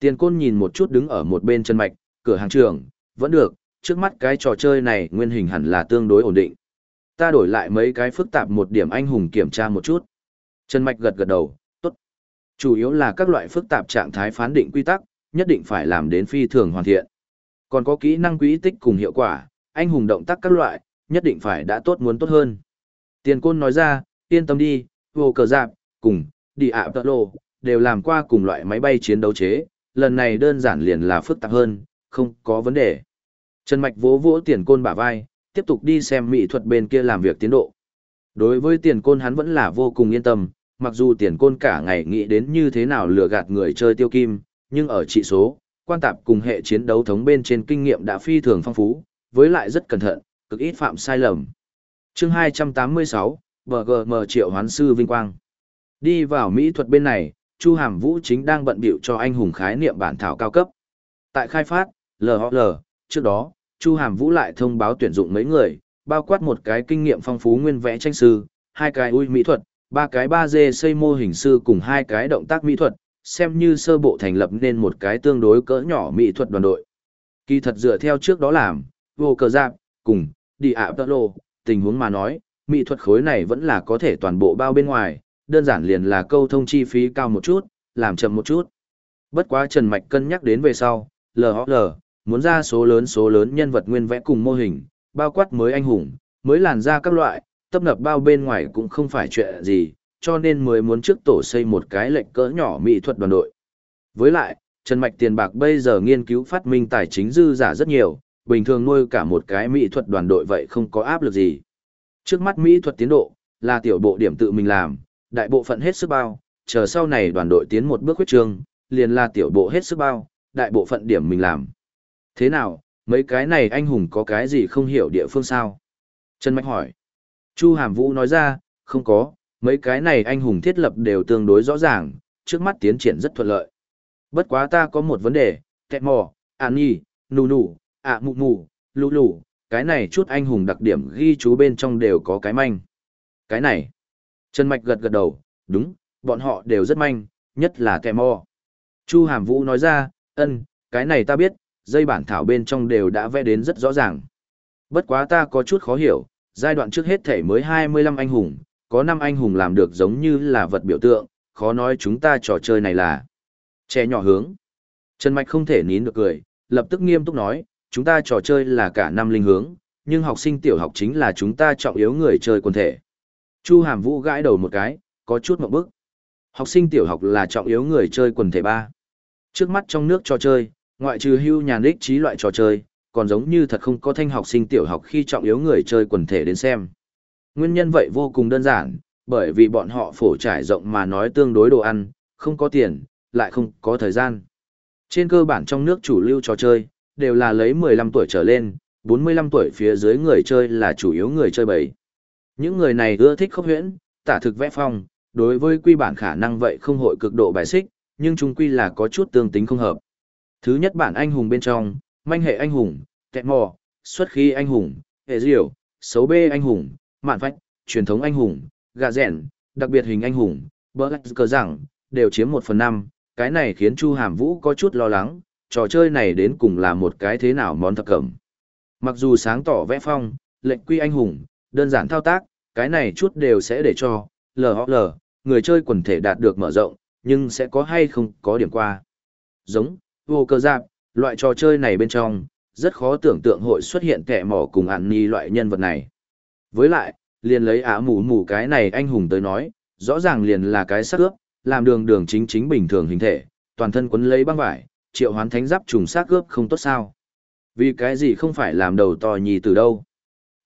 Tiền côn nhìn một chút đứng ở một bên chân mạch, cửa hàng trường, vẫn được, trước mắt cái trò chơi này nguyên hình hẳn là tương đối ổn định. Ta đổi lại mấy cái phức tạp một điểm anh hùng kiểm tra một chút. Trần Mạch gật gật đầu, tốt. Chủ yếu là các loại phức tạp trạng thái phán định quy tắc, nhất định phải làm đến phi thường hoàn thiện. Còn có kỹ năng quỹ tích cùng hiệu quả, anh hùng động tác các loại, nhất định phải đã tốt muốn tốt hơn. Tiền côn nói ra, yên tâm đi, vô cờ giạc, cùng, đi ạ tợ lộ, đều làm qua cùng loại máy bay chiến đấu chế, lần này đơn giản liền là phức tạp hơn, không có vấn đề. Trần Mạch vỗ vỗ tiền côn bả vai, tiếp tục đi xem mỹ thuật bên kia làm việc tiến độ. Đối với tiền côn hắn vẫn là vô cùng yên tâm, mặc dù tiền côn cả ngày nghĩ đến như thế nào lừa gạt người chơi tiêu kim, nhưng ở trị số, quan tạp cùng hệ chiến đấu thống bên trên kinh nghiệm đã phi thường phong phú, với lại rất cẩn thận, cực ít phạm sai lầm. chương 286, BGM triệu hoán sư vinh quang. Đi vào mỹ thuật bên này, Chu Hàm Vũ chính đang bận bịu cho anh hùng khái niệm bản thảo cao cấp. Tại khai phát, LHL, trước đó, Chu Hàm Vũ lại thông báo tuyển dụng mấy người, bao quát một cái kinh nghiệm phong phú nguyên vẽ tranh sư, hai cái ui mỹ thuật, ba cái 3D xây mô hình sư cùng hai cái động tác mỹ thuật, xem như sơ bộ thành lập nên một cái tương đối cỡ nhỏ mỹ thuật đoàn đội. Kỳ thật dựa theo trước đó làm, vô cờ giáp, cùng, đi ạ tơ lô, tình huống mà nói, mỹ thuật khối này vẫn là có thể toàn bộ bao bên ngoài, đơn giản liền là câu thông chi phí cao một chút, làm chậm một chút. Bất quá Trần Mạch cân nhắc đến về sau, LHL, muốn ra số lớn số lớn nhân vật nguyên vẽ cùng mô hình, bao quát mới anh hùng, mới làn ra các loại, tập nập bao bên ngoài cũng không phải chuyện gì, cho nên mới muốn trước tổ xây một cái lệnh cỡ nhỏ mỹ thuật đoàn đội. Với lại, Trần Mạch tiền bạc bây giờ nghiên cứu phát minh tài chính dư giả rất nhiều, bình thường nuôi cả một cái mỹ thuật đoàn đội vậy không có áp lực gì. Trước mắt mỹ thuật tiến độ, là tiểu bộ điểm tự mình làm, đại bộ phận hết sức bao, chờ sau này đoàn đội tiến một bước huyết trương, liền là tiểu bộ hết sức bao, đại bộ phận điểm mình làm. Thế nào, mấy cái này anh hùng có cái gì không hiểu địa phương sao? Trần Mạch hỏi. Chu Hàm Vũ nói ra, không có, mấy cái này anh hùng thiết lập đều tương đối rõ ràng, trước mắt tiến triển rất thuận lợi. Bất quá ta có một vấn đề, kẹt mò, à nhi, nù nù, ạ mụ mù, lù lù, cái này chút anh hùng đặc điểm ghi chú bên trong đều có cái manh. Cái này, Trần Mạch gật gật đầu, đúng, bọn họ đều rất manh, nhất là Kẻ mò. Chu Hàm Vũ nói ra, ân, cái này ta biết, dây bản thảo bên trong đều đã vẽ đến rất rõ ràng. Bất quá ta có chút khó hiểu, giai đoạn trước hết thể mới 25 anh hùng, có 5 anh hùng làm được giống như là vật biểu tượng, khó nói chúng ta trò chơi này là trẻ nhỏ hướng. Trần Mạch không thể nín được cười, lập tức nghiêm túc nói, chúng ta trò chơi là cả năm linh hướng, nhưng học sinh tiểu học chính là chúng ta trọng yếu người chơi quần thể. Chu Hàm Vũ gãi đầu một cái, có chút một bức. Học sinh tiểu học là trọng yếu người chơi quần thể ba. Trước mắt trong nước trò chơi, ngoại trừ hưu nhàn đích trí loại trò chơi, còn giống như thật không có thanh học sinh tiểu học khi trọng yếu người chơi quần thể đến xem. Nguyên nhân vậy vô cùng đơn giản, bởi vì bọn họ phổ trải rộng mà nói tương đối đồ ăn, không có tiền, lại không có thời gian. Trên cơ bản trong nước chủ lưu trò chơi, đều là lấy 15 tuổi trở lên, 45 tuổi phía dưới người chơi là chủ yếu người chơi bảy. Những người này ưa thích khốc huyễn, tả thực vẽ phong, đối với quy bản khả năng vậy không hội cực độ bài xích, nhưng chung quy là có chút tương tính không hợp. Thứ nhất bản anh hùng bên trong, manh hệ anh hùng, kẹt mò, xuất khí anh hùng, hệ diệu, xấu bê anh hùng, mạn phách, truyền thống anh hùng, gà rẻn, đặc biệt hình anh hùng, bơ lạch cờ rằng, đều chiếm một phần năm. cái này khiến Chu Hàm Vũ có chút lo lắng, trò chơi này đến cùng là một cái thế nào món thập cẩm. Mặc dù sáng tỏ vẽ phong, lệnh quy anh hùng, đơn giản thao tác, cái này chút đều sẽ để cho, LHL, người chơi quần thể đạt được mở rộng, nhưng sẽ có hay không có điểm qua. Giống, vô cơ giáp, loại trò chơi này bên trong, rất khó tưởng tượng hội xuất hiện kẻ mỏ cùng ạn ni loại nhân vật này. Với lại, liền lấy ả mù mù cái này anh hùng tới nói, rõ ràng liền là cái sắc ướp, làm đường đường chính chính bình thường hình thể, toàn thân quấn lấy băng vải, triệu hoán thánh giáp trùng xác ướp không tốt sao. Vì cái gì không phải làm đầu to nhì từ đâu.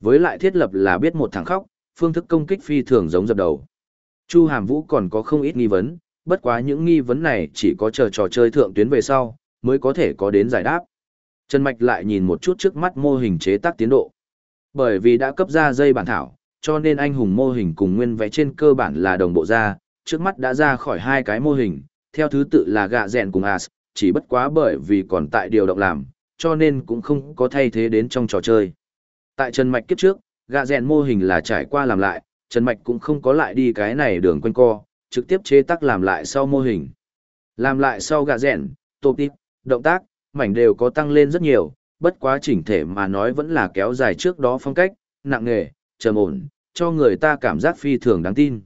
Với lại thiết lập là biết một thằng khóc, phương thức công kích phi thường giống dập đầu. Chu Hàm Vũ còn có không ít nghi vấn, bất quá những nghi vấn này chỉ có chờ trò chơi thượng tuyến về sau, mới có thể có đến giải đáp. Trần Mạch lại nhìn một chút trước mắt mô hình chế tác tiến độ. Bởi vì đã cấp ra dây bản thảo, cho nên anh hùng mô hình cùng nguyên vẽ trên cơ bản là đồng bộ ra, trước mắt đã ra khỏi hai cái mô hình, theo thứ tự là gạ rèn cùng As, chỉ bất quá bởi vì còn tại điều động làm, cho nên cũng không có thay thế đến trong trò chơi. Tại Trần Mạch kiếp trước, gạ rèn mô hình là trải qua làm lại, Trần Mạch cũng không có lại đi cái này đường quanh co, trực tiếp chế tác làm lại sau mô hình. Làm lại sau gạ rèn, Tô tiếp, động tác, mảnh đều có tăng lên rất nhiều, bất quá chỉnh thể mà nói vẫn là kéo dài trước đó phong cách, nặng nghề, trầm ổn, cho người ta cảm giác phi thường đáng tin.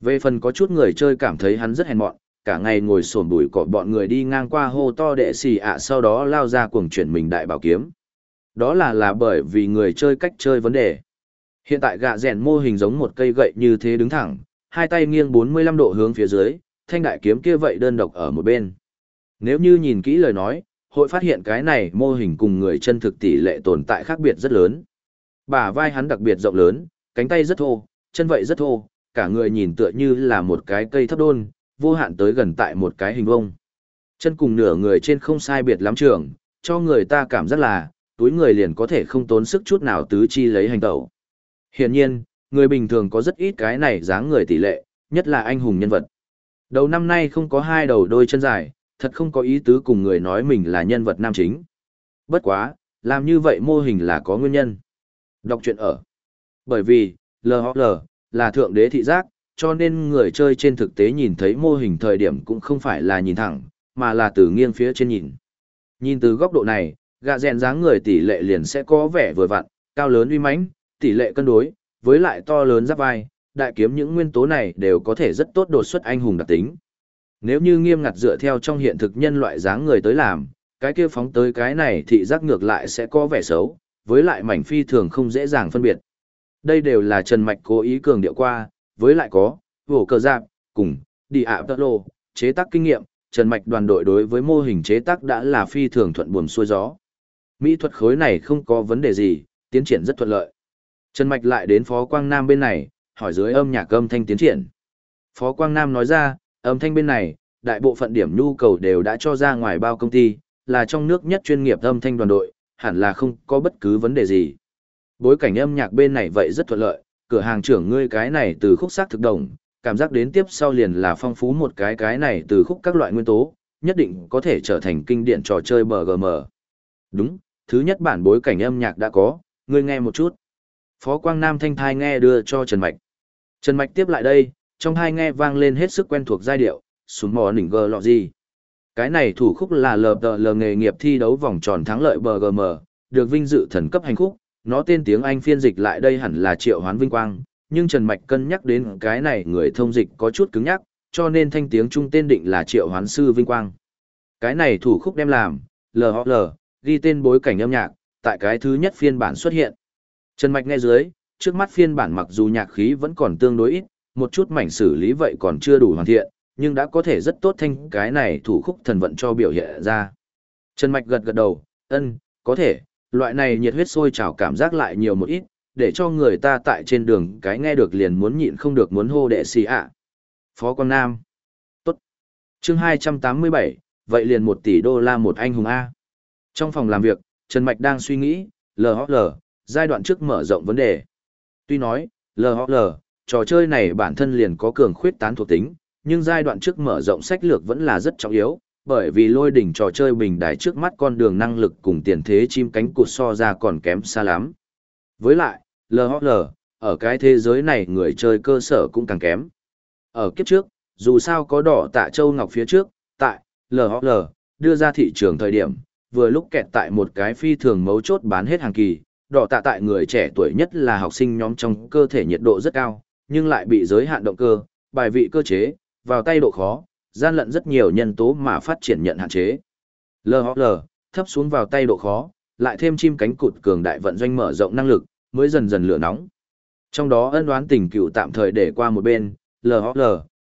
Về phần có chút người chơi cảm thấy hắn rất hèn mọn, cả ngày ngồi sổn bụi cỏ bọn người đi ngang qua hô to đệ xì ạ sau đó lao ra cuồng chuyển mình đại bảo kiếm. Đó là là bởi vì người chơi cách chơi vấn đề. Hiện tại gạ rèn mô hình giống một cây gậy như thế đứng thẳng, hai tay nghiêng 45 độ hướng phía dưới, thanh đại kiếm kia vậy đơn độc ở một bên. Nếu như nhìn kỹ lời nói, hội phát hiện cái này mô hình cùng người chân thực tỷ lệ tồn tại khác biệt rất lớn. Bả vai hắn đặc biệt rộng lớn, cánh tay rất thô, chân vậy rất thô, cả người nhìn tựa như là một cái cây thấp đôn, vô hạn tới gần tại một cái hình vông. Chân cùng nửa người trên không sai biệt lắm trường, cho người ta cảm giác là, túi người liền có thể không tốn sức chút nào tứ chi lấy hành tẩu. Hiển nhiên, người bình thường có rất ít cái này dáng người tỷ lệ, nhất là anh hùng nhân vật. Đầu năm nay không có hai đầu đôi chân dài, thật không có ý tứ cùng người nói mình là nhân vật nam chính. Bất quá, làm như vậy mô hình là có nguyên nhân. Đọc truyện ở. Bởi vì, LHL, là thượng đế thị giác, cho nên người chơi trên thực tế nhìn thấy mô hình thời điểm cũng không phải là nhìn thẳng, mà là từ nghiêng phía trên nhìn. Nhìn từ góc độ này, gạ rèn dáng người tỷ lệ liền sẽ có vẻ vừa vặn, cao lớn uy mãnh, tỷ lệ cân đối, với lại to lớn giáp vai, đại kiếm những nguyên tố này đều có thể rất tốt đột xuất anh hùng đặc tính. Nếu như nghiêm ngặt dựa theo trong hiện thực nhân loại dáng người tới làm, cái kia phóng tới cái này thị giác ngược lại sẽ có vẻ xấu, với lại mảnh phi thường không dễ dàng phân biệt. Đây đều là Trần Mạch cố ý cường điệu qua, với lại có, vổ cờ giáp, cùng, đi ạ tật lô, chế tác kinh nghiệm, Trần Mạch đoàn đội đối với mô hình chế tác đã là phi thường thuận buồm xuôi gió. Mỹ thuật khối này không có vấn đề gì, tiến triển rất thuận lợi. Trần Mạch lại đến Phó Quang Nam bên này, hỏi dưới âm nhạc âm thanh tiến triển. Phó Quang Nam nói ra, âm thanh bên này, đại bộ phận điểm nhu cầu đều đã cho ra ngoài bao công ty, là trong nước nhất chuyên nghiệp âm thanh đoàn đội, hẳn là không có bất cứ vấn đề gì. Bối cảnh âm nhạc bên này vậy rất thuận lợi, cửa hàng trưởng ngươi cái này từ khúc sắc thực đồng, cảm giác đến tiếp sau liền là phong phú một cái cái này từ khúc các loại nguyên tố, nhất định có thể trở thành kinh điển trò chơi BGM. Đúng, thứ nhất bản bối cảnh âm nhạc đã có, ngươi nghe một chút. Phó Quang Nam thanh thai nghe đưa cho Trần Mạch. Trần Mạch tiếp lại đây, trong hai nghe vang lên hết sức quen thuộc giai điệu, xuống mò nỉnh gờ lọ gì. Cái này thủ khúc là lờ tờ lờ nghề nghiệp thi đấu vòng tròn thắng lợi BGM, được vinh dự thần cấp hành khúc, nó tên tiếng Anh phiên dịch lại đây hẳn là triệu hoán vinh quang, nhưng Trần Mạch cân nhắc đến cái này người thông dịch có chút cứng nhắc, cho nên thanh tiếng trung tên định là triệu hoán sư vinh quang. Cái này thủ khúc đem làm, LHL, ghi tên bối cảnh âm nhạc, tại cái thứ nhất phiên bản xuất hiện. Trần Mạch nghe dưới, trước mắt phiên bản mặc dù nhạc khí vẫn còn tương đối ít, một chút mảnh xử lý vậy còn chưa đủ hoàn thiện, nhưng đã có thể rất tốt thanh cái này thủ khúc thần vận cho biểu hiện ra. Trần Mạch gật gật đầu, ân, có thể, loại này nhiệt huyết sôi trào cảm giác lại nhiều một ít, để cho người ta tại trên đường cái nghe được liền muốn nhịn không được muốn hô đệ xì ạ. Phó Quang Nam. Tốt. chương 287, vậy liền 1 tỷ đô la một anh hùng A. Trong phòng làm việc, Trần Mạch đang suy nghĩ, LHL, giai đoạn trước mở rộng vấn đề. Tuy nói, LHL, trò chơi này bản thân liền có cường khuyết tán thuộc tính, nhưng giai đoạn trước mở rộng sách lược vẫn là rất trọng yếu, bởi vì lôi đỉnh trò chơi bình đài trước mắt con đường năng lực cùng tiền thế chim cánh cụt so ra còn kém xa lắm. Với lại, LHL, ở cái thế giới này người chơi cơ sở cũng càng kém. Ở kiếp trước, dù sao có đỏ tạ châu ngọc phía trước, tại LHL, đưa ra thị trường thời điểm, vừa lúc kẹt tại một cái phi thường mấu chốt bán hết hàng kỳ, đỏ tạ tại người trẻ tuổi nhất là học sinh nhóm trong cơ thể nhiệt độ rất cao, nhưng lại bị giới hạn động cơ, bài vị cơ chế, vào tay độ khó, gian lận rất nhiều nhân tố mà phát triển nhận hạn chế. LHL, thấp xuống vào tay độ khó, lại thêm chim cánh cụt cường đại vận doanh mở rộng năng lực, mới dần dần lửa nóng. Trong đó ân đoán tình cựu tạm thời để qua một bên, LHL,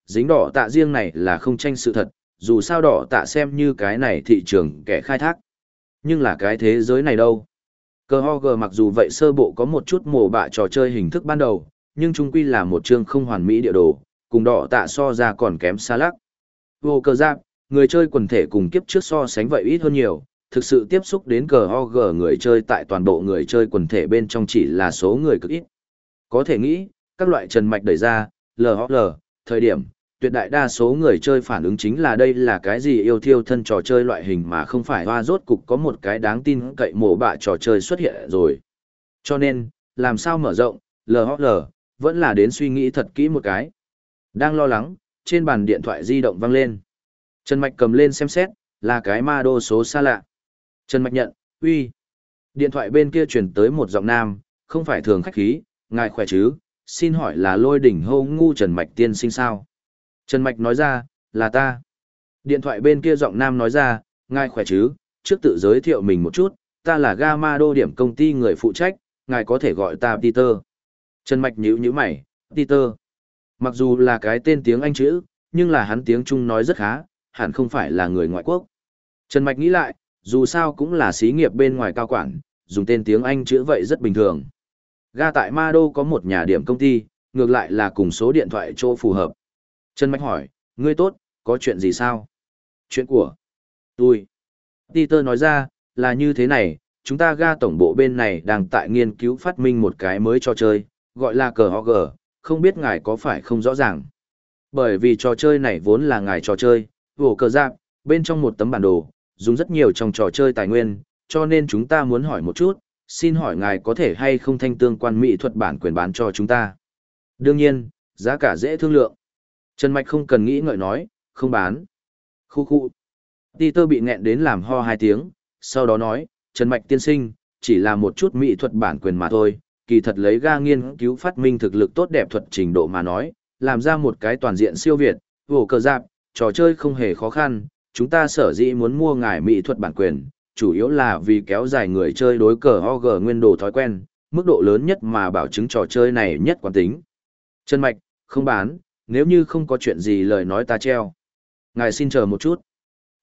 dính đỏ tạ riêng này là không tranh sự thật, dù sao đỏ tạ xem như cái này thị trường kẻ khai thác. Nhưng là cái thế giới này đâu? Cờ ho gờ mặc dù vậy sơ bộ có một chút mổ bạ trò chơi hình thức ban đầu, nhưng chung quy là một chương không hoàn mỹ địa đồ, cùng đỏ tạ so ra còn kém xa lắc. Vô cờ giáp, người chơi quần thể cùng kiếp trước so sánh vậy ít hơn nhiều, thực sự tiếp xúc đến cờ ho gờ người chơi tại toàn bộ người chơi quần thể bên trong chỉ là số người cực ít. Có thể nghĩ, các loại trần mạch đẩy ra, LHL, thời điểm, tuyệt đại đa số người chơi phản ứng chính là đây là cái gì yêu thiêu thân trò chơi loại hình mà không phải hoa rốt cục có một cái đáng tin cậy mổ bạ trò chơi xuất hiện rồi. Cho nên, làm sao mở rộng, LHL, vẫn là đến suy nghĩ thật kỹ một cái. Đang lo lắng, trên bàn điện thoại di động vang lên. Trần Mạch cầm lên xem xét, là cái ma đô số xa lạ. Trần Mạch nhận, uy. Điện thoại bên kia chuyển tới một giọng nam, không phải thường khách khí, ngài khỏe chứ, xin hỏi là lôi đỉnh hô ngu Trần Mạch tiên sinh sao? Trần Mạch nói ra, là ta. Điện thoại bên kia giọng nam nói ra, ngài khỏe chứ, trước tự giới thiệu mình một chút, ta là Gama đô điểm công ty người phụ trách, ngài có thể gọi ta Peter. Trần Mạch nhíu nhíu mày, Peter. Mặc dù là cái tên tiếng Anh chữ, nhưng là hắn tiếng Trung nói rất khá, hẳn không phải là người ngoại quốc. Trần Mạch nghĩ lại, dù sao cũng là xí nghiệp bên ngoài cao quản, dùng tên tiếng Anh chữ vậy rất bình thường. Ga tại Ma Đô có một nhà điểm công ty, ngược lại là cùng số điện thoại chỗ phù hợp. Trần Mạch hỏi, ngươi tốt, có chuyện gì sao? Chuyện của tôi. Peter nói ra, là như thế này, chúng ta ga tổng bộ bên này đang tại nghiên cứu phát minh một cái mới trò chơi, gọi là cờ HG, không biết ngài có phải không rõ ràng. Bởi vì trò chơi này vốn là ngài trò chơi, vổ cờ giáp, bên trong một tấm bản đồ, dùng rất nhiều trong trò chơi tài nguyên, cho nên chúng ta muốn hỏi một chút, xin hỏi ngài có thể hay không thanh tương quan mỹ thuật bản quyền bán cho chúng ta. Đương nhiên, giá cả dễ thương lượng. Trần Mạch không cần nghĩ ngợi nói, không bán. Khu khu. Tơ bị nghẹn đến làm ho hai tiếng, sau đó nói, Trần Mạch tiên sinh, chỉ là một chút mỹ thuật bản quyền mà thôi, kỳ thật lấy ga nghiên cứu phát minh thực lực tốt đẹp thuật trình độ mà nói, làm ra một cái toàn diện siêu việt, vổ cờ giáp, trò chơi không hề khó khăn, chúng ta sở dĩ muốn mua ngài mỹ thuật bản quyền, chủ yếu là vì kéo dài người chơi đối cờ OG nguyên đồ thói quen, mức độ lớn nhất mà bảo chứng trò chơi này nhất quán tính. Trần Mạch, không bán, nếu như không có chuyện gì lời nói ta treo. Ngài xin chờ một chút.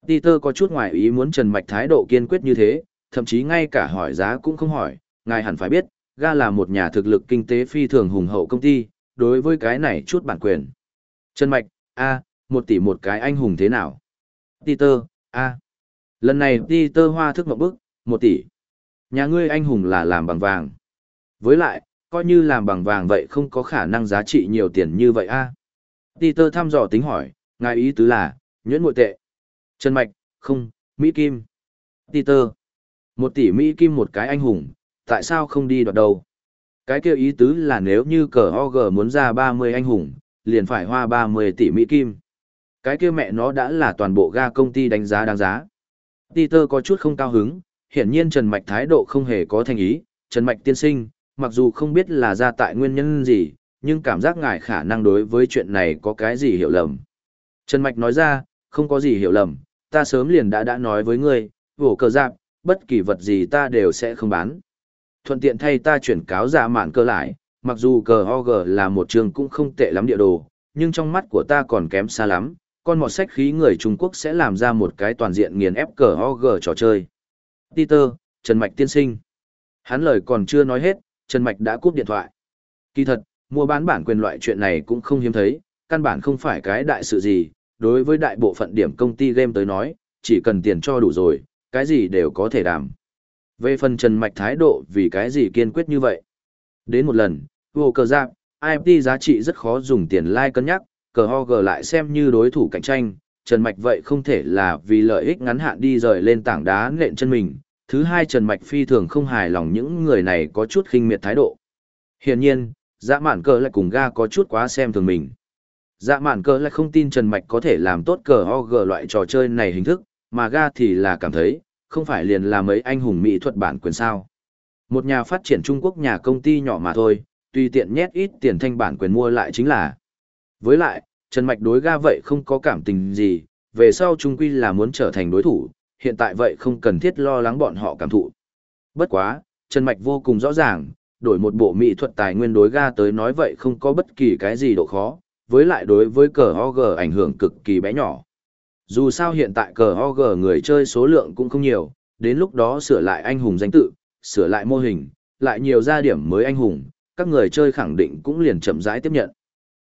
Peter có chút ngoài ý muốn Trần Mạch thái độ kiên quyết như thế, thậm chí ngay cả hỏi giá cũng không hỏi, ngài hẳn phải biết, ga là một nhà thực lực kinh tế phi thường hùng hậu công ty, đối với cái này chút bản quyền. Trần Mạch, a, một tỷ một cái anh hùng thế nào? Peter, a. Lần này Peter hoa thức một bức, một tỷ. Nhà ngươi anh hùng là làm bằng vàng. Với lại, coi như làm bằng vàng vậy không có khả năng giá trị nhiều tiền như vậy a. Peter thăm dò tính hỏi, ngài ý tứ là, nhuyễn muội tệ. Trần Mạch, không, Mỹ Kim. Peter, một tỷ Mỹ Kim một cái anh hùng, tại sao không đi đoạt đầu? Cái kêu ý tứ là nếu như cờ OG muốn ra 30 anh hùng, liền phải hoa 30 tỷ Mỹ Kim. Cái kia mẹ nó đã là toàn bộ ga công ty đánh giá đáng giá. Peter có chút không cao hứng, hiển nhiên Trần Mạch thái độ không hề có thành ý. Trần Mạch tiên sinh, mặc dù không biết là ra tại nguyên nhân gì, nhưng cảm giác ngài khả năng đối với chuyện này có cái gì hiểu lầm. Trần Mạch nói ra, không có gì hiểu lầm, ta sớm liền đã đã nói với ngươi, vổ cờ giáp, bất kỳ vật gì ta đều sẽ không bán. Thuận tiện thay ta chuyển cáo giả mạn cơ lại, mặc dù cờ OG là một trường cũng không tệ lắm địa đồ, nhưng trong mắt của ta còn kém xa lắm, con mọt sách khí người Trung Quốc sẽ làm ra một cái toàn diện nghiền ép cờ OG trò chơi. Peter, Trần Mạch tiên sinh. Hắn lời còn chưa nói hết, Trần Mạch đã cúp điện thoại. Kỳ thật, mua bán bản quyền loại chuyện này cũng không hiếm thấy, căn bản không phải cái đại sự gì, đối với đại bộ phận điểm công ty game tới nói, chỉ cần tiền cho đủ rồi, cái gì đều có thể đảm. Về phần Trần Mạch thái độ vì cái gì kiên quyết như vậy. Đến một lần, vô cờ giáp, IMT giá trị rất khó dùng tiền lai like cân nhắc, cờ ho gờ lại xem như đối thủ cạnh tranh, Trần Mạch vậy không thể là vì lợi ích ngắn hạn đi rời lên tảng đá nện chân mình. Thứ hai Trần Mạch phi thường không hài lòng những người này có chút khinh miệt thái độ. Hiển nhiên, dạ mạn cờ lại cùng ga có chút quá xem thường mình. Dạ mạn cờ lại không tin Trần Mạch có thể làm tốt cờ ho gờ loại trò chơi này hình thức, mà ga thì là cảm thấy, không phải liền là mấy anh hùng mỹ thuật bản quyền sao. Một nhà phát triển Trung Quốc nhà công ty nhỏ mà thôi, tùy tiện nhét ít tiền thanh bản quyền mua lại chính là. Với lại, Trần Mạch đối ga vậy không có cảm tình gì, về sau Trung Quy là muốn trở thành đối thủ, hiện tại vậy không cần thiết lo lắng bọn họ cảm thụ. Bất quá, Trần Mạch vô cùng rõ ràng, đổi một bộ mỹ thuật tài nguyên đối ga tới nói vậy không có bất kỳ cái gì độ khó, với lại đối với cờ OG ảnh hưởng cực kỳ bé nhỏ. Dù sao hiện tại cờ OG người chơi số lượng cũng không nhiều, đến lúc đó sửa lại anh hùng danh tự, sửa lại mô hình, lại nhiều gia điểm mới anh hùng, các người chơi khẳng định cũng liền chậm rãi tiếp nhận.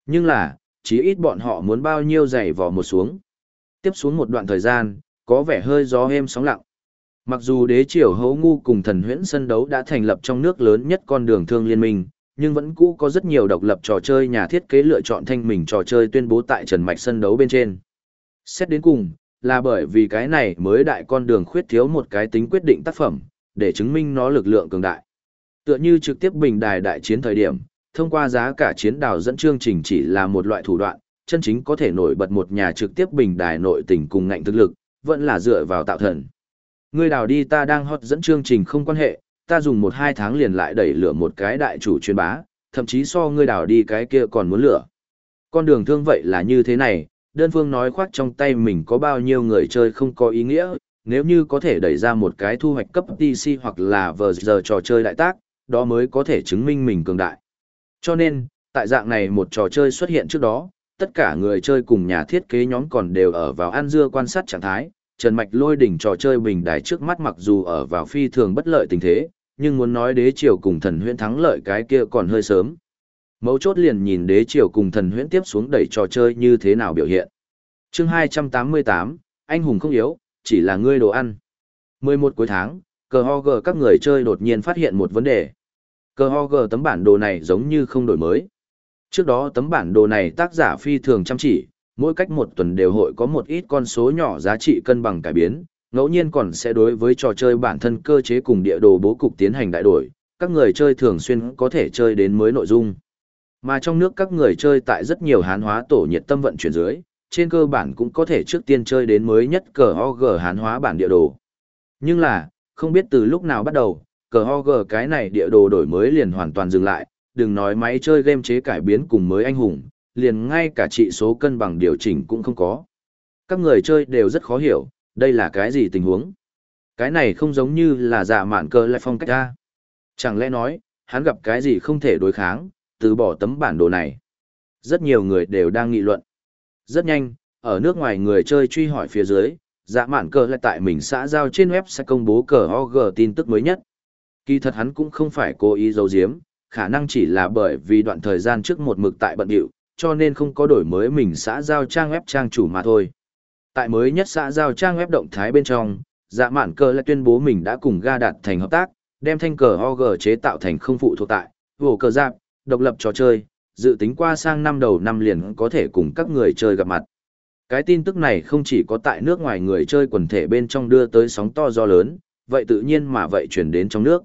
Nhưng là, chí ít bọn họ muốn bao nhiêu giày vò một xuống. Tiếp xuống một đoạn thời gian, có vẻ hơi gió êm sóng lặng. Mặc dù đế triều hấu ngu cùng thần huyễn sân đấu đã thành lập trong nước lớn nhất con đường thương liên minh, nhưng vẫn cũ có rất nhiều độc lập trò chơi nhà thiết kế lựa chọn thanh mình trò chơi tuyên bố tại Trần Mạch sân đấu bên trên. Xét đến cùng, là bởi vì cái này mới đại con đường khuyết thiếu một cái tính quyết định tác phẩm, để chứng minh nó lực lượng cường đại. Tựa như trực tiếp bình đài đại chiến thời điểm, thông qua giá cả chiến đào dẫn chương trình chỉ là một loại thủ đoạn, chân chính có thể nổi bật một nhà trực tiếp bình đài nội tình cùng ngạnh thực lực, vẫn là dựa vào tạo thần. Ngươi đào đi ta đang hot dẫn chương trình không quan hệ, ta dùng một hai tháng liền lại đẩy lửa một cái đại chủ truyền bá, thậm chí so ngươi đào đi cái kia còn muốn lửa. Con đường thương vậy là như thế này, đơn phương nói khoác trong tay mình có bao nhiêu người chơi không có ý nghĩa, nếu như có thể đẩy ra một cái thu hoạch cấp TC hoặc là vờ giờ trò chơi đại tác, đó mới có thể chứng minh mình cường đại. Cho nên, tại dạng này một trò chơi xuất hiện trước đó, tất cả người chơi cùng nhà thiết kế nhóm còn đều ở vào ăn dưa quan sát trạng thái, Trần Mạch lôi đỉnh trò chơi bình đài trước mắt mặc dù ở vào phi thường bất lợi tình thế, nhưng muốn nói đế triều cùng thần huyễn thắng lợi cái kia còn hơi sớm. Mấu chốt liền nhìn đế triều cùng thần huyễn tiếp xuống đẩy trò chơi như thế nào biểu hiện. chương 288, anh hùng không yếu, chỉ là ngươi đồ ăn. 11 cuối tháng, cờ ho gờ các người chơi đột nhiên phát hiện một vấn đề. Cờ ho gờ tấm bản đồ này giống như không đổi mới. Trước đó tấm bản đồ này tác giả phi thường chăm chỉ, mỗi cách một tuần đều hội có một ít con số nhỏ giá trị cân bằng cải biến, ngẫu nhiên còn sẽ đối với trò chơi bản thân cơ chế cùng địa đồ bố cục tiến hành đại đổi, các người chơi thường xuyên có thể chơi đến mới nội dung. Mà trong nước các người chơi tại rất nhiều hán hóa tổ nhiệt tâm vận chuyển dưới, trên cơ bản cũng có thể trước tiên chơi đến mới nhất cờ OG hán hóa bản địa đồ. Nhưng là, không biết từ lúc nào bắt đầu, cờ OG cái này địa đồ đổi mới liền hoàn toàn dừng lại, đừng nói máy chơi game chế cải biến cùng mới anh hùng, liền ngay cả trị số cân bằng điều chỉnh cũng không có. Các người chơi đều rất khó hiểu, đây là cái gì tình huống. Cái này không giống như là giả mạn cơ lại phong cách ra. Chẳng lẽ nói, hắn gặp cái gì không thể đối kháng, từ bỏ tấm bản đồ này. Rất nhiều người đều đang nghị luận. Rất nhanh, ở nước ngoài người chơi truy hỏi phía dưới, dạ mạn cờ lại tại mình xã giao trên web sẽ công bố cờ OG tin tức mới nhất. Kỳ thật hắn cũng không phải cố ý giấu giếm, khả năng chỉ là bởi vì đoạn thời gian trước một mực tại bận điệu, cho nên không có đổi mới mình xã giao trang web trang chủ mà thôi. Tại mới nhất xã giao trang web động thái bên trong, dạ mạn cờ lại tuyên bố mình đã cùng ga đạt thành hợp tác, đem thanh cờ OG chế tạo thành không phụ thuộc tại, vổ cờ giáp, độc lập trò chơi, dự tính qua sang năm đầu năm liền có thể cùng các người chơi gặp mặt. Cái tin tức này không chỉ có tại nước ngoài người chơi quần thể bên trong đưa tới sóng to do lớn, vậy tự nhiên mà vậy chuyển đến trong nước.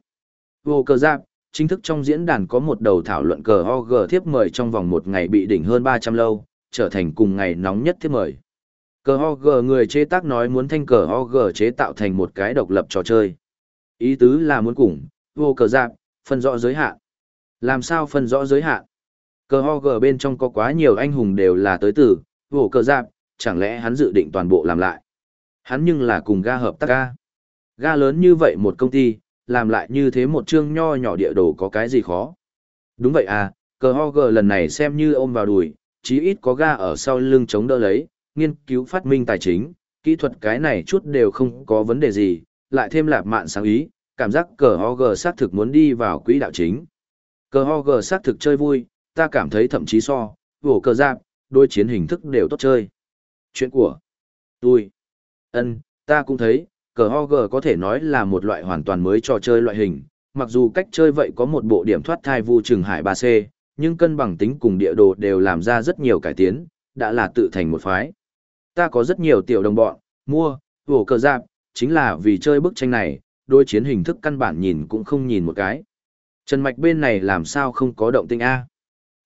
Vô cờ giáp, chính thức trong diễn đàn có một đầu thảo luận cờ OG thiếp mời trong vòng một ngày bị đỉnh hơn 300 lâu, trở thành cùng ngày nóng nhất thiếp mời. Cờ OG người chế tác nói muốn thanh cờ OG chế tạo thành một cái độc lập trò chơi. Ý tứ là muốn cùng, vô cờ giạc, phân rõ giới hạn. Làm sao phân rõ giới hạn? Cờ OG bên trong có quá nhiều anh hùng đều là tới từ, vô cờ giạc, chẳng lẽ hắn dự định toàn bộ làm lại? Hắn nhưng là cùng ga hợp tác ga. Ga lớn như vậy một công ty, làm lại như thế một chương nho nhỏ địa đồ có cái gì khó. Đúng vậy à, cờ ho gờ lần này xem như ôm vào đùi, chí ít có ga ở sau lưng chống đỡ lấy, nghiên cứu phát minh tài chính, kỹ thuật cái này chút đều không có vấn đề gì, lại thêm lạp mạn sáng ý, cảm giác cờ ho gờ xác thực muốn đi vào quỹ đạo chính. Cờ ho gờ xác thực chơi vui, ta cảm thấy thậm chí so, vổ cờ giáp, đôi chiến hình thức đều tốt chơi. Chuyện của tôi, ân, ta cũng thấy, cờ ho G có thể nói là một loại hoàn toàn mới trò chơi loại hình, mặc dù cách chơi vậy có một bộ điểm thoát thai vu trường hải ba c, nhưng cân bằng tính cùng địa đồ đều làm ra rất nhiều cải tiến, đã là tự thành một phái. Ta có rất nhiều tiểu đồng bọn, mua vổ cờ giáp chính là vì chơi bức tranh này đôi chiến hình thức căn bản nhìn cũng không nhìn một cái. Trần mạch bên này làm sao không có động tinh a?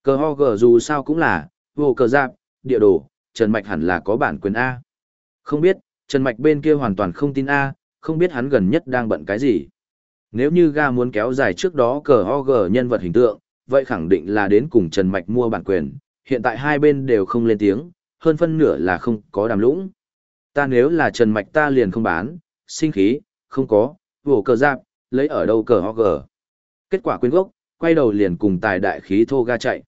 Cờ ho G dù sao cũng là vổ cờ giáp địa đồ, trần mạch hẳn là có bản quyền a. Không biết Trần Mạch bên kia hoàn toàn không tin A, không biết hắn gần nhất đang bận cái gì. Nếu như ga muốn kéo dài trước đó cờ OG nhân vật hình tượng, vậy khẳng định là đến cùng Trần Mạch mua bản quyền, hiện tại hai bên đều không lên tiếng, hơn phân nửa là không có đàm lũng. Ta nếu là Trần Mạch ta liền không bán, sinh khí, không có, vổ cờ giáp, lấy ở đâu cờ OG. Kết quả quyên gốc, quay đầu liền cùng tài đại khí thô ga chạy.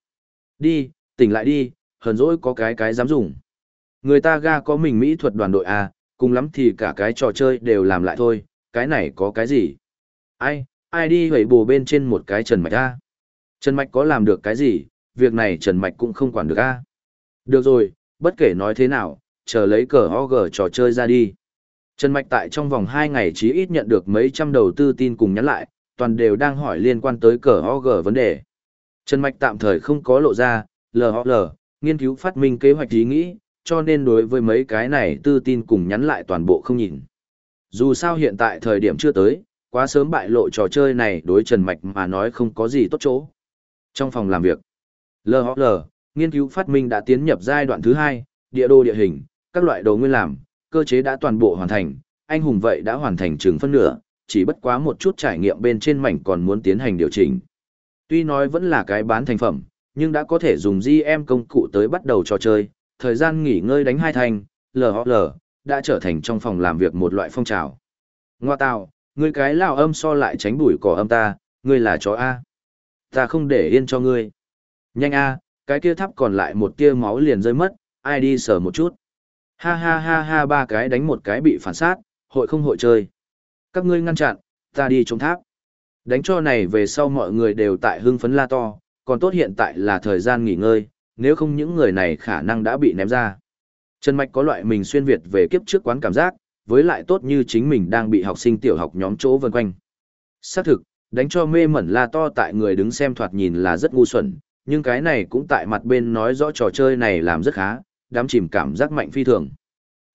Đi, tỉnh lại đi, hờn dỗi có cái cái dám dùng. Người ta ga có mình mỹ thuật đoàn đội a cùng lắm thì cả cái trò chơi đều làm lại thôi, cái này có cái gì? Ai, ai đi hủy bù bên trên một cái Trần Mạch A? Trần Mạch có làm được cái gì, việc này Trần Mạch cũng không quản được A. Được rồi, bất kể nói thế nào, chờ lấy cờ OG trò chơi ra đi. Trần Mạch tại trong vòng 2 ngày chí ít nhận được mấy trăm đầu tư tin cùng nhắn lại, toàn đều đang hỏi liên quan tới cờ OG vấn đề. Trần Mạch tạm thời không có lộ ra, LOL, nghiên cứu phát minh kế hoạch ý nghĩ, cho nên đối với mấy cái này tư tin cùng nhắn lại toàn bộ không nhìn. Dù sao hiện tại thời điểm chưa tới, quá sớm bại lộ trò chơi này đối Trần Mạch mà nói không có gì tốt chỗ. Trong phòng làm việc, LHL, nghiên cứu phát minh đã tiến nhập giai đoạn thứ hai, địa đồ địa hình, các loại đồ nguyên làm, cơ chế đã toàn bộ hoàn thành, anh hùng vậy đã hoàn thành chừng phân nửa, chỉ bất quá một chút trải nghiệm bên trên mảnh còn muốn tiến hành điều chỉnh. Tuy nói vẫn là cái bán thành phẩm, nhưng đã có thể dùng GM công cụ tới bắt đầu trò chơi, thời gian nghỉ ngơi đánh hai thành, LOL, đã trở thành trong phòng làm việc một loại phong trào. Ngoa tào, ngươi cái lao âm so lại tránh bụi cỏ âm ta, ngươi là chó A. Ta không để yên cho ngươi. Nhanh A, cái kia thắp còn lại một tia máu liền rơi mất, ai đi sờ một chút. Ha ha ha ha ba cái đánh một cái bị phản sát, hội không hội chơi. Các ngươi ngăn chặn, ta đi chống tháp. Đánh cho này về sau mọi người đều tại hưng phấn la to, còn tốt hiện tại là thời gian nghỉ ngơi, nếu không những người này khả năng đã bị ném ra. Trần Mạch có loại mình xuyên Việt về kiếp trước quán cảm giác, với lại tốt như chính mình đang bị học sinh tiểu học nhóm chỗ vần quanh. Xác thực, đánh cho mê mẩn la to tại người đứng xem thoạt nhìn là rất ngu xuẩn, nhưng cái này cũng tại mặt bên nói rõ trò chơi này làm rất khá, đám chìm cảm giác mạnh phi thường.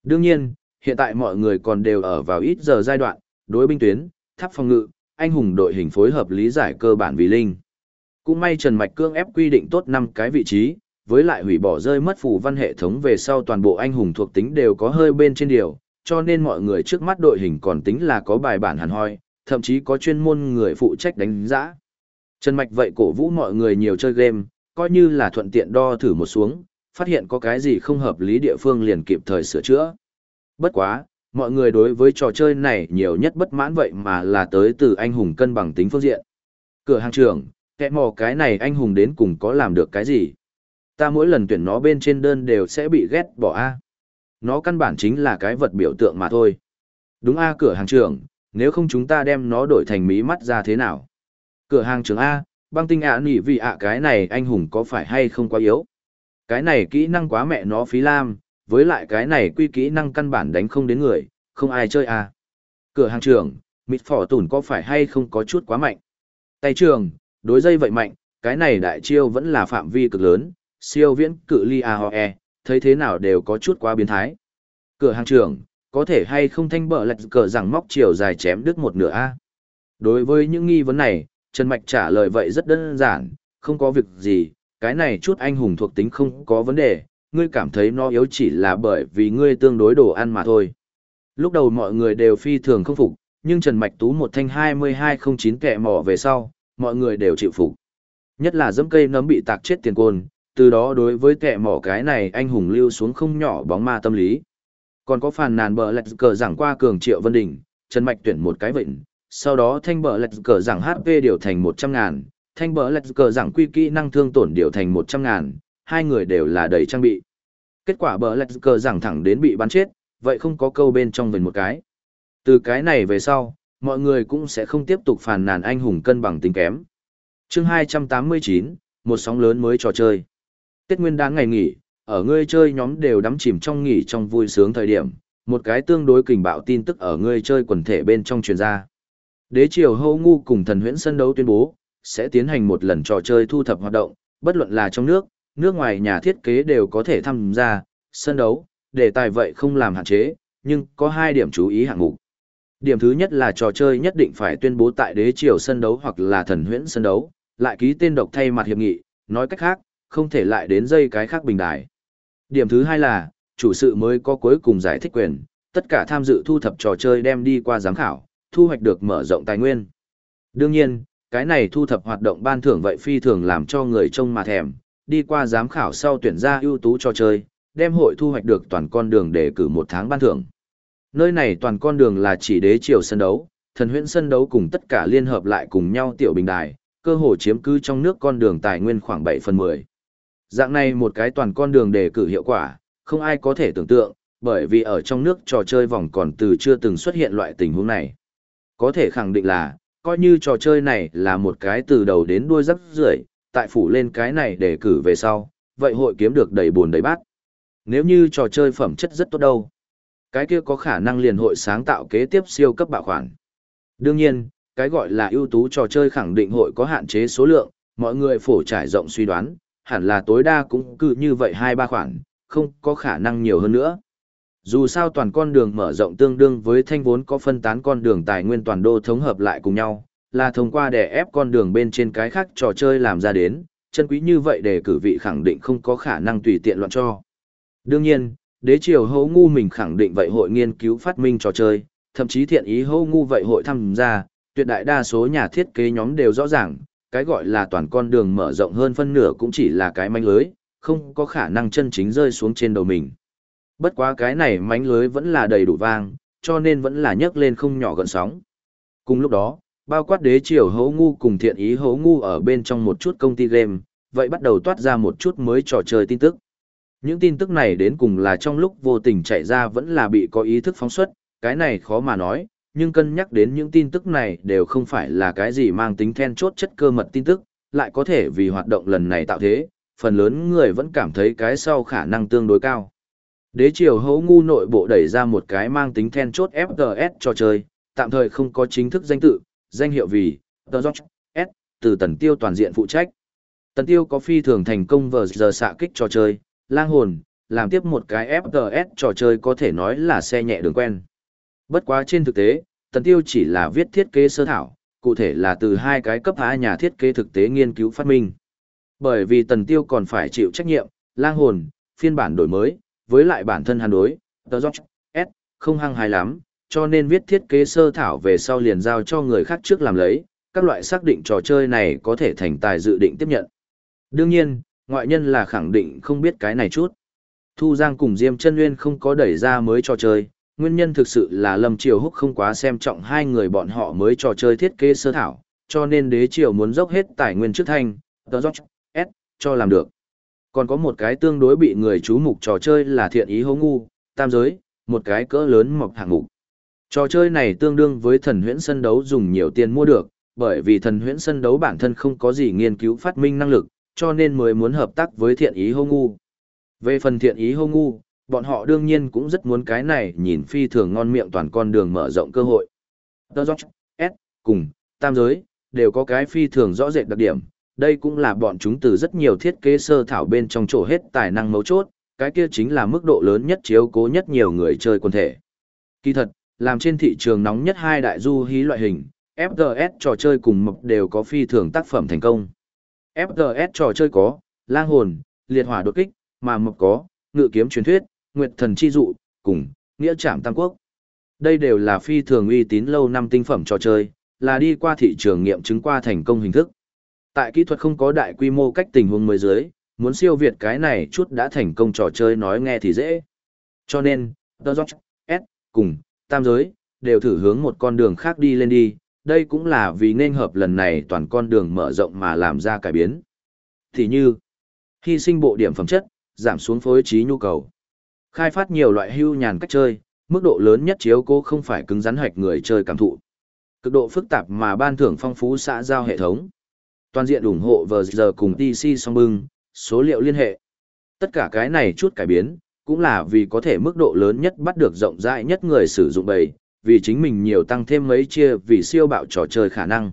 Đương nhiên, hiện tại mọi người còn đều ở vào ít giờ giai đoạn, đối binh tuyến, tháp phòng ngự, anh hùng đội hình phối hợp lý giải cơ bản vì linh. Cũng may Trần Mạch cương ép quy định tốt 5 cái vị trí, với lại hủy bỏ rơi mất phù văn hệ thống về sau toàn bộ anh hùng thuộc tính đều có hơi bên trên điều, cho nên mọi người trước mắt đội hình còn tính là có bài bản hẳn hoi, thậm chí có chuyên môn người phụ trách đánh giá. Trần Mạch vậy cổ vũ mọi người nhiều chơi game, coi như là thuận tiện đo thử một xuống, phát hiện có cái gì không hợp lý địa phương liền kịp thời sửa chữa. Bất quá, mọi người đối với trò chơi này nhiều nhất bất mãn vậy mà là tới từ anh hùng cân bằng tính phương diện. Cửa hàng trưởng, kẻ mò cái này anh hùng đến cùng có làm được cái gì? Ta mỗi lần tuyển nó bên trên đơn đều sẽ bị ghét bỏ A. Nó căn bản chính là cái vật biểu tượng mà thôi. Đúng A cửa hàng trưởng, nếu không chúng ta đem nó đổi thành mí mắt ra thế nào? Cửa hàng trưởng A, băng tinh ạ nỉ vì ạ cái này anh hùng có phải hay không quá yếu? Cái này kỹ năng quá mẹ nó phí lam, với lại cái này quy kỹ năng căn bản đánh không đến người, không ai chơi A. Cửa hàng trưởng, mịt phỏ tủn có phải hay không có chút quá mạnh? Tay trường, đối dây vậy mạnh, cái này đại chiêu vẫn là phạm vi cực lớn, siêu viễn cự ly AOE, thấy thế nào đều có chút quá biến thái. Cửa hàng trưởng, có thể hay không thanh bờ lạch cờ rằng móc chiều dài chém đứt một nửa A. Đối với những nghi vấn này, Trần Mạch trả lời vậy rất đơn giản, không có việc gì, cái này chút anh hùng thuộc tính không có vấn đề, ngươi cảm thấy nó yếu chỉ là bởi vì ngươi tương đối đồ ăn mà thôi. Lúc đầu mọi người đều phi thường không phục, nhưng Trần Mạch tú một thanh 2209 kẹ mỏ về sau, mọi người đều chịu phục. Nhất là dẫm cây nấm bị tạc chết tiền côn, từ đó đối với tệ mỏ cái này anh hùng lưu xuống không nhỏ bóng ma tâm lý. Còn có phàn nàn bờ lạch cờ giảng qua cường triệu vân đỉnh, Trần Mạch tuyển một cái vịnh, sau đó thanh bờ lạch cờ giảng HP điều thành 100 ngàn, thanh bờ lạch cờ giảng quy kỹ năng thương tổn điều thành 100 ngàn, hai người đều là đầy trang bị. Kết quả bờ lạch cờ giảng thẳng đến bị bắn chết, vậy không có câu bên trong vịnh một cái. Từ cái này về sau, mọi người cũng sẽ không tiếp tục phàn nàn anh hùng cân bằng tính kém. chương 289, một sóng lớn mới trò chơi. Tết nguyên đáng ngày nghỉ, ở ngươi chơi nhóm đều đắm chìm trong nghỉ trong vui sướng thời điểm, một cái tương đối kình bạo tin tức ở ngươi chơi quần thể bên trong truyền ra. Đế triều hâu ngu cùng thần huyễn sân đấu tuyên bố, sẽ tiến hành một lần trò chơi thu thập hoạt động, bất luận là trong nước, nước ngoài nhà thiết kế đều có thể tham gia, sân đấu, đề tài vậy không làm hạn chế, nhưng có hai điểm chú ý hạng mục. Điểm thứ nhất là trò chơi nhất định phải tuyên bố tại đế triều sân đấu hoặc là thần huyễn sân đấu, lại ký tên độc thay mặt hiệp nghị, nói cách khác, không thể lại đến dây cái khác bình đài. Điểm thứ hai là, chủ sự mới có cuối cùng giải thích quyền, tất cả tham dự thu thập trò chơi đem đi qua giám khảo, thu hoạch được mở rộng tài nguyên. Đương nhiên, cái này thu thập hoạt động ban thưởng vậy phi thường làm cho người trông mà thèm, đi qua giám khảo sau tuyển ra ưu tú trò chơi, đem hội thu hoạch được toàn con đường để cử một tháng ban thưởng. Nơi này toàn con đường là chỉ đế triều sân đấu, thần huyễn sân đấu cùng tất cả liên hợp lại cùng nhau tiểu bình đài, cơ hồ chiếm cứ trong nước con đường tài nguyên khoảng 7 phần 10. Dạng này một cái toàn con đường đề cử hiệu quả, không ai có thể tưởng tượng, bởi vì ở trong nước trò chơi vòng còn từ chưa từng xuất hiện loại tình huống này. Có thể khẳng định là, coi như trò chơi này là một cái từ đầu đến đuôi rắc rưởi, tại phủ lên cái này đề cử về sau, vậy hội kiếm được đầy buồn đầy bát. Nếu như trò chơi phẩm chất rất tốt đâu, cái kia có khả năng liền hội sáng tạo kế tiếp siêu cấp bạo khoản. Đương nhiên, cái gọi là ưu tú trò chơi khẳng định hội có hạn chế số lượng, mọi người phổ trải rộng suy đoán, hẳn là tối đa cũng cứ như vậy hai ba khoản, không có khả năng nhiều hơn nữa. Dù sao toàn con đường mở rộng tương đương với thanh vốn có phân tán con đường tài nguyên toàn đô thống hợp lại cùng nhau, là thông qua để ép con đường bên trên cái khác trò chơi làm ra đến, chân quý như vậy để cử vị khẳng định không có khả năng tùy tiện loạn cho. Đương nhiên, đế triều hấu ngu mình khẳng định vậy hội nghiên cứu phát minh trò chơi, thậm chí thiện ý hấu ngu vậy hội tham gia, tuyệt đại đa số nhà thiết kế nhóm đều rõ ràng, cái gọi là toàn con đường mở rộng hơn phân nửa cũng chỉ là cái manh lưới, không có khả năng chân chính rơi xuống trên đầu mình. Bất quá cái này mánh lưới vẫn là đầy đủ vang, cho nên vẫn là nhấc lên không nhỏ gần sóng. Cùng lúc đó, bao quát đế triều hấu ngu cùng thiện ý hấu ngu ở bên trong một chút công ty game, vậy bắt đầu toát ra một chút mới trò chơi tin tức. Những tin tức này đến cùng là trong lúc vô tình chạy ra vẫn là bị có ý thức phóng xuất, cái này khó mà nói, nhưng cân nhắc đến những tin tức này đều không phải là cái gì mang tính then chốt chất cơ mật tin tức, lại có thể vì hoạt động lần này tạo thế, phần lớn người vẫn cảm thấy cái sau khả năng tương đối cao. Đế triều hấu ngu nội bộ đẩy ra một cái mang tính then chốt FTS trò chơi, tạm thời không có chính thức danh tự, danh hiệu vì The George S, từ tần tiêu toàn diện phụ trách. Tần tiêu có phi thường thành công vờ giờ xạ kích trò chơi, lang hồn, làm tiếp một cái FTS trò chơi có thể nói là xe nhẹ đường quen. Bất quá trên thực tế, tần tiêu chỉ là viết thiết kế sơ thảo, cụ thể là từ hai cái cấp hai nhà thiết kế thực tế nghiên cứu phát minh. Bởi vì tần tiêu còn phải chịu trách nhiệm, lang hồn, phiên bản đổi mới, với lại bản thân hàn đối, tờ George S, không hăng hài lắm, cho nên viết thiết kế sơ thảo về sau liền giao cho người khác trước làm lấy, các loại xác định trò chơi này có thể thành tài dự định tiếp nhận. Đương nhiên, ngoại nhân là khẳng định không biết cái này chút. Thu Giang cùng Diêm Chân Nguyên không có đẩy ra mới trò chơi, nguyên nhân thực sự là Lâm Triều Húc không quá xem trọng hai người bọn họ mới trò chơi thiết kế sơ thảo, cho nên đế triều muốn dốc hết tài nguyên trước thanh, The George S, cho làm được. Còn có một cái tương đối bị người chú mục trò chơi là thiện ý hố ngu, tam giới, một cái cỡ lớn mọc hạng mục. Trò chơi này tương đương với thần huyễn sân đấu dùng nhiều tiền mua được, bởi vì thần huyễn sân đấu bản thân không có gì nghiên cứu phát minh năng lực, cho nên mới muốn hợp tác với thiện ý hô ngu. Về phần thiện ý hô ngu, bọn họ đương nhiên cũng rất muốn cái này nhìn phi thường ngon miệng toàn con đường mở rộng cơ hội. The George, S, cùng, tam giới, đều có cái phi thường rõ rệt đặc điểm, đây cũng là bọn chúng từ rất nhiều thiết kế sơ thảo bên trong chỗ hết tài năng mấu chốt, cái kia chính là mức độ lớn nhất chiếu cố nhất nhiều người chơi quân thể. Kỳ thật, làm trên thị trường nóng nhất hai đại du hí loại hình, FGS trò chơi cùng mập đều có phi thường tác phẩm thành công. FGS trò chơi có, lang hồn, liệt hỏa đột kích, mà mập có, ngự kiếm truyền thuyết, nguyệt thần chi dụ, cùng, nghĩa Trạm tam quốc. Đây đều là phi thường uy tín lâu năm tinh phẩm trò chơi, là đi qua thị trường nghiệm chứng qua thành công hình thức. Tại kỹ thuật không có đại quy mô cách tình huống mới dưới, muốn siêu việt cái này chút đã thành công trò chơi nói nghe thì dễ. Cho nên, The George, S, cùng, tam giới, đều thử hướng một con đường khác đi lên đi, đây cũng là vì nên hợp lần này toàn con đường mở rộng mà làm ra cải biến. Thì như, hy sinh bộ điểm phẩm chất, giảm xuống phối trí nhu cầu. Khai phát nhiều loại hưu nhàn cách chơi, mức độ lớn nhất chiếu cố không phải cứng rắn hạch người chơi cảm thụ. Cực độ phức tạp mà ban thưởng phong phú xã giao hệ thống. Toàn diện ủng hộ vờ giờ cùng TC song bưng, số liệu liên hệ. Tất cả cái này chút cải biến, cũng là vì có thể mức độ lớn nhất bắt được rộng rãi nhất người sử dụng bầy, vì chính mình nhiều tăng thêm mấy chia vì siêu bạo trò chơi khả năng.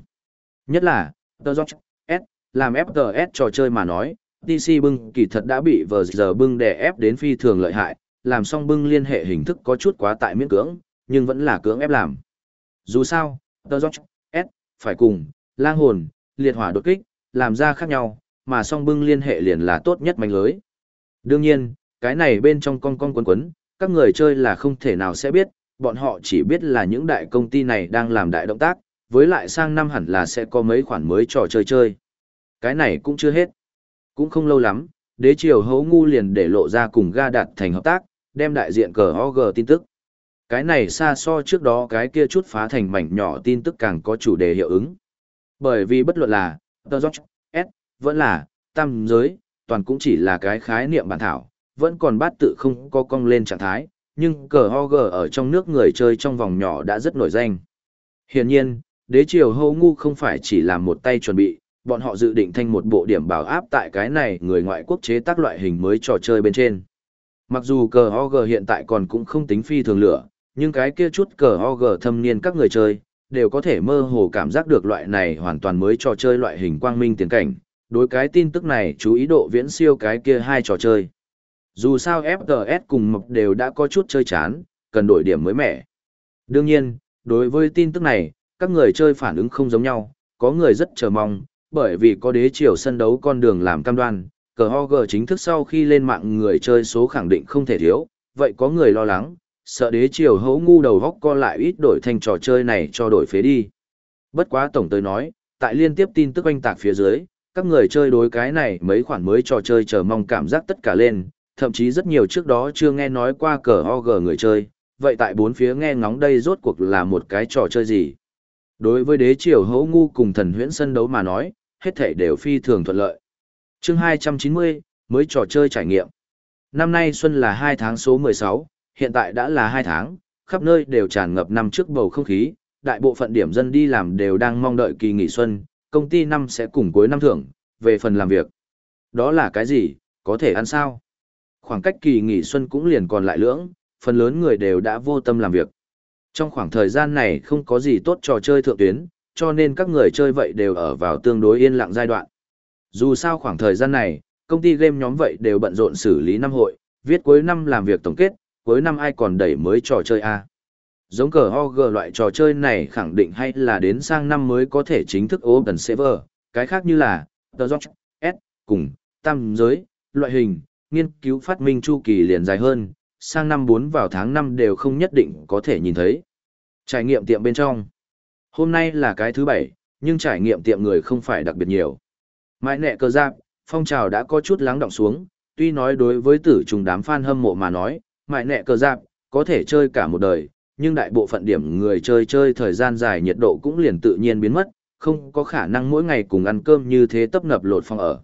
Nhất là, The George S, làm FTS trò chơi mà nói, DC bưng kỳ thật đã bị vờ giờ bưng đè ép đến phi thường lợi hại, làm xong bưng liên hệ hình thức có chút quá tại miễn cưỡng, nhưng vẫn là cưỡng ép làm. Dù sao, The George S, phải cùng, lang hồn, liệt hỏa đột kích, làm ra khác nhau, mà song bưng liên hệ liền là tốt nhất manh lưới. Đương nhiên, cái này bên trong con con quấn quấn, các người chơi là không thể nào sẽ biết, bọn họ chỉ biết là những đại công ty này đang làm đại động tác, với lại sang năm hẳn là sẽ có mấy khoản mới trò chơi chơi. Cái này cũng chưa hết. Cũng không lâu lắm, đế triều hấu ngu liền để lộ ra cùng ga đạt thành hợp tác, đem đại diện cờ OG tin tức. Cái này xa so trước đó cái kia chút phá thành mảnh nhỏ tin tức càng có chủ đề hiệu ứng. Bởi vì bất luận là, The George, S, vẫn là, tam giới, toàn cũng chỉ là cái khái niệm bản thảo, vẫn còn bát tự không có cong lên trạng thái, nhưng cờ OG ở trong nước người chơi trong vòng nhỏ đã rất nổi danh. Hiển nhiên, đế triều hô ngu không phải chỉ làm một tay chuẩn bị, bọn họ dự định thành một bộ điểm bảo áp tại cái này người ngoại quốc chế tác loại hình mới trò chơi bên trên. Mặc dù cờ OG hiện tại còn cũng không tính phi thường lửa, nhưng cái kia chút cờ OG thâm niên các người chơi, đều có thể mơ hồ cảm giác được loại này hoàn toàn mới trò chơi loại hình quang minh tiền cảnh. Đối cái tin tức này chú ý độ viễn siêu cái kia hai trò chơi. Dù sao FTS cùng mộc đều đã có chút chơi chán, cần đổi điểm mới mẻ. Đương nhiên, đối với tin tức này, các người chơi phản ứng không giống nhau, có người rất chờ mong, bởi vì có đế triều sân đấu con đường làm cam đoan, cờ ho gờ chính thức sau khi lên mạng người chơi số khẳng định không thể thiếu, vậy có người lo lắng, sợ đế triều hấu ngu đầu góc co lại ít đổi thành trò chơi này cho đổi phế đi. Bất quá tổng tới nói, tại liên tiếp tin tức oanh tạc phía dưới, các người chơi đối cái này mấy khoản mới trò chơi chờ mong cảm giác tất cả lên, thậm chí rất nhiều trước đó chưa nghe nói qua cờ OG người chơi, vậy tại bốn phía nghe ngóng đây rốt cuộc là một cái trò chơi gì. Đối với đế triều hấu ngu cùng thần huyễn sân đấu mà nói, hết thể đều phi thường thuận lợi chương 290, mới trò chơi trải nghiệm. Năm nay xuân là 2 tháng số 16, hiện tại đã là 2 tháng, khắp nơi đều tràn ngập năm trước bầu không khí, đại bộ phận điểm dân đi làm đều đang mong đợi kỳ nghỉ xuân, công ty năm sẽ cùng cuối năm thưởng, về phần làm việc. Đó là cái gì, có thể ăn sao? Khoảng cách kỳ nghỉ xuân cũng liền còn lại lưỡng, phần lớn người đều đã vô tâm làm việc. Trong khoảng thời gian này không có gì tốt trò chơi thượng tuyến, cho nên các người chơi vậy đều ở vào tương đối yên lặng giai đoạn. Dù sao khoảng thời gian này, công ty game nhóm vậy đều bận rộn xử lý năm hội, viết cuối năm làm việc tổng kết, cuối năm ai còn đẩy mới trò chơi A. Giống cờ OG loại trò chơi này khẳng định hay là đến sang năm mới có thể chính thức open server, cái khác như là The Dodge, S, cùng, tam giới, loại hình, nghiên cứu phát minh chu kỳ liền dài hơn, sang năm 4 vào tháng 5 đều không nhất định có thể nhìn thấy. Trải nghiệm tiệm bên trong. Hôm nay là cái thứ bảy, nhưng trải nghiệm tiệm người không phải đặc biệt nhiều. Mãi nẹ cơ giáp, phong trào đã có chút lắng động xuống, tuy nói đối với tử trùng đám fan hâm mộ mà nói, mãi nẹ cơ giáp, có thể chơi cả một đời, nhưng đại bộ phận điểm người chơi chơi thời gian dài nhiệt độ cũng liền tự nhiên biến mất, không có khả năng mỗi ngày cùng ăn cơm như thế tấp nập lột phong ở.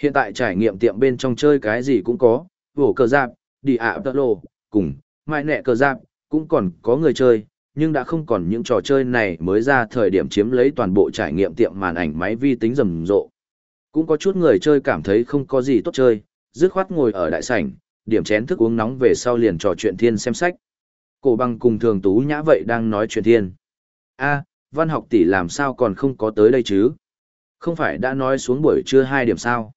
Hiện tại trải nghiệm tiệm bên trong chơi cái gì cũng có, vổ cờ giáp, đi ạ tơ lô, cùng, mãi nẹ cờ giáp, cũng còn có người chơi, nhưng đã không còn những trò chơi này mới ra thời điểm chiếm lấy toàn bộ trải nghiệm tiệm màn ảnh máy vi tính rầm rộ. Cũng có chút người chơi cảm thấy không có gì tốt chơi, dứt khoát ngồi ở đại sảnh, điểm chén thức uống nóng về sau liền trò chuyện thiên xem sách. Cổ bằng cùng thường tú nhã vậy đang nói chuyện thiên. a văn học tỷ làm sao còn không có tới đây chứ? Không phải đã nói xuống buổi trưa hai điểm sao?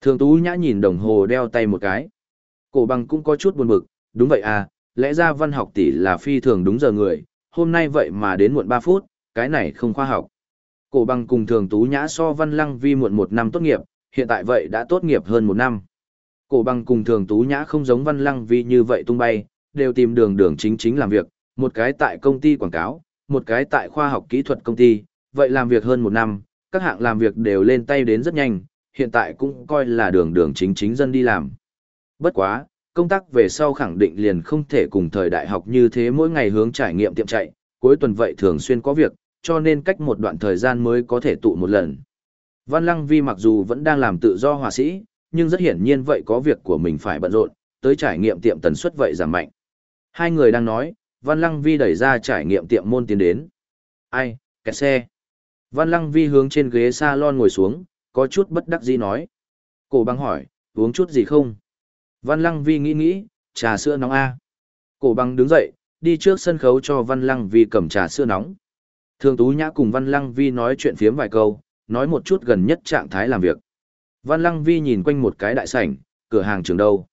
Thường tú nhã nhìn đồng hồ đeo tay một cái. Cổ bằng cũng có chút buồn bực, đúng vậy à, lẽ ra văn học tỷ là phi thường đúng giờ người, hôm nay vậy mà đến muộn 3 phút, cái này không khoa học. Cổ bằng cùng thường tú nhã so văn lăng vi muộn một năm tốt nghiệp, hiện tại vậy đã tốt nghiệp hơn một năm. Cổ bằng cùng thường tú nhã không giống văn lăng vi như vậy tung bay, đều tìm đường đường chính chính làm việc, một cái tại công ty quảng cáo, một cái tại khoa học kỹ thuật công ty, vậy làm việc hơn một năm, các hạng làm việc đều lên tay đến rất nhanh, hiện tại cũng coi là đường đường chính chính dân đi làm. Bất quá, công tác về sau khẳng định liền không thể cùng thời đại học như thế mỗi ngày hướng trải nghiệm tiệm chạy, cuối tuần vậy thường xuyên có việc, cho nên cách một đoạn thời gian mới có thể tụ một lần. Văn Lăng Vi mặc dù vẫn đang làm tự do họa sĩ, nhưng rất hiển nhiên vậy có việc của mình phải bận rộn, tới trải nghiệm tiệm tần suất vậy giảm mạnh. Hai người đang nói, Văn Lăng Vi đẩy ra trải nghiệm tiệm môn tiến đến. Ai, kẹt xe. Văn Lăng Vi hướng trên ghế salon ngồi xuống, có chút bất đắc dĩ nói. Cổ băng hỏi, uống chút gì không? Văn Lăng Vi nghĩ nghĩ, trà sữa nóng A. Cổ băng đứng dậy, đi trước sân khấu cho Văn Lăng Vi cầm trà sữa nóng. Thường Tú Nhã cùng Văn Lăng Vi nói chuyện phiếm vài câu, nói một chút gần nhất trạng thái làm việc. Văn Lăng Vi nhìn quanh một cái đại sảnh, cửa hàng trường đâu.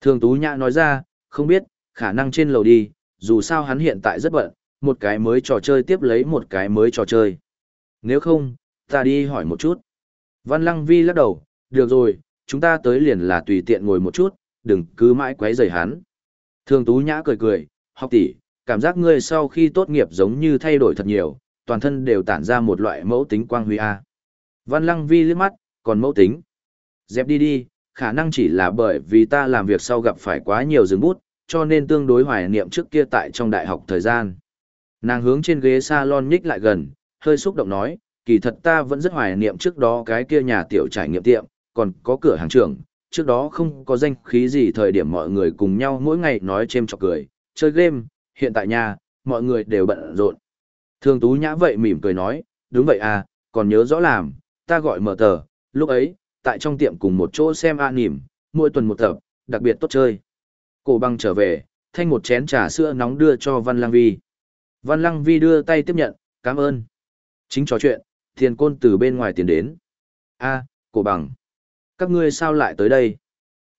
Thường Tú Nhã nói ra, không biết, khả năng trên lầu đi, dù sao hắn hiện tại rất bận, một cái mới trò chơi tiếp lấy một cái mới trò chơi. Nếu không, ta đi hỏi một chút. Văn Lăng Vi lắc đầu, được rồi, chúng ta tới liền là tùy tiện ngồi một chút, đừng cứ mãi quấy rầy hắn. Thường Tú Nhã cười cười, học tỷ, cảm giác ngươi sau khi tốt nghiệp giống như thay đổi thật nhiều, toàn thân đều tản ra một loại mẫu tính quang huy a. Văn Lăng Vi liếc mắt, còn mẫu tính. Dẹp đi đi, khả năng chỉ là bởi vì ta làm việc sau gặp phải quá nhiều dừng bút, cho nên tương đối hoài niệm trước kia tại trong đại học thời gian. Nàng hướng trên ghế salon nhích lại gần, hơi xúc động nói, kỳ thật ta vẫn rất hoài niệm trước đó cái kia nhà tiểu trải nghiệm tiệm, còn có cửa hàng trưởng, trước đó không có danh khí gì thời điểm mọi người cùng nhau mỗi ngày nói chêm chọc cười, chơi game, hiện tại nhà, mọi người đều bận rộn. Thường Tú Nhã vậy mỉm cười nói, đúng vậy à, còn nhớ rõ làm, ta gọi mở tờ, lúc ấy, tại trong tiệm cùng một chỗ xem an nỉm, mỗi tuần một tập, đặc biệt tốt chơi. Cổ băng trở về, thanh một chén trà sữa nóng đưa cho Văn Lăng Vi. Văn Lăng Vi đưa tay tiếp nhận, cảm ơn. Chính trò chuyện, thiền côn từ bên ngoài tiến đến. a cổ bằng. Các ngươi sao lại tới đây?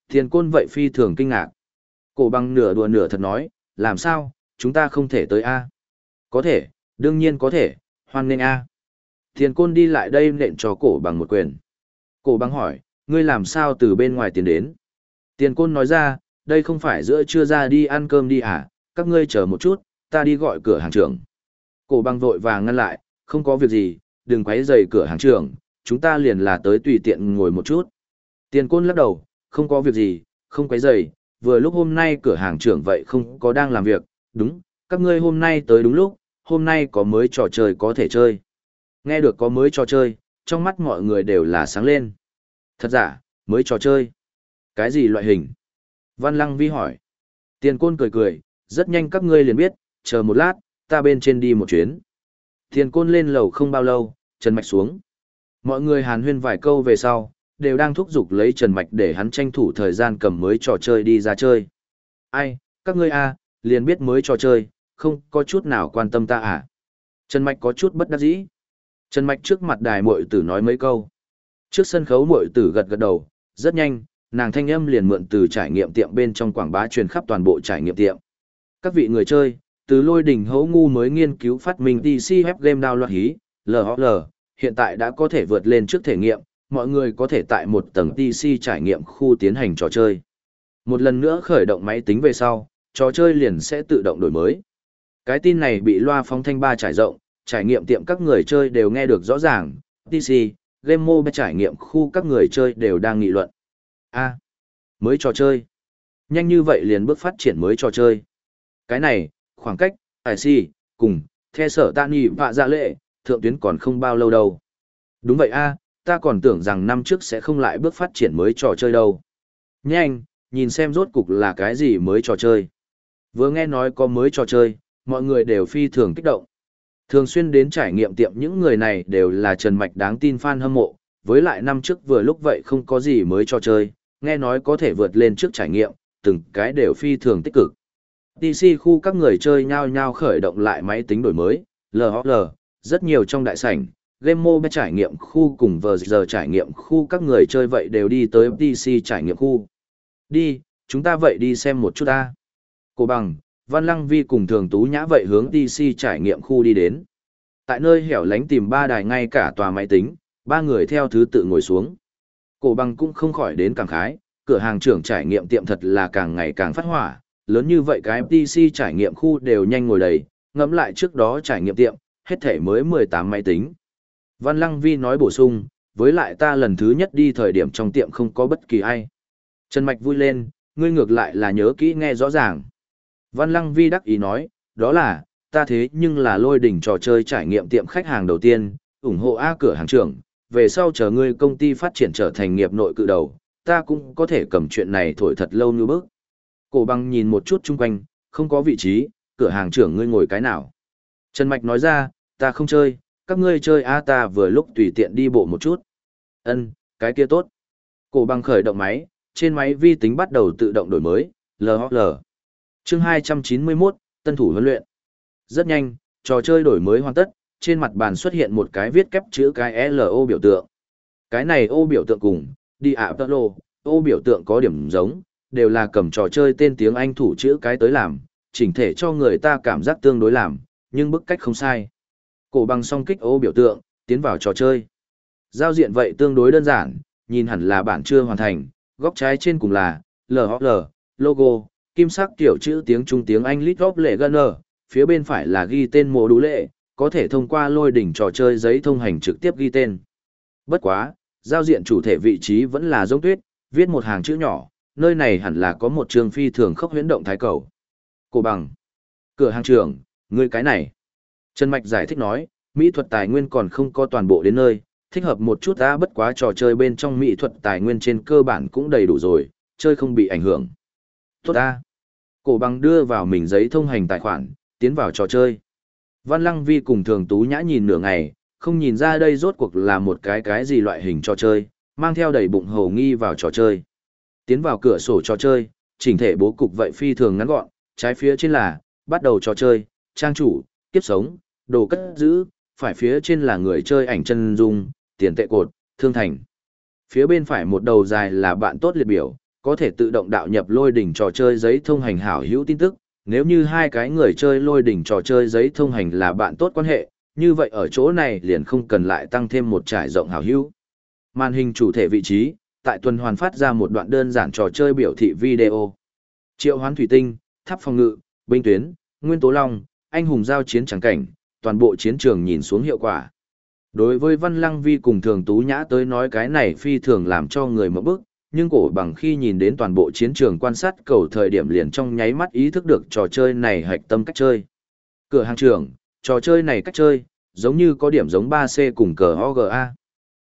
Thiền côn vậy phi thường kinh ngạc. Cổ bằng nửa đùa nửa thật nói, làm sao, chúng ta không thể tới a Có thể, đương nhiên có thể, hoan nghênh a Thiền côn đi lại đây nện cho cổ bằng một quyền. Cổ bằng hỏi, ngươi làm sao từ bên ngoài tiến đến? Tiền côn nói ra, đây không phải giữa trưa ra đi ăn cơm đi à, các ngươi chờ một chút, ta đi gọi cửa hàng trưởng. Cổ băng vội vàng ngăn lại, không có việc gì, đừng quấy rầy cửa hàng trưởng, chúng ta liền là tới tùy tiện ngồi một chút. Tiền côn lắc đầu, không có việc gì, không quấy rầy, vừa lúc hôm nay cửa hàng trưởng vậy không có đang làm việc, đúng, các ngươi hôm nay tới đúng lúc, hôm nay có mới trò chơi có thể chơi. Nghe được có mới trò chơi, trong mắt mọi người đều là sáng lên. Thật giả, mới trò chơi. Cái gì loại hình? Văn Lăng Vi hỏi. Tiền côn cười cười, rất nhanh các ngươi liền biết, chờ một lát, ta bên trên đi một chuyến. Tiền côn lên lầu không bao lâu, Trần Mạch xuống. Mọi người hàn huyên vài câu về sau, đều đang thúc giục lấy Trần Mạch để hắn tranh thủ thời gian cầm mới trò chơi đi ra chơi. Ai, các ngươi a liền biết mới trò chơi, không có chút nào quan tâm ta à? Trần Mạch có chút bất đắc dĩ. Trần Mạch trước mặt đài muội tử nói mấy câu. Trước sân khấu muội tử gật gật đầu, rất nhanh, nàng thanh âm liền mượn từ trải nghiệm tiệm bên trong quảng bá truyền khắp toàn bộ trải nghiệm tiệm. Các vị người chơi, từ lôi đỉnh hấu ngu mới nghiên cứu phát minh DC web game download hí, LHL, hiện tại đã có thể vượt lên trước thể nghiệm, mọi người có thể tại một tầng DC trải nghiệm khu tiến hành trò chơi. Một lần nữa khởi động máy tính về sau, trò chơi liền sẽ tự động đổi mới. Cái tin này bị loa phóng thanh ba trải rộng, trải nghiệm tiệm các người chơi đều nghe được rõ ràng, DC, game mobile trải nghiệm khu các người chơi đều đang nghị luận. A, mới trò chơi. Nhanh như vậy liền bước phát triển mới trò chơi. Cái này, khoảng cách, IC, cùng, the sở tạ nhị vạ dạ lệ, thượng tuyến còn không bao lâu đâu. Đúng vậy a, ta còn tưởng rằng năm trước sẽ không lại bước phát triển mới trò chơi đâu. Nhanh, nhìn xem rốt cục là cái gì mới trò chơi. Vừa nghe nói có mới trò chơi, mọi người đều phi thường kích động. Thường xuyên đến trải nghiệm tiệm những người này đều là Trần Mạch đáng tin fan hâm mộ, với lại năm trước vừa lúc vậy không có gì mới cho chơi, nghe nói có thể vượt lên trước trải nghiệm, từng cái đều phi thường tích cực. DC khu các người chơi nhau nhau khởi động lại máy tính đổi mới, LHL, rất nhiều trong đại sảnh, game mobile trải nghiệm khu cùng vờ giờ trải nghiệm khu các người chơi vậy đều đi tới DC trải nghiệm khu. Đi, chúng ta vậy đi xem một chút ta. Cô bằng, Văn Lăng Vi cùng Thường Tú Nhã vậy hướng DC trải nghiệm khu đi đến. Tại nơi hẻo lánh tìm ba đài ngay cả tòa máy tính, ba người theo thứ tự ngồi xuống. Cổ bằng cũng không khỏi đến càng khái, cửa hàng trưởng trải nghiệm tiệm thật là càng ngày càng phát hỏa, lớn như vậy cái FTC trải nghiệm khu đều nhanh ngồi đầy, ngẫm lại trước đó trải nghiệm tiệm, hết thể mới 18 máy tính. Văn Lăng Vi nói bổ sung, với lại ta lần thứ nhất đi thời điểm trong tiệm không có bất kỳ ai. Trần Mạch vui lên, ngươi ngược lại là nhớ kỹ nghe rõ ràng. Văn Lăng Vi đắc ý nói, đó là, ta thế nhưng là lôi đỉnh trò chơi trải nghiệm tiệm khách hàng đầu tiên, ủng hộ A cửa hàng trưởng, về sau chờ ngươi công ty phát triển trở thành nghiệp nội cự đầu, ta cũng có thể cầm chuyện này thổi thật lâu như bước. Cổ băng nhìn một chút chung quanh, không có vị trí, cửa hàng trưởng ngươi ngồi cái nào. Trần Mạch nói ra, ta không chơi, các ngươi chơi A ta vừa lúc tùy tiện đi bộ một chút. Ân, cái kia tốt. Cổ băng khởi động máy, trên máy vi tính bắt đầu tự động đổi mới, lờ lờ. Chương 291, tân thủ huấn luyện. Rất nhanh, trò chơi đổi mới hoàn tất, trên mặt bàn xuất hiện một cái viết kép chữ cái LO biểu tượng. Cái này ô biểu tượng cùng, đi ạ tơ lô, ô biểu tượng có điểm giống, đều là cầm trò chơi tên tiếng Anh thủ chữ cái tới làm, chỉnh thể cho người ta cảm giác tương đối làm, nhưng bức cách không sai. Cổ bằng song kích ô biểu tượng, tiến vào trò chơi. Giao diện vậy tương đối đơn giản, nhìn hẳn là bản chưa hoàn thành, góc trái trên cùng là LHL, logo, kim sắc tiểu chữ tiếng Trung tiếng Anh lít góp lệ gunner, phía bên phải là ghi tên mộ đủ lệ, có thể thông qua lôi đỉnh trò chơi giấy thông hành trực tiếp ghi tên. Bất quá, giao diện chủ thể vị trí vẫn là giống tuyết, viết một hàng chữ nhỏ, nơi này hẳn là có một trường phi thường khốc huyễn động thái cầu. Cổ bằng. Cửa hàng trưởng, ngươi cái này. Trần Mạch giải thích nói, mỹ thuật tài nguyên còn không có toàn bộ đến nơi, thích hợp một chút đã bất quá trò chơi bên trong mỹ thuật tài nguyên trên cơ bản cũng đầy đủ rồi, chơi không bị ảnh hưởng. Tốt ta. Cổ bằng đưa vào mình giấy thông hành tài khoản, tiến vào trò chơi. Văn Lăng Vi cùng Thường Tú Nhã nhìn nửa ngày, không nhìn ra đây rốt cuộc là một cái cái gì loại hình trò chơi, mang theo đầy bụng hồ nghi vào trò chơi. Tiến vào cửa sổ trò chơi, chỉnh thể bố cục vậy phi thường ngắn gọn, trái phía trên là, bắt đầu trò chơi, trang chủ, kiếp sống, đồ cất giữ, phải phía trên là người chơi ảnh chân dung, tiền tệ cột, thương thành. Phía bên phải một đầu dài là bạn tốt liệt biểu, có thể tự động đạo nhập lôi đỉnh trò chơi giấy thông hành hảo hữu tin tức. Nếu như hai cái người chơi lôi đỉnh trò chơi giấy thông hành là bạn tốt quan hệ, như vậy ở chỗ này liền không cần lại tăng thêm một trải rộng hảo hữu. Màn hình chủ thể vị trí, tại tuần hoàn phát ra một đoạn đơn giản trò chơi biểu thị video. Triệu hoán thủy tinh, tháp phòng ngự, binh tuyến, nguyên tố long, anh hùng giao chiến trắng cảnh, toàn bộ chiến trường nhìn xuống hiệu quả. Đối với Văn Lăng Vi cùng Thường Tú Nhã tới nói cái này phi thường làm cho người mở bức, nhưng cổ bằng khi nhìn đến toàn bộ chiến trường quan sát cầu thời điểm liền trong nháy mắt ý thức được trò chơi này hạch tâm cách chơi. Cửa hàng trưởng, trò chơi này cách chơi, giống như có điểm giống 3C cùng cờ OGA.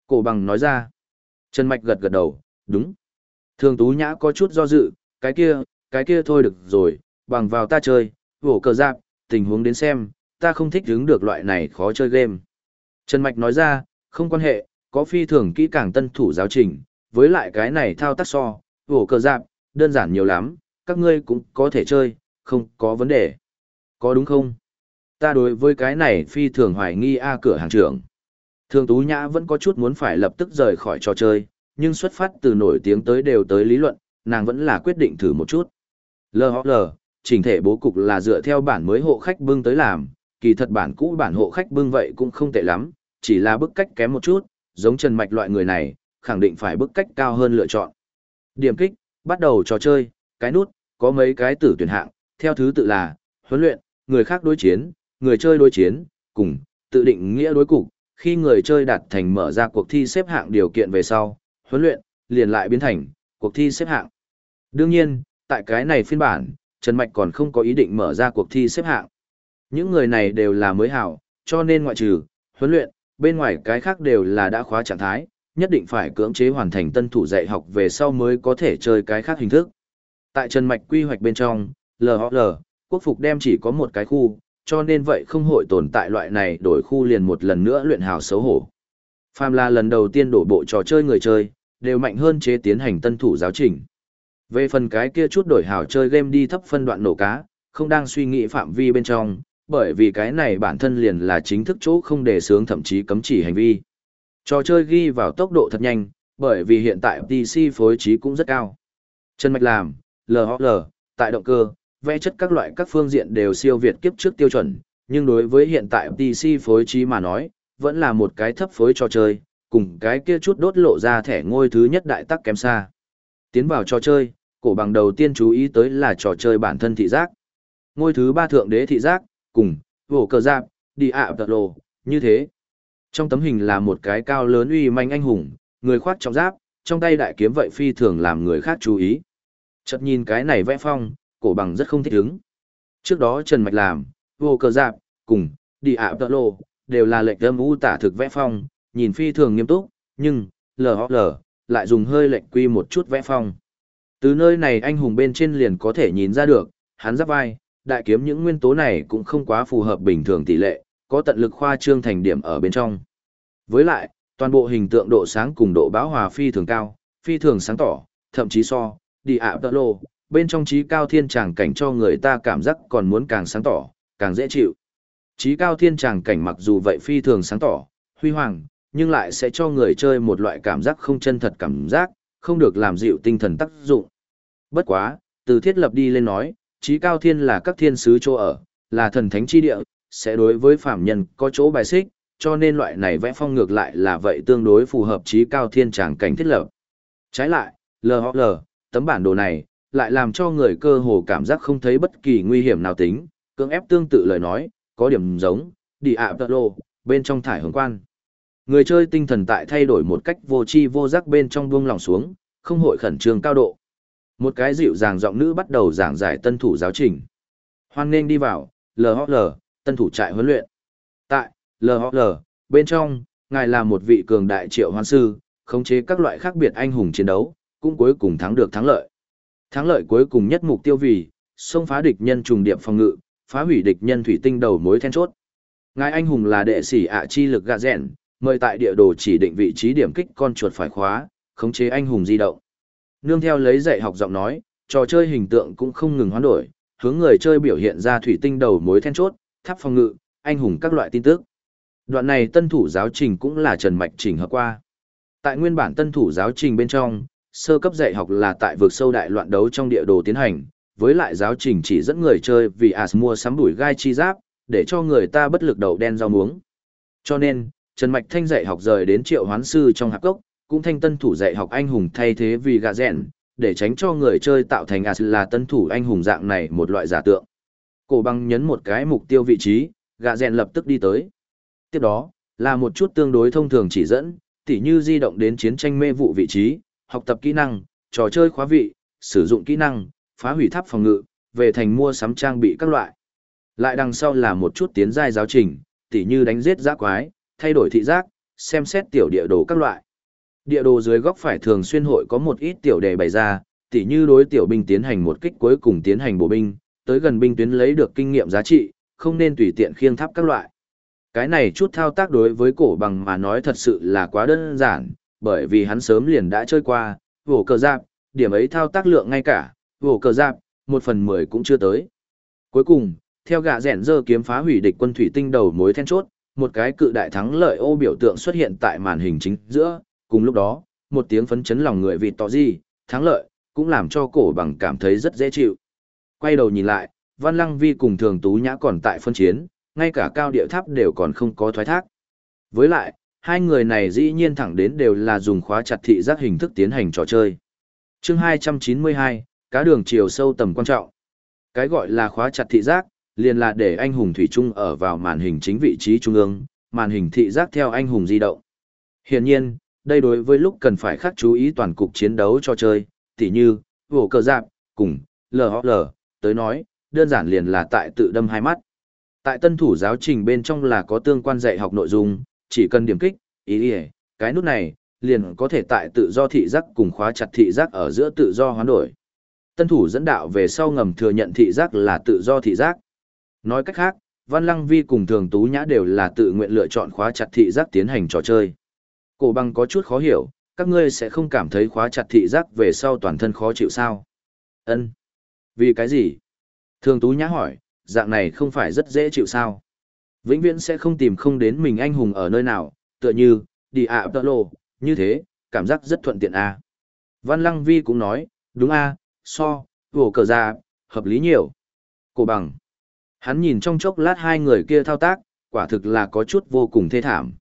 Cổ bằng nói ra. Trần Mạch gật gật đầu, đúng. Thường Tú Nhã có chút do dự, cái kia, cái kia thôi được rồi, bằng vào ta chơi, vổ cờ giáp, tình huống đến xem, ta không thích hứng được loại này khó chơi game. Trần Mạch nói ra, không quan hệ, có phi thường kỹ càng tân thủ giáo trình, với lại cái này thao tác so, vổ cờ dạp, đơn giản nhiều lắm, các ngươi cũng có thể chơi, không có vấn đề. Có đúng không? Ta đối với cái này phi thường hoài nghi A cửa hàng trưởng. Thường Tú Nhã vẫn có chút muốn phải lập tức rời khỏi trò chơi, nhưng xuất phát từ nổi tiếng tới đều tới lý luận, nàng vẫn là quyết định thử một chút. LHL, chỉnh thể bố cục là dựa theo bản mới hộ khách bưng tới làm, kỳ thật bản cũ bản hộ khách bưng vậy cũng không tệ lắm, chỉ là bức cách kém một chút, giống Trần Mạch loại người này, khẳng định phải bức cách cao hơn lựa chọn. Điểm kích, bắt đầu trò chơi, cái nút, có mấy cái tử tuyển hạng, theo thứ tự là, huấn luyện, người khác đối chiến, người chơi đối chiến, cùng, tự định nghĩa đối cục, khi người chơi đạt thành mở ra cuộc thi xếp hạng điều kiện về sau, huấn luyện, liền lại biến thành, cuộc thi xếp hạng. Đương nhiên, tại cái này phiên bản, Trần Mạch còn không có ý định mở ra cuộc thi xếp hạng. Những người này đều là mới hảo, cho nên ngoại trừ, huấn luyện, bên ngoài cái khác đều là đã khóa trạng thái, nhất định phải cưỡng chế hoàn thành tân thủ dạy học về sau mới có thể chơi cái khác hình thức. Tại Trần Mạch quy hoạch bên trong, LHL, quốc phục đem chỉ có một cái khu, cho nên vậy không hội tồn tại loại này đổi khu liền một lần nữa luyện hào xấu hổ. Phàm là lần đầu tiên đổ bộ trò chơi người chơi, đều mạnh hơn chế tiến hành tân thủ giáo trình. Về phần cái kia chút đổi hào chơi game đi thấp phân đoạn nổ cá, không đang suy nghĩ phạm vi bên trong, bởi vì cái này bản thân liền là chính thức chỗ không đề sướng thậm chí cấm chỉ hành vi. Trò chơi ghi vào tốc độ thật nhanh, bởi vì hiện tại PC phối trí cũng rất cao. Chân mạch làm, LHL, tại động cơ, vẽ chất các loại các phương diện đều siêu việt kiếp trước tiêu chuẩn, nhưng đối với hiện tại PC phối trí mà nói, vẫn là một cái thấp phối trò chơi, cùng cái kia chút đốt lộ ra thẻ ngôi thứ nhất đại tắc kém xa. Tiến vào trò chơi, cổ bằng đầu tiên chú ý tới là trò chơi bản thân thị giác. Ngôi thứ ba thượng đế thị giác, cùng, vổ cờ giáp, đi ạ tật lộ, như thế. Trong tấm hình là một cái cao lớn uy manh anh hùng, người khoác trọng giáp, trong tay đại kiếm vậy phi thường làm người khác chú ý. Chợt nhìn cái này vẽ phong, cổ bằng rất không thích ứng. Trước đó Trần Mạch làm, vô cờ giáp, cùng, đi ạ tợ lộ, đều là lệnh âm u tả thực vẽ phong, nhìn phi thường nghiêm túc, nhưng, lờ lờ, lại dùng hơi lệnh quy một chút vẽ phong. Từ nơi này anh hùng bên trên liền có thể nhìn ra được, hắn giáp vai, đại kiếm những nguyên tố này cũng không quá phù hợp bình thường tỷ lệ, có tận lực khoa trương thành điểm ở bên trong. Với lại, toàn bộ hình tượng độ sáng cùng độ bão hòa phi thường cao, phi thường sáng tỏ, thậm chí so, đi ạ tợ lộ, bên trong trí cao thiên tràng cảnh cho người ta cảm giác còn muốn càng sáng tỏ, càng dễ chịu. Trí cao thiên tràng cảnh mặc dù vậy phi thường sáng tỏ, huy hoàng, nhưng lại sẽ cho người chơi một loại cảm giác không chân thật cảm giác, không được làm dịu tinh thần tác dụng. Bất quá, từ thiết lập đi lên nói, trí cao thiên là các thiên sứ chỗ ở, là thần thánh chi địa, sẽ đối với phạm nhân có chỗ bài xích, cho nên loại này vẽ phong ngược lại là vậy tương đối phù hợp trí cao thiên tràng cảnh thiết lập. Trái lại, LHL, tấm bản đồ này, lại làm cho người cơ hồ cảm giác không thấy bất kỳ nguy hiểm nào tính, cưỡng ép tương tự lời nói, có điểm giống, đi ạ tợ lộ, bên trong thải hướng quan. Người chơi tinh thần tại thay đổi một cách vô tri vô giác bên trong buông lòng xuống, không hội khẩn trương cao độ. Một cái dịu dàng giọng nữ bắt đầu giảng giải tân thủ giáo trình. Hoan nên đi vào, LHL, tân thủ trại huấn luyện. Tại, LHL, bên trong, ngài là một vị cường đại triệu hoan sư, khống chế các loại khác biệt anh hùng chiến đấu, cũng cuối cùng thắng được thắng lợi. Thắng lợi cuối cùng nhất mục tiêu vì, xông phá địch nhân trùng điệp phòng ngự, phá hủy địch nhân thủy tinh đầu mối then chốt. Ngài anh hùng là đệ sĩ ạ chi lực gạ rèn, mời tại địa đồ chỉ định vị trí điểm kích con chuột phải khóa, khống chế anh hùng di động. Nương theo lấy dạy học giọng nói, trò chơi hình tượng cũng không ngừng hoán đổi, hướng người chơi biểu hiện ra thủy tinh đầu mối then chốt, tháp phòng ngự, anh hùng các loại tin tức. Đoạn này tân thủ giáo trình cũng là Trần Mạch chỉnh hợp qua. Tại nguyên bản tân thủ giáo trình bên trong, sơ cấp dạy học là tại vực sâu đại loạn đấu trong địa đồ tiến hành, với lại giáo trình chỉ dẫn người chơi vì as mua sắm đuổi gai chi giáp, để cho người ta bất lực đầu đen rau muống. Cho nên, Trần Mạch Thanh dạy học rời đến triệu hoán sư trong hạp cốc, cũng thanh tân thủ dạy học anh hùng thay thế vì gà rèn, để tránh cho người chơi tạo thành as là tân thủ anh hùng dạng này một loại giả tượng. Cổ băng nhấn một cái mục tiêu vị trí, gà rèn lập tức đi tới. Tiếp đó, là một chút tương đối thông thường chỉ dẫn, tỉ như di động đến chiến tranh mê vụ vị trí, học tập kỹ năng, trò chơi khóa vị, sử dụng kỹ năng, phá hủy tháp phòng ngự, về thành mua sắm trang bị các loại. Lại đằng sau là một chút tiến giai giáo trình, tỉ như đánh giết giã quái, thay đổi thị giác, xem xét tiểu địa đồ các loại. Địa đồ dưới góc phải thường xuyên hội có một ít tiểu đề bày ra, tỉ như đối tiểu binh tiến hành một kích cuối cùng tiến hành bổ binh, tới gần binh tuyến lấy được kinh nghiệm giá trị, không nên tùy tiện khiêng tháp các loại. Cái này chút thao tác đối với cổ bằng mà nói thật sự là quá đơn giản, bởi vì hắn sớm liền đã chơi qua, vổ cờ giáp, điểm ấy thao tác lượng ngay cả, vổ cờ giáp, một phần mười cũng chưa tới. Cuối cùng, theo gạ rẻn dơ kiếm phá hủy địch quân thủy tinh đầu mối then chốt, một cái cự đại thắng lợi ô biểu tượng xuất hiện tại màn hình chính giữa, cùng lúc đó, một tiếng phấn chấn lòng người vì tỏ gì, thắng lợi, cũng làm cho cổ bằng cảm thấy rất dễ chịu. Quay đầu nhìn lại, Văn Lăng Vi cùng Thường Tú Nhã còn tại phân chiến, ngay cả cao địa tháp đều còn không có thoái thác. Với lại, hai người này dĩ nhiên thẳng đến đều là dùng khóa chặt thị giác hình thức tiến hành trò chơi. chương 292, cá đường chiều sâu tầm quan trọng. Cái gọi là khóa chặt thị giác, liền là để anh hùng thủy chung ở vào màn hình chính vị trí trung ương, màn hình thị giác theo anh hùng di động. Hiển nhiên, đây đối với lúc cần phải khắc chú ý toàn cục chiến đấu cho chơi, tỉ như, vổ cờ giạc, cùng, lờ tới nói, đơn giản liền là tại tự đâm hai mắt. Tại tân thủ giáo trình bên trong là có tương quan dạy học nội dung, chỉ cần điểm kích, ý ý, cái nút này, liền có thể tại tự do thị giác cùng khóa chặt thị giác ở giữa tự do hoán đổi. Tân thủ dẫn đạo về sau ngầm thừa nhận thị giác là tự do thị giác. Nói cách khác, Văn Lăng Vi cùng Thường Tú Nhã đều là tự nguyện lựa chọn khóa chặt thị giác tiến hành trò chơi. Cổ băng có chút khó hiểu, các ngươi sẽ không cảm thấy khóa chặt thị giác về sau toàn thân khó chịu sao? Ân, Vì cái gì? Thường Tú Nhã hỏi, dạng này không phải rất dễ chịu sao? Vĩnh viễn sẽ không tìm không đến mình anh hùng ở nơi nào, tựa như, đi ạ tợ lộ, như thế, cảm giác rất thuận tiện à. Văn Lăng Vi cũng nói, đúng a, so, vổ cờ ra, hợp lý nhiều. Cổ bằng. Hắn nhìn trong chốc lát hai người kia thao tác, quả thực là có chút vô cùng thê thảm.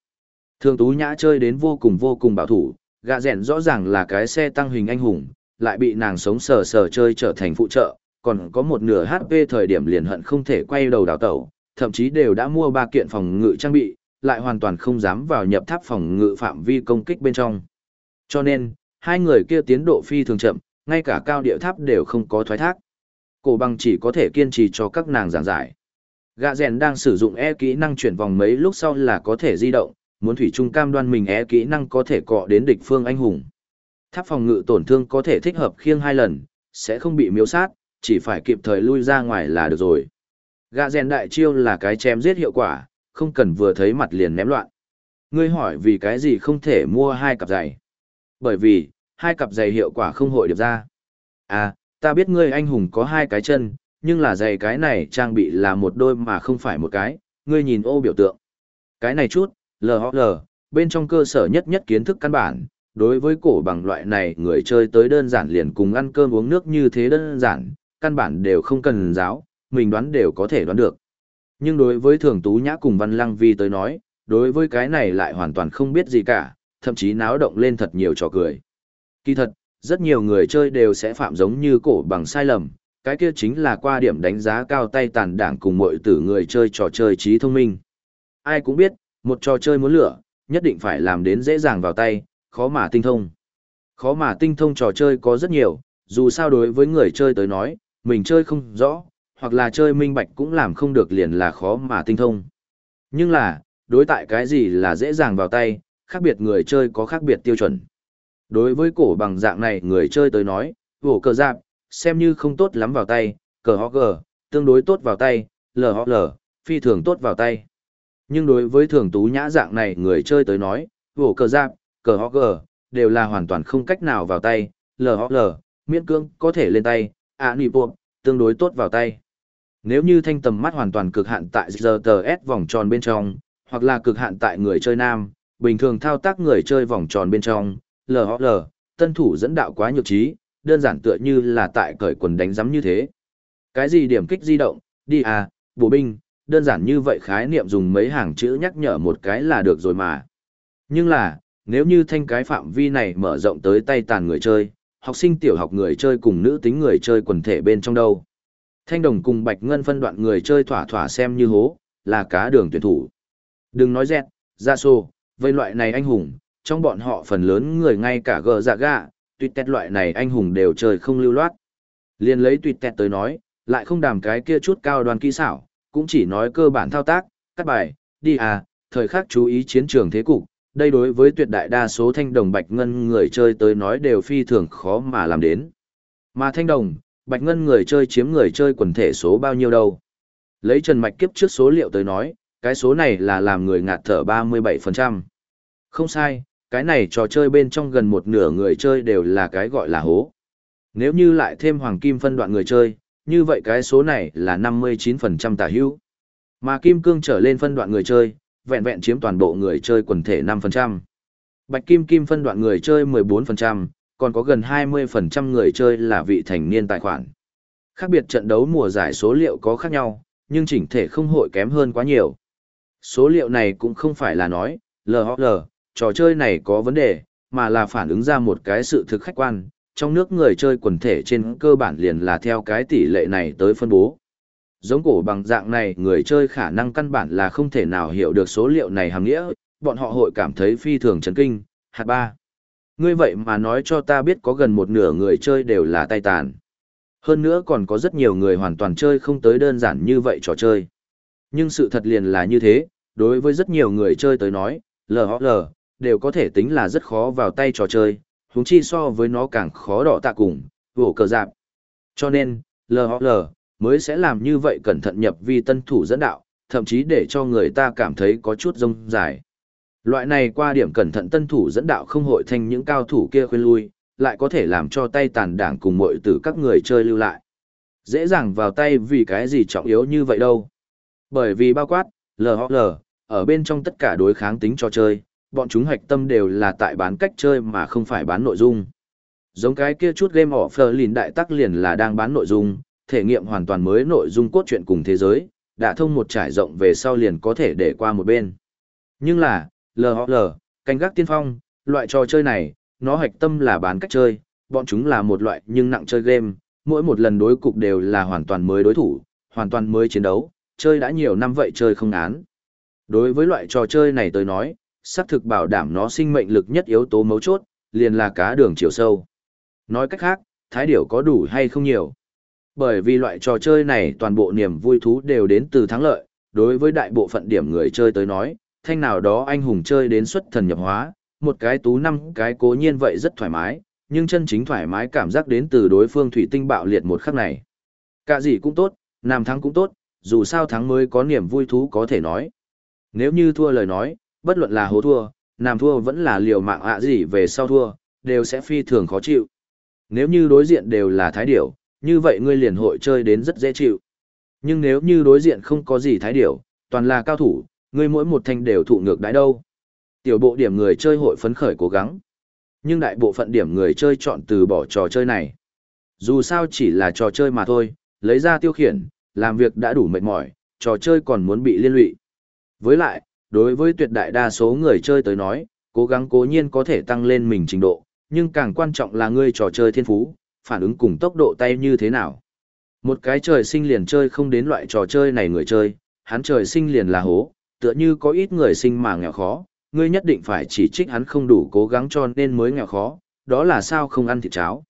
Thường Tú Nhã chơi đến vô cùng vô cùng bảo thủ, gạ rèn rõ ràng là cái xe tăng hình anh hùng, lại bị nàng sống sờ sờ chơi trở thành phụ trợ, còn có một nửa HP thời điểm liền hận không thể quay đầu đào tẩu, thậm chí đều đã mua ba kiện phòng ngự trang bị, lại hoàn toàn không dám vào nhập tháp phòng ngự phạm vi công kích bên trong. Cho nên, hai người kia tiến độ phi thường chậm, ngay cả cao địa tháp đều không có thoái thác. Cổ bằng chỉ có thể kiên trì cho các nàng giảng giải. Gạ rèn đang sử dụng e kỹ năng chuyển vòng mấy lúc sau là có thể di động, muốn thủy trung cam đoan mình é kỹ năng có thể cọ đến địch phương anh hùng. Tháp phòng ngự tổn thương có thể thích hợp khiêng hai lần, sẽ không bị miếu sát, chỉ phải kịp thời lui ra ngoài là được rồi. Gạ rèn đại chiêu là cái chém giết hiệu quả, không cần vừa thấy mặt liền ném loạn. Ngươi hỏi vì cái gì không thể mua hai cặp giày? Bởi vì, hai cặp giày hiệu quả không hội điệp ra. À, ta biết ngươi anh hùng có hai cái chân, nhưng là giày cái này trang bị là một đôi mà không phải một cái, ngươi nhìn ô biểu tượng. Cái này chút, LHL, bên trong cơ sở nhất nhất kiến thức căn bản, đối với cổ bằng loại này người chơi tới đơn giản liền cùng ăn cơm uống nước như thế đơn giản, căn bản đều không cần giáo, mình đoán đều có thể đoán được. Nhưng đối với thường tú nhã cùng văn lăng vi tới nói, đối với cái này lại hoàn toàn không biết gì cả, thậm chí náo động lên thật nhiều trò cười. Kỳ thật, rất nhiều người chơi đều sẽ phạm giống như cổ bằng sai lầm, cái kia chính là qua điểm đánh giá cao tay tàn đảng cùng mọi tử người chơi trò chơi trí thông minh. Ai cũng biết, một trò chơi muốn lửa, nhất định phải làm đến dễ dàng vào tay, khó mà tinh thông. Khó mà tinh thông trò chơi có rất nhiều, dù sao đối với người chơi tới nói, mình chơi không rõ, hoặc là chơi minh bạch cũng làm không được liền là khó mà tinh thông. Nhưng là, đối tại cái gì là dễ dàng vào tay, khác biệt người chơi có khác biệt tiêu chuẩn. Đối với cổ bằng dạng này người chơi tới nói, vổ cờ giáp, xem như không tốt lắm vào tay, cờ ho gờ, tương đối tốt vào tay, lờ ho lờ, phi thường tốt vào tay. Nhưng đối với thường tú nhã dạng này người chơi tới nói, vổ cờ giáp, cờ ho gờ, đều là hoàn toàn không cách nào vào tay, lờ ho lờ, miễn cương có thể lên tay, ạ nị buộc, tương đối tốt vào tay. Nếu như thanh tầm mắt hoàn toàn cực hạn tại giờ tờ S vòng tròn bên trong, hoặc là cực hạn tại người chơi nam, bình thường thao tác người chơi vòng tròn bên trong, LHL, tân thủ dẫn đạo quá nhược trí, đơn giản tựa như là tại cởi quần đánh giấm như thế. Cái gì điểm kích di động, đi à, bộ binh, đơn giản như vậy khái niệm dùng mấy hàng chữ nhắc nhở một cái là được rồi mà. Nhưng là, nếu như thanh cái phạm vi này mở rộng tới tay tàn người chơi, học sinh tiểu học người chơi cùng nữ tính người chơi quần thể bên trong đâu. Thanh đồng cùng bạch ngân phân đoạn người chơi thỏa thỏa xem như hố, là cá đường tuyển thủ. Đừng nói dẹt, ra xô, với loại này anh hùng, trong bọn họ phần lớn người ngay cả gờ dạ gạ, tuyệt tẹt loại này anh hùng đều chơi không lưu loát. Liên lấy tuyệt tẹt tới nói, lại không đàm cái kia chút cao đoàn kỹ xảo, cũng chỉ nói cơ bản thao tác, cắt bài, đi à, thời khắc chú ý chiến trường thế cục, đây đối với tuyệt đại đa số thanh đồng bạch ngân người chơi tới nói đều phi thường khó mà làm đến. Mà thanh đồng, bạch ngân người chơi chiếm người chơi quần thể số bao nhiêu đâu. Lấy Trần Mạch kiếp trước số liệu tới nói, cái số này là làm người ngạt thở 37%. Không sai, cái này trò chơi bên trong gần một nửa người chơi đều là cái gọi là hố. Nếu như lại thêm hoàng kim phân đoạn người chơi, như vậy cái số này là 59% tả hữu. Mà kim cương trở lên phân đoạn người chơi, vẹn vẹn chiếm toàn bộ người chơi quần thể 5%. Bạch kim kim phân đoạn người chơi 14%, còn có gần 20% người chơi là vị thành niên tài khoản. Khác biệt trận đấu mùa giải số liệu có khác nhau, nhưng chỉnh thể không hội kém hơn quá nhiều. Số liệu này cũng không phải là nói, LHL, trò chơi này có vấn đề, mà là phản ứng ra một cái sự thực khách quan, trong nước người chơi quần thể trên cơ bản liền là theo cái tỷ lệ này tới phân bố. Giống cổ bằng dạng này người chơi khả năng căn bản là không thể nào hiểu được số liệu này hàm nghĩa, bọn họ hội cảm thấy phi thường chấn kinh, hạt ba. Ngươi vậy mà nói cho ta biết có gần một nửa người chơi đều là tay tàn. Hơn nữa còn có rất nhiều người hoàn toàn chơi không tới đơn giản như vậy trò chơi. Nhưng sự thật liền là như thế, đối với rất nhiều người chơi tới nói, LHL, đều có thể tính là rất khó vào tay trò chơi, huống chi so với nó càng khó đỏ tạ cùng, vổ cờ dạp. Cho nên, LHL, mới sẽ làm như vậy cẩn thận nhập vi tân thủ dẫn đạo, thậm chí để cho người ta cảm thấy có chút rông dài. Loại này qua điểm cẩn thận tân thủ dẫn đạo không hội thành những cao thủ kia khuyên lui, lại có thể làm cho tay tàn đảng cùng mọi tử các người chơi lưu lại. Dễ dàng vào tay vì cái gì trọng yếu như vậy đâu. Bởi vì bao quát, LHL, ở bên trong tất cả đối kháng tính trò chơi, bọn chúng hoạch tâm đều là tại bán cách chơi mà không phải bán nội dung. Giống cái kia chút game offer lìn đại tắc liền là đang bán nội dung, thể nghiệm hoàn toàn mới nội dung cốt truyện cùng thế giới, đã thông một trải rộng về sau liền có thể để qua một bên. Nhưng là, LOL, canh gác tiên phong, loại trò chơi này, nó hạch tâm là bán cách chơi, bọn chúng là một loại nhưng nặng chơi game, mỗi một lần đối cục đều là hoàn toàn mới đối thủ, hoàn toàn mới chiến đấu, chơi đã nhiều năm vậy chơi không án. Đối với loại trò chơi này tôi nói, xác thực bảo đảm nó sinh mệnh lực nhất yếu tố mấu chốt, liền là cá đường chiều sâu. Nói cách khác, thái điểu có đủ hay không nhiều. Bởi vì loại trò chơi này toàn bộ niềm vui thú đều đến từ thắng lợi, đối với đại bộ phận điểm người chơi tới nói, thanh nào đó anh hùng chơi đến xuất thần nhập hóa, một cái tú năm cái cố nhiên vậy rất thoải mái, nhưng chân chính thoải mái cảm giác đến từ đối phương thủy tinh bạo liệt một khắc này. Cả gì cũng tốt, nam thắng cũng tốt, dù sao thắng mới có niềm vui thú có thể nói. Nếu như thua lời nói, bất luận là hố thua, nam thua vẫn là liều mạng ạ gì về sau thua, đều sẽ phi thường khó chịu. Nếu như đối diện đều là thái điểu, như vậy ngươi liền hội chơi đến rất dễ chịu. Nhưng nếu như đối diện không có gì thái điểu, toàn là cao thủ, ngươi mỗi một thanh đều thụ ngược đãi đâu. Tiểu bộ điểm người chơi hội phấn khởi cố gắng. Nhưng đại bộ phận điểm người chơi chọn từ bỏ trò chơi này. Dù sao chỉ là trò chơi mà thôi, lấy ra tiêu khiển, làm việc đã đủ mệt mỏi, trò chơi còn muốn bị liên lụy. Với lại, đối với tuyệt đại đa số người chơi tới nói, cố gắng cố nhiên có thể tăng lên mình trình độ, nhưng càng quan trọng là ngươi trò chơi thiên phú, phản ứng cùng tốc độ tay như thế nào. Một cái trời sinh liền chơi không đến loại trò chơi này người chơi, hắn trời sinh liền là hố, tựa như có ít người sinh mà nghèo khó, ngươi nhất định phải chỉ trích hắn không đủ cố gắng cho nên mới nghèo khó, đó là sao không ăn thịt cháo.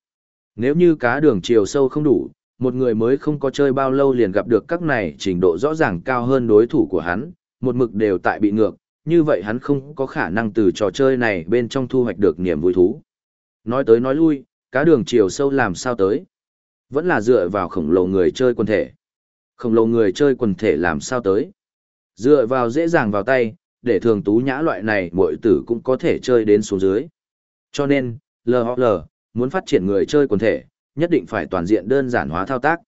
Nếu như cá đường chiều sâu không đủ, một người mới không có chơi bao lâu liền gặp được các này trình độ rõ ràng cao hơn đối thủ của hắn, một mực đều tại bị ngược, như vậy hắn không có khả năng từ trò chơi này bên trong thu hoạch được niềm vui thú. Nói tới nói lui, cá đường chiều sâu làm sao tới? Vẫn là dựa vào khổng lồ người chơi quần thể. Khổng lồ người chơi quần thể làm sao tới? Dựa vào dễ dàng vào tay, để thường tú nhã loại này mọi tử cũng có thể chơi đến xuống dưới. Cho nên, lhl muốn phát triển người chơi quần thể, nhất định phải toàn diện đơn giản hóa thao tác.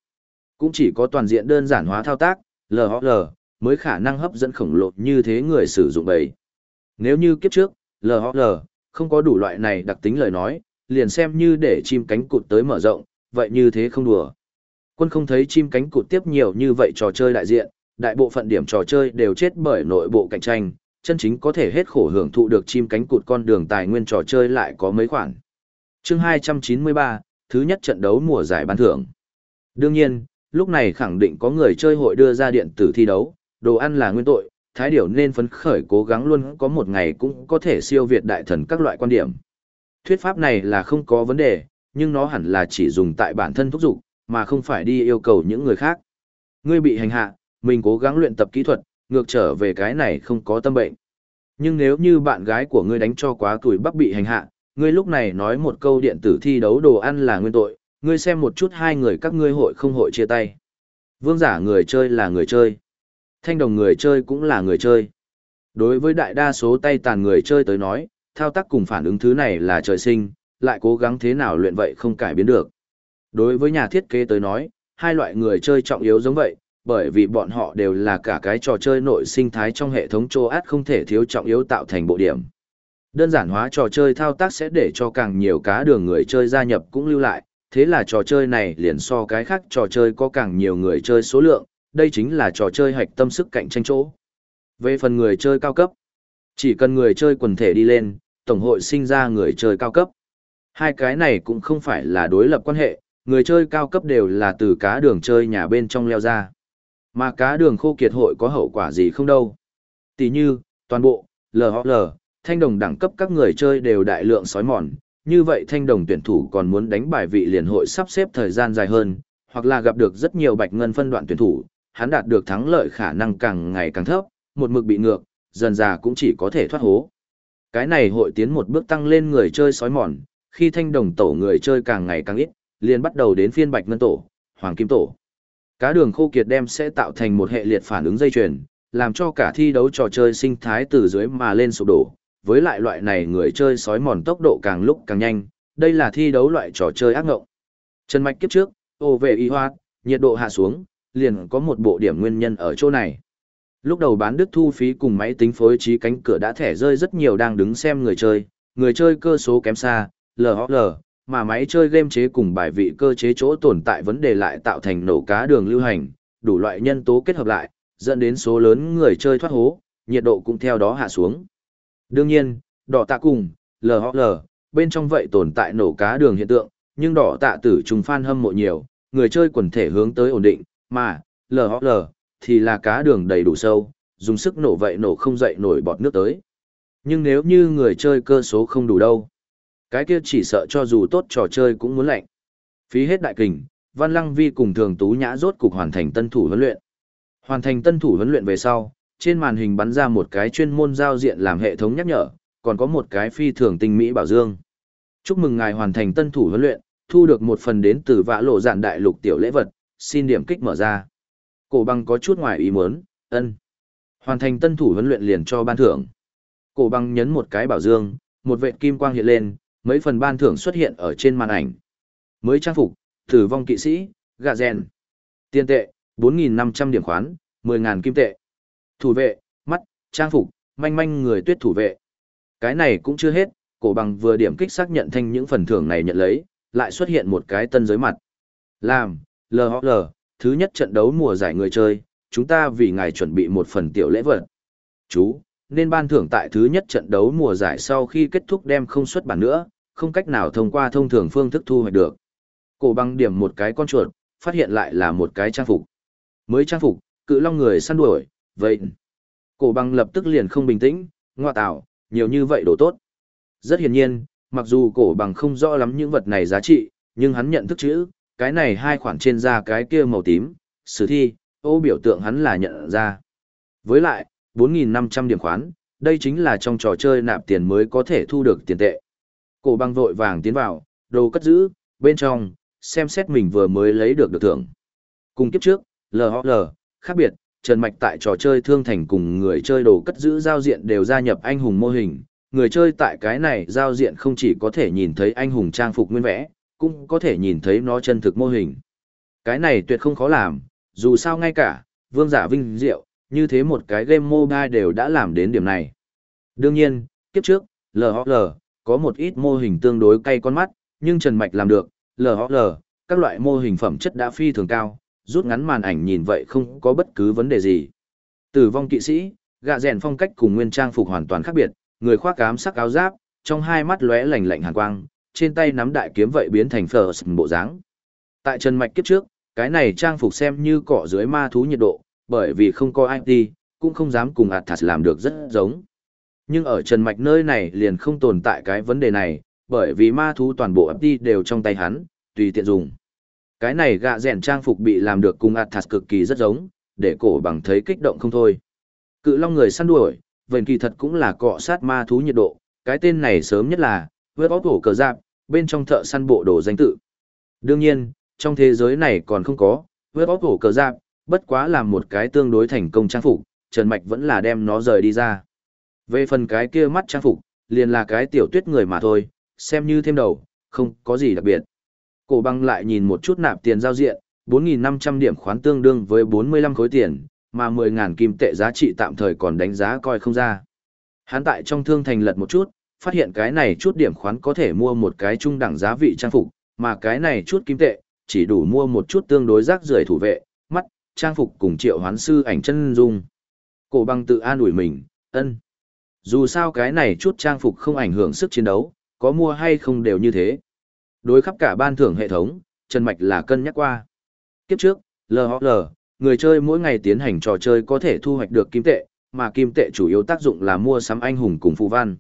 Cũng chỉ có toàn diện đơn giản hóa thao tác, lhl mới khả năng hấp dẫn khổng lồ như thế người sử dụng bầy. Nếu như kiếp trước, lhl không có đủ loại này đặc tính lời nói, liền xem như để chim cánh cụt tới mở rộng, vậy như thế không đùa. Quân không thấy chim cánh cụt tiếp nhiều như vậy trò chơi đại diện, đại bộ phận điểm trò chơi đều chết bởi nội bộ cạnh tranh, chân chính có thể hết khổ hưởng thụ được chim cánh cụt con đường tài nguyên trò chơi lại có mấy khoản. chương 293, thứ nhất trận đấu mùa giải ban thưởng. Đương nhiên, lúc này khẳng định có người chơi hội đưa ra điện tử thi đấu, đồ ăn là nguyên tội, thái điểu nên phấn khởi cố gắng luôn có một ngày cũng có thể siêu việt đại thần các loại quan điểm. Thuyết pháp này là không có vấn đề, nhưng nó hẳn là chỉ dùng tại bản thân thúc dục, mà không phải đi yêu cầu những người khác. Ngươi bị hành hạ, mình cố gắng luyện tập kỹ thuật, ngược trở về cái này không có tâm bệnh. Nhưng nếu như bạn gái của ngươi đánh cho quá tuổi bắc bị hành hạ, ngươi lúc này nói một câu điện tử thi đấu đồ ăn là nguyên tội, ngươi xem một chút hai người các ngươi hội không hội chia tay. Vương giả người chơi là người chơi. Thanh đồng người chơi cũng là người chơi. Đối với đại đa số tay tàn người chơi tới nói, thao tác cùng phản ứng thứ này là trời sinh, lại cố gắng thế nào luyện vậy không cải biến được. Đối với nhà thiết kế tới nói, hai loại người chơi trọng yếu giống vậy, bởi vì bọn họ đều là cả cái trò chơi nội sinh thái trong hệ thống chô át không thể thiếu trọng yếu tạo thành bộ điểm. Đơn giản hóa trò chơi thao tác sẽ để cho càng nhiều cá đường người chơi gia nhập cũng lưu lại, thế là trò chơi này liền so cái khác trò chơi có càng nhiều người chơi số lượng, đây chính là trò chơi hạch tâm sức cạnh tranh chỗ. Về phần người chơi cao cấp, chỉ cần người chơi quần thể đi lên, tổng hội sinh ra người chơi cao cấp. Hai cái này cũng không phải là đối lập quan hệ, người chơi cao cấp đều là từ cá đường chơi nhà bên trong leo ra. Mà cá đường khô kiệt hội có hậu quả gì không đâu. Tỷ như, toàn bộ, LHL, thanh đồng đẳng cấp các người chơi đều đại lượng sói mòn, như vậy thanh đồng tuyển thủ còn muốn đánh bài vị liền hội sắp xếp thời gian dài hơn, hoặc là gặp được rất nhiều bạch ngân phân đoạn tuyển thủ, hắn đạt được thắng lợi khả năng càng ngày càng thấp, một mực bị ngược, dần già cũng chỉ có thể thoát hố. Cái này hội tiến một bước tăng lên người chơi sói mòn, khi thanh đồng tổ người chơi càng ngày càng ít, liền bắt đầu đến phiên bạch ngân tổ, hoàng kim tổ. Cá đường khô kiệt đem sẽ tạo thành một hệ liệt phản ứng dây chuyền, làm cho cả thi đấu trò chơi sinh thái từ dưới mà lên sụp đổ. Với lại loại này người chơi sói mòn tốc độ càng lúc càng nhanh, đây là thi đấu loại trò chơi ác ngộng. Trần mạch kiếp trước, ô về y hoa, nhiệt độ hạ xuống, liền có một bộ điểm nguyên nhân ở chỗ này. Lúc đầu bán đứt thu phí cùng máy tính phối trí cánh cửa đã thẻ rơi rất nhiều đang đứng xem người chơi, người chơi cơ số kém xa, LHL, mà máy chơi game chế cùng bài vị cơ chế chỗ tồn tại vấn đề lại tạo thành nổ cá đường lưu hành, đủ loại nhân tố kết hợp lại, dẫn đến số lớn người chơi thoát hố, nhiệt độ cũng theo đó hạ xuống. Đương nhiên, đỏ tạ cùng, LHL, bên trong vậy tồn tại nổ cá đường hiện tượng, nhưng đỏ tạ tử trùng fan hâm mộ nhiều, người chơi quần thể hướng tới ổn định, mà, LHL, thì là cá đường đầy đủ sâu, dùng sức nổ vậy nổ không dậy nổi bọt nước tới. Nhưng nếu như người chơi cơ số không đủ đâu, cái kia chỉ sợ cho dù tốt trò chơi cũng muốn lạnh. Phí hết đại kình, Văn Lăng Vi cùng Thường Tú Nhã rốt cục hoàn thành tân thủ huấn luyện. Hoàn thành tân thủ huấn luyện về sau, trên màn hình bắn ra một cái chuyên môn giao diện làm hệ thống nhắc nhở, còn có một cái phi thường tinh mỹ bảo dương. Chúc mừng ngài hoàn thành tân thủ huấn luyện, thu được một phần đến từ vã lộ dạn đại lục tiểu lễ vật, xin điểm kích mở ra. Cổ bằng có chút ngoài ý muốn, ân. Hoàn thành tân thủ huấn luyện liền cho ban thưởng. Cổ bằng nhấn một cái bảo dương, một vệt kim quang hiện lên, mấy phần ban thưởng xuất hiện ở trên màn ảnh. Mới trang phục, thử vong kỵ sĩ, gạ rèn. Tiền tệ, 4.500 điểm khoán, 10.000 kim tệ. Thủ vệ, mắt, trang phục, manh manh người tuyết thủ vệ. Cái này cũng chưa hết, cổ bằng vừa điểm kích xác nhận thanh những phần thưởng này nhận lấy, lại xuất hiện một cái tân giới mặt. Làm, LHL, thứ nhất trận đấu mùa giải người chơi, chúng ta vì ngài chuẩn bị một phần tiểu lễ vật. Chú, nên ban thưởng tại thứ nhất trận đấu mùa giải sau khi kết thúc đem không xuất bản nữa, không cách nào thông qua thông thường phương thức thu hoạch được. Cổ băng điểm một cái con chuột, phát hiện lại là một cái trang phục. Mới trang phục, cự long người săn đuổi, vậy. Cổ băng lập tức liền không bình tĩnh, ngoa tạo, nhiều như vậy đồ tốt. Rất hiển nhiên, mặc dù cổ bằng không rõ lắm những vật này giá trị, nhưng hắn nhận thức chữ, cái này hai khoản trên da cái kia màu tím, sử thi, ô biểu tượng hắn là nhận ra. Với lại, 4.500 điểm khoán, đây chính là trong trò chơi nạp tiền mới có thể thu được tiền tệ. Cổ băng vội vàng tiến vào, đồ cất giữ, bên trong, xem xét mình vừa mới lấy được được thưởng. Cùng kiếp trước, LHL, khác biệt, Trần Mạch tại trò chơi thương thành cùng người chơi đồ cất giữ giao diện đều gia nhập anh hùng mô hình. Người chơi tại cái này giao diện không chỉ có thể nhìn thấy anh hùng trang phục nguyên vẽ, cũng có thể nhìn thấy nó chân thực mô hình. Cái này tuyệt không khó làm, dù sao ngay cả, vương giả vinh diệu, như thế một cái game mobile đều đã làm đến điểm này. Đương nhiên, kiếp trước, LHL, có một ít mô hình tương đối cay con mắt, nhưng Trần Mạch làm được, LHL, các loại mô hình phẩm chất đã phi thường cao, rút ngắn màn ảnh nhìn vậy không có bất cứ vấn đề gì. Tử vong kỵ sĩ, gạ rèn phong cách cùng nguyên trang phục hoàn toàn khác biệt, người khoác ám sắc áo giáp, trong hai mắt lóe lạnh lạnh hàn quang, trên tay nắm đại kiếm vậy biến thành phở bộ dáng. Tại Trần Mạch kiếp trước, cái này trang phục xem như cọ dưới ma thú nhiệt độ, bởi vì không có IT, cũng không dám cùng Athas làm được rất giống. Nhưng ở Trần Mạch nơi này liền không tồn tại cái vấn đề này, bởi vì ma thú toàn bộ IT đều trong tay hắn, tùy tiện dùng. Cái này gạ rèn trang phục bị làm được cùng Athas cực kỳ rất giống, để cổ bằng thấy kích động không thôi. Cự long người săn đuổi, vền kỳ thật cũng là cọ sát ma thú nhiệt độ, cái tên này sớm nhất là, vớt óc cổ cờ giáp, bên trong thợ săn bộ đồ danh tự. Đương nhiên, trong thế giới này còn không có, vớt óc cổ cờ giáp, bất quá là một cái tương đối thành công trang phục, Trần Mạch vẫn là đem nó rời đi ra. Về phần cái kia mắt trang phục, liền là cái tiểu tuyết người mà thôi, xem như thêm đầu, không có gì đặc biệt. Cổ băng lại nhìn một chút nạp tiền giao diện, 4.500 điểm khoán tương đương với 45 khối tiền, mà 10.000 kim tệ giá trị tạm thời còn đánh giá coi không ra. Hắn tại trong thương thành lật một chút, phát hiện cái này chút điểm khoán có thể mua một cái trung đẳng giá vị trang phục, mà cái này chút kim tệ, chỉ đủ mua một chút tương đối rác rưởi thủ vệ, mắt, trang phục cùng triệu hoán sư ảnh chân dung. Cổ băng tự an ủi mình, ân. Dù sao cái này chút trang phục không ảnh hưởng sức chiến đấu, có mua hay không đều như thế. Đối khắp cả ban thưởng hệ thống, Trần Mạch là cân nhắc qua. Kiếp trước, LHL, người chơi mỗi ngày tiến hành trò chơi có thể thu hoạch được kim tệ, mà kim tệ chủ yếu tác dụng là mua sắm anh hùng cùng phù văn.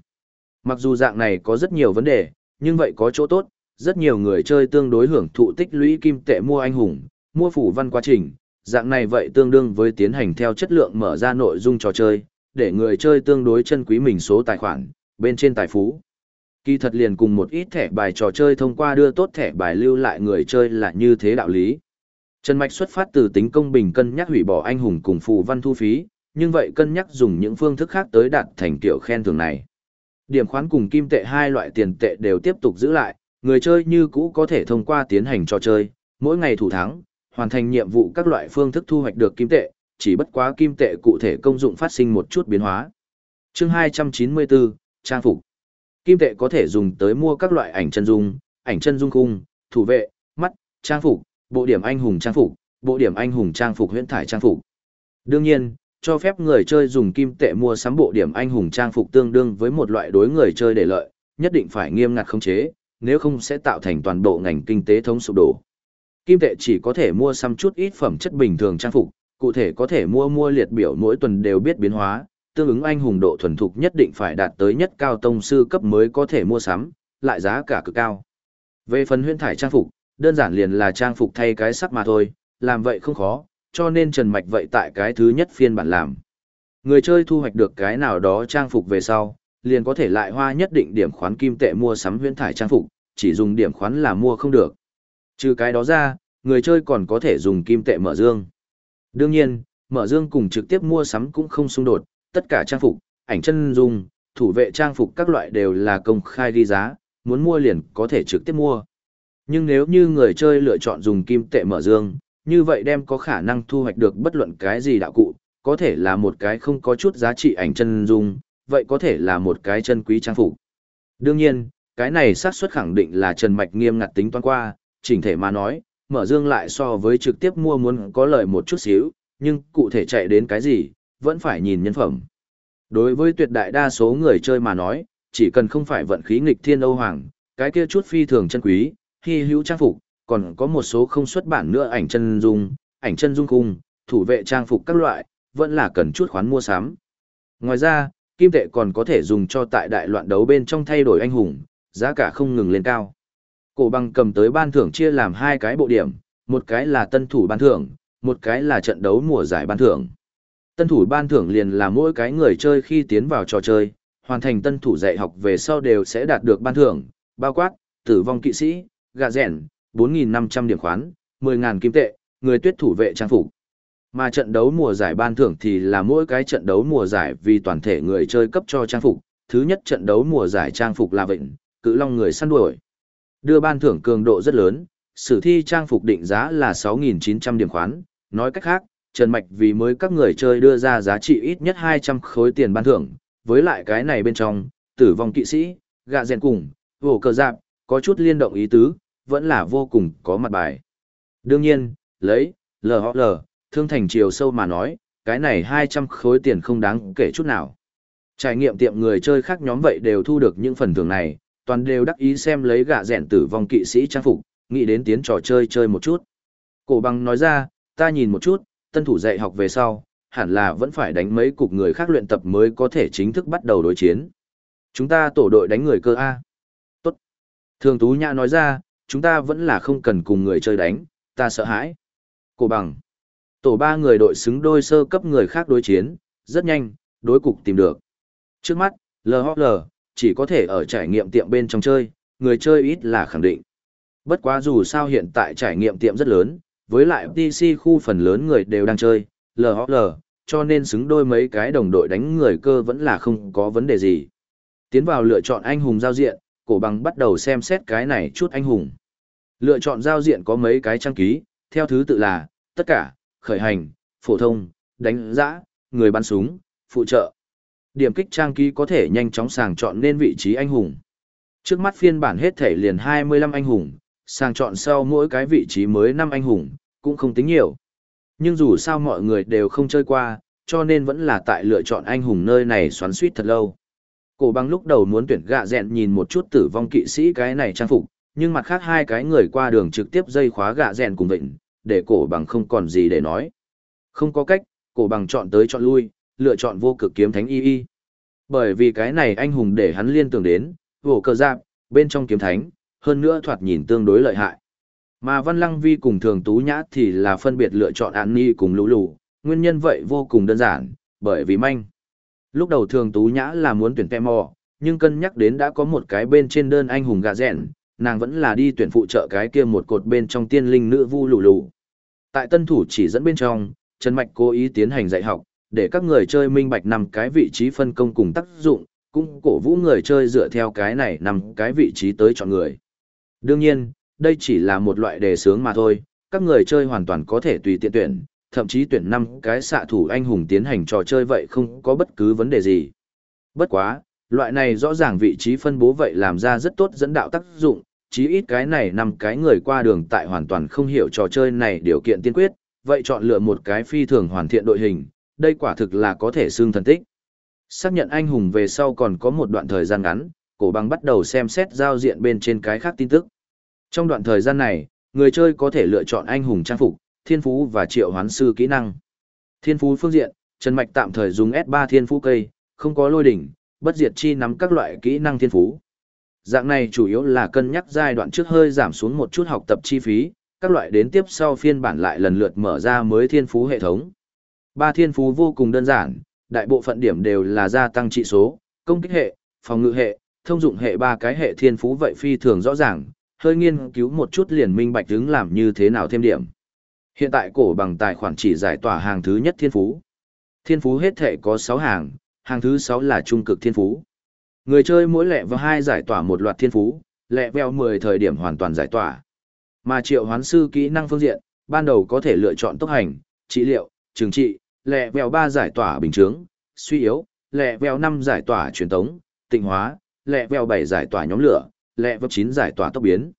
Mặc dù dạng này có rất nhiều vấn đề, nhưng vậy có chỗ tốt, rất nhiều người chơi tương đối hưởng thụ tích lũy kim tệ mua anh hùng, mua phù văn quá trình, dạng này vậy tương đương với tiến hành theo chất lượng mở ra nội dung trò chơi, để người chơi tương đối chân quý mình số tài khoản, bên trên tài phú. Kỳ thật liền cùng một ít thẻ bài trò chơi thông qua đưa tốt thẻ bài lưu lại người chơi là như thế đạo lý. Trần Mạch xuất phát từ tính công bình cân nhắc hủy bỏ anh hùng cùng phù văn thu phí, nhưng vậy cân nhắc dùng những phương thức khác tới đạt thành kiểu khen thưởng này. Điểm khoán cùng kim tệ hai loại tiền tệ đều tiếp tục giữ lại, người chơi như cũ có thể thông qua tiến hành trò chơi, mỗi ngày thủ thắng, hoàn thành nhiệm vụ các loại phương thức thu hoạch được kim tệ, chỉ bất quá kim tệ cụ thể công dụng phát sinh một chút biến hóa. Chương 294, Trang phục. Kim tệ có thể dùng tới mua các loại ảnh chân dung, ảnh chân dung khung, thủ vệ, mắt, trang phục, bộ điểm anh hùng trang phục, bộ điểm anh hùng trang phục huyễn thải trang phục. Đương nhiên, cho phép người chơi dùng kim tệ mua sắm bộ điểm anh hùng trang phục tương đương với một loại đối người chơi để lợi, nhất định phải nghiêm ngặt khống chế, nếu không sẽ tạo thành toàn bộ ngành kinh tế thống sụp đổ. Kim tệ chỉ có thể mua sắm chút ít phẩm chất bình thường trang phục, cụ thể có thể mua mua liệt biểu mỗi tuần đều biết biến hóa, tương ứng anh hùng độ thuần thục nhất định phải đạt tới nhất cao tông sư cấp mới có thể mua sắm, lại giá cả cực cao. Về phần huyễn thải trang phục, đơn giản liền là trang phục thay cái sắc mà thôi, làm vậy không khó, cho nên Trần Mạch vậy tại cái thứ nhất phiên bản làm. Người chơi thu hoạch được cái nào đó trang phục về sau, liền có thể lại hoa nhất định điểm khoán kim tệ mua sắm huyễn thải trang phục, chỉ dùng điểm khoán là mua không được. Trừ cái đó ra, người chơi còn có thể dùng kim tệ mở dương. Đương nhiên, mở dương cùng trực tiếp mua sắm cũng không xung đột, tất cả trang phục, ảnh chân dung, thủ vệ trang phục các loại đều là công khai ghi giá, muốn mua liền có thể trực tiếp mua. Nhưng nếu như người chơi lựa chọn dùng kim tệ mở dương, như vậy đem có khả năng thu hoạch được bất luận cái gì đạo cụ, có thể là một cái không có chút giá trị ảnh chân dung, vậy có thể là một cái chân quý trang phục. Đương nhiên, cái này xác suất khẳng định là Trần Mạch nghiêm ngặt tính toán qua, chỉnh thể mà nói, mở dương lại so với trực tiếp mua muốn có lợi một chút xíu, nhưng cụ thể chạy đến cái gì, vẫn phải nhìn nhân phẩm. Đối với tuyệt đại đa số người chơi mà nói, chỉ cần không phải vận khí nghịch thiên Âu Hoàng, cái kia chút phi thường chân quý, hy hữu trang phục, còn có một số không xuất bản nữa ảnh chân dung, ảnh chân dung khung, thủ vệ trang phục các loại, vẫn là cần chút khoán mua sắm. Ngoài ra, kim tệ còn có thể dùng cho tại đại loạn đấu bên trong thay đổi anh hùng, giá cả không ngừng lên cao. Cổ bằng cầm tới ban thưởng chia làm hai cái bộ điểm, một cái là tân thủ ban thưởng, một cái là trận đấu mùa giải ban thưởng. Tân thủ ban thưởng liền là mỗi cái người chơi khi tiến vào trò chơi, hoàn thành tân thủ dạy học về sau đều sẽ đạt được ban thưởng, bao quát, tử vong kỵ sĩ, gà rèn, 4.500 điểm khoán, 10.000 kim tệ, người tuyết thủ vệ trang phục. Mà trận đấu mùa giải ban thưởng thì là mỗi cái trận đấu mùa giải vì toàn thể người chơi cấp cho trang phục, thứ nhất trận đấu mùa giải trang phục là vịnh, cự long người săn đuổi. Đưa ban thưởng cường độ rất lớn, sử thi trang phục định giá là 6.900 điểm khoán, nói cách khác, Trần Mạch vì mới các người chơi đưa ra giá trị ít nhất 200 khối tiền ban thưởng, với lại cái này bên trong, tử vong kỵ sĩ, gạ rèn cùng, vổ cờ giạc, có chút liên động ý tứ, vẫn là vô cùng có mặt bài. Đương nhiên, lấy, lờ họ lờ, thương thành chiều sâu mà nói, cái này 200 khối tiền không đáng kể chút nào. Trải nghiệm tiệm người chơi khác nhóm vậy đều thu được những phần thưởng này, toàn đều đắc ý xem lấy gạ rèn tử vong kỵ sĩ trang phục, nghĩ đến tiến trò chơi chơi một chút. Cổ bằng nói ra, ta nhìn một chút, tân thủ dạy học về sau, hẳn là vẫn phải đánh mấy cục người khác luyện tập mới có thể chính thức bắt đầu đối chiến. Chúng ta tổ đội đánh người cơ A. Tốt. Thường Tú Nhã nói ra, chúng ta vẫn là không cần cùng người chơi đánh, ta sợ hãi. Cổ bằng. Tổ ba người đội xứng đôi sơ cấp người khác đối chiến, rất nhanh, đối cục tìm được. Trước mắt, LHL, chỉ có thể ở trải nghiệm tiệm bên trong chơi, người chơi ít là khẳng định. Bất quá dù sao hiện tại trải nghiệm tiệm rất lớn, với lại PC khu phần lớn người đều đang chơi, LHL, cho nên xứng đôi mấy cái đồng đội đánh người cơ vẫn là không có vấn đề gì. Tiến vào lựa chọn anh hùng giao diện, cổ bằng bắt đầu xem xét cái này chút anh hùng. Lựa chọn giao diện có mấy cái trang ký, theo thứ tự là, tất cả, khởi hành, phổ thông, đánh giã, người bắn súng, phụ trợ. Điểm kích trang ký có thể nhanh chóng sàng chọn nên vị trí anh hùng. Trước mắt phiên bản hết thể liền 25 anh hùng, sàng chọn sau mỗi cái vị trí mới 5 anh hùng, cũng không tính nhiều. Nhưng dù sao mọi người đều không chơi qua, cho nên vẫn là tại lựa chọn anh hùng nơi này xoắn suýt thật lâu. Cổ bằng lúc đầu muốn tuyển gạ dẹn nhìn một chút tử vong kỵ sĩ cái này trang phục, nhưng mặt khác hai cái người qua đường trực tiếp dây khóa gạ rèn cùng vịnh, để cổ bằng không còn gì để nói. Không có cách, cổ bằng chọn tới chọn lui, lựa chọn vô cực kiếm thánh y y. Bởi vì cái này anh hùng để hắn liên tưởng đến, vổ cờ giáp, bên trong kiếm thánh, hơn nữa thoạt nhìn tương đối lợi hại. Mà Văn Lăng Vi cùng Thường Tú Nhã thì là phân biệt lựa chọn An Ni cùng Lũ Lũ, nguyên nhân vậy vô cùng đơn giản, bởi vì manh. Lúc đầu Thường Tú Nhã là muốn tuyển tem mò, nhưng cân nhắc đến đã có một cái bên trên đơn anh hùng gà rẹn, nàng vẫn là đi tuyển phụ trợ cái kia một cột bên trong tiên linh nữ vu lù lù. Tại tân thủ chỉ dẫn bên trong, Trần Mạch cố ý tiến hành dạy học, để các người chơi minh bạch nằm cái vị trí phân công cùng tác dụng, cũng cổ vũ người chơi dựa theo cái này nằm cái vị trí tới chọn người. Đương nhiên, đây chỉ là một loại đề sướng mà thôi, các người chơi hoàn toàn có thể tùy tiện tuyển, thậm chí tuyển năm cái xạ thủ anh hùng tiến hành trò chơi vậy không có bất cứ vấn đề gì. Bất quá, loại này rõ ràng vị trí phân bố vậy làm ra rất tốt dẫn đạo tác dụng, chí ít cái này năm cái người qua đường tại hoàn toàn không hiểu trò chơi này điều kiện tiên quyết, vậy chọn lựa một cái phi thường hoàn thiện đội hình, đây quả thực là có thể xương thần tích. Xác nhận anh hùng về sau còn có một đoạn thời gian ngắn, cổ băng bắt đầu xem xét giao diện bên trên cái khác tin tức. Trong đoạn thời gian này, người chơi có thể lựa chọn anh hùng trang phục, thiên phú và triệu hoán sư kỹ năng. Thiên phú phương diện, Trần Mạch tạm thời dùng S3 thiên phú cây, không có lôi đỉnh, bất diệt chi nắm các loại kỹ năng thiên phú. Dạng này chủ yếu là cân nhắc giai đoạn trước hơi giảm xuống một chút học tập chi phí, các loại đến tiếp sau phiên bản lại lần lượt mở ra mới thiên phú hệ thống. Ba thiên phú vô cùng đơn giản, đại bộ phận điểm đều là gia tăng trị số, công kích hệ, phòng ngự hệ, thông dụng hệ ba cái hệ thiên phú vậy phi thường rõ ràng, hơi nghiên cứu một chút liền minh bạch đứng làm như thế nào thêm điểm. Hiện tại cổ bằng tài khoản chỉ giải tỏa hàng thứ nhất thiên phú. Thiên phú hết thể có 6 hàng, hàng thứ 6 là trung cực thiên phú. Người chơi mỗi lẹ vào 2 giải tỏa một loạt thiên phú, lẹ veo 10 thời điểm hoàn toàn giải tỏa. Mà triệu hoán sư kỹ năng phương diện, ban đầu có thể lựa chọn tốc hành, trị liệu, trừng trị, lẹ veo 3 giải tỏa bình chướng, suy yếu, lẹ veo 5 giải tỏa truyền tống, tịnh hóa, lẹ veo 7 giải tỏa nhóm lửa, lẹ veo 9 giải tỏa tốc biến.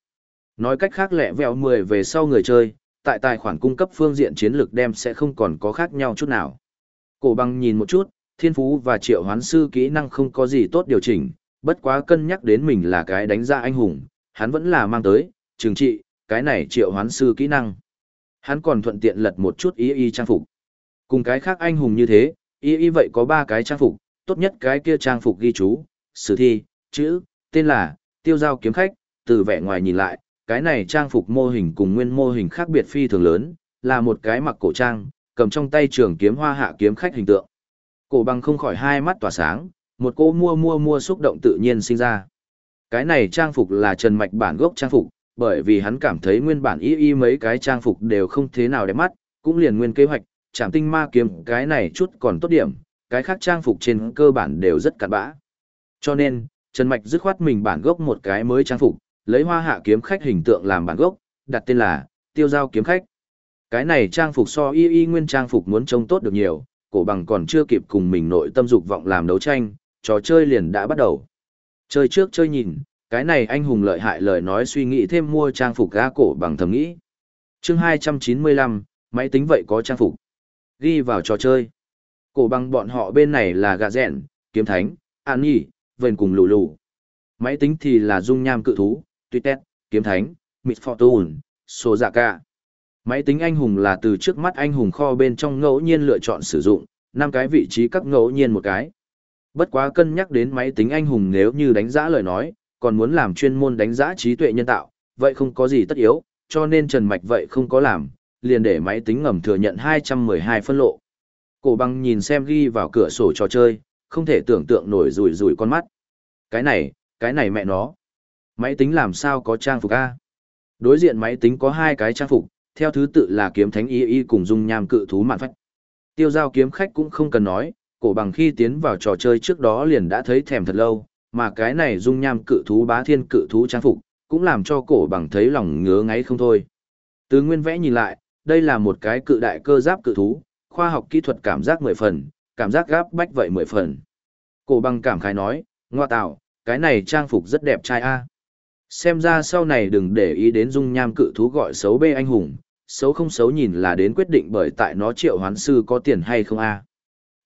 Nói cách khác lẹ veo 10 về sau người chơi, tại tài khoản cung cấp phương diện chiến lược đem sẽ không còn có khác nhau chút nào. Cổ băng nhìn một chút, thiên phú và triệu hoán sư kỹ năng không có gì tốt điều chỉnh, bất quá cân nhắc đến mình là cái đánh ra anh hùng, hắn vẫn là mang tới, trừng trị, cái này triệu hoán sư kỹ năng. Hắn còn thuận tiện lật một chút y y trang phục. Cùng cái khác anh hùng như thế, y y vậy có ba cái trang phục, tốt nhất cái kia trang phục ghi chú, sử thi, chữ, tên là, tiêu giao kiếm khách, từ vẻ ngoài nhìn lại, cái này trang phục mô hình cùng nguyên mô hình khác biệt phi thường lớn, là một cái mặc cổ trang, cầm trong tay trường kiếm hoa hạ kiếm khách hình tượng. Cổ bằng không khỏi hai mắt tỏa sáng, một cô mua mua mua xúc động tự nhiên sinh ra. Cái này trang phục là Trần Mạch bản gốc trang phục, bởi vì hắn cảm thấy nguyên bản y y mấy cái trang phục đều không thế nào đẹp mắt, cũng liền nguyên kế hoạch, chạm tinh ma kiếm cái này chút còn tốt điểm, cái khác trang phục trên cơ bản đều rất cặn bã. Cho nên, Trần Mạch dứt khoát mình bản gốc một cái mới trang phục, lấy hoa hạ kiếm khách hình tượng làm bản gốc, đặt tên là tiêu giao kiếm khách. Cái này trang phục so y y nguyên trang phục muốn trông tốt được nhiều, cổ bằng còn chưa kịp cùng mình nội tâm dục vọng làm đấu tranh, trò chơi liền đã bắt đầu. Chơi trước chơi nhìn, cái này anh hùng lợi hại lời nói suy nghĩ thêm mua trang phục ga cổ bằng thầm nghĩ. chương 295, máy tính vậy có trang phục. Ghi vào trò chơi. Cổ bằng bọn họ bên này là gà rẹn, kiếm thánh, an nhỉ, vền cùng lù lù. Máy tính thì là dung nham cự thú, Tuyết, Kiếm Thánh, Miss Fortune, Sozaka. Dạ Máy tính anh hùng là từ trước mắt anh hùng kho bên trong ngẫu nhiên lựa chọn sử dụng, năm cái vị trí các ngẫu nhiên một cái. Bất quá cân nhắc đến máy tính anh hùng nếu như đánh giá lời nói, còn muốn làm chuyên môn đánh giá trí tuệ nhân tạo, vậy không có gì tất yếu, cho nên Trần Mạch vậy không có làm, liền để máy tính ngầm thừa nhận 212 phân lộ. Cổ băng nhìn xem ghi vào cửa sổ trò chơi, không thể tưởng tượng nổi rủi rủi con mắt. Cái này, cái này mẹ nó. Máy tính làm sao có trang phục A? Đối diện máy tính có hai cái trang phục, theo thứ tự là kiếm thánh y y cùng dung nham cự thú mạn phách. Tiêu giao kiếm khách cũng không cần nói, cổ bằng khi tiến vào trò chơi trước đó liền đã thấy thèm thật lâu, mà cái này dung nham cự thú bá thiên cự thú trang phục, cũng làm cho cổ bằng thấy lòng ngứa ngáy không thôi. Từ nguyên vẽ nhìn lại, đây là một cái cự đại cơ giáp cự thú, khoa học kỹ thuật cảm giác mười phần, cảm giác gáp bách vậy mười phần. Cổ bằng cảm khái nói, ngoa tạo, cái này trang phục rất đẹp trai a. Xem ra sau này đừng để ý đến dung nham cự thú gọi xấu bê anh hùng, xấu không xấu nhìn là đến quyết định bởi tại nó triệu hoán sư có tiền hay không a. À.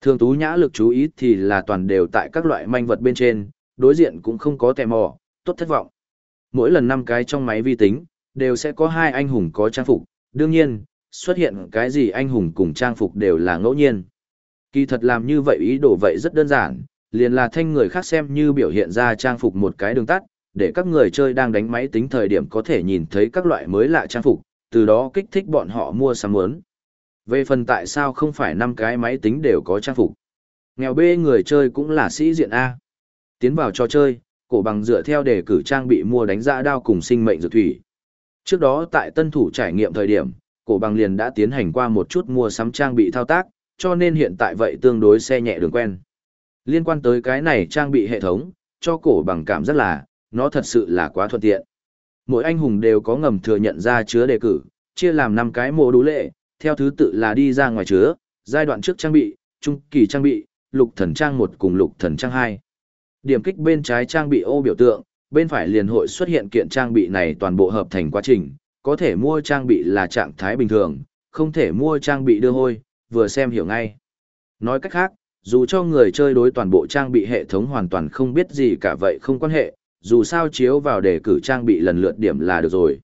Thường tú nhã lực chú ý thì là toàn đều tại các loại manh vật bên trên, đối diện cũng không có tè mò, tốt thất vọng. Mỗi lần năm cái trong máy vi tính, đều sẽ có hai anh hùng có trang phục, đương nhiên, xuất hiện cái gì anh hùng cùng trang phục đều là ngẫu nhiên. Kỳ thật làm như vậy ý đồ vậy rất đơn giản, liền là thanh người khác xem như biểu hiện ra trang phục một cái đường tắt, để các người chơi đang đánh máy tính thời điểm có thể nhìn thấy các loại mới lạ trang phục, từ đó kích thích bọn họ mua sắm muốn. Về phần tại sao không phải năm cái máy tính đều có trang phục. Nghèo bê người chơi cũng là sĩ diện A. Tiến vào trò chơi, cổ bằng dựa theo đề cử trang bị mua đánh giá đao cùng sinh mệnh dược thủy. Trước đó tại tân thủ trải nghiệm thời điểm, cổ bằng liền đã tiến hành qua một chút mua sắm trang bị thao tác, cho nên hiện tại vậy tương đối xe nhẹ đường quen. Liên quan tới cái này trang bị hệ thống, cho cổ bằng cảm rất là, nó thật sự là quá thuận tiện. Mỗi anh hùng đều có ngầm thừa nhận ra chứa đề cử, chia làm 5 cái mô đủ lệ, theo thứ tự là đi ra ngoài chứa, giai đoạn trước trang bị, trung kỳ trang bị, lục thần trang 1 cùng lục thần trang 2. Điểm kích bên trái trang bị ô biểu tượng, bên phải liền hội xuất hiện kiện trang bị này toàn bộ hợp thành quá trình, có thể mua trang bị là trạng thái bình thường, không thể mua trang bị đưa hôi, vừa xem hiểu ngay. Nói cách khác, dù cho người chơi đối toàn bộ trang bị hệ thống hoàn toàn không biết gì cả vậy không quan hệ, dù sao chiếu vào để cử trang bị lần lượt điểm là được rồi.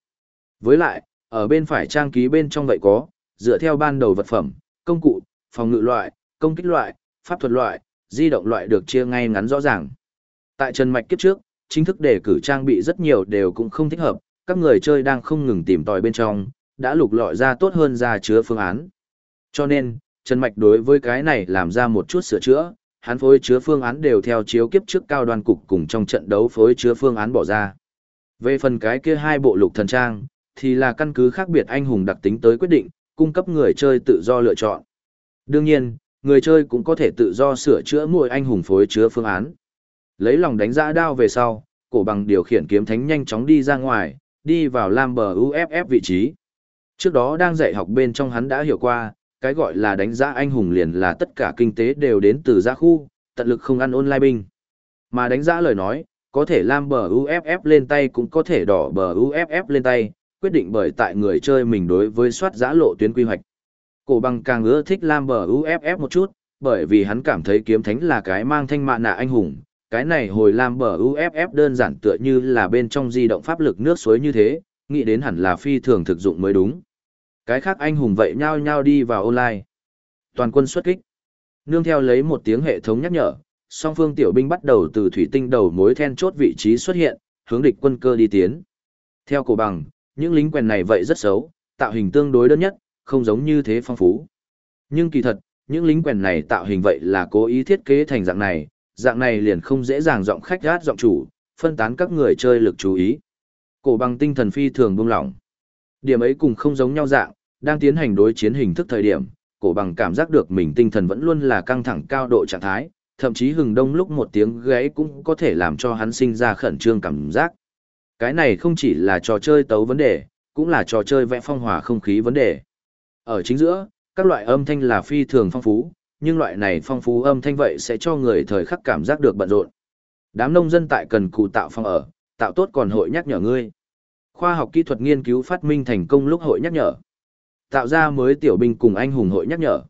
Với lại, ở bên phải trang ký bên trong vậy có, dựa theo ban đầu vật phẩm, công cụ, phòng ngự loại, công kích loại, pháp thuật loại, di động loại được chia ngay ngắn rõ ràng. Tại Trần Mạch kiếp trước, chính thức đề cử trang bị rất nhiều đều cũng không thích hợp, các người chơi đang không ngừng tìm tòi bên trong, đã lục lọi ra tốt hơn ra chứa phương án. Cho nên, Trần Mạch đối với cái này làm ra một chút sửa chữa, hắn phối chứa phương án đều theo chiếu kiếp trước cao đoàn cục cùng trong trận đấu phối chứa phương án bỏ ra. Về phần cái kia hai bộ lục thần trang, thì là căn cứ khác biệt anh hùng đặc tính tới quyết định, cung cấp người chơi tự do lựa chọn. Đương nhiên, người chơi cũng có thể tự do sửa chữa mỗi anh hùng phối chứa phương án. Lấy lòng đánh giá đao về sau, cổ bằng điều khiển kiếm thánh nhanh chóng đi ra ngoài, đi vào lam bờ UFF vị trí. Trước đó đang dạy học bên trong hắn đã hiểu qua, cái gọi là đánh giá anh hùng liền là tất cả kinh tế đều đến từ gia khu, tận lực không ăn online binh. Mà đánh giá lời nói, có thể lam bờ UFF lên tay cũng có thể đỏ bờ UFF lên tay, quyết định bởi tại người chơi mình đối với soát giã lộ tuyến quy hoạch. Cổ bằng càng ưa thích lam bờ UFF một chút, bởi vì hắn cảm thấy kiếm thánh là cái mang thanh mạ nạ anh hùng. Cái này hồi lam bờ UFF đơn giản tựa như là bên trong di động pháp lực nước suối như thế, nghĩ đến hẳn là phi thường thực dụng mới đúng. Cái khác anh hùng vậy nhao nhao đi vào online. Toàn quân xuất kích. Nương theo lấy một tiếng hệ thống nhắc nhở, song phương tiểu binh bắt đầu từ thủy tinh đầu mối then chốt vị trí xuất hiện, hướng địch quân cơ đi tiến. Theo cổ bằng, những lính quèn này vậy rất xấu, tạo hình tương đối đơn nhất, không giống như thế phong phú. Nhưng kỳ thật, những lính quèn này tạo hình vậy là cố ý thiết kế thành dạng này, dạng này liền không dễ dàng giọng khách gát giọng chủ, phân tán các người chơi lực chú ý. Cổ bằng tinh thần phi thường buông lỏng. Điểm ấy cùng không giống nhau dạng, đang tiến hành đối chiến hình thức thời điểm, cổ bằng cảm giác được mình tinh thần vẫn luôn là căng thẳng cao độ trạng thái, thậm chí hừng đông lúc một tiếng gáy cũng có thể làm cho hắn sinh ra khẩn trương cảm giác. Cái này không chỉ là trò chơi tấu vấn đề, cũng là trò chơi vẽ phong hòa không khí vấn đề. Ở chính giữa, các loại âm thanh là phi thường phong phú, nhưng loại này phong phú âm thanh vậy sẽ cho người thời khắc cảm giác được bận rộn. Đám nông dân tại cần cụ tạo phong ở, tạo tốt còn hội nhắc nhở ngươi. Khoa học kỹ thuật nghiên cứu phát minh thành công lúc hội nhắc nhở. Tạo ra mới tiểu binh cùng anh hùng hội nhắc nhở.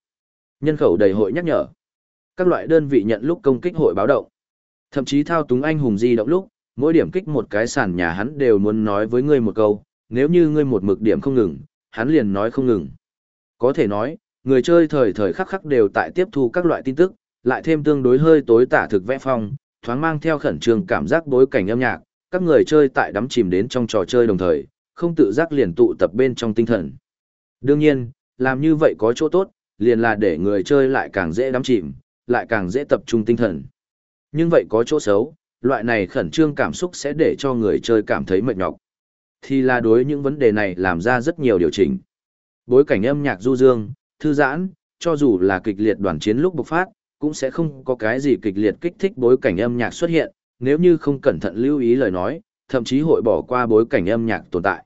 Nhân khẩu đầy hội nhắc nhở. Các loại đơn vị nhận lúc công kích hội báo động. Thậm chí thao túng anh hùng di động lúc, mỗi điểm kích một cái sàn nhà hắn đều muốn nói với ngươi một câu, nếu như ngươi một mực điểm không ngừng, hắn liền nói không ngừng. Có thể nói, người chơi thời thời khắc khắc đều tại tiếp thu các loại tin tức, lại thêm tương đối hơi tối tả thực vẽ phong, thoáng mang theo khẩn trương cảm giác bối cảnh âm nhạc, các người chơi tại đắm chìm đến trong trò chơi đồng thời, không tự giác liền tụ tập bên trong tinh thần. Đương nhiên, làm như vậy có chỗ tốt, liền là để người chơi lại càng dễ đắm chìm, lại càng dễ tập trung tinh thần. Nhưng vậy có chỗ xấu, loại này khẩn trương cảm xúc sẽ để cho người chơi cảm thấy mệt nhọc. Thì là đối những vấn đề này làm ra rất nhiều điều chỉnh. Bối cảnh âm nhạc du dương, thư giãn, cho dù là kịch liệt đoàn chiến lúc bộc phát, cũng sẽ không có cái gì kịch liệt kích thích bối cảnh âm nhạc xuất hiện, nếu như không cẩn thận lưu ý lời nói, thậm chí hội bỏ qua bối cảnh âm nhạc tồn tại.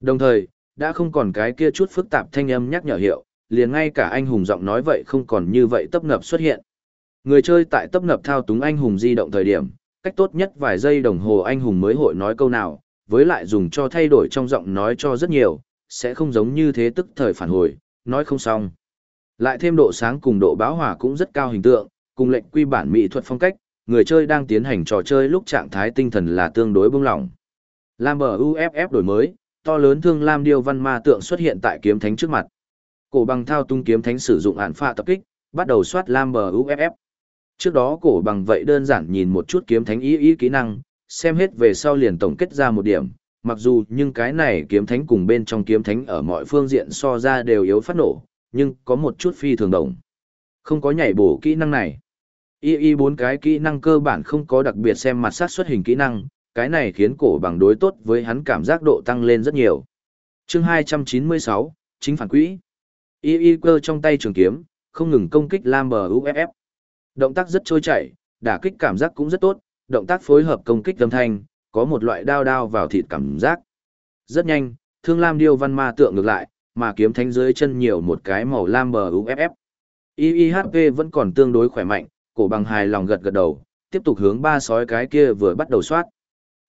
Đồng thời, đã không còn cái kia chút phức tạp thanh âm nhắc nhở hiệu, liền ngay cả anh hùng giọng nói vậy không còn như vậy tấp nập xuất hiện. Người chơi tại tấp nập thao túng anh hùng di động thời điểm, cách tốt nhất vài giây đồng hồ anh hùng mới hội nói câu nào, với lại dùng cho thay đổi trong giọng nói cho rất nhiều, sẽ không giống như thế tức thời phản hồi, nói không xong. Lại thêm độ sáng cùng độ báo hỏa cũng rất cao hình tượng, cùng lệnh quy bản mỹ thuật phong cách, người chơi đang tiến hành trò chơi lúc trạng thái tinh thần là tương đối bông lỏng. Lam bờ UFF đổi mới, to lớn thương lam điêu văn ma tượng xuất hiện tại kiếm thánh trước mặt. Cổ bằng thao tung kiếm thánh sử dụng án pha tập kích, bắt đầu soát lam bờ UFF. Trước đó cổ bằng vậy đơn giản nhìn một chút kiếm thánh ý ý kỹ năng, xem hết về sau liền tổng kết ra một điểm, mặc dù nhưng cái này kiếm thánh cùng bên trong kiếm thánh ở mọi phương diện so ra đều yếu phát nổ, nhưng có một chút phi thường đồng. Không có nhảy bổ kỹ năng này. Y y bốn cái kỹ năng cơ bản không có đặc biệt xem mặt sát xuất hình kỹ năng, cái này khiến cổ bằng đối tốt với hắn cảm giác độ tăng lên rất nhiều. chương 296, chính phản quỹ. Y y cơ trong tay trường kiếm, không ngừng công kích Lam bờ UFF. Động tác rất trôi chảy, đả kích cảm giác cũng rất tốt, động tác phối hợp công kích âm thanh, có một loại đao đao vào thịt cảm giác. Rất nhanh, thương lam điêu văn ma tượng ngược lại, mà kiếm thánh dưới chân nhiều một cái màu lam bờ UFF. IIHP vẫn còn tương đối khỏe mạnh, cổ bằng hài lòng gật gật đầu, tiếp tục hướng ba sói cái kia vừa bắt đầu soát.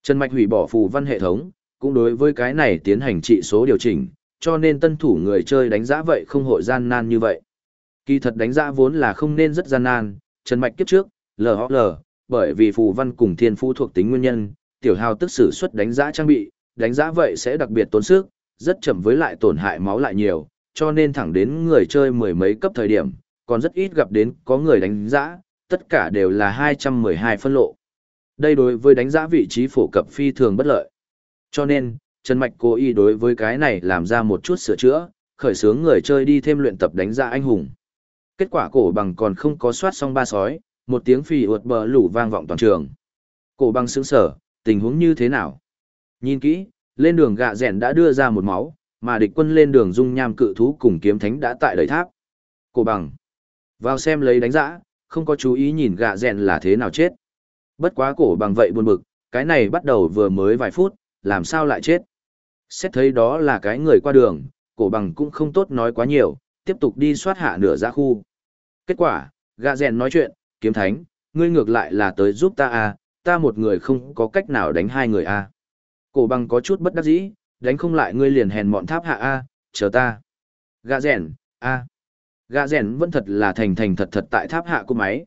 Trần Mạch hủy bỏ phù văn hệ thống, cũng đối với cái này tiến hành trị số điều chỉnh, cho nên tân thủ người chơi đánh giá vậy không hội gian nan như vậy. Kỳ thật đánh giá vốn là không nên rất gian nan, Trần Mạch kiếp trước, LHL, bởi vì phù văn cùng thiên phú thuộc tính nguyên nhân, tiểu hào tức sử xuất đánh giá trang bị, đánh giá vậy sẽ đặc biệt tốn sức, rất chậm với lại tổn hại máu lại nhiều, cho nên thẳng đến người chơi mười mấy cấp thời điểm, còn rất ít gặp đến có người đánh giá, tất cả đều là 212 phân lộ. Đây đối với đánh giá vị trí phổ cập phi thường bất lợi. Cho nên, Trần Mạch cố ý đối với cái này làm ra một chút sửa chữa, khởi xướng người chơi đi thêm luyện tập đánh giá anh hùng. Kết quả cổ bằng còn không có soát xong ba sói, một tiếng phì uột bờ lủ vang vọng toàn trường. Cổ bằng sững sở, tình huống như thế nào? Nhìn kỹ, lên đường gạ rèn đã đưa ra một máu, mà địch quân lên đường dung nham cự thú cùng kiếm thánh đã tại đầy tháp. Cổ bằng. Vào xem lấy đánh giá, không có chú ý nhìn gạ rèn là thế nào chết. Bất quá cổ bằng vậy buồn bực, cái này bắt đầu vừa mới vài phút, làm sao lại chết. Xét thấy đó là cái người qua đường, cổ bằng cũng không tốt nói quá nhiều, tiếp tục đi soát hạ nửa ra khu. Kết quả, gạ rèn nói chuyện, kiếm thánh, ngươi ngược lại là tới giúp ta à, ta một người không có cách nào đánh hai người à. Cổ bằng có chút bất đắc dĩ, đánh không lại ngươi liền hèn mọn tháp hạ a, chờ ta. Gạ rèn, à. a. Gạ rèn vẫn thật là thành thành thật thật tại tháp hạ của máy.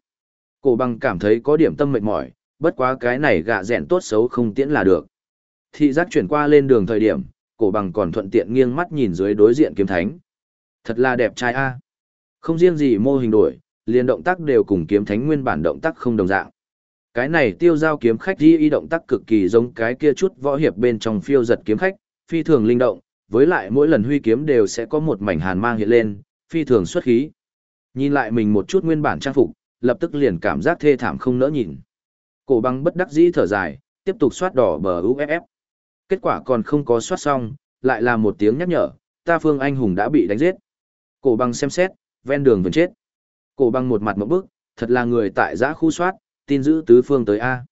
Cổ bằng cảm thấy có điểm tâm mệt mỏi, bất quá cái này gạ rèn tốt xấu không tiễn là được. Thị giác chuyển qua lên đường thời điểm, cổ bằng còn thuận tiện nghiêng mắt nhìn dưới đối diện kiếm thánh. Thật là đẹp trai a. Không riêng gì mô hình đổi, liền động tác đều cùng kiếm thánh nguyên bản động tác không đồng dạng. Cái này tiêu giao kiếm khách di y động tác cực kỳ giống cái kia chút võ hiệp bên trong phiêu giật kiếm khách, phi thường linh động, với lại mỗi lần huy kiếm đều sẽ có một mảnh hàn mang hiện lên, phi thường xuất khí. Nhìn lại mình một chút nguyên bản trang phục, lập tức liền cảm giác thê thảm không nỡ nhìn. Cổ băng bất đắc dĩ thở dài, tiếp tục soát đỏ bờ UFF. Kết quả còn không có soát xong, lại là một tiếng nhắc nhở, ta phương anh hùng đã bị đánh giết. Cổ băng xem xét, ven đường vẫn chết. Cổ băng một mặt mẫu bức, thật là người tại giã khu soát, tin giữ tứ phương tới A.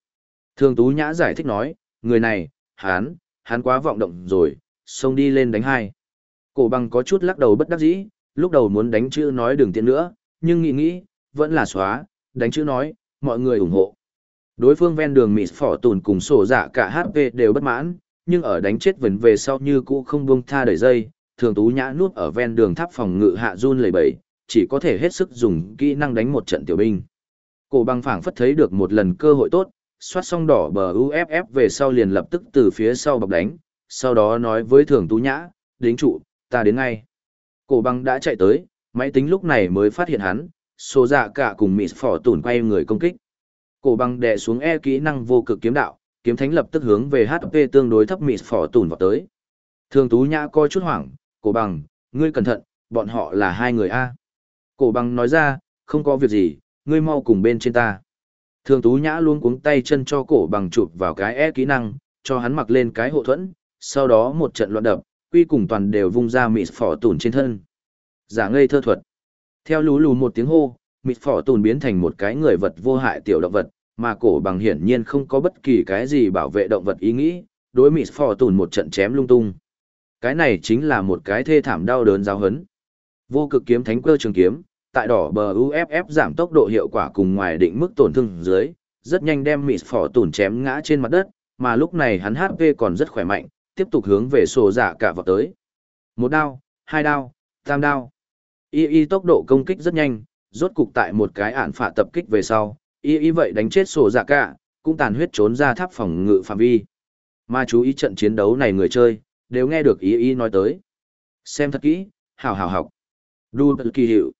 Thường Tú Nhã giải thích nói, người này, hán, hắn quá vọng động rồi, xông đi lên đánh hai. Cổ băng có chút lắc đầu bất đắc dĩ, lúc đầu muốn đánh chữ nói đường tiện nữa, nhưng nghĩ nghĩ, vẫn là xóa, đánh chữ nói, mọi người ủng hộ. Đối phương ven đường mịt phỏ tùn cùng sổ dạ cả HP đều bất mãn, nhưng ở đánh chết vấn về sau như cũ không buông tha đẩy dây, thường tú nhã nuốt ở ven đường tháp phòng ngự hạ run lầy bẩy, chỉ có thể hết sức dùng kỹ năng đánh một trận tiểu binh. Cổ băng phảng phất thấy được một lần cơ hội tốt, xoát xong đỏ bờ UFF về sau liền lập tức từ phía sau bọc đánh, sau đó nói với thường tú nhã, đính trụ, ta đến ngay. Cổ băng đã chạy tới, máy tính lúc này mới phát hiện hắn, số dạ cả cùng mịt phỏ tủn quay người công kích. Cổ băng đè xuống E kỹ năng vô cực kiếm đạo, kiếm thánh lập tức hướng về HP tương đối thấp mịt phỏ tủn vào tới. Thường tú nhã coi chút hoảng, cổ bằng, ngươi cẩn thận, bọn họ là hai người A. Cổ bằng nói ra, không có việc gì, ngươi mau cùng bên trên ta. Thường tú nhã luôn cuống tay chân cho cổ bằng chụp vào cái E kỹ năng, cho hắn mặc lên cái hộ thuẫn, sau đó một trận loạn đập, quy cùng toàn đều vung ra mịt phỏ tủn trên thân. Giả ngây thơ thuật. Theo lú lù một tiếng hô, mịt phỏ tùn biến thành một cái người vật vô hại tiểu động vật, mà cổ bằng hiển nhiên không có bất kỳ cái gì bảo vệ động vật ý nghĩ, đối mịt phỏ tùn một trận chém lung tung. Cái này chính là một cái thê thảm đau đớn giáo hấn. Vô cực kiếm thánh cơ trường kiếm, tại đỏ bờ UFF giảm tốc độ hiệu quả cùng ngoài định mức tổn thương dưới, rất nhanh đem mịt phỏ tùn chém ngã trên mặt đất, mà lúc này hắn HP còn rất khỏe mạnh, tiếp tục hướng về sổ giả cả vào tới. Một đao, hai đao, tam đao. Y y tốc độ công kích rất nhanh, rốt cục tại một cái ản phả tập kích về sau, y y vậy đánh chết sổ dạ cả, cũng tàn huyết trốn ra tháp phòng ngự phạm vi. Mà chú ý trận chiến đấu này người chơi, đều nghe được y y nói tới. Xem thật kỹ, hào hào học. Đu kỳ hiệu.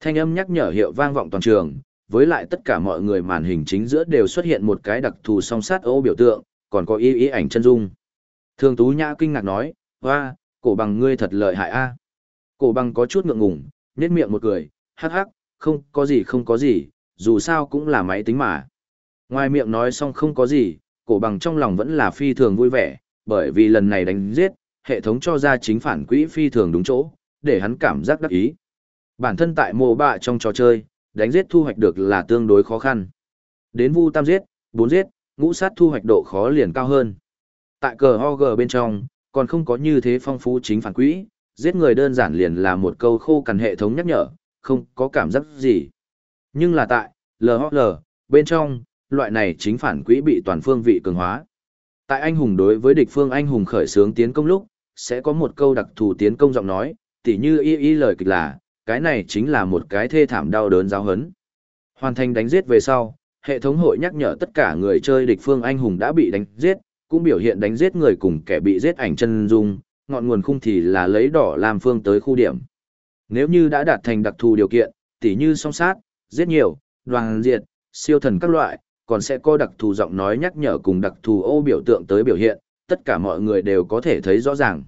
Thanh âm nhắc nhở hiệu vang vọng toàn trường, với lại tất cả mọi người màn hình chính giữa đều xuất hiện một cái đặc thù song sát ô biểu tượng, còn có y y ảnh chân dung. Thường Tú Nhã kinh ngạc nói, hoa, cổ bằng ngươi thật lợi hại a. Cổ bằng có chút ngượng ngùng, nhếch miệng một cười, hắc hắc, không có gì không có gì, dù sao cũng là máy tính mà. Ngoài miệng nói xong không có gì, cổ bằng trong lòng vẫn là phi thường vui vẻ, bởi vì lần này đánh giết, hệ thống cho ra chính phản quỹ phi thường đúng chỗ, để hắn cảm giác đắc ý. Bản thân tại mô bạ trong trò chơi, đánh giết thu hoạch được là tương đối khó khăn. Đến vu tam giết, bốn giết, ngũ sát thu hoạch độ khó liền cao hơn tại cờ OG bên trong, còn không có như thế phong phú chính phản quỹ, giết người đơn giản liền là một câu khô cằn hệ thống nhắc nhở, không có cảm giác gì. Nhưng là tại LHL, bên trong, loại này chính phản quỹ bị toàn phương vị cường hóa. Tại anh hùng đối với địch phương anh hùng khởi xướng tiến công lúc, sẽ có một câu đặc thù tiến công giọng nói, tỉ như y y lời kịch là, cái này chính là một cái thê thảm đau đớn giáo hấn. Hoàn thành đánh giết về sau, hệ thống hội nhắc nhở tất cả người chơi địch phương anh hùng đã bị đánh giết, cũng biểu hiện đánh giết người cùng kẻ bị giết ảnh chân dung, ngọn nguồn khung thì là lấy đỏ làm phương tới khu điểm. Nếu như đã đạt thành đặc thù điều kiện, tỉ như song sát, giết nhiều, đoàn diệt, siêu thần các loại, còn sẽ có đặc thù giọng nói nhắc nhở cùng đặc thù ô biểu tượng tới biểu hiện, tất cả mọi người đều có thể thấy rõ ràng.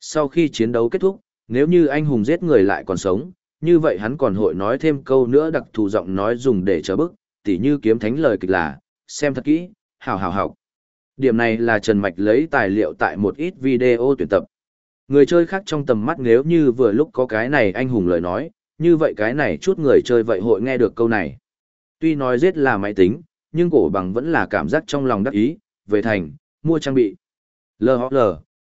Sau khi chiến đấu kết thúc, nếu như anh hùng giết người lại còn sống, như vậy hắn còn hội nói thêm câu nữa đặc thù giọng nói dùng để chờ bức, tỉ như kiếm thánh lời kịch là, xem thật kỹ, hào hào học. Điểm này là Trần Mạch lấy tài liệu tại một ít video tuyển tập. Người chơi khác trong tầm mắt nếu như vừa lúc có cái này anh hùng lời nói, như vậy cái này chút người chơi vậy hội nghe được câu này. Tuy nói giết là máy tính, nhưng cổ bằng vẫn là cảm giác trong lòng đắc ý, về thành, mua trang bị. LHL,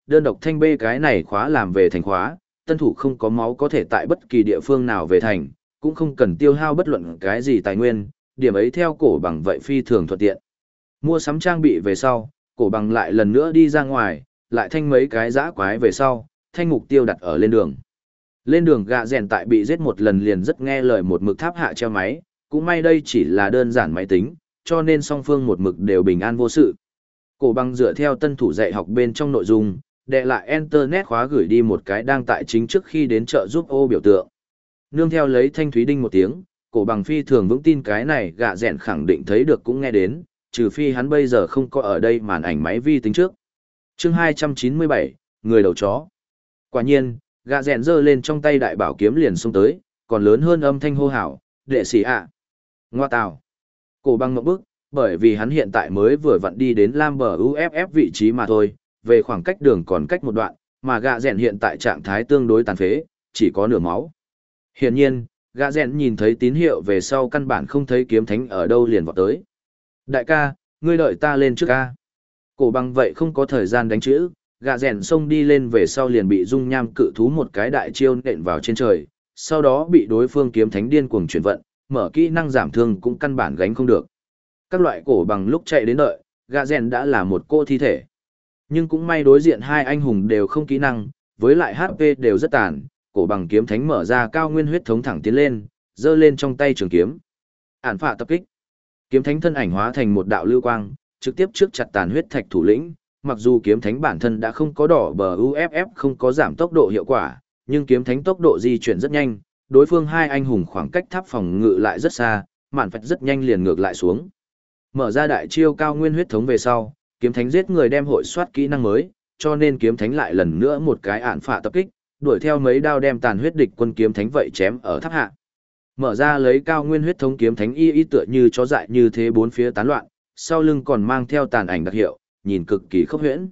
đơn độc thanh bê cái này khóa làm về thành khóa, tân thủ không có máu có thể tại bất kỳ địa phương nào về thành, cũng không cần tiêu hao bất luận cái gì tài nguyên, điểm ấy theo cổ bằng vậy phi thường thuận tiện. Mua sắm trang bị về sau, cổ bằng lại lần nữa đi ra ngoài, lại thanh mấy cái giã quái về sau, thanh mục tiêu đặt ở lên đường. Lên đường gạ rèn tại bị giết một lần liền rất nghe lời một mực tháp hạ treo máy, cũng may đây chỉ là đơn giản máy tính, cho nên song phương một mực đều bình an vô sự. Cổ bằng dựa theo tân thủ dạy học bên trong nội dung, đệ lại Internet khóa gửi đi một cái đang tại chính trước khi đến chợ giúp ô biểu tượng. Nương theo lấy thanh thúy đinh một tiếng, cổ bằng phi thường vững tin cái này gạ rèn khẳng định thấy được cũng nghe đến, trừ phi hắn bây giờ không có ở đây màn ảnh máy vi tính trước. chương 297, người đầu chó. Quả nhiên, gạ rèn giơ lên trong tay đại bảo kiếm liền xông tới, còn lớn hơn âm thanh hô hào, đệ sĩ ạ. Ngoa tào. Cổ băng ngậm bức, bởi vì hắn hiện tại mới vừa vặn đi đến lam bờ UFF vị trí mà thôi, về khoảng cách đường còn cách một đoạn, mà gạ rèn hiện tại trạng thái tương đối tàn phế, chỉ có nửa máu. Hiển nhiên, gạ rèn nhìn thấy tín hiệu về sau căn bản không thấy kiếm thánh ở đâu liền vọt tới. Đại ca, ngươi đợi ta lên trước ca. Cổ bằng vậy không có thời gian đánh chữ, gà rèn xông đi lên về sau liền bị dung nham cự thú một cái đại chiêu nện vào trên trời, sau đó bị đối phương kiếm thánh điên cuồng chuyển vận, mở kỹ năng giảm thương cũng căn bản gánh không được. Các loại cổ bằng lúc chạy đến đợi, gà rèn đã là một cô thi thể. Nhưng cũng may đối diện hai anh hùng đều không kỹ năng, với lại HP đều rất tàn, cổ bằng kiếm thánh mở ra cao nguyên huyết thống thẳng tiến lên, giơ lên trong tay trường kiếm. Ản phạ tập kích. Kiếm thánh thân ảnh hóa thành một đạo lưu quang, trực tiếp trước chặt tàn huyết thạch thủ lĩnh, mặc dù kiếm thánh bản thân đã không có đỏ bờ UFF không có giảm tốc độ hiệu quả, nhưng kiếm thánh tốc độ di chuyển rất nhanh, đối phương hai anh hùng khoảng cách tháp phòng ngự lại rất xa, mạn phạch rất nhanh liền ngược lại xuống. Mở ra đại chiêu cao nguyên huyết thống về sau, kiếm thánh giết người đem hội soát kỹ năng mới, cho nên kiếm thánh lại lần nữa một cái ản phạ tập kích, đuổi theo mấy đao đem tàn huyết địch quân kiếm thánh vậy chém ở tháp hạ. Mở ra lấy cao nguyên huyết thống kiếm thánh y y tựa như chó dại như thế bốn phía tán loạn, sau lưng còn mang theo tàn ảnh đặc hiệu, nhìn cực kỳ khốc huyễn.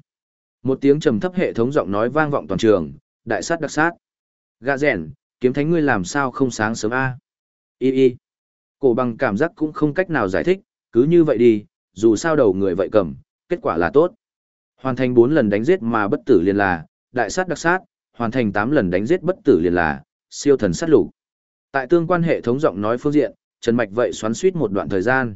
Một tiếng trầm thấp hệ thống giọng nói vang vọng toàn trường, đại sát đặc sát. Gạ rèn, kiếm thánh ngươi làm sao không sáng sớm a? Y y. Cổ bằng cảm giác cũng không cách nào giải thích, cứ như vậy đi, dù sao đầu người vậy cầm, kết quả là tốt. Hoàn thành 4 lần đánh giết mà bất tử liền là, đại sát đặc sát, hoàn thành 8 lần đánh giết bất tử liền là, siêu thần sát lục. Tại tương quan hệ thống giọng nói phương diện, Trần Mạch vậy xoắn suýt một đoạn thời gian.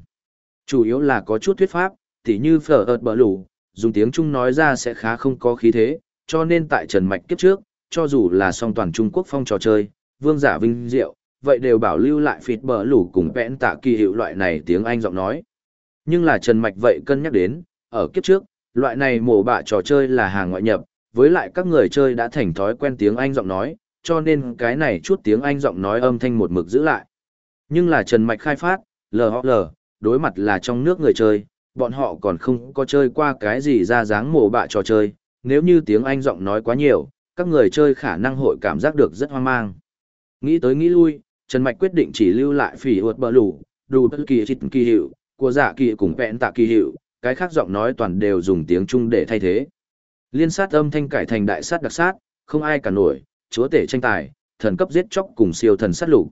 Chủ yếu là có chút thuyết pháp, tỉ như phở ợt bờ lủ, dùng tiếng Trung nói ra sẽ khá không có khí thế, cho nên tại Trần Mạch kiếp trước, cho dù là song toàn Trung Quốc phong trò chơi, vương giả vinh diệu, vậy đều bảo lưu lại phịt bờ lủ cùng vẽn tạ kỳ hiệu loại này tiếng Anh giọng nói. Nhưng là Trần Mạch vậy cân nhắc đến, ở kiếp trước, loại này mổ bạ trò chơi là hàng ngoại nhập, với lại các người chơi đã thành thói quen tiếng Anh giọng nói, cho nên cái này chút tiếng Anh giọng nói âm thanh một mực giữ lại. Nhưng là Trần Mạch khai phát, LHL, đối mặt là trong nước người chơi, bọn họ còn không có chơi qua cái gì ra dáng mổ bạ trò chơi, nếu như tiếng Anh giọng nói quá nhiều, các người chơi khả năng hội cảm giác được rất hoang mang. Nghĩ tới nghĩ lui, Trần Mạch quyết định chỉ lưu lại phỉ huột bờ lủ, đủ tất kỳ chít kỳ hiệu, của giả kỳ cùng vẹn tạ kỳ hiệu, cái khác giọng nói toàn đều dùng tiếng Trung để thay thế. Liên sát âm thanh cải thành đại sát đặc sát, không ai cả nổi, chúa tể tranh tài, thần cấp giết chóc cùng siêu thần sát lục.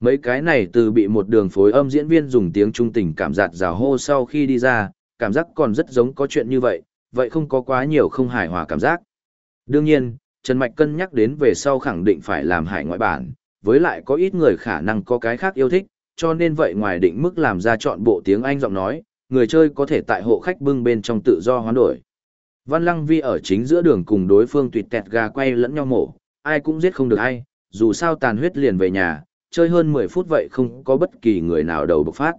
Mấy cái này từ bị một đường phối âm diễn viên dùng tiếng trung tình cảm giạt rào hô sau khi đi ra, cảm giác còn rất giống có chuyện như vậy, vậy không có quá nhiều không hài hòa cảm giác. Đương nhiên, Trần Mạch cân nhắc đến về sau khẳng định phải làm hải ngoại bản, với lại có ít người khả năng có cái khác yêu thích, cho nên vậy ngoài định mức làm ra chọn bộ tiếng Anh giọng nói, người chơi có thể tại hộ khách bưng bên trong tự do hoán đổi. Văn Lăng Vi ở chính giữa đường cùng đối phương tuyệt tẹt gà quay lẫn nhau mổ, ai cũng giết không được ai, dù sao tàn huyết liền về nhà, chơi hơn 10 phút vậy không có bất kỳ người nào đầu bộc phát.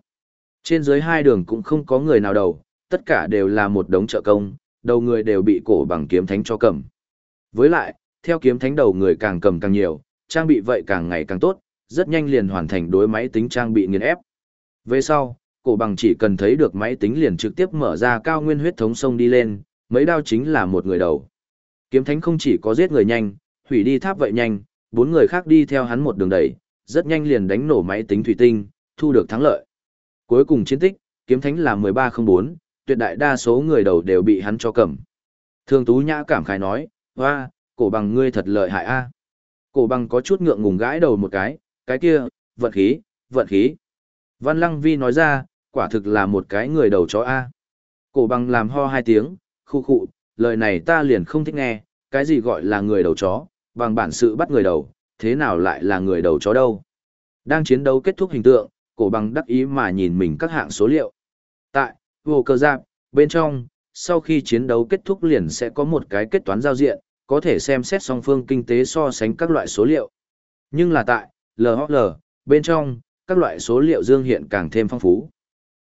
Trên dưới hai đường cũng không có người nào đầu, tất cả đều là một đống trợ công, đầu người đều bị cổ bằng kiếm thánh cho cầm. Với lại, theo kiếm thánh đầu người càng cầm càng nhiều, trang bị vậy càng ngày càng tốt, rất nhanh liền hoàn thành đối máy tính trang bị nghiền ép. Về sau, cổ bằng chỉ cần thấy được máy tính liền trực tiếp mở ra cao nguyên huyết thống sông đi lên, mấy đao chính là một người đầu. Kiếm thánh không chỉ có giết người nhanh, hủy đi tháp vậy nhanh, bốn người khác đi theo hắn một đường đẩy, rất nhanh liền đánh nổ máy tính thủy tinh, thu được thắng lợi. Cuối cùng chiến tích, kiếm thánh là 1304, tuyệt đại đa số người đầu đều bị hắn cho cầm. Thương Tú Nhã cảm khái nói, hoa, cổ bằng ngươi thật lợi hại a. Cổ bằng có chút ngượng ngùng gãi đầu một cái, cái kia, vận khí, vận khí. Văn Lăng Vi nói ra, quả thực là một cái người đầu chó a. Cổ bằng làm ho hai tiếng, khu khụ, lời này ta liền không thích nghe, cái gì gọi là người đầu chó, bằng bản sự bắt người đầu, thế nào lại là người đầu chó đâu. Đang chiến đấu kết thúc hình tượng, cổ bằng đắc ý mà nhìn mình các hạng số liệu. Tại, vô cơ giáp, bên trong, sau khi chiến đấu kết thúc liền sẽ có một cái kết toán giao diện, có thể xem xét song phương kinh tế so sánh các loại số liệu. Nhưng là tại, LHL, bên trong, các loại số liệu dương hiện càng thêm phong phú.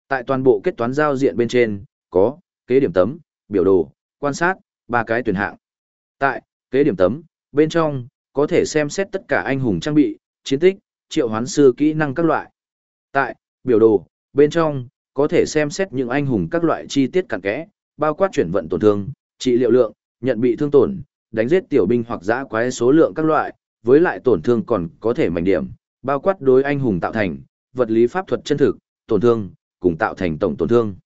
Tại toàn bộ kết toán giao diện bên trên, có, kế điểm tấm, biểu đồ, quan sát, ba cái tuyển hạng. Tại, kế điểm tấm, bên trong, có thể xem xét tất cả anh hùng trang bị, chiến tích, triệu hoán sư kỹ năng các loại. Tại, biểu đồ, bên trong, có thể xem xét những anh hùng các loại chi tiết cặn kẽ, bao quát chuyển vận tổn thương, trị liệu lượng, nhận bị thương tổn, đánh giết tiểu binh hoặc giã quái số lượng các loại, với lại tổn thương còn có thể mảnh điểm, bao quát đối anh hùng tạo thành, vật lý pháp thuật chân thực, tổn thương, cùng tạo thành tổng tổn thương.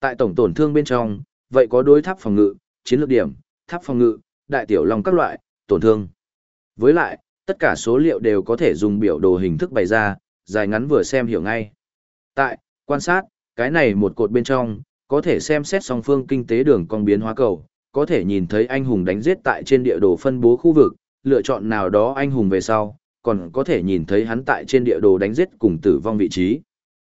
Tại tổng tổn thương bên trong, vậy có đối tháp phòng ngự, chiến lược điểm, tháp phòng ngự, đại tiểu long các loại, tổn thương. Với lại, tất cả số liệu đều có thể dùng biểu đồ hình thức bày ra, dài ngắn vừa xem hiểu ngay. Tại, quan sát, cái này một cột bên trong, có thể xem xét song phương kinh tế đường cong biến hóa cầu, có thể nhìn thấy anh hùng đánh giết tại trên địa đồ phân bố khu vực, lựa chọn nào đó anh hùng về sau, còn có thể nhìn thấy hắn tại trên địa đồ đánh giết cùng tử vong vị trí.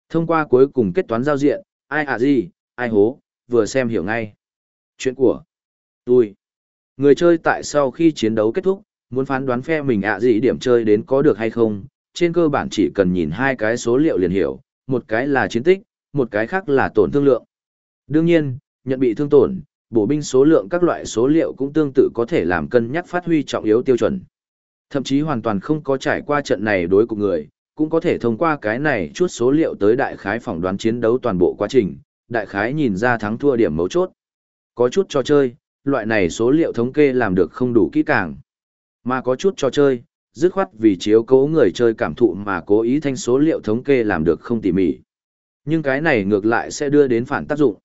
Thông qua cuối cùng kết toán giao diện, ai à gì, ai hố, vừa xem hiểu ngay. Chuyện của tôi. Người chơi tại sau khi chiến đấu kết thúc, muốn phán đoán phe mình ạ gì điểm chơi đến có được hay không, trên cơ bản chỉ cần nhìn hai cái số liệu liền hiểu, một cái là chiến tích, một cái khác là tổn thương lượng. Đương nhiên, nhận bị thương tổn, bổ binh số lượng các loại số liệu cũng tương tự có thể làm cân nhắc phát huy trọng yếu tiêu chuẩn. Thậm chí hoàn toàn không có trải qua trận này đối của người, cũng có thể thông qua cái này chút số liệu tới đại khái phỏng đoán chiến đấu toàn bộ quá trình, đại khái nhìn ra thắng thua điểm mấu chốt. Có chút trò chơi, loại này số liệu thống kê làm được không đủ kỹ càng. Mà có chút trò chơi, dứt khoát vì chiếu cố người chơi cảm thụ mà cố ý thanh số liệu thống kê làm được không tỉ mỉ. Nhưng cái này ngược lại sẽ đưa đến phản tác dụng.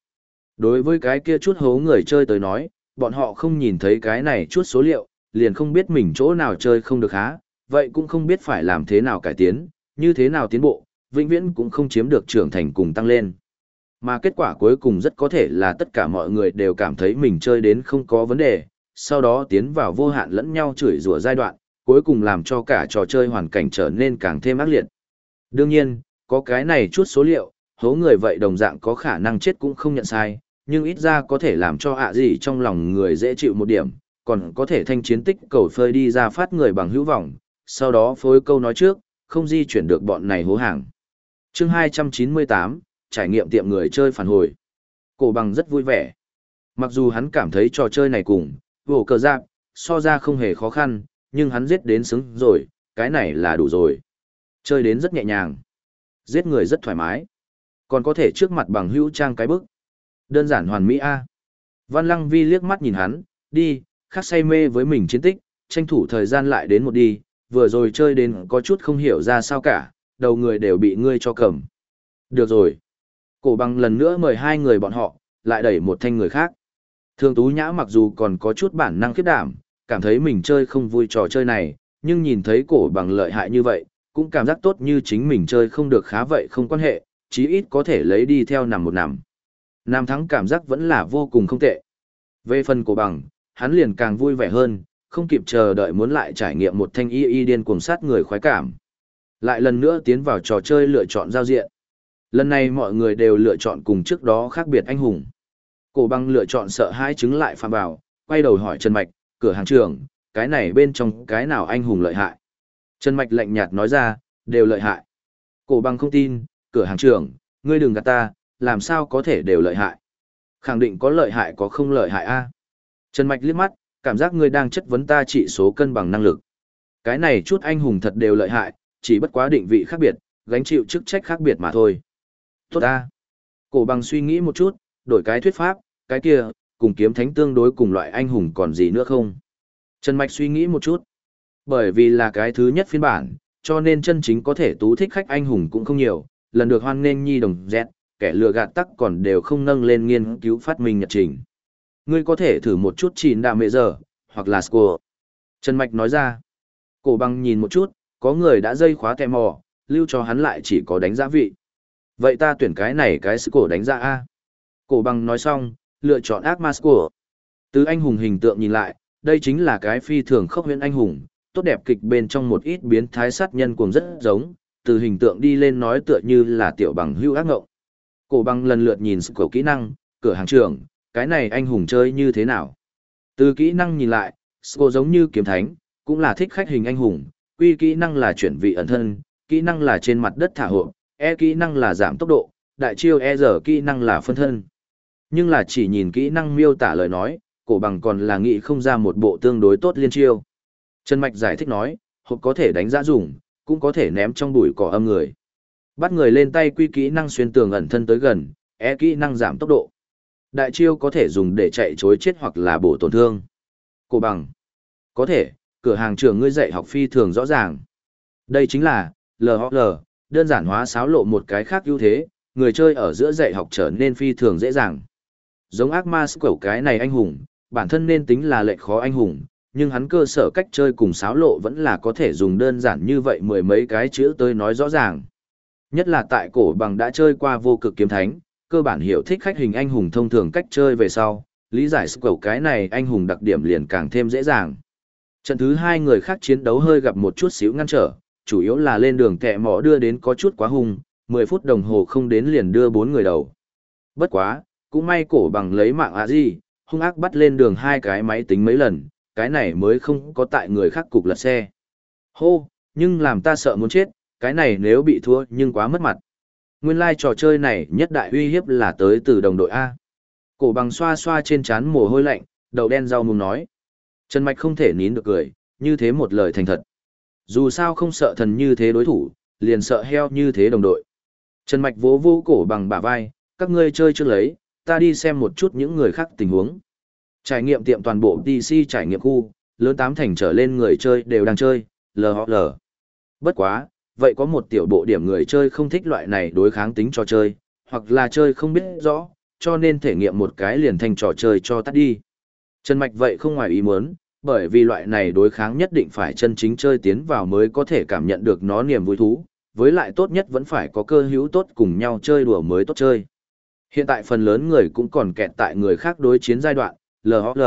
Đối với cái kia chút hố người chơi tới nói, bọn họ không nhìn thấy cái này chút số liệu, liền không biết mình chỗ nào chơi không được há, vậy cũng không biết phải làm thế nào cải tiến, như thế nào tiến bộ, vĩnh viễn cũng không chiếm được trưởng thành cùng tăng lên. Mà kết quả cuối cùng rất có thể là tất cả mọi người đều cảm thấy mình chơi đến không có vấn đề, sau đó tiến vào vô hạn lẫn nhau chửi rủa giai đoạn, cuối cùng làm cho cả trò chơi hoàn cảnh trở nên càng thêm ác liệt. Đương nhiên, có cái này chút số liệu, hố người vậy đồng dạng có khả năng chết cũng không nhận sai, nhưng ít ra có thể làm cho ạ gì trong lòng người dễ chịu một điểm, còn có thể thanh chiến tích cầu phơi đi ra phát người bằng hữu vọng, sau đó phối câu nói trước, không di chuyển được bọn này hố hàng. chương 298, trải nghiệm tiệm người chơi phản hồi. Cổ bằng rất vui vẻ. Mặc dù hắn cảm thấy trò chơi này cùng, vổ cờ giáp, so ra không hề khó khăn, nhưng hắn giết đến xứng rồi, cái này là đủ rồi. Chơi đến rất nhẹ nhàng. Giết người rất thoải mái. Còn có thể trước mặt bằng hữu trang cái bức. Đơn giản hoàn mỹ A. Văn Lăng Vi liếc mắt nhìn hắn, đi, khắc say mê với mình chiến tích, tranh thủ thời gian lại đến một đi, vừa rồi chơi đến có chút không hiểu ra sao cả, đầu người đều bị ngươi cho cầm. Được rồi. Cổ bằng lần nữa mời hai người bọn họ, lại đẩy một thanh người khác. Thương Tú Nhã mặc dù còn có chút bản năng khiếp đảm, cảm thấy mình chơi không vui trò chơi này, nhưng nhìn thấy cổ bằng lợi hại như vậy, cũng cảm giác tốt như chính mình chơi không được khá vậy không quan hệ, chí ít có thể lấy đi theo nằm một nằm. Nam thắng cảm giác vẫn là vô cùng không tệ. Về phần cổ bằng, hắn liền càng vui vẻ hơn, không kịp chờ đợi muốn lại trải nghiệm một thanh y y điên cuồng sát người khoái cảm. Lại lần nữa tiến vào trò chơi lựa chọn giao diện. Lần này mọi người đều lựa chọn cùng trước đó khác biệt anh hùng. Cổ băng lựa chọn sợ hai chứng lại phạm vào, quay đầu hỏi Trần Mạch, cửa hàng trưởng, cái này bên trong cái nào anh hùng lợi hại. Trần Mạch lạnh nhạt nói ra, đều lợi hại. Cổ băng không tin, cửa hàng trưởng, ngươi đừng gạt ta, làm sao có thể đều lợi hại. Khẳng định có lợi hại có không lợi hại a Trần Mạch liếc mắt, cảm giác ngươi đang chất vấn ta trị số cân bằng năng lực. Cái này chút anh hùng thật đều lợi hại, chỉ bất quá định vị khác biệt, gánh chịu chức trách khác biệt mà thôi. Tốt ta. Cổ bằng suy nghĩ một chút, đổi cái thuyết pháp, cái kia, cùng kiếm thánh tương đối cùng loại anh hùng còn gì nữa không? Trần Mạch suy nghĩ một chút. Bởi vì là cái thứ nhất phiên bản, cho nên chân chính có thể tú thích khách anh hùng cũng không nhiều, lần được hoan nên nhi đồng dẹt, kẻ lừa gạt tắc còn đều không nâng lên nghiên cứu phát minh nhật trình. Ngươi có thể thử một chút chín đạm mệ giờ, hoặc là score. Trần Mạch nói ra. Cổ băng nhìn một chút, có người đã dây khóa tè mò, lưu cho hắn lại chỉ có đánh giá vị. Vậy ta tuyển cái này cái sự cổ đánh ra A. Cổ băng nói xong, lựa chọn ác ma score. Từ anh hùng hình tượng nhìn lại, đây chính là cái phi thường khốc huyễn anh hùng, tốt đẹp kịch bên trong một ít biến thái sát nhân cuồng rất giống, từ hình tượng đi lên nói tựa như là tiểu bằng hưu ác ngộng. Cổ băng lần lượt nhìn sự cổ kỹ năng, cửa hàng trưởng, cái này anh hùng chơi như thế nào? Từ kỹ năng nhìn lại, Sco giống như kiếm thánh, cũng là thích khách hình anh hùng, quy kỹ năng là chuyển vị ẩn thân, kỹ năng là trên mặt đất thả hộ, e kỹ năng là giảm tốc độ, đại chiêu e giờ kỹ năng là phân thân. Nhưng là chỉ nhìn kỹ năng miêu tả lời nói, cổ bằng còn là nghĩ không ra một bộ tương đối tốt liên chiêu. Trần Mạch giải thích nói, hộp có thể đánh giá dùng, cũng có thể ném trong bụi cỏ âm người. Bắt người lên tay quy kỹ năng xuyên tường ẩn thân tới gần, e kỹ năng giảm tốc độ. Đại chiêu có thể dùng để chạy chối chết hoặc là bổ tổn thương. Cổ bằng. Có thể, cửa hàng trường ngươi dạy học phi thường rõ ràng. Đây chính là, LHL, đơn giản hóa xáo lộ một cái khác ưu thế, người chơi ở giữa dạy học trở nên phi thường dễ dàng. Giống ác ma sức cái này anh hùng, bản thân nên tính là lệ khó anh hùng, nhưng hắn cơ sở cách chơi cùng xáo lộ vẫn là có thể dùng đơn giản như vậy mười mấy cái chữ tới nói rõ ràng. Nhất là tại cổ bằng đã chơi qua vô cực kiếm thánh, cơ bản hiểu thích khách hình anh hùng thông thường cách chơi về sau, lý giải sức cái này anh hùng đặc điểm liền càng thêm dễ dàng. Trận thứ hai người khác chiến đấu hơi gặp một chút xíu ngăn trở, chủ yếu là lên đường kẹ mỏ đưa đến có chút quá hung, 10 phút đồng hồ không đến liền đưa bốn người đầu. Bất quá, cũng may cổ bằng lấy mạng ạ gì, hung ác bắt lên đường hai cái máy tính mấy lần, cái này mới không có tại người khác cục lật xe. Hô, nhưng làm ta sợ muốn chết, cái này nếu bị thua nhưng quá mất mặt. Nguyên lai like trò chơi này nhất đại uy hiếp là tới từ đồng đội A. Cổ bằng xoa xoa trên chán mồ hôi lạnh, đầu đen rau mùng nói. Trần Mạch không thể nín được cười, như thế một lời thành thật. Dù sao không sợ thần như thế đối thủ, liền sợ heo như thế đồng đội. Trần Mạch vỗ vô cổ bằng bả vai, các ngươi chơi chưa lấy, ta đi xem một chút những người khác tình huống. Trải nghiệm tiệm toàn bộ DC trải nghiệm khu, lớn tám thành trở lên người chơi đều đang chơi, LHL. Bất quá, vậy có một tiểu bộ điểm người chơi không thích loại này đối kháng tính trò chơi, hoặc là chơi không biết rõ, cho nên thể nghiệm một cái liền thành trò chơi cho tắt đi. Trần Mạch vậy không ngoài ý muốn, bởi vì loại này đối kháng nhất định phải chân chính chơi tiến vào mới có thể cảm nhận được nó niềm vui thú, với lại tốt nhất vẫn phải có cơ hữu tốt cùng nhau chơi đùa mới tốt chơi. Hiện tại phần lớn người cũng còn kẹt tại người khác đối chiến giai đoạn, LHL,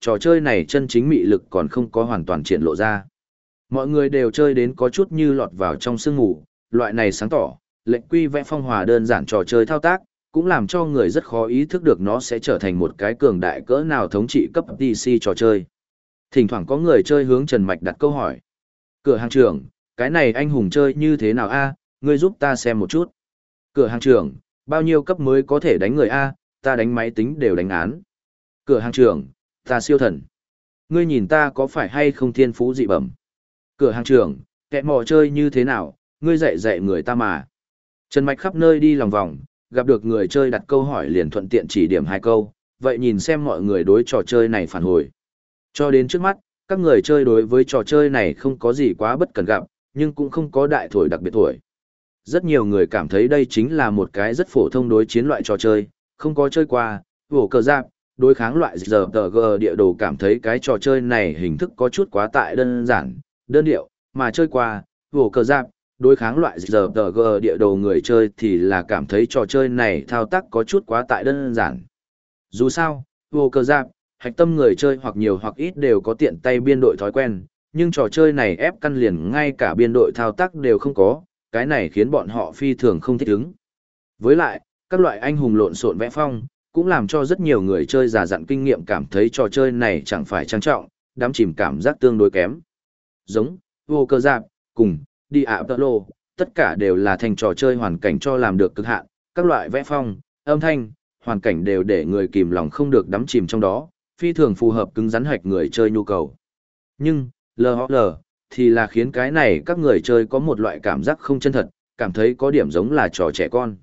trò chơi này chân chính mị lực còn không có hoàn toàn triển lộ ra. Mọi người đều chơi đến có chút như lọt vào trong sương ngủ, loại này sáng tỏ, lệnh quy vẽ phong hòa đơn giản trò chơi thao tác, cũng làm cho người rất khó ý thức được nó sẽ trở thành một cái cường đại cỡ nào thống trị cấp DC trò chơi. Thỉnh thoảng có người chơi hướng Trần Mạch đặt câu hỏi. Cửa hàng trưởng, cái này anh hùng chơi như thế nào a ngươi giúp ta xem một chút. Cửa hàng trưởng, bao nhiêu cấp mới có thể đánh người a ta đánh máy tính đều đánh án. Cửa hàng trưởng, ta siêu thần. Ngươi nhìn ta có phải hay không thiên phú dị bẩm. Cửa hàng trưởng, kẻ mò chơi như thế nào, ngươi dạy dạy người ta mà. Trần Mạch khắp nơi đi lòng vòng, gặp được người chơi đặt câu hỏi liền thuận tiện chỉ điểm hai câu, vậy nhìn xem mọi người đối trò chơi này phản hồi. Cho đến trước mắt, các người chơi đối với trò chơi này không có gì quá bất cần gặp, nhưng cũng không có đại thổi đặc biệt thổi. Rất nhiều người cảm thấy đây chính là một cái rất phổ thông đối chiến loại trò chơi, không có chơi qua, vổ cờ giáp, đối kháng loại giờ tờ g địa đồ cảm thấy cái trò chơi này hình thức có chút quá tại đơn giản, đơn điệu, mà chơi qua, vổ cờ giáp, đối kháng loại giờ tờ g địa đồ người chơi thì là cảm thấy trò chơi này thao tác có chút quá tại đơn giản. Dù sao, vổ cờ giáp, hạch tâm người chơi hoặc nhiều hoặc ít đều có tiện tay biên đội thói quen, nhưng trò chơi này ép căn liền ngay cả biên đội thao tác đều không có, cái này khiến bọn họ phi thường không thích ứng. Với lại, các loại anh hùng lộn xộn vẽ phong, cũng làm cho rất nhiều người chơi già dặn kinh nghiệm cảm thấy trò chơi này chẳng phải trang trọng, đám chìm cảm giác tương đối kém. Giống, vô cơ giạc, cùng, đi ạ tợ lô, tất cả đều là thành trò chơi hoàn cảnh cho làm được cực hạn, các loại vẽ phong, âm thanh, hoàn cảnh đều để người kìm lòng không được đắm chìm trong đó, phi thường phù hợp cứng rắn hạch người chơi nhu cầu. Nhưng, LHL, thì là khiến cái này các người chơi có một loại cảm giác không chân thật, cảm thấy có điểm giống là trò trẻ con.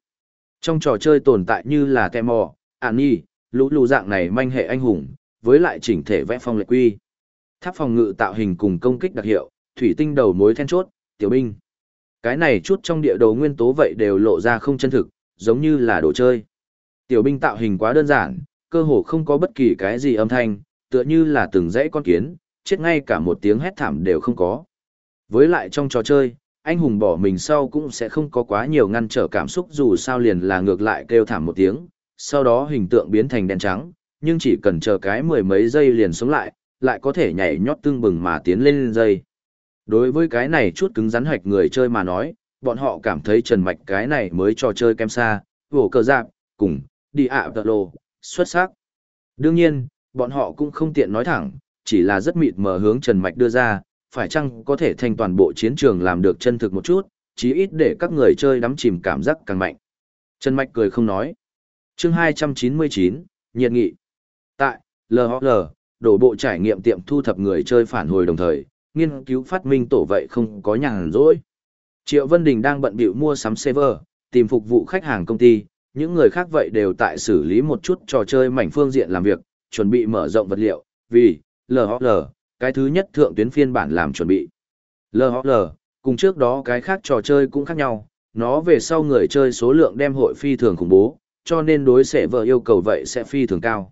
Trong trò chơi tồn tại như là Temo, An Nhi, lũ lù dạng này manh hệ anh hùng, với lại chỉnh thể vẽ phong lệ quy. Tháp phòng ngự tạo hình cùng công kích đặc hiệu, thủy tinh đầu mối then chốt, tiểu binh. Cái này chút trong địa đồ nguyên tố vậy đều lộ ra không chân thực, giống như là đồ chơi. Tiểu binh tạo hình quá đơn giản, cơ hồ không có bất kỳ cái gì âm thanh, tựa như là từng dãy con kiến, chết ngay cả một tiếng hét thảm đều không có. Với lại trong trò chơi, anh hùng bỏ mình sau cũng sẽ không có quá nhiều ngăn trở cảm xúc dù sao liền là ngược lại kêu thảm một tiếng, sau đó hình tượng biến thành đen trắng, nhưng chỉ cần chờ cái mười mấy giây liền sống lại, lại có thể nhảy nhót tương bừng mà tiến lên dây. Đối với cái này chút cứng rắn hạch người chơi mà nói, bọn họ cảm thấy trần mạch cái này mới trò chơi kem xa, vổ cờ giáp, cùng, đi ạ tợ lô, xuất sắc. Đương nhiên, bọn họ cũng không tiện nói thẳng, chỉ là rất mịt mờ hướng Trần Mạch đưa ra, phải chăng có thể thành toàn bộ chiến trường làm được chân thực một chút, chí ít để các người chơi đắm chìm cảm giác càng mạnh. Trần Mạch cười không nói. chương 299, nhiệt nghị. Tại, LHL, đổ bộ trải nghiệm tiệm thu thập người chơi phản hồi đồng thời, nghiên cứu phát minh tổ vậy không có nhàn rỗi. Triệu Vân Đình đang bận bịu mua sắm server, tìm phục vụ khách hàng công ty, những người khác vậy đều tại xử lý một chút trò chơi mảnh phương diện làm việc, chuẩn bị mở rộng vật liệu, vì, LHL, cái thứ nhất thượng tuyến phiên bản làm chuẩn bị. LHL, cùng trước đó cái khác trò chơi cũng khác nhau, nó về sau người chơi số lượng đem hội phi thường khủng bố, cho nên đối sẽ vợ yêu cầu vậy sẽ phi thường cao.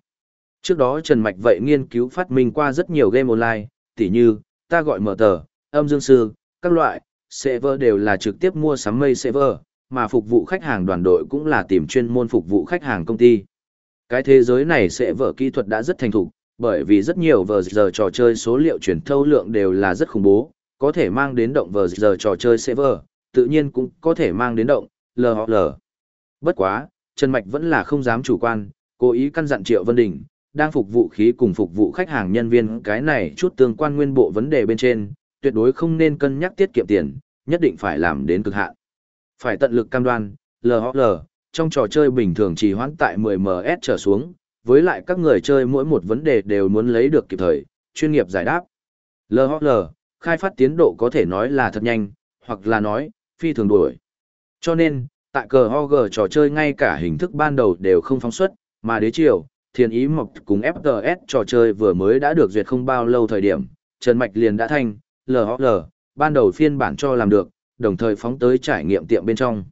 Trước đó Trần Mạch vậy nghiên cứu phát minh qua rất nhiều game online, tỉ như, ta gọi mở tờ, âm dương sư, các loại, server đều là trực tiếp mua sắm mây server, mà phục vụ khách hàng đoàn đội cũng là tìm chuyên môn phục vụ khách hàng công ty. Cái thế giới này sẽ vở kỹ thuật đã rất thành thục, bởi vì rất nhiều vờ giờ trò chơi số liệu truyền thâu lượng đều là rất khủng bố, có thể mang đến động vờ giờ trò chơi server, tự nhiên cũng có thể mang đến động, LHL. Bất quá, Trần Mạch vẫn là không dám chủ quan, cố ý căn dặn Triệu Vân Đình, đang phục vụ khí cùng phục vụ khách hàng nhân viên cái này chút tương quan nguyên bộ vấn đề bên trên, tuyệt đối không nên cân nhắc tiết kiệm tiền, nhất định phải làm đến cực hạn. Phải tận lực cam đoan, Lhl trong trò chơi bình thường chỉ hoãn tại 10ms trở xuống, với lại các người chơi mỗi một vấn đề đều muốn lấy được kịp thời, chuyên nghiệp giải đáp. Lhl khai phát tiến độ có thể nói là thật nhanh, hoặc là nói, phi thường đuổi. Cho nên, tại cờ OG trò chơi ngay cả hình thức ban đầu đều không phóng xuất, mà đế chiều thiền ý mộc cùng FTS trò chơi vừa mới đã được duyệt không bao lâu thời điểm, Trần Mạch liền đã thanh, Lhl ban đầu phiên bản cho làm được, đồng thời phóng tới trải nghiệm tiệm bên trong.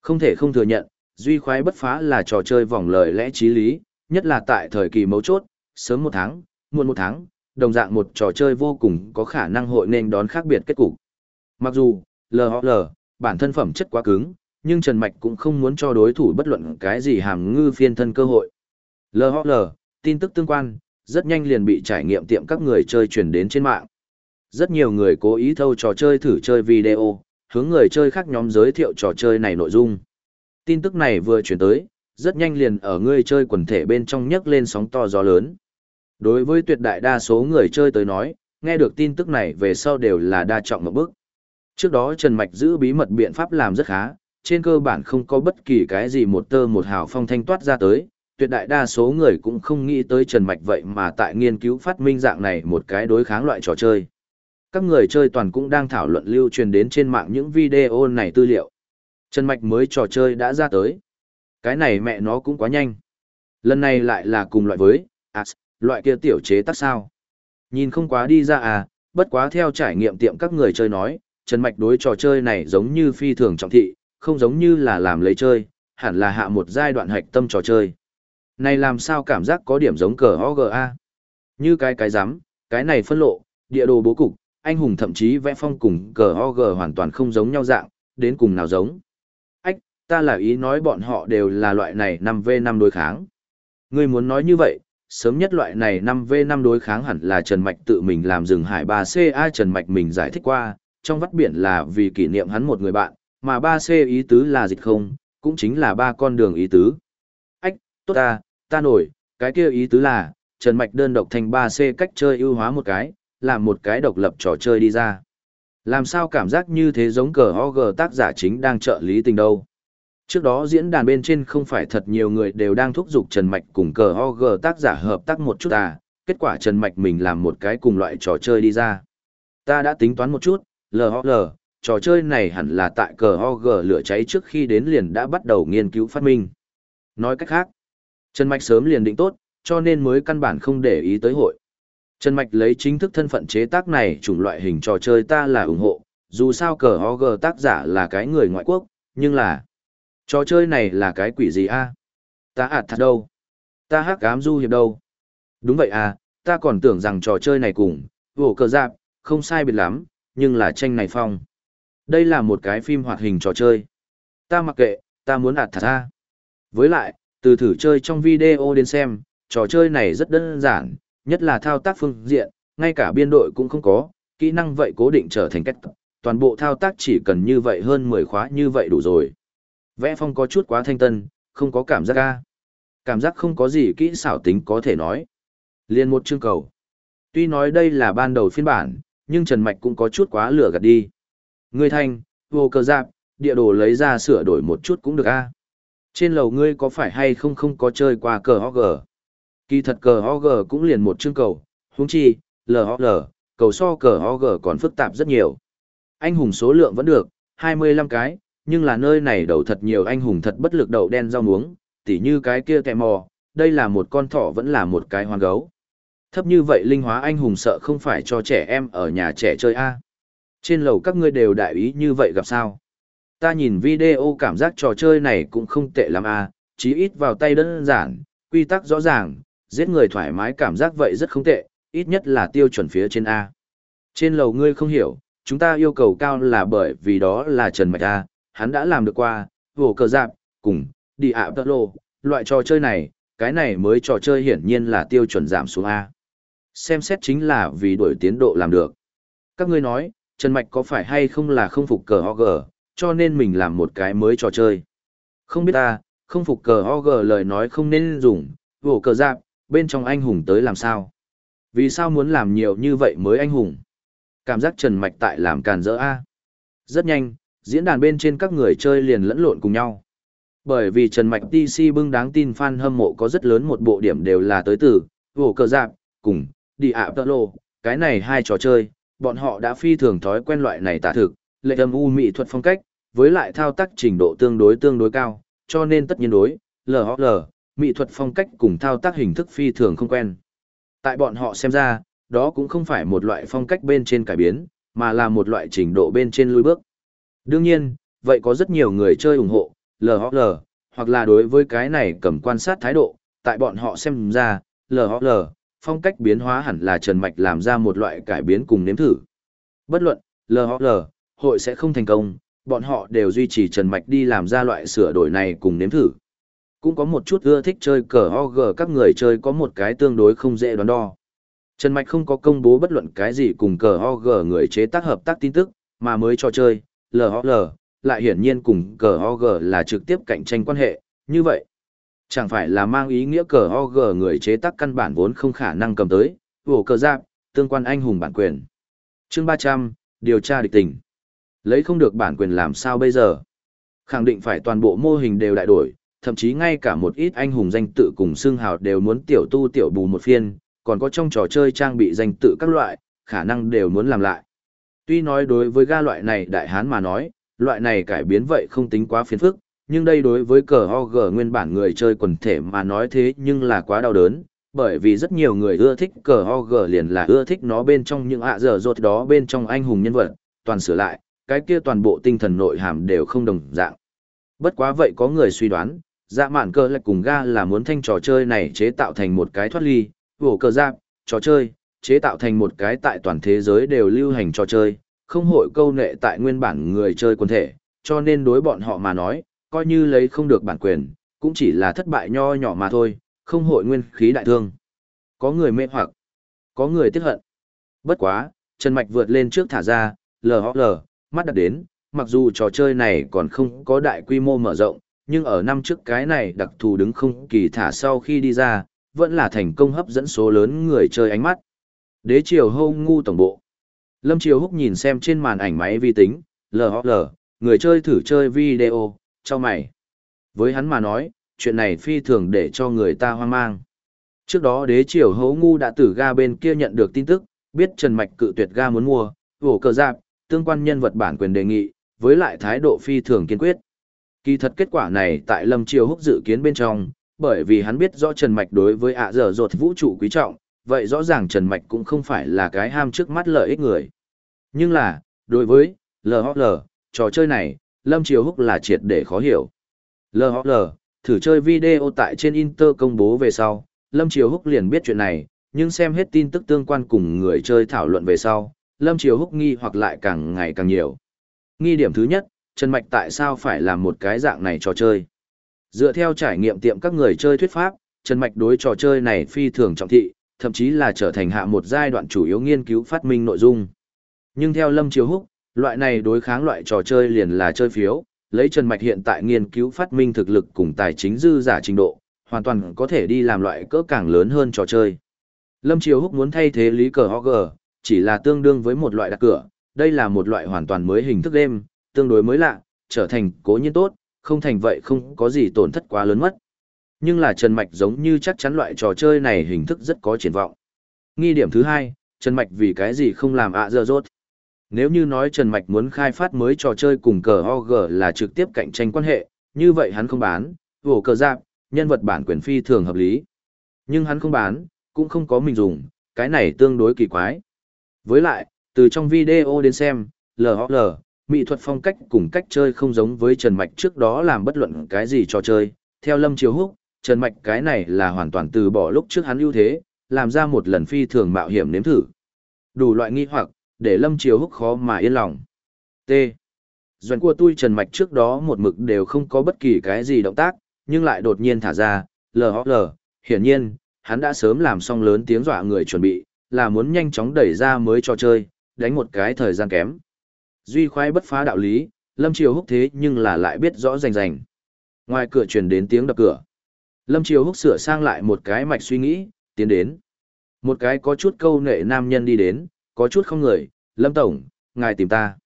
Không thể không thừa nhận, duy khoái bất phá là trò chơi vòng lời lẽ trí lý, nhất là tại thời kỳ mấu chốt, sớm một tháng, muộn một tháng, đồng dạng một trò chơi vô cùng có khả năng hội nên đón khác biệt kết cục. Mặc dù, LOL, bản thân phẩm chất quá cứng, nhưng Trần Mạch cũng không muốn cho đối thủ bất luận cái gì hàm ngư phiên thân cơ hội. LOL, tin tức tương quan, rất nhanh liền bị trải nghiệm tiệm các người chơi truyền đến trên mạng. Rất nhiều người cố ý thâu trò chơi thử chơi video, hướng người chơi khác nhóm giới thiệu trò chơi này nội dung. Tin tức này vừa chuyển tới, rất nhanh liền ở người chơi quần thể bên trong nhấc lên sóng to gió lớn. Đối với tuyệt đại đa số người chơi tới nói, nghe được tin tức này về sau đều là đa trọng một bước. Trước đó Trần Mạch giữ bí mật biện pháp làm rất khá, trên cơ bản không có bất kỳ cái gì một tơ một hào phong thanh toát ra tới, tuyệt đại đa số người cũng không nghĩ tới Trần Mạch vậy mà tại nghiên cứu phát minh dạng này một cái đối kháng loại trò chơi. Các người chơi toàn cũng đang thảo luận lưu truyền đến trên mạng những video này tư liệu. Trần Mạch mới trò chơi đã ra tới. Cái này mẹ nó cũng quá nhanh. Lần này lại là cùng loại với, à, loại kia tiểu chế tác sao. Nhìn không quá đi ra à, bất quá theo trải nghiệm tiệm các người chơi nói, Trần Mạch đối trò chơi này giống như phi thường trọng thị, không giống như là làm lấy chơi, hẳn là hạ một giai đoạn hạch tâm trò chơi. Này làm sao cảm giác có điểm giống cờ OGA? Như cái cái rắm cái này phân lộ, địa đồ bố cục, anh hùng thậm chí vẽ phong cùng cờ gờ hoàn toàn không giống nhau dạng, đến cùng nào giống. Ách, ta là ý nói bọn họ đều là loại này 5v5 đối kháng. Ngươi muốn nói như vậy, sớm nhất loại này 5v5 đối kháng hẳn là Trần Mạch tự mình làm rừng hải 3CA Trần Mạch mình giải thích qua, trong vắt biển là vì kỷ niệm hắn một người bạn, mà 3C ý tứ là dịch không, cũng chính là ba con đường ý tứ. Ách, tốt ta, ta nổi, cái kia ý tứ là, Trần Mạch đơn độc thành 3C cách chơi ưu hóa một cái, làm một cái độc lập trò chơi đi ra. Làm sao cảm giác như thế giống cờ OG tác giả chính đang trợ lý tình đâu. Trước đó diễn đàn bên trên không phải thật nhiều người đều đang thúc giục Trần Mạch cùng cờ OG tác giả hợp tác một chút à, kết quả Trần Mạch mình làm một cái cùng loại trò chơi đi ra. Ta đã tính toán một chút, LOL, trò chơi này hẳn là tại cờ OG lửa cháy trước khi đến liền đã bắt đầu nghiên cứu phát minh. Nói cách khác, Trần Mạch sớm liền định tốt, cho nên mới căn bản không để ý tới hội. Trần Mạch lấy chính thức thân phận chế tác này chủng loại hình trò chơi ta là ủng hộ, dù sao cờ OG tác giả là cái người ngoại quốc, nhưng là trò chơi này là cái quỷ gì a Ta ạt thật đâu? Ta hắc ám du hiệp đâu? Đúng vậy à, ta còn tưởng rằng trò chơi này cùng, vổ cờ giáp, không sai biệt lắm, nhưng là tranh này phong. Đây là một cái phim hoạt hình trò chơi. Ta mặc kệ, ta muốn ạt thật ra. Với lại, từ thử chơi trong video đến xem, trò chơi này rất đơn giản, nhất là thao tác phương diện, ngay cả biên đội cũng không có, kỹ năng vậy cố định trở thành cách toàn bộ thao tác chỉ cần như vậy hơn 10 khóa như vậy đủ rồi. Vẽ phong có chút quá thanh tân, không có cảm giác ca. Cảm giác không có gì kỹ xảo tính có thể nói. Liên một chương cầu. Tuy nói đây là ban đầu phiên bản, nhưng Trần Mạch cũng có chút quá lửa gạt đi. Ngươi thanh, vô cờ giáp, địa đồ lấy ra sửa đổi một chút cũng được a. Trên lầu ngươi có phải hay không không có chơi qua cờ OG? Kỳ thật cờ OG cũng liền một chương cầu, huống chi, LOL, cầu so cờ OG còn phức tạp rất nhiều. Anh hùng số lượng vẫn được, 25 cái, nhưng là nơi này đầu thật nhiều anh hùng thật bất lực đầu đen rau muống, tỉ như cái kia kẹ mò, đây là một con thỏ vẫn là một cái hoang gấu. Thấp như vậy linh hóa anh hùng sợ không phải cho trẻ em ở nhà trẻ chơi a. Trên lầu các ngươi đều đại ý như vậy gặp sao? Ta nhìn video cảm giác trò chơi này cũng không tệ lắm a, chí ít vào tay đơn giản, quy tắc rõ ràng, giết người thoải mái cảm giác vậy rất không tệ, ít nhất là tiêu chuẩn phía trên A. Trên lầu ngươi không hiểu, chúng ta yêu cầu cao là bởi vì đó là Trần Mạch A, hắn đã làm được qua, vổ cờ giáp, cùng, đi ạ tật lô, loại trò chơi này, cái này mới trò chơi hiển nhiên là tiêu chuẩn giảm xuống A. Xem xét chính là vì đổi tiến độ làm được. Các ngươi nói, Trần Mạch có phải hay không là không phục cờ OG, cho nên mình làm một cái mới trò chơi. Không biết ta, không phục cờ OG lời nói không nên dùng, vổ cờ giáp, bên trong anh hùng tới làm sao? Vì sao muốn làm nhiều như vậy mới anh hùng? Cảm giác Trần Mạch tại làm càn rỡ A. Rất nhanh, diễn đàn bên trên các người chơi liền lẫn lộn cùng nhau. Bởi vì Trần Mạch TC bưng đáng tin fan hâm mộ có rất lớn một bộ điểm đều là tới từ, vổ cờ giạc, cùng, đi ạ tơ lô, cái này hai trò chơi, bọn họ đã phi thường thói quen loại này tả thực, lệ âm u mỹ thuật phong cách, với lại thao tác trình độ tương đối tương đối cao, cho nên tất nhiên đối, LHL, mỹ thuật phong cách cùng thao tác hình thức phi thường không quen. Tại bọn họ xem ra, đó cũng không phải một loại phong cách bên trên cải biến, mà là một loại trình độ bên trên lùi bước. Đương nhiên, vậy có rất nhiều người chơi ủng hộ, LHL, hoặc là đối với cái này cầm quan sát thái độ, tại bọn họ xem ra, LHL, phong cách biến hóa hẳn là Trần Mạch làm ra một loại cải biến cùng nếm thử. Bất luận, LHL, hội sẽ không thành công, bọn họ đều duy trì Trần Mạch đi làm ra loại sửa đổi này cùng nếm thử. Cũng có một chút ưa thích chơi cờ OG các người chơi có một cái tương đối không dễ đoán đo. Trần Mạch không có công bố bất luận cái gì cùng cờ OG người chế tác hợp tác tin tức, mà mới cho chơi, LOL, lại hiển nhiên cùng cờ OG là trực tiếp cạnh tranh quan hệ, như vậy. Chẳng phải là mang ý nghĩa cờ OG người chế tác căn bản vốn không khả năng cầm tới, vổ cờ giáp, tương quan anh hùng bản quyền. chương 300, điều tra địch tình. Lấy không được bản quyền làm sao bây giờ? Khẳng định phải toàn bộ mô hình đều đại đổi, thậm chí ngay cả một ít anh hùng danh tự cùng xương hào đều muốn tiểu tu tiểu bù một phiên, còn có trong trò chơi trang bị danh tự các loại, khả năng đều muốn làm lại. Tuy nói đối với ga loại này đại hán mà nói, loại này cải biến vậy không tính quá phiền phức, nhưng đây đối với cờ OG nguyên bản người chơi quần thể mà nói thế nhưng là quá đau đớn, bởi vì rất nhiều người ưa thích cờ OG liền là ưa thích nó bên trong những ạ dở dột đó bên trong anh hùng nhân vật, toàn sửa lại, cái kia toàn bộ tinh thần nội hàm đều không đồng dạng. Bất quá vậy có người suy đoán, dạ mạn cơ lại cùng ga là muốn thanh trò chơi này chế tạo thành một cái thoát ly, vổ cờ giáp, trò chơi, chế tạo thành một cái tại toàn thế giới đều lưu hành trò chơi, không hội câu nệ tại nguyên bản người chơi quần thể, cho nên đối bọn họ mà nói, coi như lấy không được bản quyền, cũng chỉ là thất bại nho nhỏ mà thôi, không hội nguyên khí đại thương. Có người mê hoặc, có người tiếc hận. Bất quá, Trần Mạch vượt lên trước thả ra, lờ lờ, mắt đặt đến, mặc dù trò chơi này còn không có đại quy mô mở rộng, nhưng ở năm trước cái này đặc thù đứng không kỳ thả sau khi đi ra, vẫn là thành công hấp dẫn số lớn người chơi ánh mắt. Đế triều hô ngu tổng bộ. Lâm Triều Húc nhìn xem trên màn ảnh máy vi tính, LHL, người chơi thử chơi video, cho mày. Với hắn mà nói, chuyện này phi thường để cho người ta hoang mang. Trước đó đế triều hấu ngu đã từ ga bên kia nhận được tin tức, biết Trần Mạch cự tuyệt ga muốn mua, vổ cờ giáp, tương quan nhân vật bản quyền đề nghị, với lại thái độ phi thường kiên quyết. Kỳ thật kết quả này tại Lâm Triều Húc dự kiến bên trong, bởi vì hắn biết rõ Trần Mạch đối với ạ dở dột vũ trụ quý trọng, vậy rõ ràng Trần Mạch cũng không phải là cái ham trước mắt lợi ích người. Nhưng là, đối với LHL, trò chơi này, Lâm Triều Húc là triệt để khó hiểu. LHL, thử chơi video tại trên Inter công bố về sau, Lâm Triều Húc liền biết chuyện này, nhưng xem hết tin tức tương quan cùng người chơi thảo luận về sau, Lâm Triều Húc nghi hoặc lại càng ngày càng nhiều. Nghi điểm thứ nhất, Trần Mạch tại sao phải làm một cái dạng này trò chơi? Dựa theo trải nghiệm tiệm các người chơi thuyết pháp, Trần Mạch đối trò chơi này phi thường trọng thị, thậm chí là trở thành hạ một giai đoạn chủ yếu nghiên cứu phát minh nội dung. Nhưng theo Lâm Chiếu Húc, loại này đối kháng loại trò chơi liền là chơi phiếu, lấy Trần Mạch hiện tại nghiên cứu phát minh thực lực cùng tài chính dư giả trình độ, hoàn toàn có thể đi làm loại cỡ càng lớn hơn trò chơi. Lâm Chiếu Húc muốn thay thế lý cờ HG, chỉ là tương đương với một loại đặc cửa, đây là một loại hoàn toàn mới hình thức game, tương đối mới lạ, trở thành cố nhiên tốt, không thành vậy không có gì tổn thất quá lớn mất. Nhưng là Trần Mạch giống như chắc chắn loại trò chơi này hình thức rất có triển vọng. Nghi điểm thứ hai, Trần Mạch vì cái gì không làm ạ dơ rốt. Nếu như nói Trần Mạch muốn khai phát mới trò chơi cùng cờ OG là trực tiếp cạnh tranh quan hệ, như vậy hắn không bán, vổ cờ giáp, nhân vật bản quyền phi thường hợp lý. Nhưng hắn không bán, cũng không có mình dùng, cái này tương đối kỳ quái. Với lại, từ trong video đến xem, LOL mỹ thuật phong cách cùng cách chơi không giống với Trần Mạch trước đó làm bất luận cái gì trò chơi. Theo Lâm Chiếu Húc, Trần Mạch cái này là hoàn toàn từ bỏ lúc trước hắn ưu thế, làm ra một lần phi thường mạo hiểm nếm thử. Đủ loại nghi hoặc, để Lâm Chiếu Húc khó mà yên lòng. T. Doanh của tôi Trần Mạch trước đó một mực đều không có bất kỳ cái gì động tác, nhưng lại đột nhiên thả ra, LHL, hiển nhiên, hắn đã sớm làm xong lớn tiếng dọa người chuẩn bị, là muốn nhanh chóng đẩy ra mới trò chơi, đánh một cái thời gian kém. Duy khoái bất phá đạo lý, Lâm Triều Húc thế nhưng là lại biết rõ rành rành. Ngoài cửa truyền đến tiếng đập cửa. Lâm Triều Húc sửa sang lại một cái mạch suy nghĩ, tiến đến. Một cái có chút câu nệ nam nhân đi đến, có chút không người, Lâm Tổng, ngài tìm ta.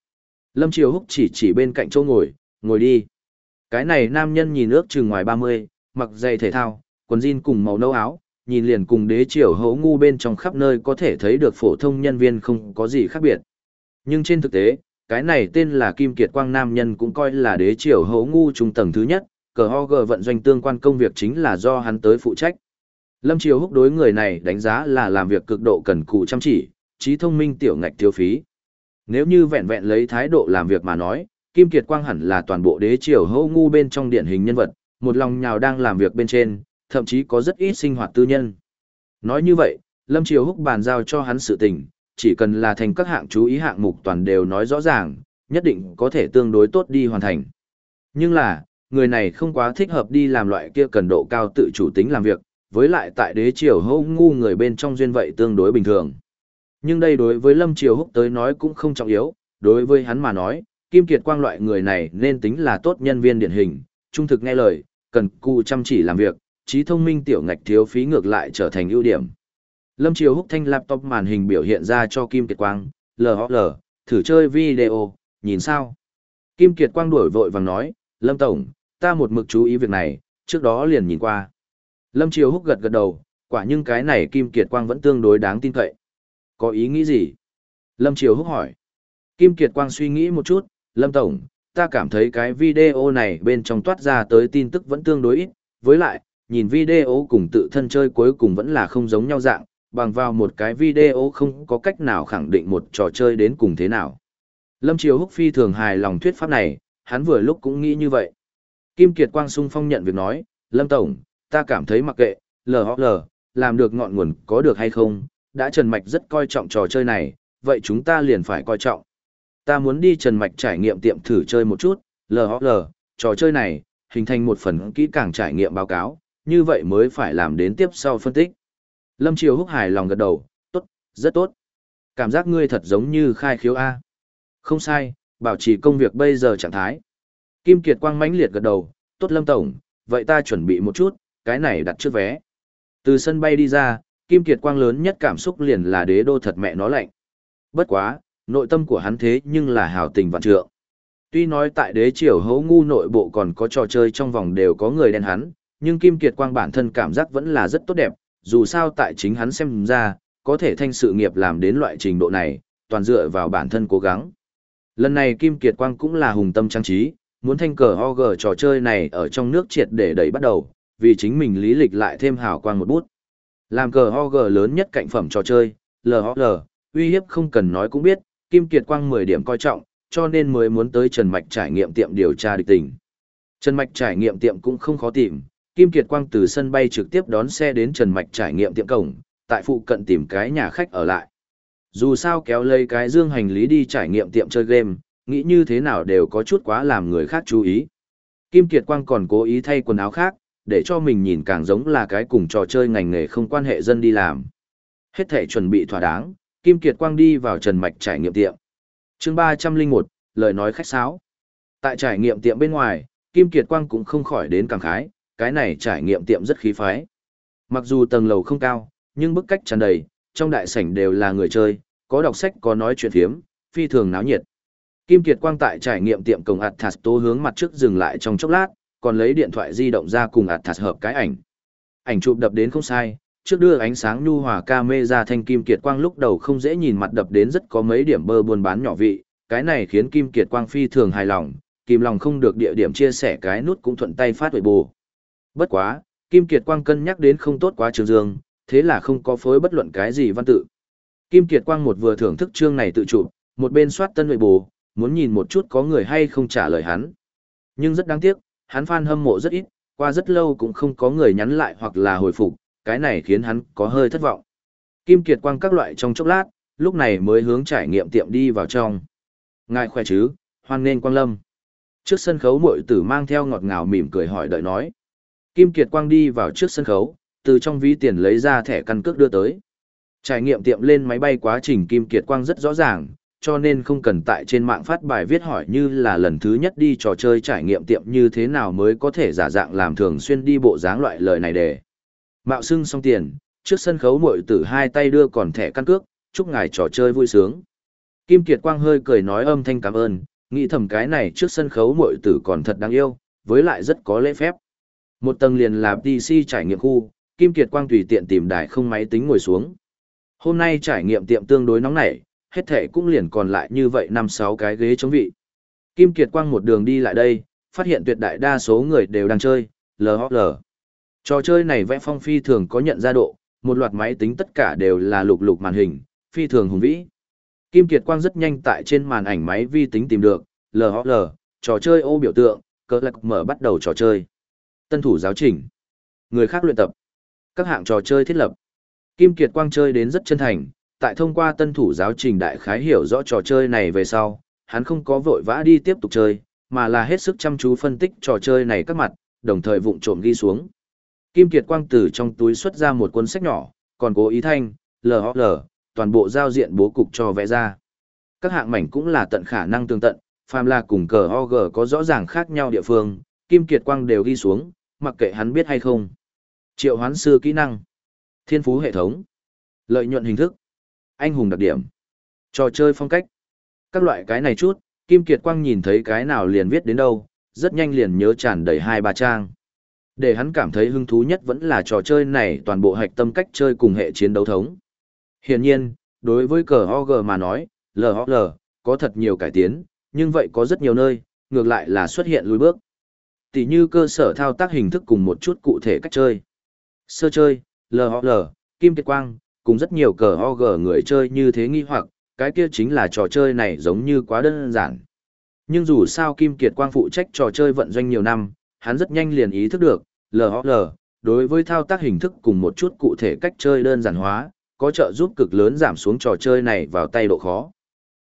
Lâm Triều Húc chỉ chỉ bên cạnh chỗ ngồi, ngồi đi. Cái này nam nhân nhìn ước chừng ngoài 30, mặc giày thể thao, quần jean cùng màu nâu áo, nhìn liền cùng đế triều hấu ngu bên trong khắp nơi có thể thấy được phổ thông nhân viên không có gì khác biệt. Nhưng trên thực tế, cái này tên là Kim Kiệt Quang Nam Nhân cũng coi là đế triều hấu ngu trung tầng thứ nhất, cờ ho gờ vận doanh tương quan công việc chính là do hắn tới phụ trách. Lâm Triều Húc đối người này đánh giá là làm việc cực độ cần cù chăm chỉ, trí thông minh tiểu ngạch thiếu phí. Nếu như vẹn vẹn lấy thái độ làm việc mà nói, Kim Kiệt Quang hẳn là toàn bộ đế triều hô ngu bên trong điển hình nhân vật, một lòng nhào đang làm việc bên trên, thậm chí có rất ít sinh hoạt tư nhân. Nói như vậy, Lâm Triều Húc bàn giao cho hắn sự tình, chỉ cần là thành các hạng chú ý hạng mục toàn đều nói rõ ràng, nhất định có thể tương đối tốt đi hoàn thành. Nhưng là, người này không quá thích hợp đi làm loại kia cần độ cao tự chủ tính làm việc, với lại tại đế triều hô ngu người bên trong duyên vậy tương đối bình thường. Nhưng đây đối với Lâm Triều Húc tới nói cũng không trọng yếu, đối với hắn mà nói, Kim Kiệt Quang loại người này nên tính là tốt nhân viên điển hình, trung thực nghe lời, cần cù chăm chỉ làm việc, trí thông minh tiểu ngạch thiếu phí ngược lại trở thành ưu điểm. Lâm Triều Húc thanh laptop màn hình biểu hiện ra cho Kim Kiệt Quang, LHL, thử chơi video, nhìn sao. Kim Kiệt Quang đuổi vội vàng nói, Lâm Tổng, ta một mực chú ý việc này, trước đó liền nhìn qua. Lâm Triều Húc gật gật đầu, quả nhưng cái này Kim Kiệt Quang vẫn tương đối đáng tin cậy. Có ý nghĩ gì? Lâm Triều Húc hỏi. Kim Kiệt Quang suy nghĩ một chút, Lâm Tổng, ta cảm thấy cái video này bên trong toát ra tới tin tức vẫn tương đối ít, với lại, nhìn video cùng tự thân chơi cuối cùng vẫn là không giống nhau dạng, bằng vào một cái video không có cách nào khẳng định một trò chơi đến cùng thế nào. Lâm Triều Húc phi thường hài lòng thuyết pháp này, hắn vừa lúc cũng nghĩ như vậy. Kim Kiệt Quang sung phong nhận việc nói, Lâm Tổng, ta cảm thấy mặc kệ, lờ lờ, làm được ngọn nguồn có được hay không, đã Trần Mạch rất coi trọng trò chơi này, vậy chúng ta liền phải coi trọng. Ta muốn đi Trần Mạch trải nghiệm tiệm thử chơi một chút, lờ lờ, trò chơi này, hình thành một phần kỹ càng trải nghiệm báo cáo, như vậy mới phải làm đến tiếp sau phân tích. Lâm Triều Húc hài lòng gật đầu, tốt, rất tốt. Cảm giác ngươi thật giống như khai khiếu A. Không sai, bảo trì công việc bây giờ trạng thái. Kim Kiệt Quang mãnh liệt gật đầu, tốt Lâm Tổng, vậy ta chuẩn bị một chút, cái này đặt trước vé. Từ sân bay đi ra, Kim Kiệt Quang lớn nhất cảm xúc liền là đế đô thật mẹ nó lạnh. Bất quá, nội tâm của hắn thế nhưng là hào tình vạn trượng. Tuy nói tại đế triều hấu ngu nội bộ còn có trò chơi trong vòng đều có người đen hắn, nhưng Kim Kiệt Quang bản thân cảm giác vẫn là rất tốt đẹp, dù sao tại chính hắn xem ra, có thể thanh sự nghiệp làm đến loại trình độ này, toàn dựa vào bản thân cố gắng. Lần này Kim Kiệt Quang cũng là hùng tâm trang trí, muốn thanh cờ OG trò chơi này ở trong nước triệt để đẩy bắt đầu, vì chính mình lý lịch lại thêm hào quang một bút. Làm cờ OG lớn nhất cạnh phẩm trò chơi, LOL, uy hiếp không cần nói cũng biết, Kim Kiệt Quang 10 điểm coi trọng, cho nên mới muốn tới Trần Mạch trải nghiệm tiệm điều tra địch tình. Trần Mạch trải nghiệm tiệm cũng không khó tìm, Kim Kiệt Quang từ sân bay trực tiếp đón xe đến Trần Mạch trải nghiệm tiệm cổng, tại phụ cận tìm cái nhà khách ở lại. Dù sao kéo lấy cái dương hành lý đi trải nghiệm tiệm chơi game, nghĩ như thế nào đều có chút quá làm người khác chú ý. Kim Kiệt Quang còn cố ý thay quần áo khác, để cho mình nhìn càng giống là cái cùng trò chơi ngành nghề không quan hệ dân đi làm. Hết thể chuẩn bị thỏa đáng, Kim Kiệt Quang đi vào Trần Mạch trải nghiệm tiệm. chương 301, lời nói khách sáo. Tại trải nghiệm tiệm bên ngoài, Kim Kiệt Quang cũng không khỏi đến càng khái, cái này trải nghiệm tiệm rất khí phái. Mặc dù tầng lầu không cao, nhưng bức cách tràn đầy, trong đại sảnh đều là người chơi, có đọc sách có nói chuyện phiếm, phi thường náo nhiệt. Kim Kiệt Quang tại trải nghiệm tiệm cổng Atthas tố hướng mặt trước dừng lại trong chốc lát, còn lấy điện thoại di động ra cùng Atthas hợp cái ảnh. Ảnh chụp đập đến không sai, trước đưa ánh sáng nhu hòa camera thanh Kim Kiệt Quang lúc đầu không dễ nhìn mặt đập đến rất có mấy điểm bơ buôn bán nhỏ vị, cái này khiến Kim Kiệt Quang phi thường hài lòng, kìm lòng không được địa điểm chia sẻ cái nút cũng thuận tay phát huệ bù. Bất quá, Kim Kiệt Quang cân nhắc đến không tốt quá trường dương, thế là không có phối bất luận cái gì văn tự. Kim Kiệt Quang một vừa thưởng thức chương này tự chụp, một bên soát tân nội bù, muốn nhìn một chút có người hay không trả lời hắn. Nhưng rất đáng tiếc, hắn fan hâm mộ rất ít, qua rất lâu cũng không có người nhắn lại hoặc là hồi phục, cái này khiến hắn có hơi thất vọng. Kim Kiệt quang các loại trong chốc lát, lúc này mới hướng trải nghiệm tiệm đi vào trong. Ngài khỏe chứ, hoan nên quang lâm. Trước sân khấu muội tử mang theo ngọt ngào mỉm cười hỏi đợi nói. Kim Kiệt quang đi vào trước sân khấu, từ trong ví tiền lấy ra thẻ căn cước đưa tới. Trải nghiệm tiệm lên máy bay quá trình Kim Kiệt quang rất rõ ràng, cho nên không cần tại trên mạng phát bài viết hỏi như là lần thứ nhất đi trò chơi trải nghiệm tiệm như thế nào mới có thể giả dạng làm thường xuyên đi bộ dáng loại lời này để. Mạo xưng xong tiền, trước sân khấu muội tử hai tay đưa còn thẻ căn cước, chúc ngài trò chơi vui sướng. Kim Kiệt Quang hơi cười nói âm thanh cảm ơn, nghĩ thầm cái này trước sân khấu muội tử còn thật đáng yêu, với lại rất có lễ phép. Một tầng liền là PC trải nghiệm khu, Kim Kiệt Quang tùy tiện tìm đài không máy tính ngồi xuống. Hôm nay trải nghiệm tiệm tương đối nóng nảy, hết thể cũng liền còn lại như vậy năm sáu cái ghế chống vị. Kim Kiệt Quang một đường đi lại đây, phát hiện tuyệt đại đa số người đều đang chơi, LHL. Trò chơi này vẽ phong phi thường có nhận ra độ, một loạt máy tính tất cả đều là lục lục màn hình, phi thường hùng vĩ. Kim Kiệt Quang rất nhanh tại trên màn ảnh máy vi tính tìm được, LHL, trò chơi ô biểu tượng, cỡ lạc mở bắt đầu trò chơi. Tân thủ giáo trình. Người khác luyện tập. Các hạng trò chơi thiết lập. Kim Kiệt Quang chơi đến rất chân thành, tại thông qua tân thủ giáo trình đại khái hiểu rõ trò chơi này về sau, hắn không có vội vã đi tiếp tục chơi, mà là hết sức chăm chú phân tích trò chơi này các mặt, đồng thời vụng trộm ghi xuống. Kim Kiệt Quang từ trong túi xuất ra một cuốn sách nhỏ, còn cố ý thanh, LHL, toàn bộ giao diện bố cục cho vẽ ra. Các hạng mảnh cũng là tận khả năng tương tận, phàm là cùng cờ OG có rõ ràng khác nhau địa phương, Kim Kiệt Quang đều ghi xuống, mặc kệ hắn biết hay không. Triệu hoán sư kỹ năng, thiên phú hệ thống, lợi nhuận hình thức, anh hùng đặc điểm, trò chơi phong cách. Các loại cái này chút, Kim Kiệt Quang nhìn thấy cái nào liền viết đến đâu, rất nhanh liền nhớ tràn đầy hai ba trang. Để hắn cảm thấy hứng thú nhất vẫn là trò chơi này toàn bộ hạch tâm cách chơi cùng hệ chiến đấu thống. Hiển nhiên, đối với cờ OG mà nói, LOL, có thật nhiều cải tiến, nhưng vậy có rất nhiều nơi, ngược lại là xuất hiện lùi bước. Tỉ như cơ sở thao tác hình thức cùng một chút cụ thể cách chơi. Sơ chơi, LOL, Kim Kiệt Quang, cùng rất nhiều cờ OG người chơi như thế nghi hoặc, cái kia chính là trò chơi này giống như quá đơn giản. Nhưng dù sao Kim Kiệt Quang phụ trách trò chơi vận doanh nhiều năm, hắn rất nhanh liền ý thức được, LOL, đối với thao tác hình thức cùng một chút cụ thể cách chơi đơn giản hóa, có trợ giúp cực lớn giảm xuống trò chơi này vào tay độ khó.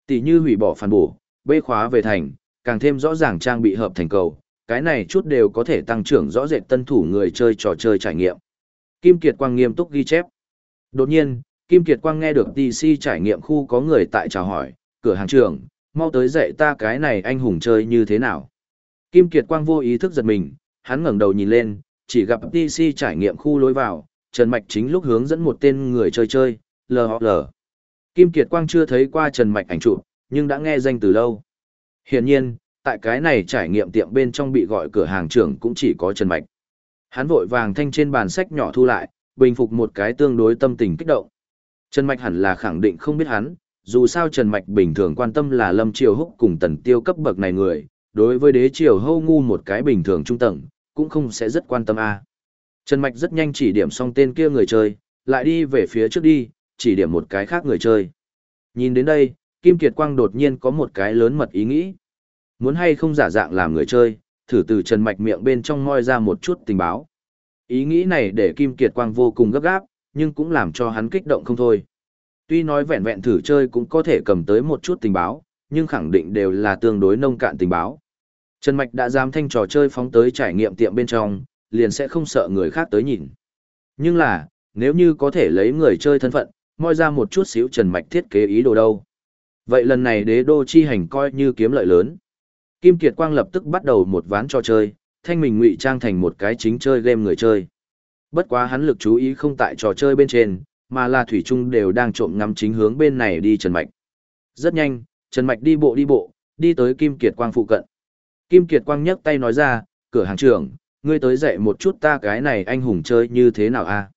Tỷ như hủy bỏ phản bổ, bê khóa về thành, càng thêm rõ ràng trang bị hợp thành cầu, cái này chút đều có thể tăng trưởng rõ rệt tân thủ người chơi trò chơi trải nghiệm. Kim Kiệt Quang nghiêm túc ghi chép. Đột nhiên, Kim Kiệt Quang nghe được DC trải nghiệm khu có người tại chào hỏi, cửa hàng trưởng, mau tới dạy ta cái này anh hùng chơi như thế nào. Kim Kiệt Quang vô ý thức giật mình, hắn ngẩng đầu nhìn lên, chỉ gặp DC trải nghiệm khu lối vào, Trần Mạch chính lúc hướng dẫn một tên người chơi chơi, LHL. Kim Kiệt Quang chưa thấy qua Trần Mạch ảnh chụp, nhưng đã nghe danh từ lâu. Hiển nhiên, tại cái này trải nghiệm tiệm bên trong bị gọi cửa hàng trưởng cũng chỉ có Trần Mạch. Hắn vội vàng thanh trên bàn sách nhỏ thu lại, bình phục một cái tương đối tâm tình kích động. Trần Mạch hẳn là khẳng định không biết hắn, dù sao Trần Mạch bình thường quan tâm là Lâm Triều Húc cùng tần tiêu cấp bậc này người, đối với đế triều hâu ngu một cái bình thường trung tầng, cũng không sẽ rất quan tâm a. Trần Mạch rất nhanh chỉ điểm xong tên kia người chơi, lại đi về phía trước đi, chỉ điểm một cái khác người chơi. Nhìn đến đây, Kim Kiệt Quang đột nhiên có một cái lớn mật ý nghĩ. Muốn hay không giả dạng làm người chơi, thử từ Trần Mạch miệng bên trong moi ra một chút tình báo. Ý nghĩ này để Kim Kiệt Quang vô cùng gấp gáp, nhưng cũng làm cho hắn kích động không thôi. Tuy nói vẹn vẹn thử chơi cũng có thể cầm tới một chút tình báo, nhưng khẳng định đều là tương đối nông cạn tình báo. Trần Mạch đã dám thanh trò chơi phóng tới trải nghiệm tiệm bên trong, liền sẽ không sợ người khác tới nhìn. Nhưng là, nếu như có thể lấy người chơi thân phận, moi ra một chút xíu Trần Mạch thiết kế ý đồ đâu. Vậy lần này đế đô chi hành coi như kiếm lợi lớn. Kim Kiệt Quang lập tức bắt đầu một ván trò chơi, thanh mình ngụy trang thành một cái chính chơi game người chơi. Bất quá hắn lực chú ý không tại trò chơi bên trên, mà là Thủy Trung đều đang trộm ngắm chính hướng bên này đi Trần Mạch. Rất nhanh, Trần Mạch đi bộ đi bộ, đi tới Kim Kiệt Quang phụ cận. Kim Kiệt Quang nhấc tay nói ra, cửa hàng trưởng, ngươi tới dạy một chút ta cái này anh hùng chơi như thế nào a?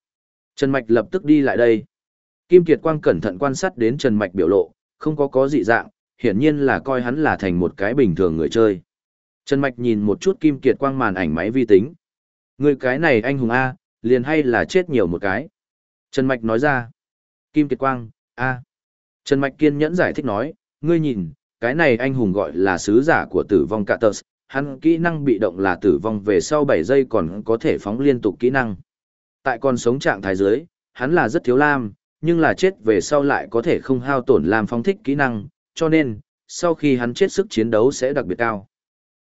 Trần Mạch lập tức đi lại đây. Kim Kiệt Quang cẩn thận quan sát đến Trần Mạch biểu lộ, không có có dị dạng, hiển nhiên là coi hắn là thành một cái bình thường người chơi. Trần Mạch nhìn một chút Kim Kiệt Quang màn ảnh máy vi tính. Ngươi cái này anh hùng A, liền hay là chết nhiều một cái. Trần Mạch nói ra. Kim Kiệt Quang, A. Trần Mạch kiên nhẫn giải thích nói, ngươi nhìn, cái này anh hùng gọi là sứ giả của tử vong Catus, hắn kỹ năng bị động là tử vong về sau 7 giây còn có thể phóng liên tục kỹ năng. Tại còn sống trạng thái dưới, hắn là rất thiếu lam, nhưng là chết về sau lại có thể không hao tổn làm phóng thích kỹ năng, cho nên, sau khi hắn chết sức chiến đấu sẽ đặc biệt cao.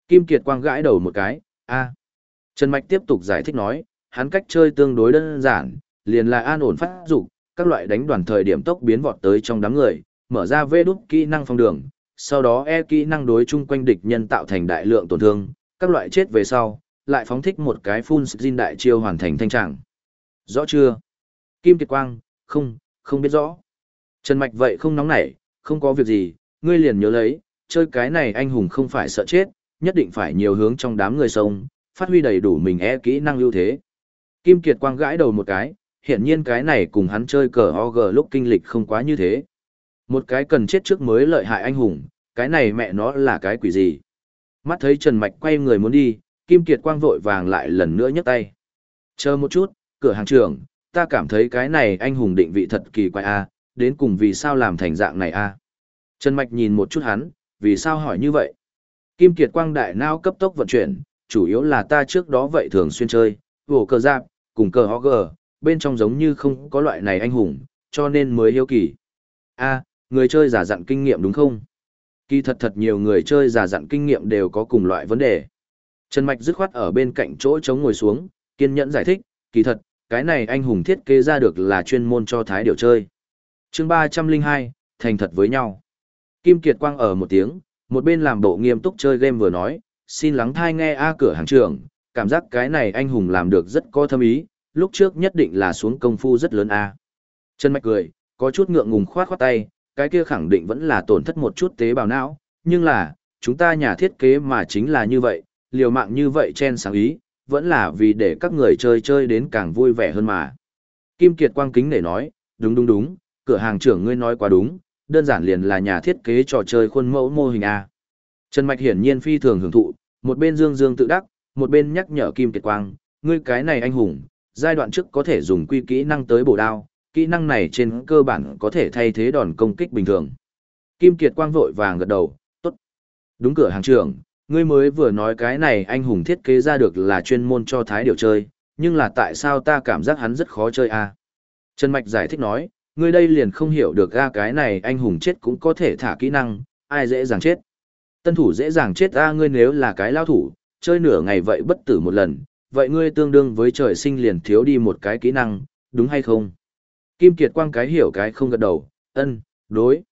Kim Kiệt quang gãi đầu một cái, a. Trần Mạch tiếp tục giải thích nói, hắn cách chơi tương đối đơn giản, liền là an ổn phát dục, các loại đánh đoàn thời điểm tốc biến vọt tới trong đám người, mở ra vê đúc kỹ năng phong đường, sau đó e kỹ năng đối chung quanh địch nhân tạo thành đại lượng tổn thương, các loại chết về sau, lại phóng thích một cái phun skin đại chiêu hoàn thành thanh trạng. Rõ chưa? Kim Kiệt Quang, không, không biết rõ. Trần Mạch vậy không nóng nảy, không có việc gì, ngươi liền nhớ lấy, chơi cái này anh hùng không phải sợ chết, nhất định phải nhiều hướng trong đám người sông, phát huy đầy đủ mình e kỹ năng ưu thế. Kim Kiệt quang gãi đầu một cái, hiện nhiên cái này cùng hắn chơi cờ OG lúc kinh lịch không quá như thế. Một cái cần chết trước mới lợi hại anh hùng, cái này mẹ nó là cái quỷ gì. Mắt thấy Trần Mạch quay người muốn đi, Kim Kiệt quang vội vàng lại lần nữa nhấc tay. Chờ một chút, cửa hàng trưởng, ta cảm thấy cái này anh hùng định vị thật kỳ quái a, đến cùng vì sao làm thành dạng này a. Trần Mạch nhìn một chút hắn, vì sao hỏi như vậy? Kim Kiệt quang đại não cấp tốc vận chuyển, chủ yếu là ta trước đó vậy thường xuyên chơi, vổ cờ giáp, cùng cờ HG, bên trong giống như không có loại này anh hùng, cho nên mới hiếu kỳ. A, người chơi giả dặn kinh nghiệm đúng không? Kỳ thật thật nhiều người chơi giả dặn kinh nghiệm đều có cùng loại vấn đề. Trần Mạch dứt khoát ở bên cạnh chỗ chống ngồi xuống, kiên nhẫn giải thích, kỳ thật, cái này anh hùng thiết kế ra được là chuyên môn cho thái điều chơi. chương 302, thành thật với nhau. Kim Kiệt Quang ở một tiếng, một bên làm bộ nghiêm túc chơi game vừa nói, xin lắng thai nghe A cửa hàng trưởng, cảm giác cái này anh hùng làm được rất có thâm ý, lúc trước nhất định là xuống công phu rất lớn A. Trần Mạch cười, có chút ngượng ngùng khoát khoát tay, cái kia khẳng định vẫn là tổn thất một chút tế bào não, nhưng là, chúng ta nhà thiết kế mà chính là như vậy, liều mạng như vậy chen sáng ý, vẫn là vì để các người chơi chơi đến càng vui vẻ hơn mà. Kim Kiệt Quang kính để nói, đúng đúng đúng, cửa hàng trưởng ngươi nói quá đúng, đơn giản liền là nhà thiết kế trò chơi khuôn mẫu mô hình A. Trần Mạch hiển nhiên phi thường hưởng thụ, một bên dương dương tự đắc, một bên nhắc nhở Kim Kiệt Quang, ngươi cái này anh hùng, giai đoạn trước có thể dùng quy kỹ năng tới bổ đao, kỹ năng này trên cơ bản có thể thay thế đòn công kích bình thường. Kim Kiệt Quang vội vàng gật đầu, tốt. Đúng cửa hàng trưởng, ngươi mới vừa nói cái này anh hùng thiết kế ra được là chuyên môn cho thái điều chơi, nhưng là tại sao ta cảm giác hắn rất khó chơi a? À? Trần Mạch giải thích nói, ngươi đây liền không hiểu được ga cái này anh hùng chết cũng có thể thả kỹ năng, ai dễ dàng chết. Tân thủ dễ dàng chết ra ngươi nếu là cái lao thủ, chơi nửa ngày vậy bất tử một lần, vậy ngươi tương đương với trời sinh liền thiếu đi một cái kỹ năng, đúng hay không? Kim Kiệt Quang cái hiểu cái không gật đầu, ân, đối.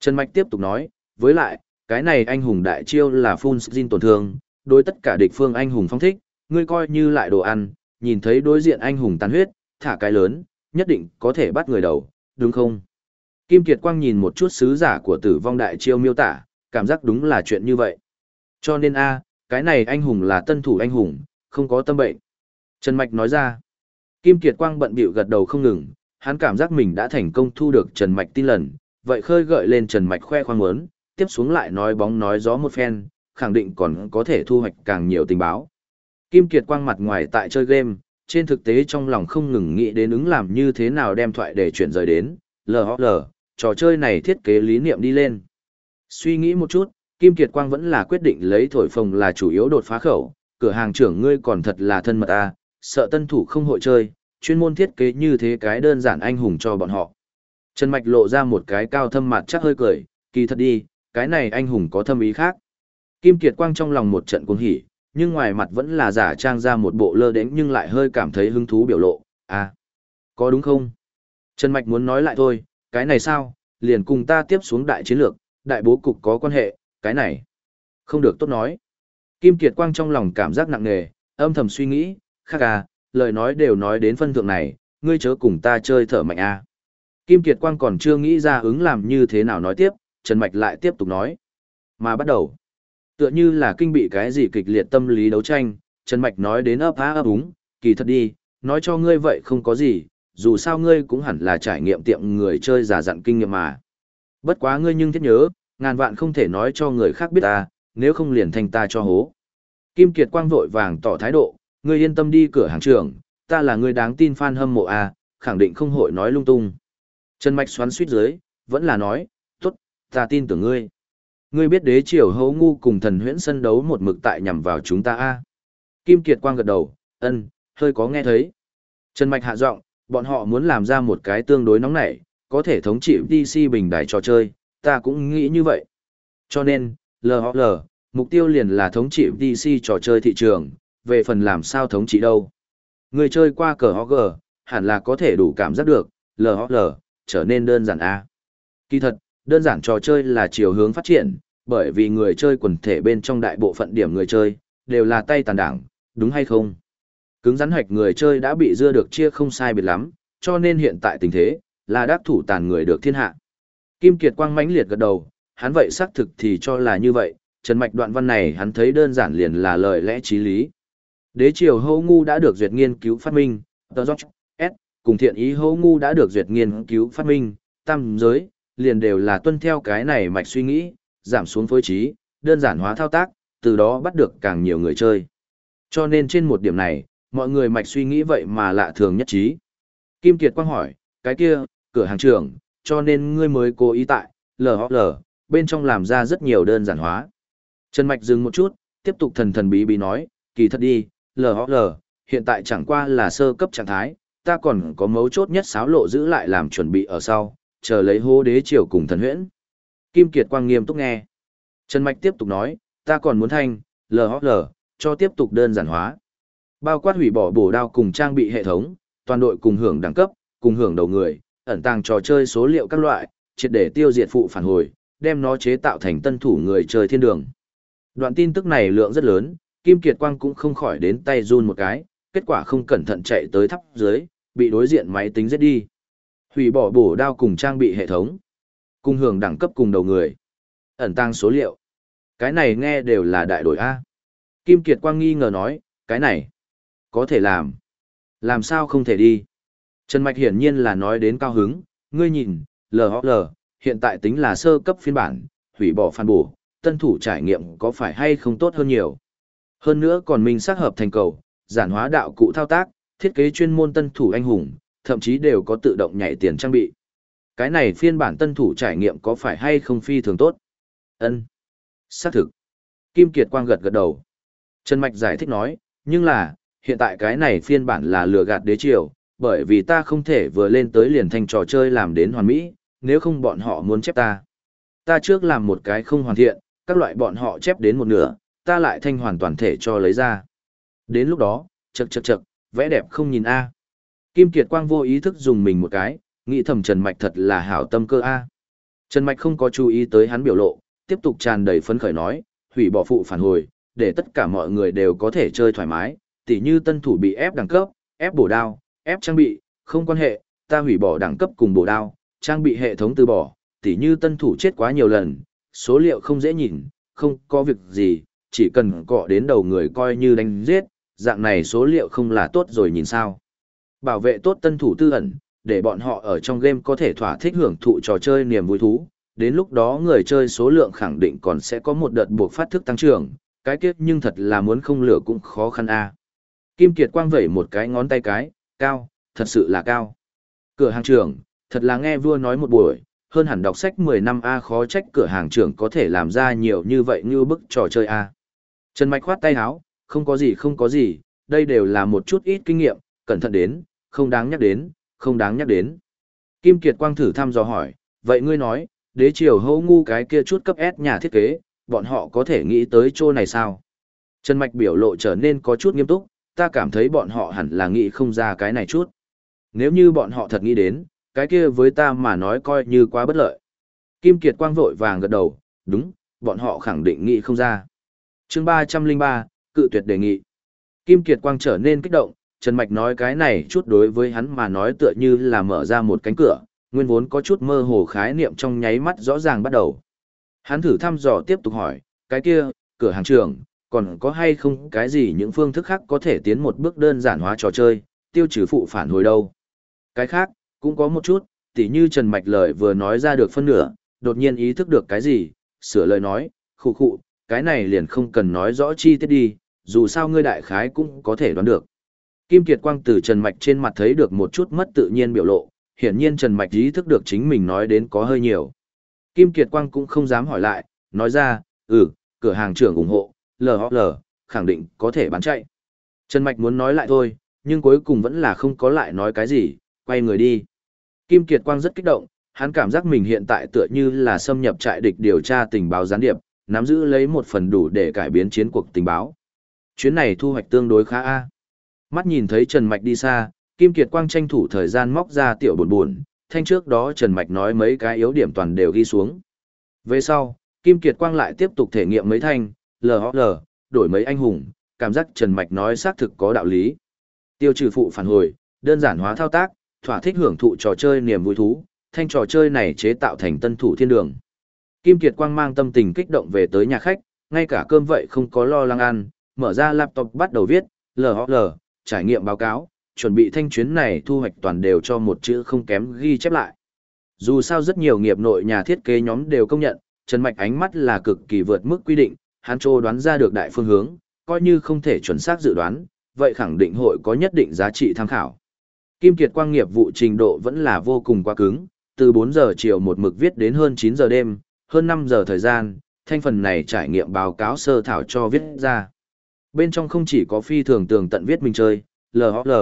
Trần Mạch tiếp tục nói, với lại, cái này anh hùng đại chiêu là full skin tổn thương, đối tất cả địch phương anh hùng phong thích, ngươi coi như lại đồ ăn, nhìn thấy đối diện anh hùng tàn huyết, thả cái lớn, nhất định có thể bắt người đầu, đúng không? Kim Kiệt Quang nhìn một chút sứ giả của tử vong đại chiêu miêu tả, cảm giác đúng là chuyện như vậy. Cho nên a, cái này anh hùng là tân thủ anh hùng, không có tâm bệnh. Trần Mạch nói ra. Kim Kiệt Quang bận bịu gật đầu không ngừng, hắn cảm giác mình đã thành công thu được Trần Mạch tin lần, vậy khơi gợi lên Trần Mạch khoe khoang muốn, tiếp xuống lại nói bóng nói gió một phen, khẳng định còn có thể thu hoạch càng nhiều tình báo. Kim Kiệt Quang mặt ngoài tại chơi game, trên thực tế trong lòng không ngừng nghĩ đến ứng làm như thế nào đem thoại để chuyển rời đến, LOL, trò chơi này thiết kế lý niệm đi lên. Suy nghĩ một chút, Kim Kiệt Quang vẫn là quyết định lấy thổi phồng là chủ yếu đột phá khẩu, cửa hàng trưởng ngươi còn thật là thân mật à, sợ tân thủ không hội chơi, chuyên môn thiết kế như thế cái đơn giản anh hùng cho bọn họ. Trần Mạch lộ ra một cái cao thâm mặt chắc hơi cười, kỳ thật đi, cái này anh hùng có thâm ý khác. Kim Kiệt Quang trong lòng một trận cuồng hỉ, nhưng ngoài mặt vẫn là giả trang ra một bộ lơ đễnh nhưng lại hơi cảm thấy hứng thú biểu lộ, à, có đúng không? Trần Mạch muốn nói lại thôi, cái này sao, liền cùng ta tiếp xuống đại chiến lược, đại bố cục có quan hệ, cái này, không được tốt nói. Kim Kiệt Quang trong lòng cảm giác nặng nề, âm thầm suy nghĩ, khắc à, lời nói đều nói đến phân thượng này, ngươi chớ cùng ta chơi thở mạnh à. Kim Kiệt Quang còn chưa nghĩ ra ứng làm như thế nào nói tiếp, Trần Mạch lại tiếp tục nói. Mà bắt đầu, tựa như là kinh bị cái gì kịch liệt tâm lý đấu tranh, Trần Mạch nói đến ấp á ấp úng, kỳ thật đi, nói cho ngươi vậy không có gì, dù sao ngươi cũng hẳn là trải nghiệm tiệm người chơi giả dặn kinh nghiệm mà. Bất quá ngươi nhưng thiết nhớ, ngàn vạn không thể nói cho người khác biết ta, nếu không liền thành ta cho hố. Kim Kiệt Quang vội vàng tỏ thái độ, ngươi yên tâm đi cửa hàng trưởng, ta là người đáng tin fan hâm mộ a, khẳng định không hội nói lung tung. Trần Mạch xoắn suýt dưới, vẫn là nói, tốt, ta tin tưởng ngươi. Ngươi biết đế triều hấu ngu cùng thần huyễn sân đấu một mực tại nhằm vào chúng ta a Kim Kiệt Quang gật đầu, ân, hơi có nghe thấy. Trần Mạch hạ giọng, bọn họ muốn làm ra một cái tương đối nóng nảy, có thể thống trị DC bình đài trò chơi, ta cũng nghĩ như vậy. Cho nên, LHL, mục tiêu liền là thống trị DC trò chơi thị trường, về phần làm sao thống trị đâu. Người chơi qua cờ HG, hẳn là có thể đủ cảm giác được, LHL, trở nên đơn giản A. Kỳ thật, đơn giản trò chơi là chiều hướng phát triển, bởi vì người chơi quần thể bên trong đại bộ phận điểm người chơi, đều là tay tàn đảng, đúng hay không? Cứng rắn hoạch người chơi đã bị dưa được chia không sai biệt lắm, cho nên hiện tại tình thế, là đắc thủ tàn người được thiên hạ. Kim Kiệt Quang mãnh liệt gật đầu, hắn vậy xác thực thì cho là như vậy, Trần Mạch đoạn văn này hắn thấy đơn giản liền là lời lẽ trí lý. Đế triều hô ngu đã được duyệt nghiên cứu phát minh, tờ George S. cùng thiện ý hô ngu đã được duyệt nghiên cứu phát minh, tam giới, liền đều là tuân theo cái này mạch suy nghĩ, giảm xuống phối trí, đơn giản hóa thao tác, từ đó bắt được càng nhiều người chơi. Cho nên trên một điểm này, mọi người mạch suy nghĩ vậy mà lạ thường nhất trí. Kim Kiệt Quang hỏi, cái kia, cửa hàng trưởng, cho nên ngươi mới cố ý tại, LHL, bên trong làm ra rất nhiều đơn giản hóa. Trần Mạch dừng một chút, tiếp tục thần thần bí bí nói, kỳ thật đi, LHL, hiện tại chẳng qua là sơ cấp trạng thái, ta còn có mấu chốt nhất sáo lộ giữ lại làm chuẩn bị ở sau, chờ lấy hô đế triều cùng thần huyễn. Kim Kiệt Quang nghiêm túc nghe. Trần Mạch tiếp tục nói, ta còn muốn thanh, LHL, cho tiếp tục đơn giản hóa. Bao quát hủy bỏ bổ đao cùng trang bị hệ thống, toàn đội cùng hưởng đẳng cấp, cùng hưởng đầu người, ẩn tàng trò chơi số liệu các loại, triệt để tiêu diệt phụ phản hồi, đem nó chế tạo thành tân thủ người chơi thiên đường. Đoạn tin tức này lượng rất lớn, Kim Kiệt Quang cũng không khỏi đến tay run một cái, kết quả không cẩn thận chạy tới thắp dưới, bị đối diện máy tính giết đi. Hủy bỏ bổ đao cùng trang bị hệ thống, cùng hưởng đẳng cấp cùng đầu người, ẩn tàng số liệu. Cái này nghe đều là đại đội A. Kim Kiệt Quang nghi ngờ nói, cái này, có thể làm. Làm sao không thể đi. Trần Mạch hiển nhiên là nói đến cao hứng, ngươi nhìn, LHL, hiện tại tính là sơ cấp phiên bản, hủy bỏ phan bổ, tân thủ trải nghiệm có phải hay không tốt hơn nhiều. Hơn nữa còn mình xác hợp thành cầu, giản hóa đạo cụ thao tác, thiết kế chuyên môn tân thủ anh hùng, thậm chí đều có tự động nhảy tiền trang bị. Cái này phiên bản tân thủ trải nghiệm có phải hay không phi thường tốt? Ân, Xác thực. Kim Kiệt Quang gật gật đầu. Trần Mạch giải thích nói, nhưng là, hiện tại cái này phiên bản là lừa gạt đế triều, bởi vì ta không thể vừa lên tới liền thành trò chơi làm đến hoàn mỹ, nếu không bọn họ muốn chép ta. Ta trước làm một cái không hoàn thiện, các loại bọn họ chép đến một nửa, ta lại thanh hoàn toàn thể cho lấy ra. Đến lúc đó, chật chật chật, vẽ đẹp không nhìn A. Kim Kiệt Quang vô ý thức dùng mình một cái, nghĩ thầm Trần Mạch thật là hảo tâm cơ A. Trần Mạch không có chú ý tới hắn biểu lộ, tiếp tục tràn đầy phấn khởi nói, hủy bỏ phụ phản hồi, để tất cả mọi người đều có thể chơi thoải mái, tỉ như tân thủ bị ép đẳng cấp, ép bổ đao, ép trang bị, không quan hệ, ta hủy bỏ đẳng cấp cùng bổ đao, trang bị hệ thống từ bỏ, tỉ như tân thủ chết quá nhiều lần, số liệu không dễ nhìn, không có việc gì, chỉ cần cọ đến đầu người coi như đánh giết, dạng này số liệu không là tốt rồi nhìn sao. Bảo vệ tốt tân thủ tư ẩn, để bọn họ ở trong game có thể thỏa thích hưởng thụ trò chơi niềm vui thú, đến lúc đó người chơi số lượng khẳng định còn sẽ có một đợt buộc phát thức tăng trưởng, cái kiếp nhưng thật là muốn không lửa cũng khó khăn a. Kim Kiệt quang vẩy một cái ngón tay cái, cao, thật sự là cao. Cửa hàng trưởng, thật là nghe vua nói một buổi, hơn hẳn đọc sách 10 năm A khó trách cửa hàng trưởng có thể làm ra nhiều như vậy như bức trò chơi A. Trần Mạch khoát tay áo, không có gì không có gì, đây đều là một chút ít kinh nghiệm, cẩn thận đến, không đáng nhắc đến, không đáng nhắc đến. Kim Kiệt Quang thử thăm dò hỏi, vậy ngươi nói, đế triều hấu ngu cái kia chút cấp S nhà thiết kế, bọn họ có thể nghĩ tới chỗ này sao? Trần Mạch biểu lộ trở nên có chút nghiêm túc, ta cảm thấy bọn họ hẳn là nghĩ không ra cái này chút. Nếu như bọn họ thật nghĩ đến, cái kia với ta mà nói coi như quá bất lợi. Kim Kiệt Quang vội vàng gật đầu, đúng, bọn họ khẳng định nghĩ không ra. chương 303, cự tuyệt đề nghị. Kim Kiệt Quang trở nên kích động, Trần Mạch nói cái này chút đối với hắn mà nói tựa như là mở ra một cánh cửa, nguyên vốn có chút mơ hồ khái niệm trong nháy mắt rõ ràng bắt đầu. Hắn thử thăm dò tiếp tục hỏi, cái kia, cửa hàng trưởng, còn có hay không cái gì những phương thức khác có thể tiến một bước đơn giản hóa trò chơi, tiêu trừ phụ phản hồi đâu. Cái khác, cũng có một chút, tỉ như Trần Mạch lời vừa nói ra được phân nửa, đột nhiên ý thức được cái gì, sửa lời nói, khụ khụ, cái này liền không cần nói rõ chi tiết đi, dù sao ngươi đại khái cũng có thể đoán được. Kim Kiệt Quang từ Trần Mạch trên mặt thấy được một chút mất tự nhiên biểu lộ, hiển nhiên Trần Mạch ý thức được chính mình nói đến có hơi nhiều. Kim Kiệt Quang cũng không dám hỏi lại, nói ra, ừ, cửa hàng trưởng ủng hộ, LHL, khẳng định có thể bán chạy. Trần Mạch muốn nói lại thôi, nhưng cuối cùng vẫn là không có lại nói cái gì, quay người đi. Kim Kiệt Quang rất kích động, hắn cảm giác mình hiện tại tựa như là xâm nhập trại địch điều tra tình báo gián điệp, nắm giữ lấy một phần đủ để cải biến chiến cuộc tình báo. Chuyến này thu hoạch tương đối khá a. Mắt nhìn thấy Trần Mạch đi xa, Kim Kiệt Quang tranh thủ thời gian móc ra tiểu buồn buồn, thanh trước đó Trần Mạch nói mấy cái yếu điểm toàn đều ghi xuống. Về sau, Kim Kiệt Quang lại tiếp tục thể nghiệm mấy thanh, LHL, đổi mấy anh hùng, cảm giác Trần Mạch nói xác thực có đạo lý. Tiêu trừ phụ phản hồi, đơn giản hóa thao tác, thỏa thích hưởng thụ trò chơi niềm vui thú, thanh trò chơi này chế tạo thành tân thủ thiên đường. Kim Kiệt Quang mang tâm tình kích động về tới nhà khách, ngay cả cơm vậy không có lo lắng ăn, mở ra laptop bắt đầu viết, LHL, trải nghiệm báo cáo, chuẩn bị thanh chuyến này thu hoạch toàn đều cho một chữ không kém ghi chép lại. Dù sao rất nhiều nghiệp nội nhà thiết kế nhóm đều công nhận, Trần Mạch ánh mắt là cực kỳ vượt mức quy định, hắn trô đoán ra được đại phương hướng, coi như không thể chuẩn xác dự đoán, vậy khẳng định hội có nhất định giá trị tham khảo. Kim Kiệt Quang nghiệp vụ trình độ vẫn là vô cùng quá cứng, từ 4 giờ chiều một mực viết đến hơn 9 giờ đêm, hơn 5 giờ thời gian, thanh phần này trải nghiệm báo cáo sơ thảo cho viết ra. Bên trong không chỉ có phi thường tường tận viết mình chơi, LHL,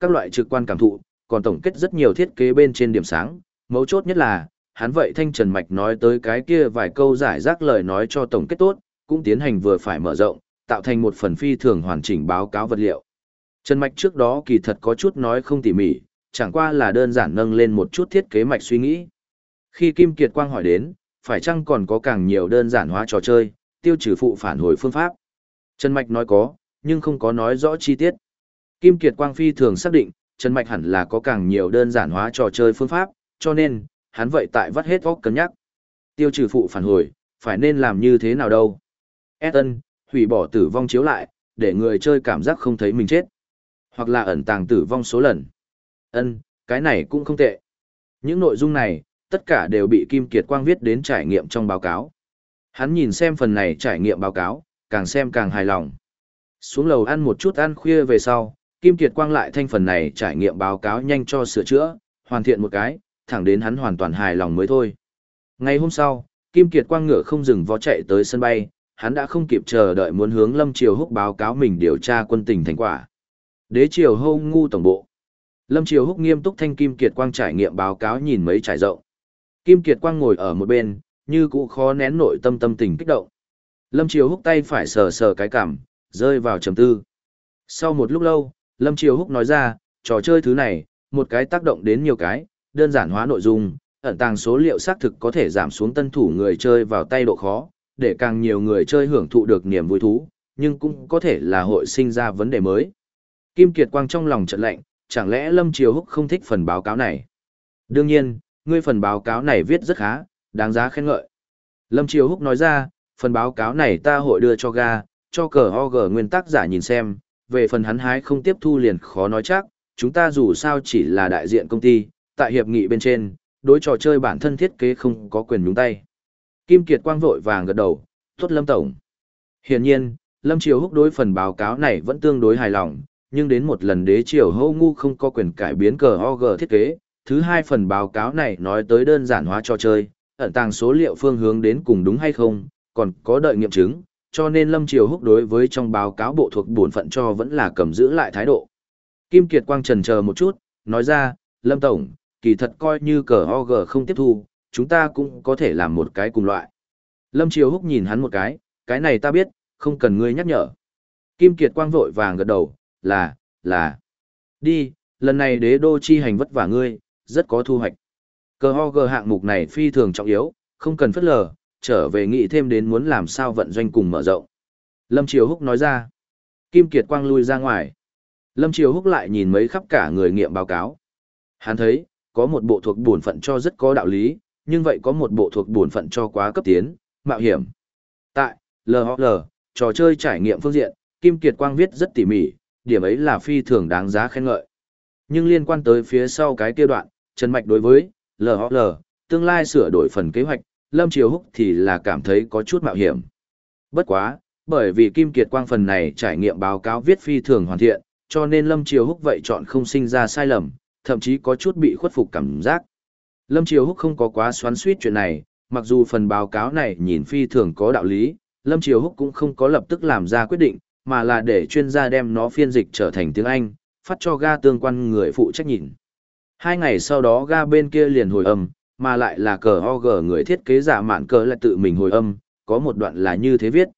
các loại trực quan cảm thụ, còn tổng kết rất nhiều thiết kế bên trên điểm sáng, mấu chốt nhất là, hắn vậy thanh trần mạch nói tới cái kia vài câu giải rác lời nói cho tổng kết tốt, cũng tiến hành vừa phải mở rộng, tạo thành một phần phi thường hoàn chỉnh báo cáo vật liệu. Trần mạch trước đó kỳ thật có chút nói không tỉ mỉ, chẳng qua là đơn giản nâng lên một chút thiết kế mạch suy nghĩ. Khi Kim Kiệt Quang hỏi đến, phải chăng còn có càng nhiều đơn giản hóa trò chơi, tiêu trừ phụ phản hồi phương pháp. Trần Mạch nói có, nhưng không có nói rõ chi tiết. Kim Kiệt Quang Phi thường xác định, Trần Mạch hẳn là có càng nhiều đơn giản hóa trò chơi phương pháp, cho nên, hắn vậy tại vắt hết óc cân nhắc. Tiêu trừ phụ phản hồi, phải nên làm như thế nào đâu. Ethan, hủy bỏ tử vong chiếu lại, để người chơi cảm giác không thấy mình chết. Hoặc là ẩn tàng tử vong số lần. Ân, cái này cũng không tệ. Những nội dung này, tất cả đều bị Kim Kiệt Quang viết đến trải nghiệm trong báo cáo. Hắn nhìn xem phần này trải nghiệm báo cáo, càng xem càng hài lòng. Xuống lầu ăn một chút ăn khuya về sau, Kim Kiệt Quang lại thanh phần này trải nghiệm báo cáo nhanh cho sửa chữa, hoàn thiện một cái, thẳng đến hắn hoàn toàn hài lòng mới thôi. Ngày hôm sau, Kim Kiệt Quang ngựa không dừng vó chạy tới sân bay, hắn đã không kịp chờ đợi muốn hướng Lâm Triều Húc báo cáo mình điều tra quân tình thành quả. Đế Triều Hô ngu tổng bộ. Lâm Triều Húc nghiêm túc thanh Kim Kiệt Quang trải nghiệm báo cáo nhìn mấy trải rộng. Kim Kiệt Quang ngồi ở một bên, như cũ khó nén nội tâm tâm tình kích động. Lâm Triều Húc tay phải sờ sờ cái cảm, rơi vào trầm tư. Sau một lúc lâu, Lâm Triều Húc nói ra, trò chơi thứ này, một cái tác động đến nhiều cái, đơn giản hóa nội dung, ẩn tàng số liệu xác thực có thể giảm xuống tân thủ người chơi vào tay độ khó, để càng nhiều người chơi hưởng thụ được niềm vui thú, nhưng cũng có thể là hội sinh ra vấn đề mới. Kim Kiệt Quang trong lòng trận lạnh, chẳng lẽ Lâm Triều Húc không thích phần báo cáo này? Đương nhiên, ngươi phần báo cáo này viết rất khá, đáng giá khen ngợi. Lâm Triều Húc nói ra, phần báo cáo này ta hội đưa cho ga, cho cờ OG nguyên tác giả nhìn xem, về phần hắn hái không tiếp thu liền khó nói chắc, chúng ta dù sao chỉ là đại diện công ty, tại hiệp nghị bên trên, đối trò chơi bản thân thiết kế không có quyền nhúng tay. Kim Kiệt Quang vội vàng gật đầu, tốt Lâm Tổng. Hiển nhiên, Lâm Triều Húc đối phần báo cáo này vẫn tương đối hài lòng, nhưng đến một lần đế triều hô ngu không có quyền cải biến cờ OG thiết kế, thứ hai phần báo cáo này nói tới đơn giản hóa trò chơi, ẩn tàng số liệu phương hướng đến cùng đúng hay không, còn có đợi nghiệm chứng, cho nên Lâm Triều Húc đối với trong báo cáo bộ thuộc bổn phận cho vẫn là cầm giữ lại thái độ. Kim Kiệt Quang trần chờ một chút, nói ra, Lâm Tổng, kỳ thật coi như cờ OG không tiếp thu, chúng ta cũng có thể làm một cái cùng loại. Lâm Triều Húc nhìn hắn một cái, cái này ta biết, không cần ngươi nhắc nhở. Kim Kiệt Quang vội vàng gật đầu, là, là. Đi, lần này đế đô chi hành vất vả ngươi, rất có thu hoạch. Cờ OG gờ hạng mục này phi thường trọng yếu, không cần phất lờ, trở về nghĩ thêm đến muốn làm sao vận doanh cùng mở rộng. Lâm Triều Húc nói ra. Kim Kiệt Quang lui ra ngoài. Lâm Triều Húc lại nhìn mấy khắp cả người nghiệm báo cáo. Hắn thấy, có một bộ thuộc bổn phận cho rất có đạo lý, nhưng vậy có một bộ thuộc bổn phận cho quá cấp tiến, mạo hiểm. Tại, LHL, trò chơi trải nghiệm phương diện, Kim Kiệt Quang viết rất tỉ mỉ, điểm ấy là phi thường đáng giá khen ngợi. Nhưng liên quan tới phía sau cái kia đoạn, Trần Mạch đối với LHL, tương lai sửa đổi phần kế hoạch, Lâm Triều Húc thì là cảm thấy có chút mạo hiểm. Bất quá, bởi vì Kim Kiệt Quang phần này trải nghiệm báo cáo viết phi thường hoàn thiện, cho nên Lâm Triều Húc vậy chọn không sinh ra sai lầm, thậm chí có chút bị khuất phục cảm giác. Lâm Triều Húc không có quá xoắn suýt chuyện này, mặc dù phần báo cáo này nhìn phi thường có đạo lý, Lâm Triều Húc cũng không có lập tức làm ra quyết định, mà là để chuyên gia đem nó phiên dịch trở thành tiếng Anh, phát cho ga tương quan người phụ trách nhìn. Hai ngày sau đó ga bên kia liền hồi âm, mà lại là cờ OG người thiết kế giả mạn cờ lại tự mình hồi âm, có một đoạn là như thế viết.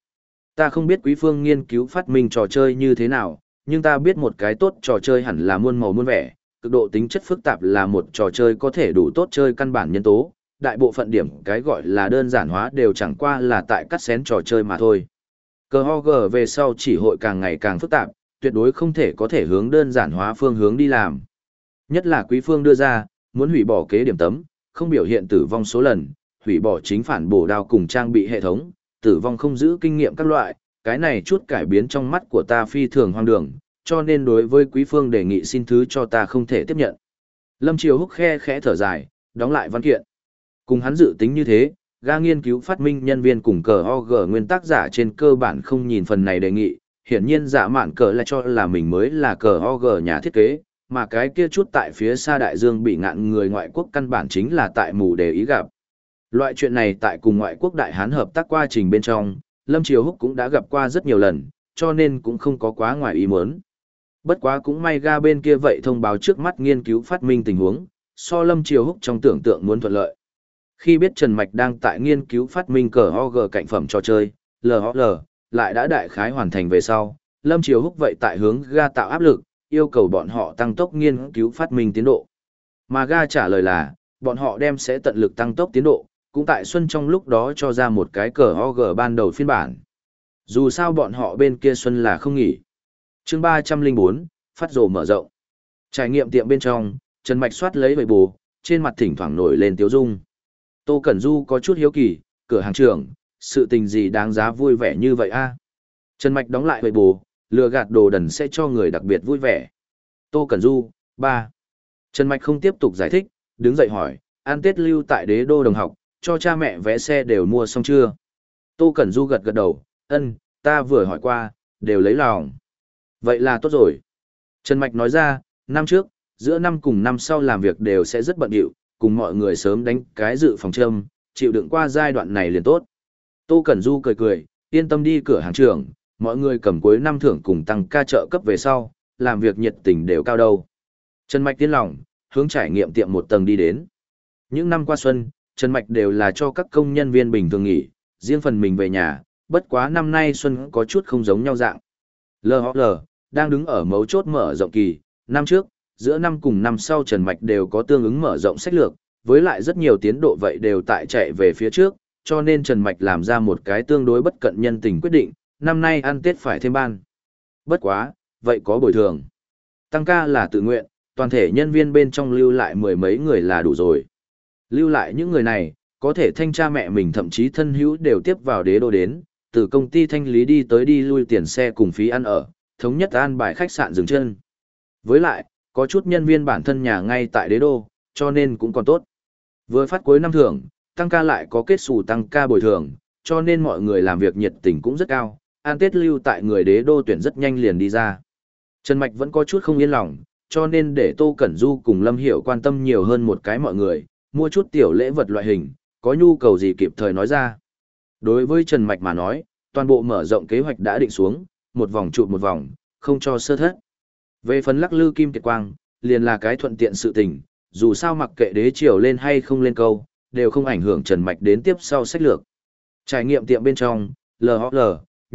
Ta không biết quý phương nghiên cứu phát minh trò chơi như thế nào, nhưng ta biết một cái tốt trò chơi hẳn là muôn màu muôn vẻ, cực độ tính chất phức tạp là một trò chơi có thể đủ tốt chơi căn bản nhân tố, đại bộ phận điểm cái gọi là đơn giản hóa đều chẳng qua là tại cắt xén trò chơi mà thôi. Cờ OG về sau chỉ hội càng ngày càng phức tạp, tuyệt đối không thể có thể hướng đơn giản hóa phương hướng đi làm. Nhất là quý phương đưa ra, muốn hủy bỏ kế điểm tấm, không biểu hiện tử vong số lần, hủy bỏ chính phản bổ đao cùng trang bị hệ thống, tử vong không giữ kinh nghiệm các loại, cái này chút cải biến trong mắt của ta phi thường hoang đường, cho nên đối với quý phương đề nghị xin thứ cho ta không thể tiếp nhận. Lâm Triều Húc khe khẽ thở dài, đóng lại văn kiện. Cùng hắn dự tính như thế, ga nghiên cứu phát minh nhân viên cùng cờ OG nguyên tác giả trên cơ bản không nhìn phần này đề nghị, hiển nhiên giả mạn cờ lại cho là mình mới là cờ OG nhà thiết kế, mà cái kia chút tại phía xa đại dương bị ngạn người ngoại quốc căn bản chính là tại mù để ý gặp. Loại chuyện này tại cùng ngoại quốc đại hán hợp tác quá trình bên trong, Lâm Triều Húc cũng đã gặp qua rất nhiều lần, cho nên cũng không có quá ngoài ý muốn. Bất quá cũng may ga bên kia vậy thông báo trước mắt nghiên cứu phát minh tình huống, so Lâm Triều Húc trong tưởng tượng muốn thuận lợi. Khi biết Trần Mạch đang tại nghiên cứu phát minh cờ OG cạnh phẩm trò chơi, LOL, lại đã đại khái hoàn thành về sau, Lâm Triều Húc vậy tại hướng ga tạo áp lực, yêu cầu bọn họ tăng tốc nghiên cứu phát minh tiến độ. Mà ga trả lời là, bọn họ đem sẽ tận lực tăng tốc tiến độ, cũng tại Xuân trong lúc đó cho ra một cái cờ OG ban đầu phiên bản. Dù sao bọn họ bên kia Xuân là không nghỉ. chương 304, phát rồ mở rộng. Trải nghiệm tiệm bên trong, Trần Mạch soát lấy bầy bù, trên mặt thỉnh thoảng nổi lên tiếu dung. Tô Cẩn Du có chút hiếu kỳ, cửa hàng trưởng, sự tình gì đáng giá vui vẻ như vậy a Trần Mạch đóng lại bầy bù, lừa gạt đồ đần sẽ cho người đặc biệt vui vẻ. Tô Cẩn Du, ba Trần Mạch không tiếp tục giải thích, đứng dậy hỏi, an tết lưu tại đế đô đồng học, cho cha mẹ vé xe đều mua xong chưa? Tô Cẩn Du gật gật đầu, ân, ta vừa hỏi qua, đều lấy lòng. Vậy là tốt rồi. Trần Mạch nói ra, năm trước, giữa năm cùng năm sau làm việc đều sẽ rất bận điệu, cùng mọi người sớm đánh cái dự phòng châm, chịu đựng qua giai đoạn này liền tốt. Tô Cẩn Du cười cười, yên tâm đi cửa hàng trưởng, mọi người cầm cuối năm thưởng cùng tăng ca trợ cấp về sau, làm việc nhiệt tình đều cao đâu. Trần Mạch tiến lòng, hướng trải nghiệm tiệm một tầng đi đến. Những năm qua xuân, Trần Mạch đều là cho các công nhân viên bình thường nghỉ, riêng phần mình về nhà, bất quá năm nay xuân có chút không giống nhau dạng. LHL, đang đứng ở mấu chốt mở rộng kỳ, năm trước, giữa năm cùng năm sau Trần Mạch đều có tương ứng mở rộng sách lược, với lại rất nhiều tiến độ vậy đều tại chạy về phía trước, cho nên Trần Mạch làm ra một cái tương đối bất cận nhân tình quyết định, năm nay ăn Tết phải thêm ban. Bất quá, vậy có bồi thường. Tăng ca là tự nguyện, toàn thể nhân viên bên trong lưu lại mười mấy người là đủ rồi. Lưu lại những người này, có thể thanh cha mẹ mình thậm chí thân hữu đều tiếp vào đế đô đến, từ công ty thanh lý đi tới đi lui tiền xe cùng phí ăn ở, thống nhất an bài khách sạn dừng chân. Với lại, có chút nhân viên bản thân nhà ngay tại đế đô, cho nên cũng còn tốt. Vừa phát cuối năm thưởng, tăng ca lại có kết xù tăng ca bồi thường, cho nên mọi người làm việc nhiệt tình cũng rất cao, an tết lưu tại người đế đô tuyển rất nhanh liền đi ra. Trần Mạch vẫn có chút không yên lòng, cho nên để Tô Cẩn Du cùng Lâm Hiểu quan tâm nhiều hơn một cái mọi người, mua chút tiểu lễ vật loại hình, có nhu cầu gì kịp thời nói ra. Đối với Trần Mạch mà nói, toàn bộ mở rộng kế hoạch đã định xuống, một vòng trụ một vòng, không cho sơ thất. Về phần lắc lư kim kiệt quang, liền là cái thuận tiện sự tình, dù sao mặc kệ đế triều lên hay không lên câu, đều không ảnh hưởng Trần Mạch đến tiếp sau sách lược. Trải nghiệm tiệm bên trong, LHL,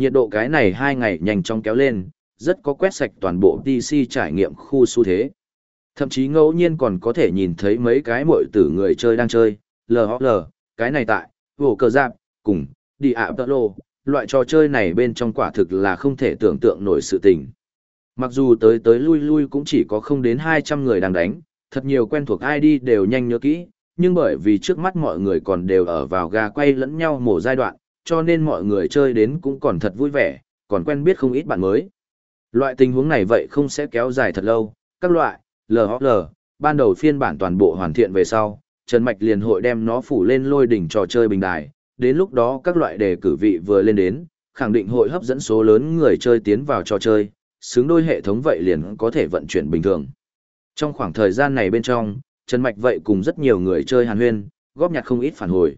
nhiệt độ cái này hai ngày nhanh chóng kéo lên, rất có quét sạch toàn bộ DC trải nghiệm khu xu thế. Thậm chí ngẫu nhiên còn có thể nhìn thấy mấy cái muội tử người chơi đang chơi, LHL, cái này tại, vổ cờ giáp, cùng, đi ạ tợ lô, loại trò chơi này bên trong quả thực là không thể tưởng tượng nổi sự tình. Mặc dù tới tới lui lui cũng chỉ có không đến 200 người đang đánh, thật nhiều quen thuộc ID đều nhanh nhớ kỹ, nhưng bởi vì trước mắt mọi người còn đều ở vào gà quay lẫn nhau mổ giai đoạn, cho nên mọi người chơi đến cũng còn thật vui vẻ, còn quen biết không ít bạn mới. Loại tình huống này vậy không sẽ kéo dài thật lâu, các loại, LHL, ban đầu phiên bản toàn bộ hoàn thiện về sau, Trần Mạch liền hội đem nó phủ lên lôi đỉnh trò chơi bình đài, đến lúc đó các loại đề cử vị vừa lên đến, khẳng định hội hấp dẫn số lớn người chơi tiến vào trò chơi, xứng đôi hệ thống vậy liền có thể vận chuyển bình thường. Trong khoảng thời gian này bên trong, Trần Mạch vậy cùng rất nhiều người chơi hàn huyên, góp nhặt không ít phản hồi.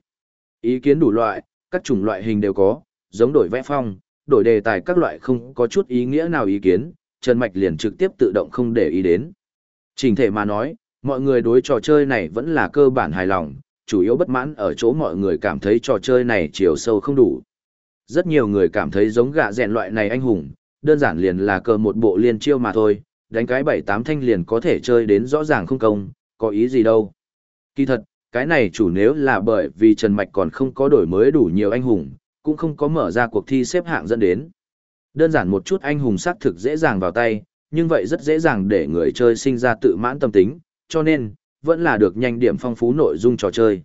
Ý kiến đủ loại, các chủng loại hình đều có, giống đổi vẽ phong, đổi đề tài các loại không có chút ý nghĩa nào ý kiến, Trần Mạch liền trực tiếp tự động không để ý đến. Trình thể mà nói, mọi người đối trò chơi này vẫn là cơ bản hài lòng, chủ yếu bất mãn ở chỗ mọi người cảm thấy trò chơi này chiều sâu không đủ. Rất nhiều người cảm thấy giống gạ rèn loại này anh hùng, đơn giản liền là cờ một bộ liên chiêu mà thôi, đánh cái bảy tám thanh liền có thể chơi đến rõ ràng không công, có ý gì đâu. Kỳ thật, cái này chủ nếu là bởi vì Trần Mạch còn không có đổi mới đủ nhiều anh hùng, cũng không có mở ra cuộc thi xếp hạng dẫn đến. Đơn giản một chút anh hùng xác thực dễ dàng vào tay, nhưng vậy rất dễ dàng để người chơi sinh ra tự mãn tâm tính, cho nên, vẫn là được nhanh điểm phong phú nội dung trò chơi.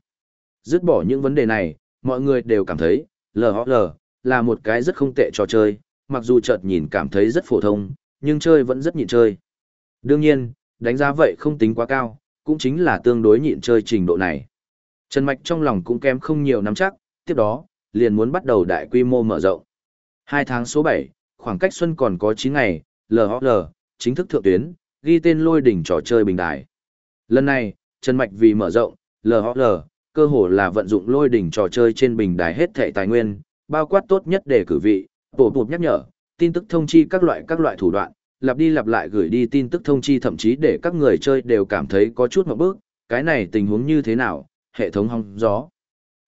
Dứt bỏ những vấn đề này, mọi người đều cảm thấy, LHL, là một cái rất không tệ trò chơi, mặc dù chợt nhìn cảm thấy rất phổ thông, nhưng chơi vẫn rất nhịn chơi. Đương nhiên, đánh giá vậy không tính quá cao, cũng chính là tương đối nhịn chơi trình độ này. Trần Mạch trong lòng cũng kém không nhiều nắm chắc, tiếp đó, liền muốn bắt đầu đại quy mô mở rộng. Hai tháng số 7, khoảng cách xuân còn có 9 ngày, LOL, chính thức thượng tuyến, ghi tên lôi đỉnh trò chơi bình đài. Lần này, Trần Mạch vì mở rộng, LOL, cơ hồ là vận dụng lôi đỉnh trò chơi trên bình đài hết thẻ tài nguyên, bao quát tốt nhất để cử vị, bổ bụt nhắc nhở, tin tức thông chi các loại các loại thủ đoạn, lặp đi lặp lại gửi đi tin tức thông chi thậm chí để các người chơi đều cảm thấy có chút một bước, cái này tình huống như thế nào, hệ thống hong gió.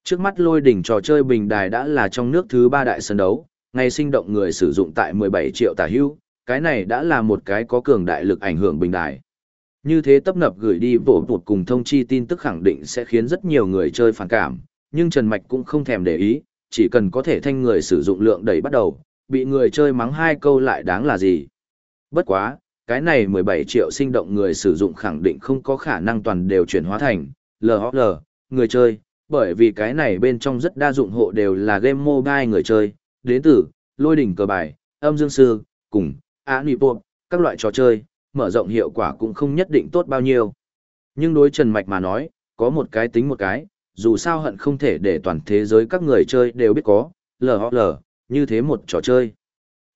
Trước mắt lôi đỉnh trò chơi bình đài đã là trong nước thứ ba đại sân đấu, ngày sinh động người sử dụng tại 17 triệu tả hưu, cái này đã là một cái có cường đại lực ảnh hưởng bình đài. Như thế tấp nập gửi đi bổ bụt cùng thông chi tin tức khẳng định sẽ khiến rất nhiều người chơi phản cảm, nhưng Trần Mạch cũng không thèm để ý, chỉ cần có thể thanh người sử dụng lượng đẩy bắt đầu, bị người chơi mắng hai câu lại đáng là gì. Bất quá, cái này 17 triệu sinh động người sử dụng khẳng định không có khả năng toàn đều chuyển hóa thành LOL, người chơi, bởi vì cái này bên trong rất đa dụng hộ đều là game mobile người chơi, đến từ, lôi đỉnh cờ bài, âm dương sư, cùng, Anipop, các loại trò chơi, mở rộng hiệu quả cũng không nhất định tốt bao nhiêu. Nhưng đối Trần Mạch mà nói, có một cái tính một cái, dù sao hận không thể để toàn thế giới các người chơi đều biết có, LOL, như thế một trò chơi.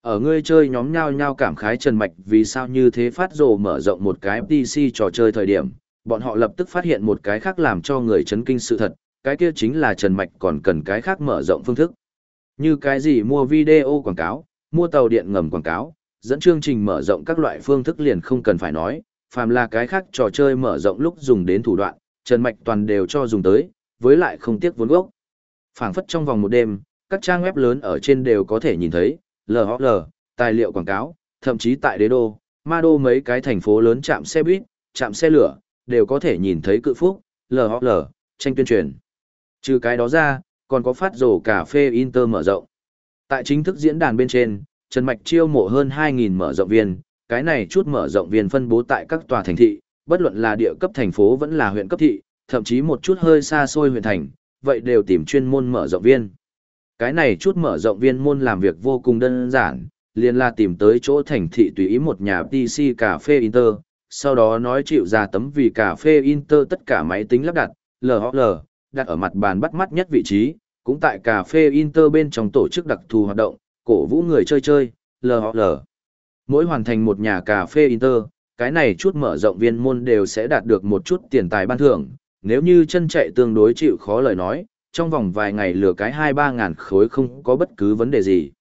Ở người chơi nhóm nhau nhau cảm khái Trần Mạch vì sao như thế phát rồ mở rộng một cái PC trò chơi thời điểm, bọn họ lập tức phát hiện một cái khác làm cho người chấn kinh sự thật, cái kia chính là Trần Mạch còn cần cái khác mở rộng phương thức. Như cái gì mua video quảng cáo, mua tàu điện ngầm quảng cáo, dẫn chương trình mở rộng các loại phương thức liền không cần phải nói, phàm là cái khác trò chơi mở rộng lúc dùng đến thủ đoạn, Trần Mạch toàn đều cho dùng tới, với lại không tiếc vốn gốc. Phản phất trong vòng một đêm, các trang web lớn ở trên đều có thể nhìn thấy, LHL, tài liệu quảng cáo, thậm chí tại đế đô, ma đô mấy cái thành phố lớn chạm xe buýt, chạm xe lửa, đều có thể nhìn thấy cự phúc, LHL, tranh tuyên truyền. Trừ cái đó ra, còn có phát rổ cà phê Inter mở rộng. Tại chính thức diễn đàn bên trên, Trần Mạch chiêu mộ hơn 2.000 mở rộng viên, cái này chút mở rộng viên phân bố tại các tòa thành thị, bất luận là địa cấp thành phố vẫn là huyện cấp thị, thậm chí một chút hơi xa xôi huyện thành, vậy đều tìm chuyên môn mở rộng viên. Cái này chút mở rộng viên môn làm việc vô cùng đơn giản, liền là tìm tới chỗ thành thị tùy ý một nhà PC cà phê Inter, sau đó nói chịu ra tấm vì cà phê Inter tất cả máy tính lắp đặt, LHL, đặt ở mặt bàn bắt mắt nhất vị trí, cũng tại cà phê Inter bên trong tổ chức đặc thù hoạt động, cổ vũ người chơi chơi, LHL. Mỗi hoàn thành một nhà cà phê Inter, cái này chút mở rộng viên môn đều sẽ đạt được một chút tiền tài ban thưởng, nếu như chân chạy tương đối chịu khó lời nói, trong vòng vài ngày lừa cái 2-3 ngàn khối không có bất cứ vấn đề gì.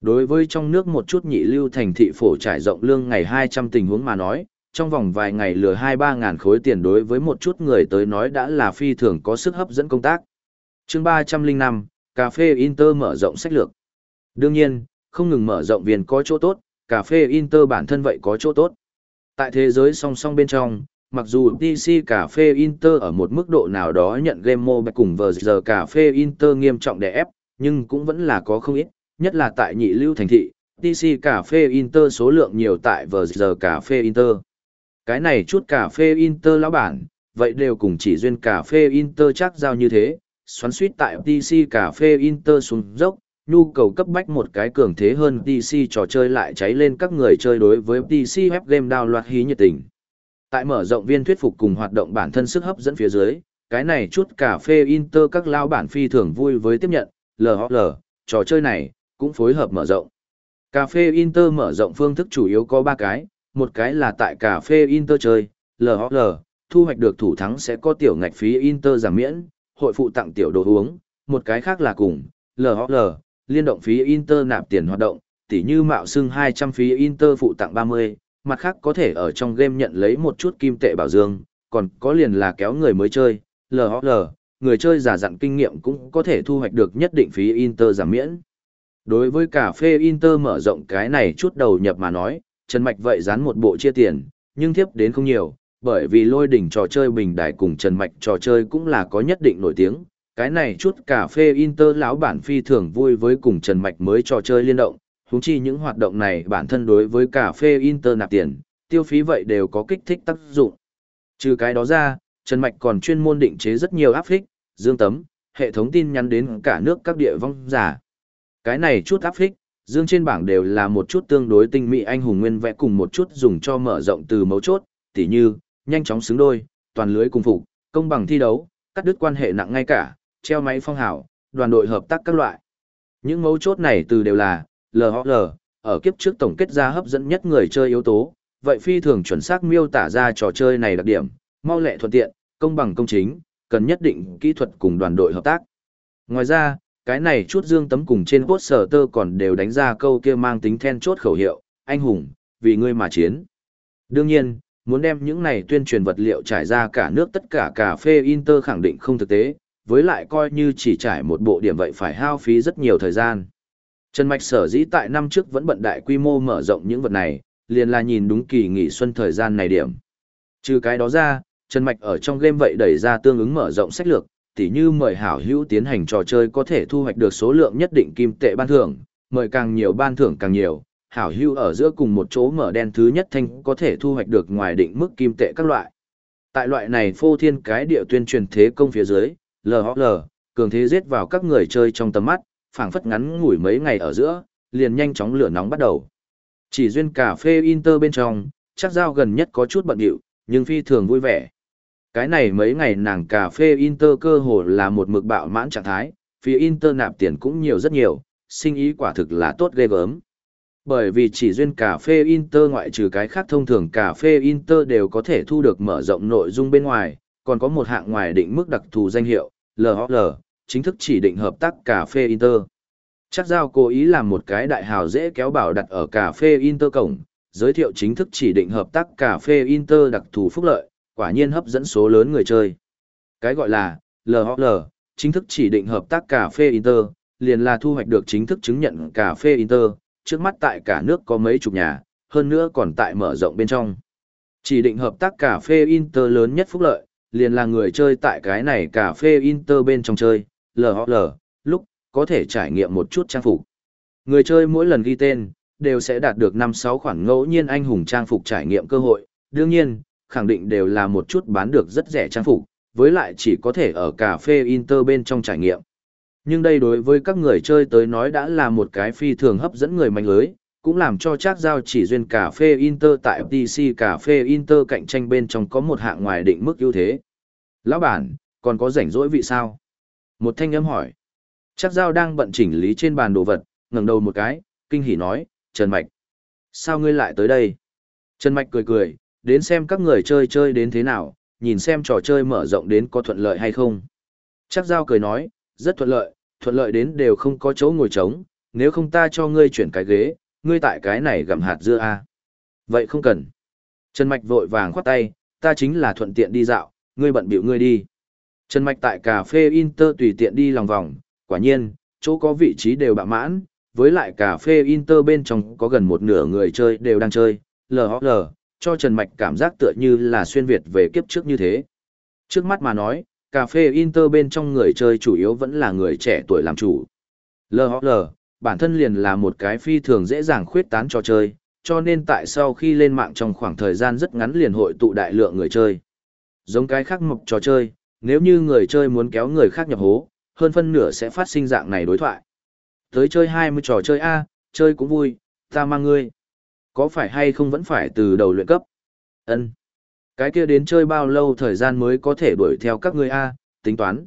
Đối với trong nước một chút nhị lưu thành thị phổ trải rộng lương ngày 200 tình huống mà nói, trong vòng vài ngày lừa 2-3 ngàn khối tiền đối với một chút người tới nói đã là phi thường có sức hấp dẫn công tác. chương 305, Cà phê Inter mở rộng sách lược. Đương nhiên, không ngừng mở rộng viên có chỗ tốt, cà phê Inter bản thân vậy có chỗ tốt. Tại thế giới song song bên trong, mặc dù PC cà phê Inter ở một mức độ nào đó nhận game mobile cùng vờ giờ cà phê Inter nghiêm trọng đè ép, nhưng cũng vẫn là có không ít, nhất là tại nhị lưu thành thị, PC cà phê Inter số lượng nhiều tại vờ giờ cà phê Inter. Cái này chút cà phê Inter lão bản, vậy đều cùng chỉ duyên cà phê Inter chắc giao như thế, xoắn suýt tại PC cà phê Inter xuống dốc, nhu cầu cấp bách một cái cường thế hơn PC trò chơi lại cháy lên các người chơi đối với PC web game đào loạt hí nhiệt tình. Tại mở rộng viên thuyết phục cùng hoạt động bản thân sức hấp dẫn phía dưới, cái này chút cà phê Inter các lao bản phi thường vui với tiếp nhận, LHL, trò chơi này, cũng phối hợp mở rộng. Cà phê Inter mở rộng phương thức chủ yếu có 3 cái, một cái là tại cà phê Inter chơi, LHL, thu hoạch được thủ thắng sẽ có tiểu ngạch phí Inter giảm miễn, hội phụ tặng tiểu đồ uống, một cái khác là cùng, LHL, liên động phí Inter nạp tiền hoạt động, tỉ như mạo xưng 200 phí Inter phụ tặng 30, mặt khác có thể ở trong game nhận lấy một chút kim tệ bảo dương, còn có liền là kéo người mới chơi, LOL, người chơi giả dặn kinh nghiệm cũng có thể thu hoạch được nhất định phí Inter giảm miễn. Đối với cà phê Inter mở rộng cái này chút đầu nhập mà nói, Trần Mạch vậy dán một bộ chia tiền, nhưng thiếp đến không nhiều, bởi vì lôi đỉnh trò chơi bình đại cùng Trần Mạch trò chơi cũng là có nhất định nổi tiếng. Cái này chút cà phê Inter lão bản phi thường vui với cùng Trần Mạch mới trò chơi liên động, huống chi những hoạt động này bản thân đối với cà phê Inter nạp tiền, tiêu phí vậy đều có kích thích tác dụng. Trừ cái đó ra, Trần Mạch còn chuyên môn định chế rất nhiều áp phích, dương tấm, hệ thống tin nhắn đến cả nước các địa vong giả. Cái này chút áp phích, dương trên bảng đều là một chút tương đối tinh mỹ anh hùng nguyên vẽ cùng một chút dùng cho mở rộng từ mấu chốt, tỉ như, nhanh chóng xứng đôi, toàn lưới cùng phục, công bằng thi đấu, cắt đứt quan hệ nặng ngay cả, treo máy phong hảo, đoàn đội hợp tác các loại. Những mấu chốt này từ đều là LHL, ở kiếp trước tổng kết ra hấp dẫn nhất người chơi yếu tố, vậy phi thường chuẩn xác miêu tả ra trò chơi này đặc điểm, mau lẹ thuận tiện, công bằng công chính, cần nhất định kỹ thuật cùng đoàn đội hợp tác. Ngoài ra, cái này chút dương tấm cùng trên poster tơ còn đều đánh ra câu kia mang tính then chốt khẩu hiệu, anh hùng, vì ngươi mà chiến. Đương nhiên, muốn đem những này tuyên truyền vật liệu trải ra cả nước tất cả cà phê Inter khẳng định không thực tế, với lại coi như chỉ trải một bộ điểm vậy phải hao phí rất nhiều thời gian. Trần Mạch sở dĩ tại năm trước vẫn bận đại quy mô mở rộng những vật này, liền là nhìn đúng kỳ nghỉ xuân thời gian này điểm. Trừ cái đó ra, Trần Mạch ở trong game vậy đẩy ra tương ứng mở rộng sách lược, tỉ như mời hảo hữu tiến hành trò chơi có thể thu hoạch được số lượng nhất định kim tệ ban thưởng, mời càng nhiều ban thưởng càng nhiều, hảo hữu ở giữa cùng một chỗ mở đen thứ nhất thanh có thể thu hoạch được ngoài định mức kim tệ các loại. Tại loại này phô thiên cái địa tuyên truyền thế công phía dưới, LHL, cường thế giết vào các người chơi trong tầm mắt, phảng phất ngắn ngủi mấy ngày ở giữa, liền nhanh chóng lửa nóng bắt đầu. Chỉ duyên cà phê Inter bên trong, chắc giao gần nhất có chút bận điệu, nhưng phi thường vui vẻ. Cái này mấy ngày nàng cà phê Inter cơ hồ là một mực bạo mãn trạng thái, phía Inter nạp tiền cũng nhiều rất nhiều, sinh ý quả thực là tốt ghê gớm. Bởi vì chỉ duyên cà phê Inter ngoại trừ cái khác thông thường cà phê Inter đều có thể thu được mở rộng nội dung bên ngoài, còn có một hạng ngoài định mức đặc thù danh hiệu, LHL, chính thức chỉ định hợp tác cà phê Inter. Chắc giao cố ý làm một cái đại hào dễ kéo bảo đặt ở cà phê Inter cổng, giới thiệu chính thức chỉ định hợp tác cà phê Inter đặc thù phúc lợi, quả nhiên hấp dẫn số lớn người chơi. Cái gọi là LHL, chính thức chỉ định hợp tác cà phê Inter, liền là thu hoạch được chính thức chứng nhận cà phê Inter, trước mắt tại cả nước có mấy chục nhà, hơn nữa còn tại mở rộng bên trong. Chỉ định hợp tác cà phê Inter lớn nhất phúc lợi, liền là người chơi tại cái này cà phê Inter bên trong chơi, LOL, lúc, có thể trải nghiệm một chút trang phục. Người chơi mỗi lần ghi tên, đều sẽ đạt được 5-6 khoản ngẫu nhiên anh hùng trang phục trải nghiệm cơ hội, đương nhiên, khẳng định đều là một chút bán được rất rẻ trang phục, với lại chỉ có thể ở cà phê Inter bên trong trải nghiệm. Nhưng đây đối với các người chơi tới nói đã là một cái phi thường hấp dẫn người mạnh lưới, cũng làm cho chắc giao chỉ duyên cà phê Inter tại FTC cà phê Inter cạnh tranh bên trong có một hạng ngoài định mức ưu thế. Lão bản, còn có rảnh rỗi vị sao? Một thanh âm hỏi. Chắc giao đang bận chỉnh lý trên bàn đồ vật, ngẩng đầu một cái, kinh hỉ nói, Trần Mạch. Sao ngươi lại tới đây? Trần Mạch cười cười, đến xem các người chơi chơi đến thế nào, nhìn xem trò chơi mở rộng đến có thuận lợi hay không. Chắc giao cười nói, rất thuận lợi, thuận lợi đến đều không có chỗ ngồi trống, nếu không ta cho ngươi chuyển cái ghế, ngươi tại cái này gặm hạt dưa à. Vậy không cần. Trần Mạch vội vàng khoát tay, ta chính là thuận tiện đi dạo, ngươi bận biểu ngươi đi. Trần Mạch tại cà phê Inter tùy tiện đi lòng vòng, quả nhiên, chỗ có vị trí đều bạ mãn, với lại cà phê Inter bên trong có gần một nửa người chơi đều đang chơi, LOL, cho Trần Mạch cảm giác tựa như là xuyên Việt về kiếp trước như thế. Trước mắt mà nói, cà phê Inter bên trong người chơi chủ yếu vẫn là người trẻ tuổi làm chủ. LOL, bản thân liền là một cái phi thường dễ dàng khuyết tán trò chơi, cho nên tại sau khi lên mạng trong khoảng thời gian rất ngắn liền hội tụ đại lượng người chơi. Giống cái khác mộc trò chơi, nếu như người chơi muốn kéo người khác nhập hố, hơn phân nửa sẽ phát sinh dạng này đối thoại. Tới chơi 20 trò chơi A, chơi cũng vui, ta mang ngươi. Có phải hay không vẫn phải từ đầu luyện cấp? ân Cái kia đến chơi bao lâu thời gian mới có thể đuổi theo các ngươi A, tính toán.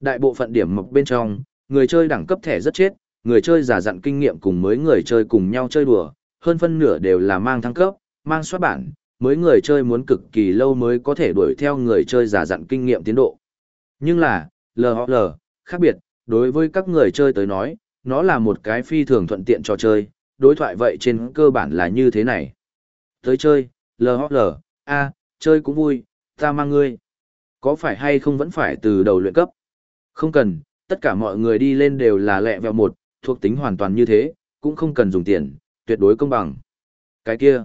Đại bộ phận điểm mộc bên trong, người chơi đẳng cấp thẻ rất chết, người chơi giả dặn kinh nghiệm cùng mới người chơi cùng nhau chơi đùa, hơn phân nửa đều là mang thăng cấp, mang soát bản, mới người chơi muốn cực kỳ lâu mới có thể đuổi theo người chơi giả dặn kinh nghiệm tiến độ. Nhưng là, LOL, khác biệt, đối với các người chơi tới nói, nó là một cái phi thường thuận tiện cho chơi, đối thoại vậy trên cơ bản là như thế này. Tới chơi, LOL, a, chơi cũng vui, ta mang ngươi. Có phải hay không vẫn phải từ đầu luyện cấp? Không cần, tất cả mọi người đi lên đều là lẹ vẹo một, thuộc tính hoàn toàn như thế, cũng không cần dùng tiền, tuyệt đối công bằng. Cái kia,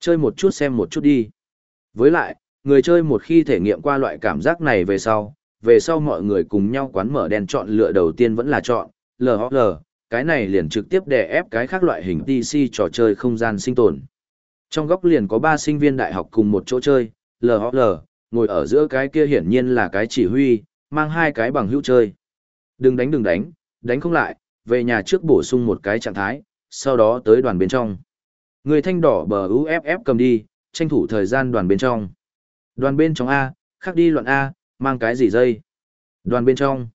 chơi một chút xem một chút đi. Với lại, người chơi một khi thể nghiệm qua loại cảm giác này về sau, về sau mọi người cùng nhau quán mở đèn chọn lựa đầu tiên vẫn là chọn, LHL, cái này liền trực tiếp đè ép cái khác loại hình TC trò chơi không gian sinh tồn. Trong góc liền có ba sinh viên đại học cùng một chỗ chơi, LHL, ngồi ở giữa cái kia hiển nhiên là cái chỉ huy, mang hai cái bằng hữu chơi, Đừng đánh đừng đánh, đánh không lại, về nhà trước bổ sung một cái trạng thái, sau đó tới đoàn bên trong. Người thanh đỏ bờ UFF cầm đi, tranh thủ thời gian đoàn bên trong. Đoàn bên trong A, khác đi luận A, mang cái gì dây. Đoàn bên trong.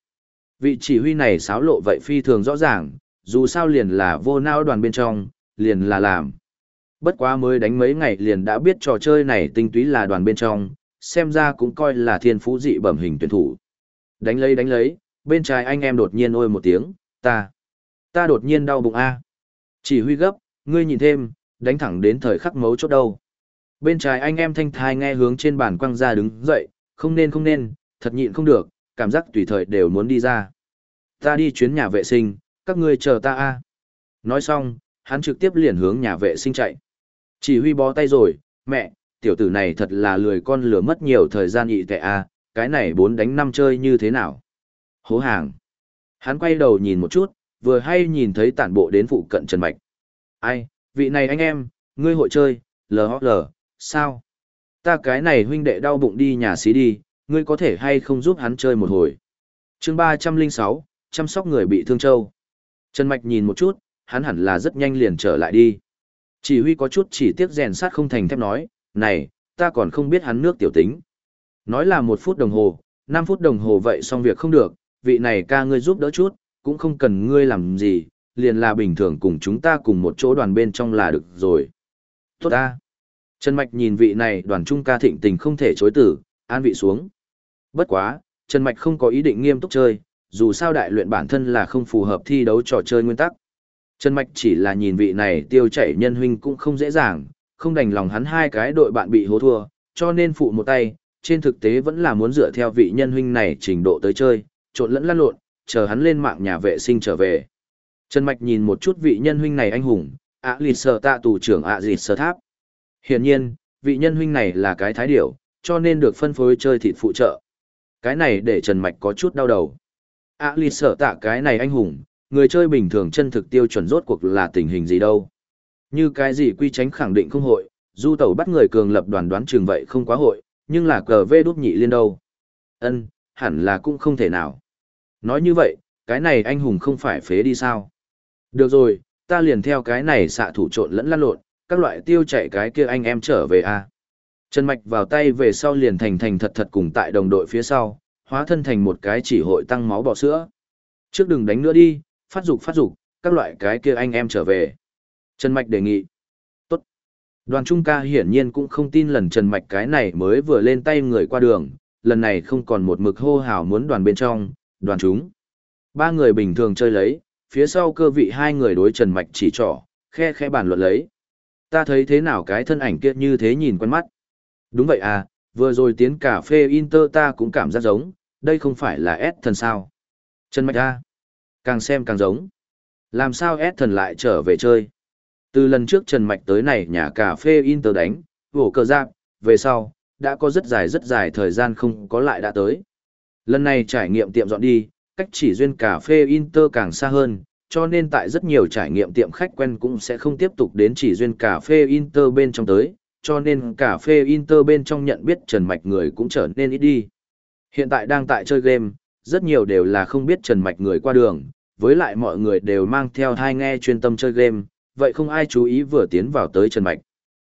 Vị chỉ huy này xáo lộ vậy phi thường rõ ràng, dù sao liền là vô nao đoàn bên trong, liền là làm. Bất quá mới đánh mấy ngày liền đã biết trò chơi này tinh túy là đoàn bên trong, xem ra cũng coi là thiên phú dị bẩm hình tuyển thủ. Đánh lấy đánh lấy, bên trái anh em đột nhiên ôi một tiếng, ta, ta đột nhiên đau bụng A. Chỉ huy gấp, ngươi nhìn thêm, đánh thẳng đến thời khắc mấu chốt đâu. Bên trái anh em thanh thai nghe hướng trên bàn quăng ra đứng dậy, không nên không nên, thật nhịn không được, cảm giác tùy thời đều muốn đi ra. Ta đi chuyến nhà vệ sinh, các ngươi chờ ta a. Nói xong, hắn trực tiếp liền hướng nhà vệ sinh chạy. Chỉ huy bó tay rồi, mẹ, tiểu tử này thật là lười con lừa mất nhiều thời gian ị tệ a, cái này bốn đánh năm chơi như thế nào? Hố hàng. Hắn quay đầu nhìn một chút, vừa hay nhìn thấy tản bộ đến phụ cận Trần Mạch. Ai, vị này anh em, ngươi hội chơi, lờ lờ, sao? Ta cái này huynh đệ đau bụng đi nhà xí đi, ngươi có thể hay không giúp hắn chơi một hồi. chương ba trăm linh sáu chăm sóc người bị thương châu. Trần Mạch nhìn một chút, hắn hẳn là rất nhanh liền trở lại đi. Chỉ huy có chút chỉ tiếc rèn sát không thành thép nói, này, ta còn không biết hắn nước tiểu tính. Nói là một phút đồng hồ, năm phút đồng hồ vậy xong việc không được, vị này ca ngươi giúp đỡ chút, cũng không cần ngươi làm gì, liền là bình thường cùng chúng ta cùng một chỗ đoàn bên trong là được rồi. Tốt ta. Trần Mạch nhìn vị này đoàn trung ca thịnh tình không thể chối tử, an vị xuống. Bất quá, Trần Mạch không có ý định nghiêm túc chơi, dù sao đại luyện bản thân là không phù hợp thi đấu trò chơi nguyên tắc. Trần Mạch chỉ là nhìn vị này tiêu chảy nhân huynh cũng không dễ dàng, không đành lòng hắn hai cái đội bạn bị hố thua, cho nên phụ một tay, trên thực tế vẫn là muốn dựa theo vị nhân huynh này trình độ tới chơi, trộn lẫn lăn lộn, chờ hắn lên mạng nhà vệ sinh trở về. Trần Mạch nhìn một chút vị nhân huynh này anh hùng, ạ lịt sở tạ tù trưởng ạ à sở tháp. Hiển nhiên, vị nhân huynh này là cái thái điểu, cho nên được phân phối chơi thịt phụ trợ. Cái này để Trần Mạch có chút đau đầu. ạ lịt sở tạ cái này anh hùng, người chơi bình thường chân thực tiêu chuẩn rốt cuộc là tình hình gì đâu. Như cái gì quy tránh khẳng định không hội, du tẩu bắt người cường lập đoàn đoán trường vậy không quá hội, nhưng là cờ vê đút nhị liên đâu. ân hẳn là cũng không thể nào. Nói như vậy, cái này anh hùng không phải phế đi sao? Được rồi, ta liền theo cái này xạ thủ trộn lẫn lăn lộn, các loại tiêu chạy cái kia anh em trở về a. À? Trần Mạch vào tay về sau liền thành thành thật thật cùng tại đồng đội phía sau, hóa thân thành một cái chỉ hội tăng máu bò sữa. Trước đừng đánh nữa đi, phát dục phát dục, các loại cái kia anh em trở về. Trần Mạch đề nghị. Tốt. Đoàn Trung ca hiển nhiên cũng không tin lần Trần Mạch cái này mới vừa lên tay người qua đường, lần này không còn một mực hô hào muốn đoàn bên trong, đoàn chúng. Ba người bình thường chơi lấy, phía sau cơ vị hai người đối Trần Mạch chỉ trỏ, khe khe bàn luận lấy. Ta thấy thế nào cái thân ảnh kia như thế nhìn quen mắt. Đúng vậy à, vừa rồi tiến cà phê Inter ta cũng cảm giác giống, đây không phải là S thần sao. Trần Mạch A. Càng xem càng giống. Làm sao S thần lại trở về chơi. Từ lần trước Trần Mạch tới này nhà cà phê Inter đánh, vổ cờ giáp, về sau, đã có rất dài rất dài thời gian không có lại đã tới. Lần này trải nghiệm tiệm dọn đi, cách chỉ duyên cà phê Inter càng xa hơn, cho nên tại rất nhiều trải nghiệm tiệm khách quen cũng sẽ không tiếp tục đến chỉ duyên cà phê Inter bên trong tới, cho nên cà phê Inter bên trong nhận biết Trần Mạch người cũng trở nên ít đi. Hiện tại đang tại chơi game, rất nhiều đều là không biết Trần Mạch người qua đường, với lại mọi người đều mang theo thai nghe chuyên tâm chơi game, vậy không ai chú ý vừa tiến vào tới Trần Mạch.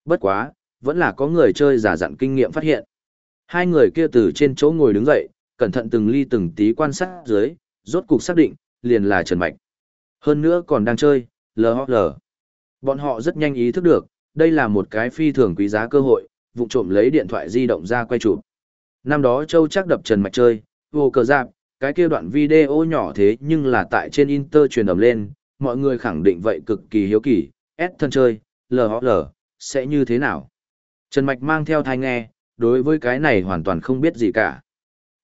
Bất quá, vẫn là có người chơi giả dặn kinh nghiệm phát hiện. Hai người kia từ trên chỗ ngồi đứng dậy, cẩn thận từng ly từng tí quan sát dưới, rốt cục xác định, liền là Trần Mạch. Hơn nữa còn đang chơi, LHL. Bọn họ rất nhanh ý thức được, đây là một cái phi thường quý giá cơ hội, vụ trộm lấy điện thoại di động ra quay chụp. Năm đó Châu chắc đập Trần Mạch chơi, vô cờ giáp, cái kia đoạn video nhỏ thế nhưng là tại trên Inter truyền ẩm lên, mọi người khẳng định vậy cực kỳ hiếu kỳ, S thân chơi, LHL, sẽ như thế nào? Trần Mạch mang theo thai nghe, đối với cái này hoàn toàn không biết gì cả.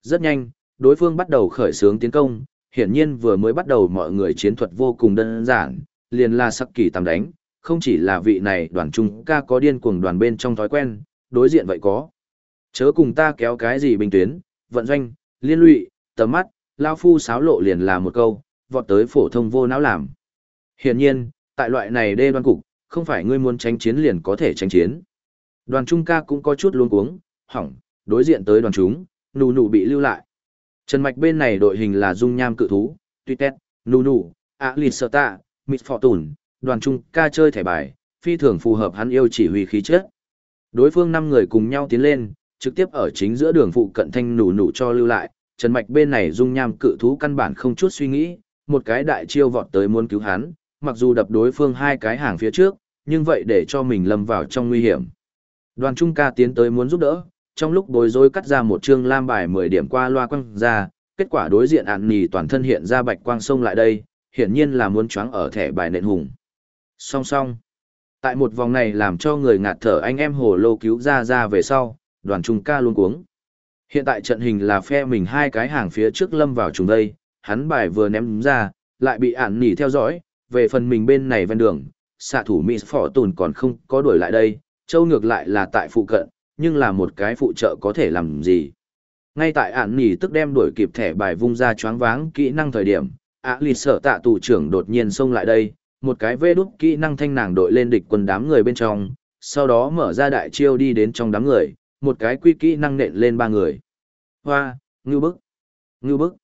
Rất nhanh, đối phương bắt đầu khởi xướng tiến công, hiển nhiên vừa mới bắt đầu mọi người chiến thuật vô cùng đơn giản, liền là sắc kỳ tầm đánh, không chỉ là vị này đoàn trung ca có điên cuồng đoàn bên trong thói quen, đối diện vậy có. Chớ cùng ta kéo cái gì bình tuyến, vận doanh, liên lụy, tầm mắt, lao phu sáo lộ liền là một câu, vọt tới phổ thông vô não làm. Hiển nhiên, tại loại này đê đoan cục, không phải ngươi muốn tránh chiến liền có thể tránh chiến. Đoàn trung ca cũng có chút luống cuống, hỏng, đối diện tới đoàn chúng, nù nù bị lưu lại. Trần Mạch bên này đội hình là dung nham cự thú, Tuytet, sợ tạ, Mít Phọ Tùn, đoàn trung ca chơi thẻ bài, phi thường phù hợp hắn yêu chỉ huy khí chất. Đối phương 5 người cùng nhau tiến lên, trực tiếp ở chính giữa đường phụ cận thanh nù nù cho lưu lại, Trần Mạch bên này dung nham cự thú căn bản không chút suy nghĩ, một cái đại chiêu vọt tới muốn cứu hắn, mặc dù đập đối phương hai cái hàng phía trước, nhưng vậy để cho mình lâm vào trong nguy hiểm. Đoàn Trung ca tiến tới muốn giúp đỡ, trong lúc bối rối cắt ra một chương lam bài 10 điểm qua loa quăng ra, kết quả đối diện ạn nì toàn thân hiện ra bạch quang sông lại đây, hiển nhiên là muốn choáng ở thẻ bài nện hùng. Song song. Tại một vòng này làm cho người ngạt thở anh em hồ lô cứu ra ra về sau, đoàn trung ca luôn cuống. Hiện tại trận hình là phe mình hai cái hàng phía trước lâm vào trùng đây, hắn bài vừa ném ra, lại bị ản nỉ theo dõi, về phần mình bên này ven đường, xạ thủ Mỹ Phỏ Tùn còn không có đuổi lại đây, châu ngược lại là tại phụ cận, nhưng là một cái phụ trợ có thể làm gì. Ngay tại ản nỉ tức đem đuổi kịp thẻ bài vung ra choáng váng kỹ năng thời điểm, ạ lì sợ tạ tù trưởng đột nhiên xông lại đây, một cái vê đúc kỹ năng thanh nàng đội lên địch quân đám người bên trong, sau đó mở ra đại chiêu đi đến trong đám người, một cái quy kỹ năng nện lên ba người. Hoa, ngư bức, ngư bức.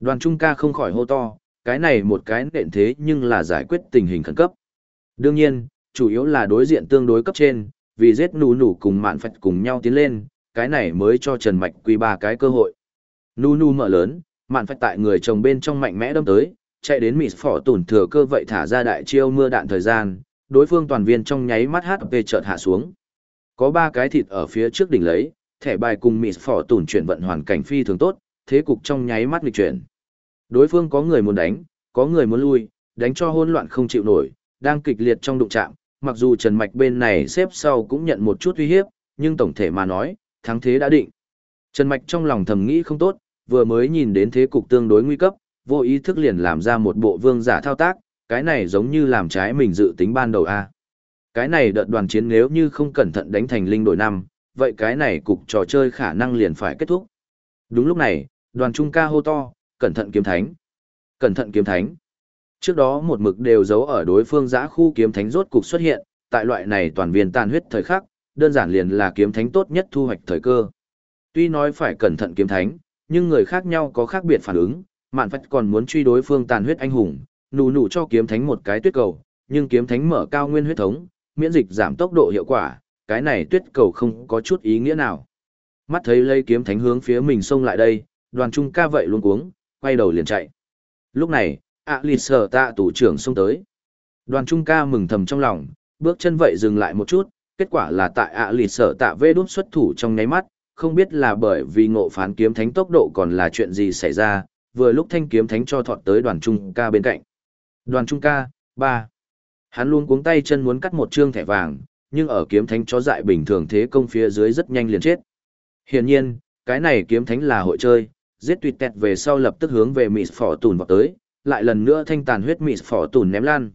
Đoàn trung ca không khỏi hô to, cái này một cái nện thế nhưng là giải quyết tình hình khẩn cấp. Đương nhiên, chủ yếu là đối diện tương đối cấp trên, vì giết nụ nụ cùng mạn phạch cùng nhau tiến lên, cái này mới cho Trần Mạch quy ba cái cơ hội. Nụ nụ mở lớn, mạn phạch tại người chồng bên trong mạnh mẽ đâm tới, chạy đến mịt phỏ tổn thừa cơ vậy thả ra đại chiêu mưa đạn thời gian, đối phương toàn viên trong nháy mắt HP chợt hạ xuống. Có ba cái thịt ở phía trước đỉnh lấy, thẻ bài cùng mịt phỏ tổn chuyển vận hoàn cảnh phi thường tốt, thế cục trong nháy mắt nghịch chuyển. Đối phương có người muốn đánh, có người muốn lui, đánh cho hỗn loạn không chịu nổi, đang kịch liệt trong đụng chạm, mặc dù Trần Mạch bên này xếp sau cũng nhận một chút uy hiếp, nhưng tổng thể mà nói, thắng thế đã định. Trần Mạch trong lòng thầm nghĩ không tốt, vừa mới nhìn đến thế cục tương đối nguy cấp, vô ý thức liền làm ra một bộ vương giả thao tác, cái này giống như làm trái mình dự tính ban đầu a. Cái này đợt đoàn chiến nếu như không cẩn thận đánh thành linh đổi năm, vậy cái này cục trò chơi khả năng liền phải kết thúc. Đúng lúc này, đoàn trung ca hô to, cẩn thận kiếm thánh. Cẩn thận kiếm thánh. Trước đó một mực đều giấu ở đối phương giã khu kiếm thánh rốt cục xuất hiện, tại loại này toàn viên tàn huyết thời khắc, đơn giản liền là kiếm thánh tốt nhất thu hoạch thời cơ. Tuy nói phải cẩn thận kiếm thánh, nhưng người khác nhau có khác biệt phản ứng, mạn phách còn muốn truy đối phương tàn huyết anh hùng, nụ nụ cho kiếm thánh một cái tuyết cầu, nhưng kiếm thánh mở cao nguyên huyết thống, miễn dịch giảm tốc độ hiệu quả, cái này tuyết cầu không có chút ý nghĩa nào. Mắt thấy lây kiếm thánh hướng phía mình xông lại đây, đoàn trung ca vậy luôn cuống, quay đầu liền chạy. Lúc này, ạ lì sở tạ tủ trưởng xông tới. Đoàn trung ca mừng thầm trong lòng, bước chân vậy dừng lại một chút, kết quả là tại ạ lì sở tạ vê đút xuất thủ trong nháy mắt, không biết là bởi vì ngộ phán kiếm thánh tốc độ còn là chuyện gì xảy ra, vừa lúc thanh kiếm thánh cho thọt tới đoàn trung ca bên cạnh. Đoàn trung ca, ba. Hắn luôn cuống tay chân muốn cắt một trương thẻ vàng, nhưng ở kiếm thánh chó dại bình thường thế công phía dưới rất nhanh liền chết. Hiển nhiên, cái này kiếm thánh là hội chơi, giết tuyệt tẹt về sau lập tức hướng về mịt phỏ tùn vào tới, lại lần nữa thanh tàn huyết mịt phỏ tùn ném lan.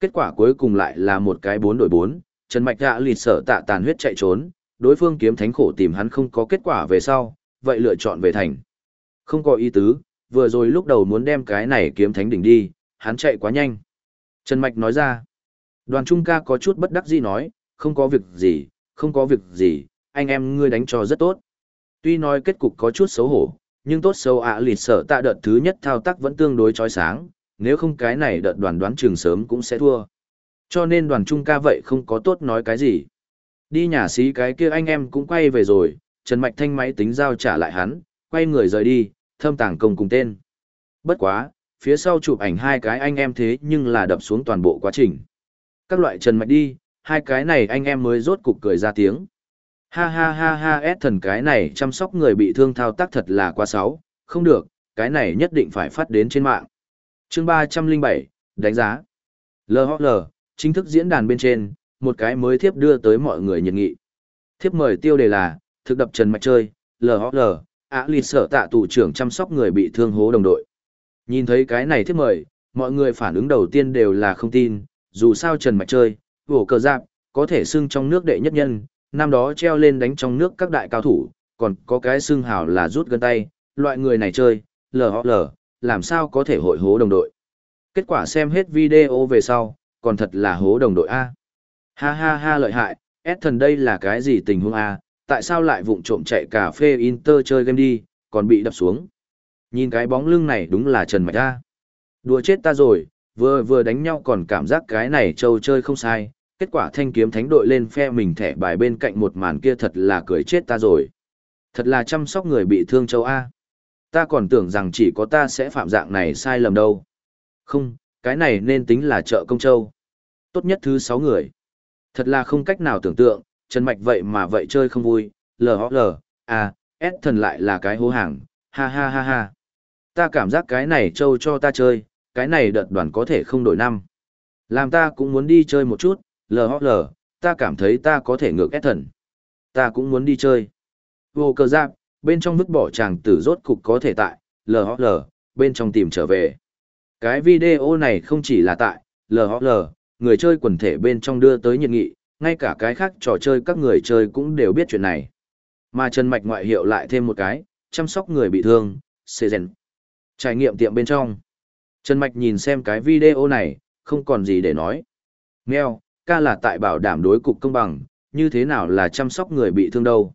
Kết quả cuối cùng lại là một cái bốn đổi bốn, Trần Mạch Gạ lịt sở tạ tàn huyết chạy trốn, đối phương kiếm thánh khổ tìm hắn không có kết quả về sau, vậy lựa chọn về thành. Không có ý tứ, vừa rồi lúc đầu muốn đem cái này kiếm thánh đỉnh đi, hắn chạy quá nhanh. Trần Mạch nói ra, đoàn trung ca có chút bất đắc dĩ nói, không có việc gì, không có việc gì, anh em ngươi đánh cho rất tốt. Tuy nói kết cục có chút xấu hổ, nhưng tốt xấu ạ à lịt sợ tạ đợt thứ nhất thao tác vẫn tương đối chói sáng, nếu không cái này đợt đoàn đoán trường sớm cũng sẽ thua. Cho nên đoàn trung ca vậy không có tốt nói cái gì. Đi nhà xí cái kia anh em cũng quay về rồi, Trần Mạch Thanh máy tính giao trả lại hắn, quay người rời đi, thâm tàng công cùng tên. Bất quá, phía sau chụp ảnh hai cái anh em thế nhưng là đập xuống toàn bộ quá trình. Các loại Trần Mạch đi, hai cái này anh em mới rốt cục cười ra tiếng. Ha ha ha ha ép thần cái này chăm sóc người bị thương thao tác thật là quá xấu, không được, cái này nhất định phải phát đến trên mạng. chương 307, đánh giá. LHL, chính thức diễn đàn bên trên, một cái mới thiếp đưa tới mọi người nhiệt nghị. Thiếp mời tiêu đề là, thực đập Trần Mạch chơi, LHL, ạ lì sở tạ tù trưởng chăm sóc người bị thương hố đồng đội. Nhìn thấy cái này thiếp mời, mọi người phản ứng đầu tiên đều là không tin, dù sao Trần Mạch chơi, vổ cờ giáp, có thể xưng trong nước đệ nhất nhân, năm đó treo lên đánh trong nước các đại cao thủ, còn có cái xưng hào là rút gân tay, loại người này chơi, lờ họ lờ, làm sao có thể hội hố đồng đội. Kết quả xem hết video về sau, còn thật là hố đồng đội A. Ha ha ha lợi hại, S thần đây là cái gì tình huống A, tại sao lại vụng trộm chạy cà phê Inter chơi game đi, còn bị đập xuống. Nhìn cái bóng lưng này đúng là Trần Mạch A. Đùa chết ta rồi, vừa vừa đánh nhau còn cảm giác cái này trâu chơi không sai, kết quả thanh kiếm thánh đội lên phe mình thẻ bài bên cạnh một màn kia thật là cười chết ta rồi. Thật là chăm sóc người bị thương châu A. Ta còn tưởng rằng chỉ có ta sẽ phạm dạng này sai lầm đâu. Không, cái này nên tính là chợ công châu. Tốt nhất thứ sáu người. Thật là không cách nào tưởng tượng, Trần Mạch vậy mà vậy chơi không vui, lờ lờ, à, S thần lại là cái hố hàng, ha ha ha ha. Ta cảm giác cái này châu cho ta chơi, cái này đợt đoàn có thể không đổi năm. Làm ta cũng muốn đi chơi một chút, LHL, ta cảm thấy ta có thể ngược ép thần. Ta cũng muốn đi chơi. Vô cơ giáp, bên trong vứt bỏ chàng tử rốt cục có thể tại, LHL, bên trong tìm trở về. Cái video này không chỉ là tại, LHL, người chơi quần thể bên trong đưa tới nhiệt nghị, ngay cả cái khác trò chơi các người chơi cũng đều biết chuyện này. Mà Trần Mạch ngoại hiệu lại thêm một cái, chăm sóc người bị thương, Sezen. Trải nghiệm tiệm bên trong. Trần Mạch nhìn xem cái video này, không còn gì để nói. nghèo ca là tại bảo đảm đối cục công bằng, như thế nào là chăm sóc người bị thương đâu.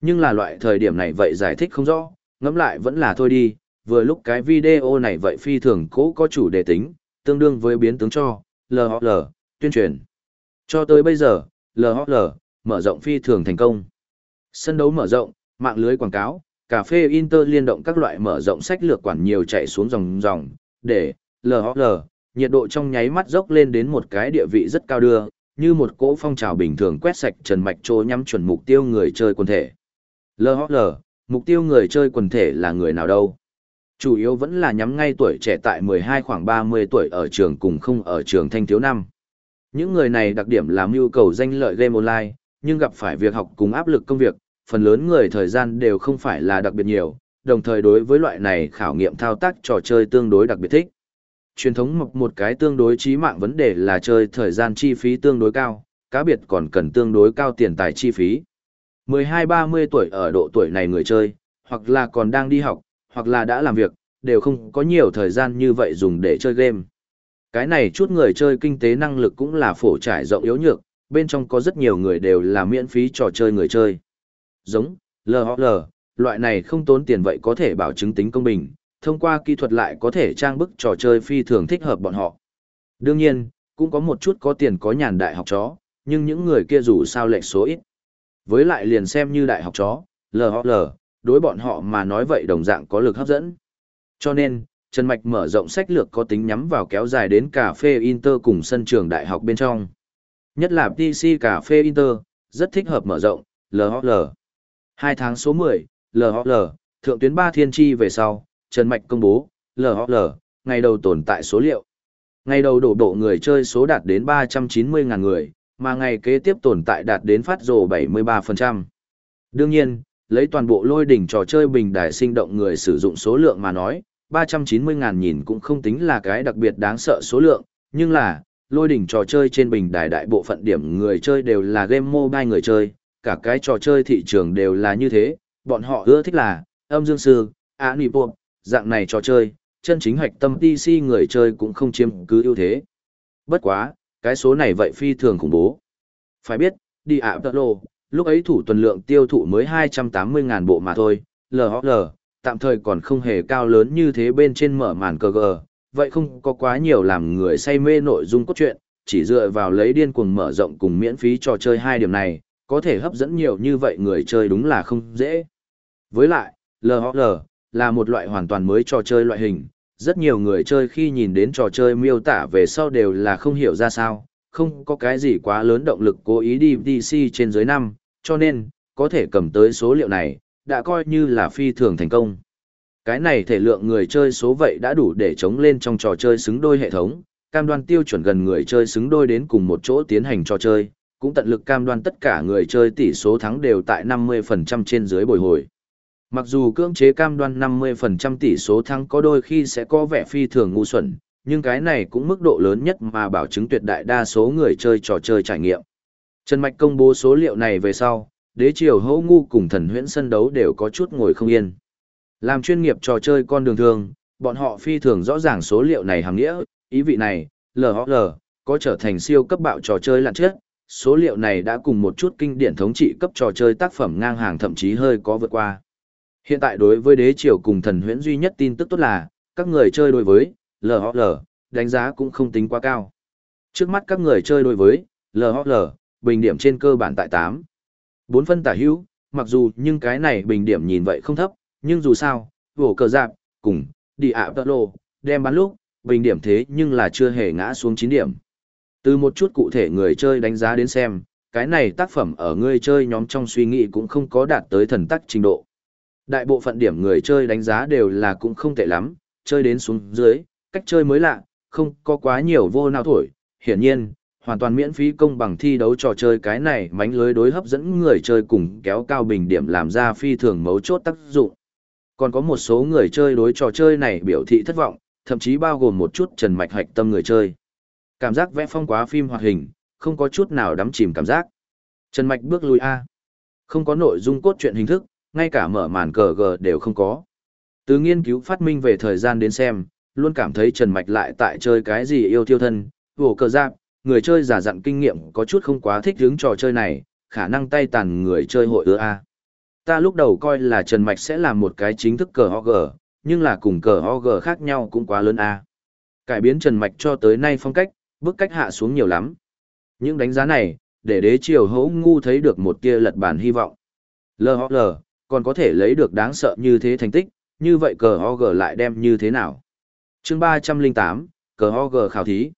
Nhưng là loại thời điểm này vậy giải thích không rõ, ngẫm lại vẫn là thôi đi, vừa lúc cái video này vậy phi thường cố có chủ đề tính, tương đương với biến tướng cho, LHL, tuyên truyền. Cho tới bây giờ, LHL, mở rộng phi thường thành công. Sân đấu mở rộng, mạng lưới quảng cáo, cà phê Inter liên động các loại mở rộng sách lược quản nhiều chạy xuống dòng dòng, để, LHL, nhiệt độ trong nháy mắt dốc lên đến một cái địa vị rất cao đưa, như một cỗ phong trào bình thường quét sạch trần mạch trô nhắm chuẩn mục tiêu người chơi quần thể. LHL, mục tiêu người chơi quần thể là người nào đâu? Chủ yếu vẫn là nhắm ngay tuổi trẻ tại 12 khoảng 30 tuổi ở trường cùng không ở trường thanh thiếu năm. Những người này đặc điểm là mưu cầu danh lợi game online, nhưng gặp phải việc học cùng áp lực công việc, phần lớn người thời gian đều không phải là đặc biệt nhiều, đồng thời đối với loại này khảo nghiệm thao tác trò chơi tương đối đặc biệt thích. Truyền thống mộc một cái tương đối chí mạng vấn đề là chơi thời gian chi phí tương đối cao, cá biệt còn cần tương đối cao tiền tài chi phí. 12-30 tuổi ở độ tuổi này người chơi, hoặc là còn đang đi học, hoặc là đã làm việc, đều không có nhiều thời gian như vậy dùng để chơi game. Cái này chút người chơi kinh tế năng lực cũng là phổ trải rộng yếu nhược, bên trong có rất nhiều người đều là miễn phí trò chơi người chơi. Giống, LHL, loại này không tốn tiền vậy có thể bảo chứng tính công bình, thông qua kỹ thuật lại có thể trang bức trò chơi phi thường thích hợp bọn họ. Đương nhiên, cũng có một chút có tiền có nhàn đại học chó, nhưng những người kia dù sao lệch số ít. Với lại liền xem như đại học chó, LHL, đối bọn họ mà nói vậy đồng dạng có lực hấp dẫn. Cho nên, Trần Mạch mở rộng sách lược có tính nhắm vào kéo dài đến cà phê Inter cùng sân trường đại học bên trong. Nhất là PC cà phê Inter, rất thích hợp mở rộng, LHL. Hai tháng số 10, LHL, thượng tuyến 3 thiên tri về sau, Trần Mạch công bố, LOL, ngày đầu tồn tại số liệu. Ngày đầu đổ độ người chơi số đạt đến 390.000 người, mà ngày kế tiếp tồn tại đạt đến phát rồ 73%. Đương nhiên, lấy toàn bộ lôi đỉnh trò chơi bình đài sinh động người sử dụng số lượng mà nói, 390.000 nhìn cũng không tính là cái đặc biệt đáng sợ số lượng, nhưng là, lôi đỉnh trò chơi trên bình đài đại bộ phận điểm người chơi đều là game mobile người chơi, cả cái trò chơi thị trường đều là như thế, bọn họ ưa thích là, âm dương sư, á nì bộ, dạng này trò chơi, chân chính hoạch tâm PC người chơi cũng không chiếm cứ ưu thế. Bất quá, cái số này vậy phi thường khủng bố. Phải biết, đi ạ tật lộ, lúc ấy thủ tuần lượng tiêu thụ mới 280.000 bộ mà thôi, LHL, tạm thời còn không hề cao lớn như thế bên trên mở màn cờ gờ, vậy không có quá nhiều làm người say mê nội dung cốt truyện, chỉ dựa vào lấy điên cuồng mở rộng cùng miễn phí trò chơi hai điểm này, có thể hấp dẫn nhiều như vậy người chơi đúng là không dễ. Với lại, LHL, là một loại hoàn toàn mới trò chơi loại hình, rất nhiều người chơi khi nhìn đến trò chơi miêu tả về sau đều là không hiểu ra sao, không có cái gì quá lớn động lực cố ý đi DC trên dưới năm, cho nên, có thể cầm tới số liệu này, đã coi như là phi thường thành công. Cái này thể lượng người chơi số vậy đã đủ để chống lên trong trò chơi xứng đôi hệ thống, cam đoan tiêu chuẩn gần người chơi xứng đôi đến cùng một chỗ tiến hành trò chơi, cũng tận lực cam đoan tất cả người chơi tỷ số thắng đều tại 50% trên dưới bồi hồi. Mặc dù cưỡng chế cam đoan 50% tỷ số thắng có đôi khi sẽ có vẻ phi thường ngu xuẩn, nhưng cái này cũng mức độ lớn nhất mà bảo chứng tuyệt đại đa số người chơi trò chơi trải nghiệm. Trần Mạch công bố số liệu này về sau, đế triều hỗ ngu cùng thần huyễn sân đấu đều có chút ngồi không yên. Làm chuyên nghiệp trò chơi con đường thường, bọn họ phi thường rõ ràng số liệu này hàng nghĩa, ý vị này, LHL, có trở thành siêu cấp bạo trò chơi lặn chết, số liệu này đã cùng một chút kinh điển thống trị cấp trò chơi tác phẩm ngang hàng thậm chí hơi có vượt qua. Hiện tại đối với đế triều cùng thần huyễn duy nhất tin tức tốt là, các người chơi đối với LHL, đánh giá cũng không tính quá cao. Trước mắt các người chơi đối với LHL, bình điểm trên cơ bản tại 8. 4 phân tả hữu, mặc dù nhưng cái này bình điểm nhìn vậy không thấp, nhưng dù sao, vổ cờ giáp, cùng, đi ạ tật lộ, đem bán lúc, bình điểm thế nhưng là chưa hề ngã xuống 9 điểm. Từ một chút cụ thể người chơi đánh giá đến xem, cái này tác phẩm ở người chơi nhóm trong suy nghĩ cũng không có đạt tới thần tắc trình độ. Đại bộ phận điểm người chơi đánh giá đều là cũng không tệ lắm, chơi đến xuống dưới, cách chơi mới lạ, không có quá nhiều vô nào thổi. Hiển nhiên, hoàn toàn miễn phí công bằng thi đấu trò chơi cái này mánh lưới đối hấp dẫn người chơi cùng kéo cao bình điểm làm ra phi thường mấu chốt tác dụng. Còn có một số người chơi đối trò chơi này biểu thị thất vọng, thậm chí bao gồm một chút trần mạch hạch tâm người chơi. Cảm giác vẽ phong quá phim hoạt hình, không có chút nào đắm chìm cảm giác. Trần mạch bước lui A. Không có nội dung cốt truyện hình thức, ngay cả mở màn cờ gờ đều không có. Từ nghiên cứu phát minh về thời gian đến xem, luôn cảm thấy Trần Mạch lại tại chơi cái gì yêu thiêu thân, vổ cờ giáp, người chơi giả dặn kinh nghiệm có chút không quá thích hướng trò chơi này, khả năng tay tàn người chơi hội ưa A. Ta lúc đầu coi là Trần Mạch sẽ làm một cái chính thức cờ OG, nhưng là cùng cờ OG khác nhau cũng quá lớn A. Cải biến Trần Mạch cho tới nay phong cách, bước cách hạ xuống nhiều lắm. Những đánh giá này, để đế triều hấu ngu thấy được một tia lật bản hy vọng. LHL, còn có thể lấy được đáng sợ như thế thành tích, như vậy cờ OG lại đem như thế nào? chương 308, cờ OG khảo thí.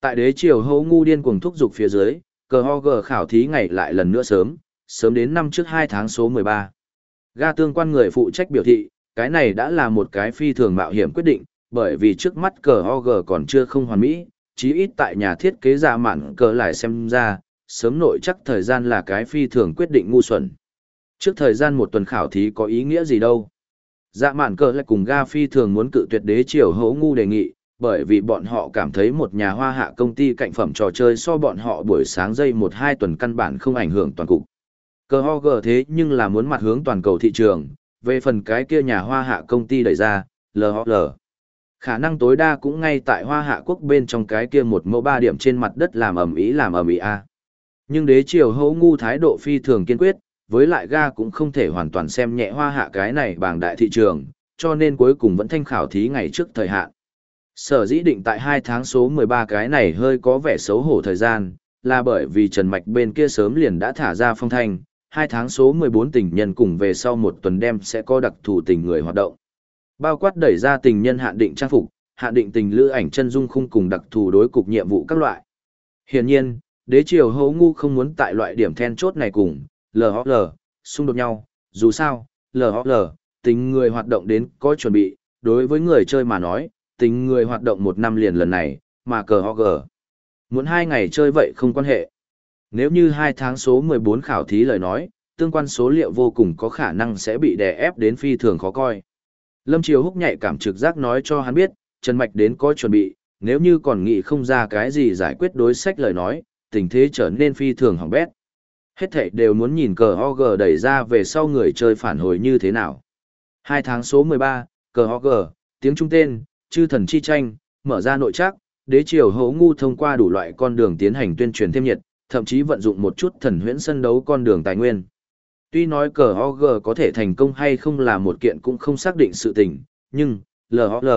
Tại đế triều hấu ngu điên cuồng thúc dục phía dưới, cờ OG khảo thí ngày lại lần nữa sớm, sớm đến năm trước 2 tháng số 13. Ga tương quan người phụ trách biểu thị, cái này đã là một cái phi thường mạo hiểm quyết định, bởi vì trước mắt cờ OG còn chưa không hoàn mỹ, chí ít tại nhà thiết kế giả mạn cờ lại xem ra, sớm nội chắc thời gian là cái phi thường quyết định ngu xuẩn. Trước thời gian một tuần khảo thí có ý nghĩa gì đâu. Dạ mạn cờ lại cùng ga phi thường muốn cự tuyệt đế triều hấu ngu đề nghị, bởi vì bọn họ cảm thấy một nhà hoa hạ công ty cạnh phẩm trò chơi so bọn họ buổi sáng dây một hai tuần căn bản không ảnh hưởng toàn cục. Cờ ho gờ thế nhưng là muốn mặt hướng toàn cầu thị trường, về phần cái kia nhà hoa hạ công ty đẩy ra, LHL. Khả năng tối đa cũng ngay tại hoa hạ quốc bên trong cái kia một mẫu ba điểm trên mặt đất làm ẩm ý làm ẩm ý a. Nhưng đế triều hấu ngu thái độ phi thường kiên quyết, với lại ga cũng không thể hoàn toàn xem nhẹ hoa hạ cái này bằng đại thị trường, cho nên cuối cùng vẫn thanh khảo thí ngày trước thời hạn. Sở dĩ định tại 2 tháng số 13 cái này hơi có vẻ xấu hổ thời gian, là bởi vì Trần Mạch bên kia sớm liền đã thả ra phong thanh, 2 tháng số 14 tình nhân cùng về sau một tuần đêm sẽ có đặc thù tình người hoạt động. Bao quát đẩy ra tình nhân hạn định trang phục, hạn định tình lữ ảnh chân dung khung cùng đặc thù đối cục nhiệm vụ các loại. Hiển nhiên, đế triều hấu ngu không muốn tại loại điểm then chốt này cùng, LHL, xung đột nhau, dù sao, LHL, tình người hoạt động đến có chuẩn bị, đối với người chơi mà nói, tình người hoạt động một năm liền lần này, mà cờ HG. Muốn hai ngày chơi vậy không quan hệ. Nếu như hai tháng số 14 khảo thí lời nói, tương quan số liệu vô cùng có khả năng sẽ bị đè ép đến phi thường khó coi. Lâm Triều Húc nhạy cảm trực giác nói cho hắn biết, Trần Mạch đến có chuẩn bị, nếu như còn nghĩ không ra cái gì giải quyết đối sách lời nói, tình thế trở nên phi thường hỏng bét. Hết thảy đều muốn nhìn cờ OG đẩy ra về sau người chơi phản hồi như thế nào. Hai tháng số 13, cờ OG, tiếng trung tên, chư thần chi tranh, mở ra nội trắc, đế triều hấu ngu thông qua đủ loại con đường tiến hành tuyên truyền thêm nhiệt, thậm chí vận dụng một chút thần huyễn sân đấu con đường tài nguyên. Tuy nói cờ OG có thể thành công hay không là một kiện cũng không xác định sự tình, nhưng, LOL,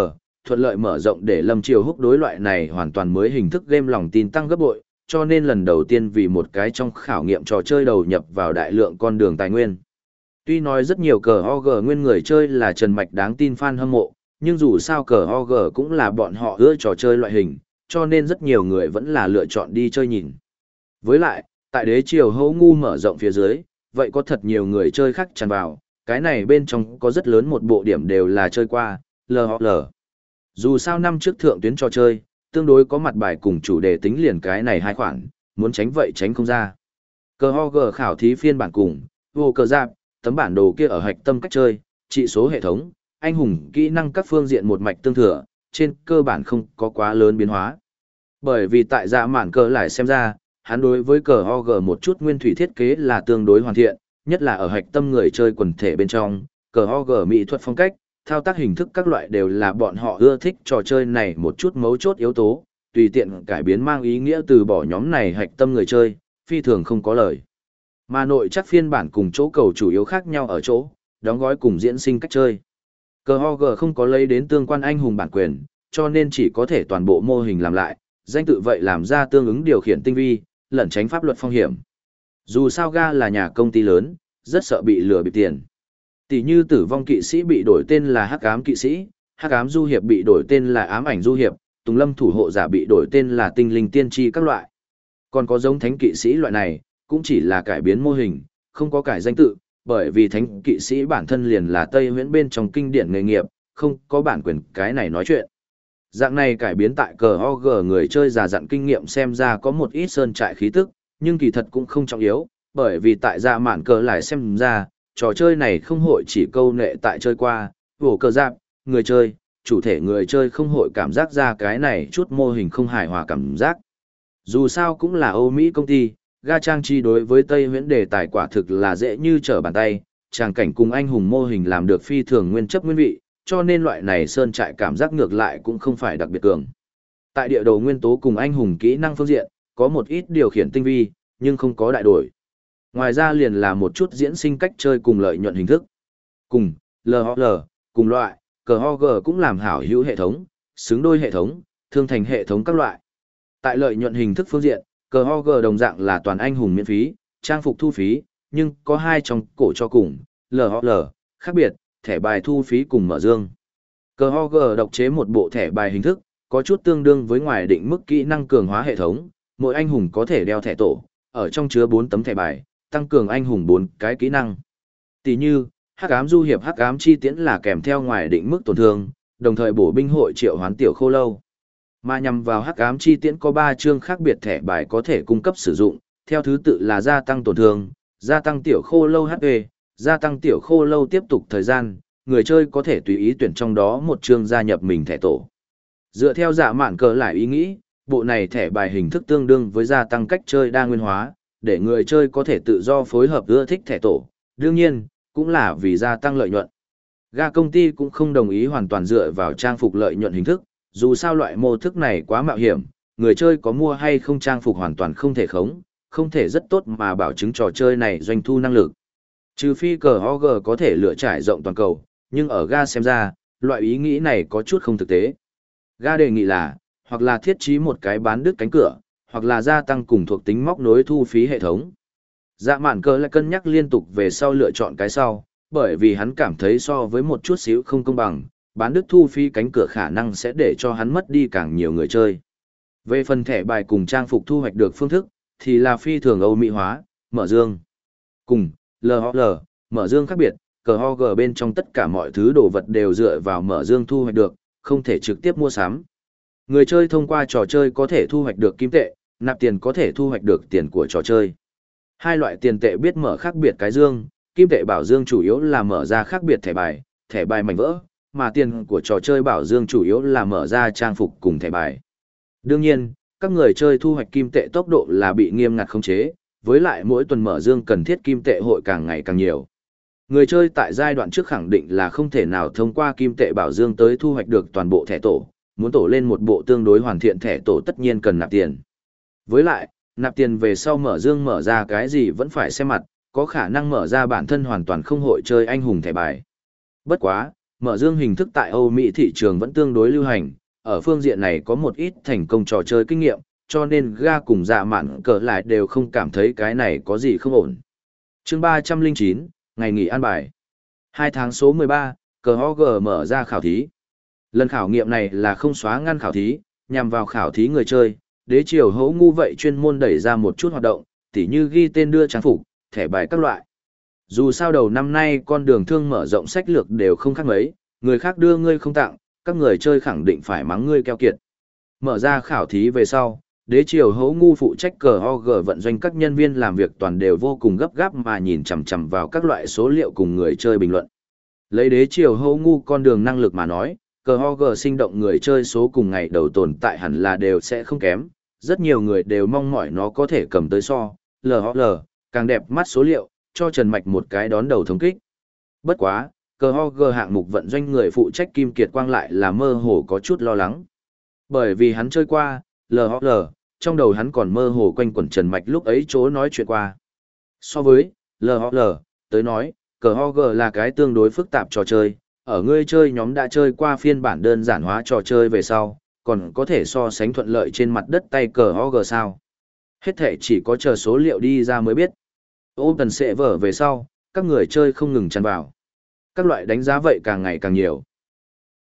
thuận lợi mở rộng để Lâm Triều húc đối loại này hoàn toàn mới hình thức game lòng tin tăng gấp bội, cho nên lần đầu tiên vì một cái trong khảo nghiệm trò chơi đầu nhập vào đại lượng con đường tài nguyên. Tuy nói rất nhiều cờ OG nguyên người chơi là Trần Mạch đáng tin fan hâm mộ, nhưng dù sao cờ OG cũng là bọn họ ưa trò chơi loại hình, cho nên rất nhiều người vẫn là lựa chọn đi chơi nhìn. Với lại, tại đế triều hấu ngu mở rộng phía dưới, vậy có thật nhiều người chơi khác tràn vào, cái này bên trong có rất lớn một bộ điểm đều là chơi qua, lờ Dù sao năm trước thượng tuyến trò chơi, tương đối có mặt bài cùng chủ đề tính liền cái này hai khoản, muốn tránh vậy tránh không ra. Cờ ho gờ khảo thí phiên bản cùng, vô cờ giáp, tấm bản đồ kia ở hạch tâm cách chơi, trị số hệ thống, anh hùng kỹ năng các phương diện một mạch tương thừa, trên cơ bản không có quá lớn biến hóa. Bởi vì tại dạ mạn cờ lại xem ra, hắn đối với cờ OG một chút nguyên thủy thiết kế là tương đối hoàn thiện, nhất là ở hạch tâm người chơi quần thể bên trong, cờ OG mỹ thuật phong cách, thao tác hình thức các loại đều là bọn họ ưa thích trò chơi này một chút mấu chốt yếu tố, tùy tiện cải biến mang ý nghĩa từ bỏ nhóm này hạch tâm người chơi, phi thường không có lời. Mà nội chắc phiên bản cùng chỗ cầu chủ yếu khác nhau ở chỗ, đóng gói cùng diễn sinh cách chơi. Cờ HOG không có lấy đến tương quan anh hùng bản quyền, cho nên chỉ có thể toàn bộ mô hình làm lại, danh tự vậy làm ra tương ứng điều khiển tinh vi, lẩn tránh pháp luật phong hiểm. Dù sao ga là nhà công ty lớn, rất sợ bị lừa bị tiền. Tỷ như tử vong kỵ sĩ bị đổi tên là Hắc ám kỵ sĩ, Hắc ám du hiệp bị đổi tên là ám ảnh du hiệp, Tùng Lâm thủ hộ giả bị đổi tên là tinh linh tiên tri các loại. Còn có giống thánh kỵ sĩ loại này, cũng chỉ là cải biến mô hình, không có cải danh tự, bởi vì thánh kỵ sĩ bản thân liền là Tây Huyễn bên trong kinh điển nghề nghiệp, không có bản quyền cái này nói chuyện. Dạng này cải biến tại cờ OG người chơi già dặn kinh nghiệm xem ra có một ít sơn trại khí tức, nhưng kỳ thật cũng không trọng yếu, bởi vì tại dạ mạn cờ lại xem ra, trò chơi này không hội chỉ câu nệ tại chơi qua, vổ cờ giáp, người chơi, chủ thể người chơi không hội cảm giác ra cái này chút mô hình không hài hòa cảm giác. Dù sao cũng là Âu Mỹ công ty, ga trang chi đối với Tây huyễn đề tài quả thực là dễ như trở bàn tay, tràng cảnh cùng anh hùng mô hình làm được phi thường nguyên chấp nguyên vị, cho nên loại này sơn trại cảm giác ngược lại cũng không phải đặc biệt cường. Tại địa đồ nguyên tố cùng anh hùng kỹ năng phương diện, có một ít điều khiển tinh vi, nhưng không có đại đổi. Ngoài ra liền là một chút diễn sinh cách chơi cùng lợi nhuận hình thức. Cùng, LHL, cùng loại, cờ HOG cũng làm hảo hữu hệ thống, xứng đôi hệ thống, thương thành hệ thống các loại. Tại lợi nhuận hình thức phương diện, cờ HOG đồng dạng là toàn anh hùng miễn phí, trang phục thu phí, nhưng có hai trong cổ cho cùng, LHL, khác biệt, thẻ bài thu phí cùng mở dương. Cờ HOG độc chế một bộ thẻ bài hình thức, có chút tương đương với ngoài định mức kỹ năng cường hóa hệ thống, mỗi anh hùng có thể đeo thẻ tổ, ở trong chứa 4 tấm thẻ bài, tăng cường anh hùng bốn cái kỹ năng. Tỷ như, hắc ám du hiệp hắc ám chi tiễn là kèm theo ngoài định mức tổn thương, đồng thời bổ binh hội triệu hoán tiểu khô lâu. Mà nhằm vào hắc ám chi tiễn có 3 chương khác biệt thẻ bài có thể cung cấp sử dụng, theo thứ tự là gia tăng tổn thương, gia tăng tiểu khô lâu HP, gia tăng tiểu khô lâu tiếp tục thời gian, người chơi có thể tùy ý tuyển trong đó một chương gia nhập mình thẻ tổ. Dựa theo giả mạn cờ lại ý nghĩ, bộ này thẻ bài hình thức tương đương với gia tăng cách chơi đa nguyên hóa, để người chơi có thể tự do phối hợp ưa thích thẻ tổ. Đương nhiên, cũng là vì gia tăng lợi nhuận. Ga công ty cũng không đồng ý hoàn toàn dựa vào trang phục lợi nhuận hình thức, dù sao loại mô thức này quá mạo hiểm, người chơi có mua hay không trang phục hoàn toàn không thể khống, không thể rất tốt mà bảo chứng trò chơi này doanh thu năng lực. Trừ phi cờ OG có thể lựa trải rộng toàn cầu, nhưng ở ga xem ra, loại ý nghĩ này có chút không thực tế. Ga đề nghị là, hoặc là thiết trí một cái bán đứt cánh cửa, hoặc là gia tăng cùng thuộc tính móc nối thu phí hệ thống. Dạ mạn cờ lại cân nhắc liên tục về sau lựa chọn cái sau, bởi vì hắn cảm thấy so với một chút xíu không công bằng, bán đứt thu phí cánh cửa khả năng sẽ để cho hắn mất đi càng nhiều người chơi. Về phần thẻ bài cùng trang phục thu hoạch được phương thức, thì là phi thường Âu Mỹ hóa, mở dương. Cùng, LHL, mở dương khác biệt, cờ ho gờ bên trong tất cả mọi thứ đồ vật đều dựa vào mở dương thu hoạch được, không thể trực tiếp mua sắm. Người chơi thông qua trò chơi có thể thu hoạch được kim tệ, nạp tiền có thể thu hoạch được tiền của trò chơi. Hai loại tiền tệ biết mở khác biệt cái dương, kim tệ bảo dương chủ yếu là mở ra khác biệt thẻ bài, thẻ bài mảnh vỡ, mà tiền của trò chơi bảo dương chủ yếu là mở ra trang phục cùng thẻ bài. Đương nhiên, các người chơi thu hoạch kim tệ tốc độ là bị nghiêm ngặt khống chế, với lại mỗi tuần mở dương cần thiết kim tệ hội càng ngày càng nhiều. Người chơi tại giai đoạn trước khẳng định là không thể nào thông qua kim tệ bảo dương tới thu hoạch được toàn bộ thẻ tổ, muốn tổ lên một bộ tương đối hoàn thiện thẻ tổ tất nhiên cần nạp tiền. Với lại, nạp tiền về sau mở dương mở ra cái gì vẫn phải xem mặt, có khả năng mở ra bản thân hoàn toàn không hội chơi anh hùng thẻ bài. Bất quá, mở dương hình thức tại Âu Mỹ thị trường vẫn tương đối lưu hành, ở phương diện này có một ít thành công trò chơi kinh nghiệm, cho nên ga cùng dạ mạn cờ lại đều không cảm thấy cái này có gì không ổn. chương 309, ngày nghỉ an bài. Hai tháng số 13, cờ OG mở ra khảo thí. Lần khảo nghiệm này là không xóa ngăn khảo thí, nhằm vào khảo thí người chơi, đế triều hấu ngu vậy chuyên môn đẩy ra một chút hoạt động, tỉ như ghi tên đưa trang phục, thẻ bài các loại. Dù sao đầu năm nay con đường thương mở rộng sách lược đều không khác mấy, người khác đưa ngươi không tặng, các người chơi khẳng định phải mắng ngươi keo kiệt. Mở ra khảo thí về sau, đế triều hấu ngu phụ trách cờ OG vận doanh các nhân viên làm việc toàn đều vô cùng gấp gáp mà nhìn chằm chằm vào các loại số liệu cùng người chơi bình luận. Lấy đế triều hấu ngu con đường năng lực mà nói, cờ OG sinh động người chơi số cùng ngày đầu tồn tại hẳn là đều sẽ không kém, rất nhiều người đều mong mỏi nó có thể cầm tới so, LHL, càng đẹp mắt số liệu, cho Trần Mạch một cái đón đầu thống kích. Bất quá, cờ gờ hạng mục vận doanh người phụ trách Kim Kiệt Quang lại là mơ hồ có chút lo lắng. Bởi vì hắn chơi qua, LHL, trong đầu hắn còn mơ hồ quanh quẩn Trần Mạch lúc ấy chỗ nói chuyện qua. So với LHL, tới nói, cờ ho gờ là cái tương đối phức tạp trò chơi, ở ngươi chơi nhóm đã chơi qua phiên bản đơn giản hóa trò chơi về sau, còn có thể so sánh thuận lợi trên mặt đất tay cờ OG sao. Hết thể chỉ có chờ số liệu đi ra mới biết. Ôm tần sẽ vở về sau, các người chơi không ngừng chăn vào. Các loại đánh giá vậy càng ngày càng nhiều.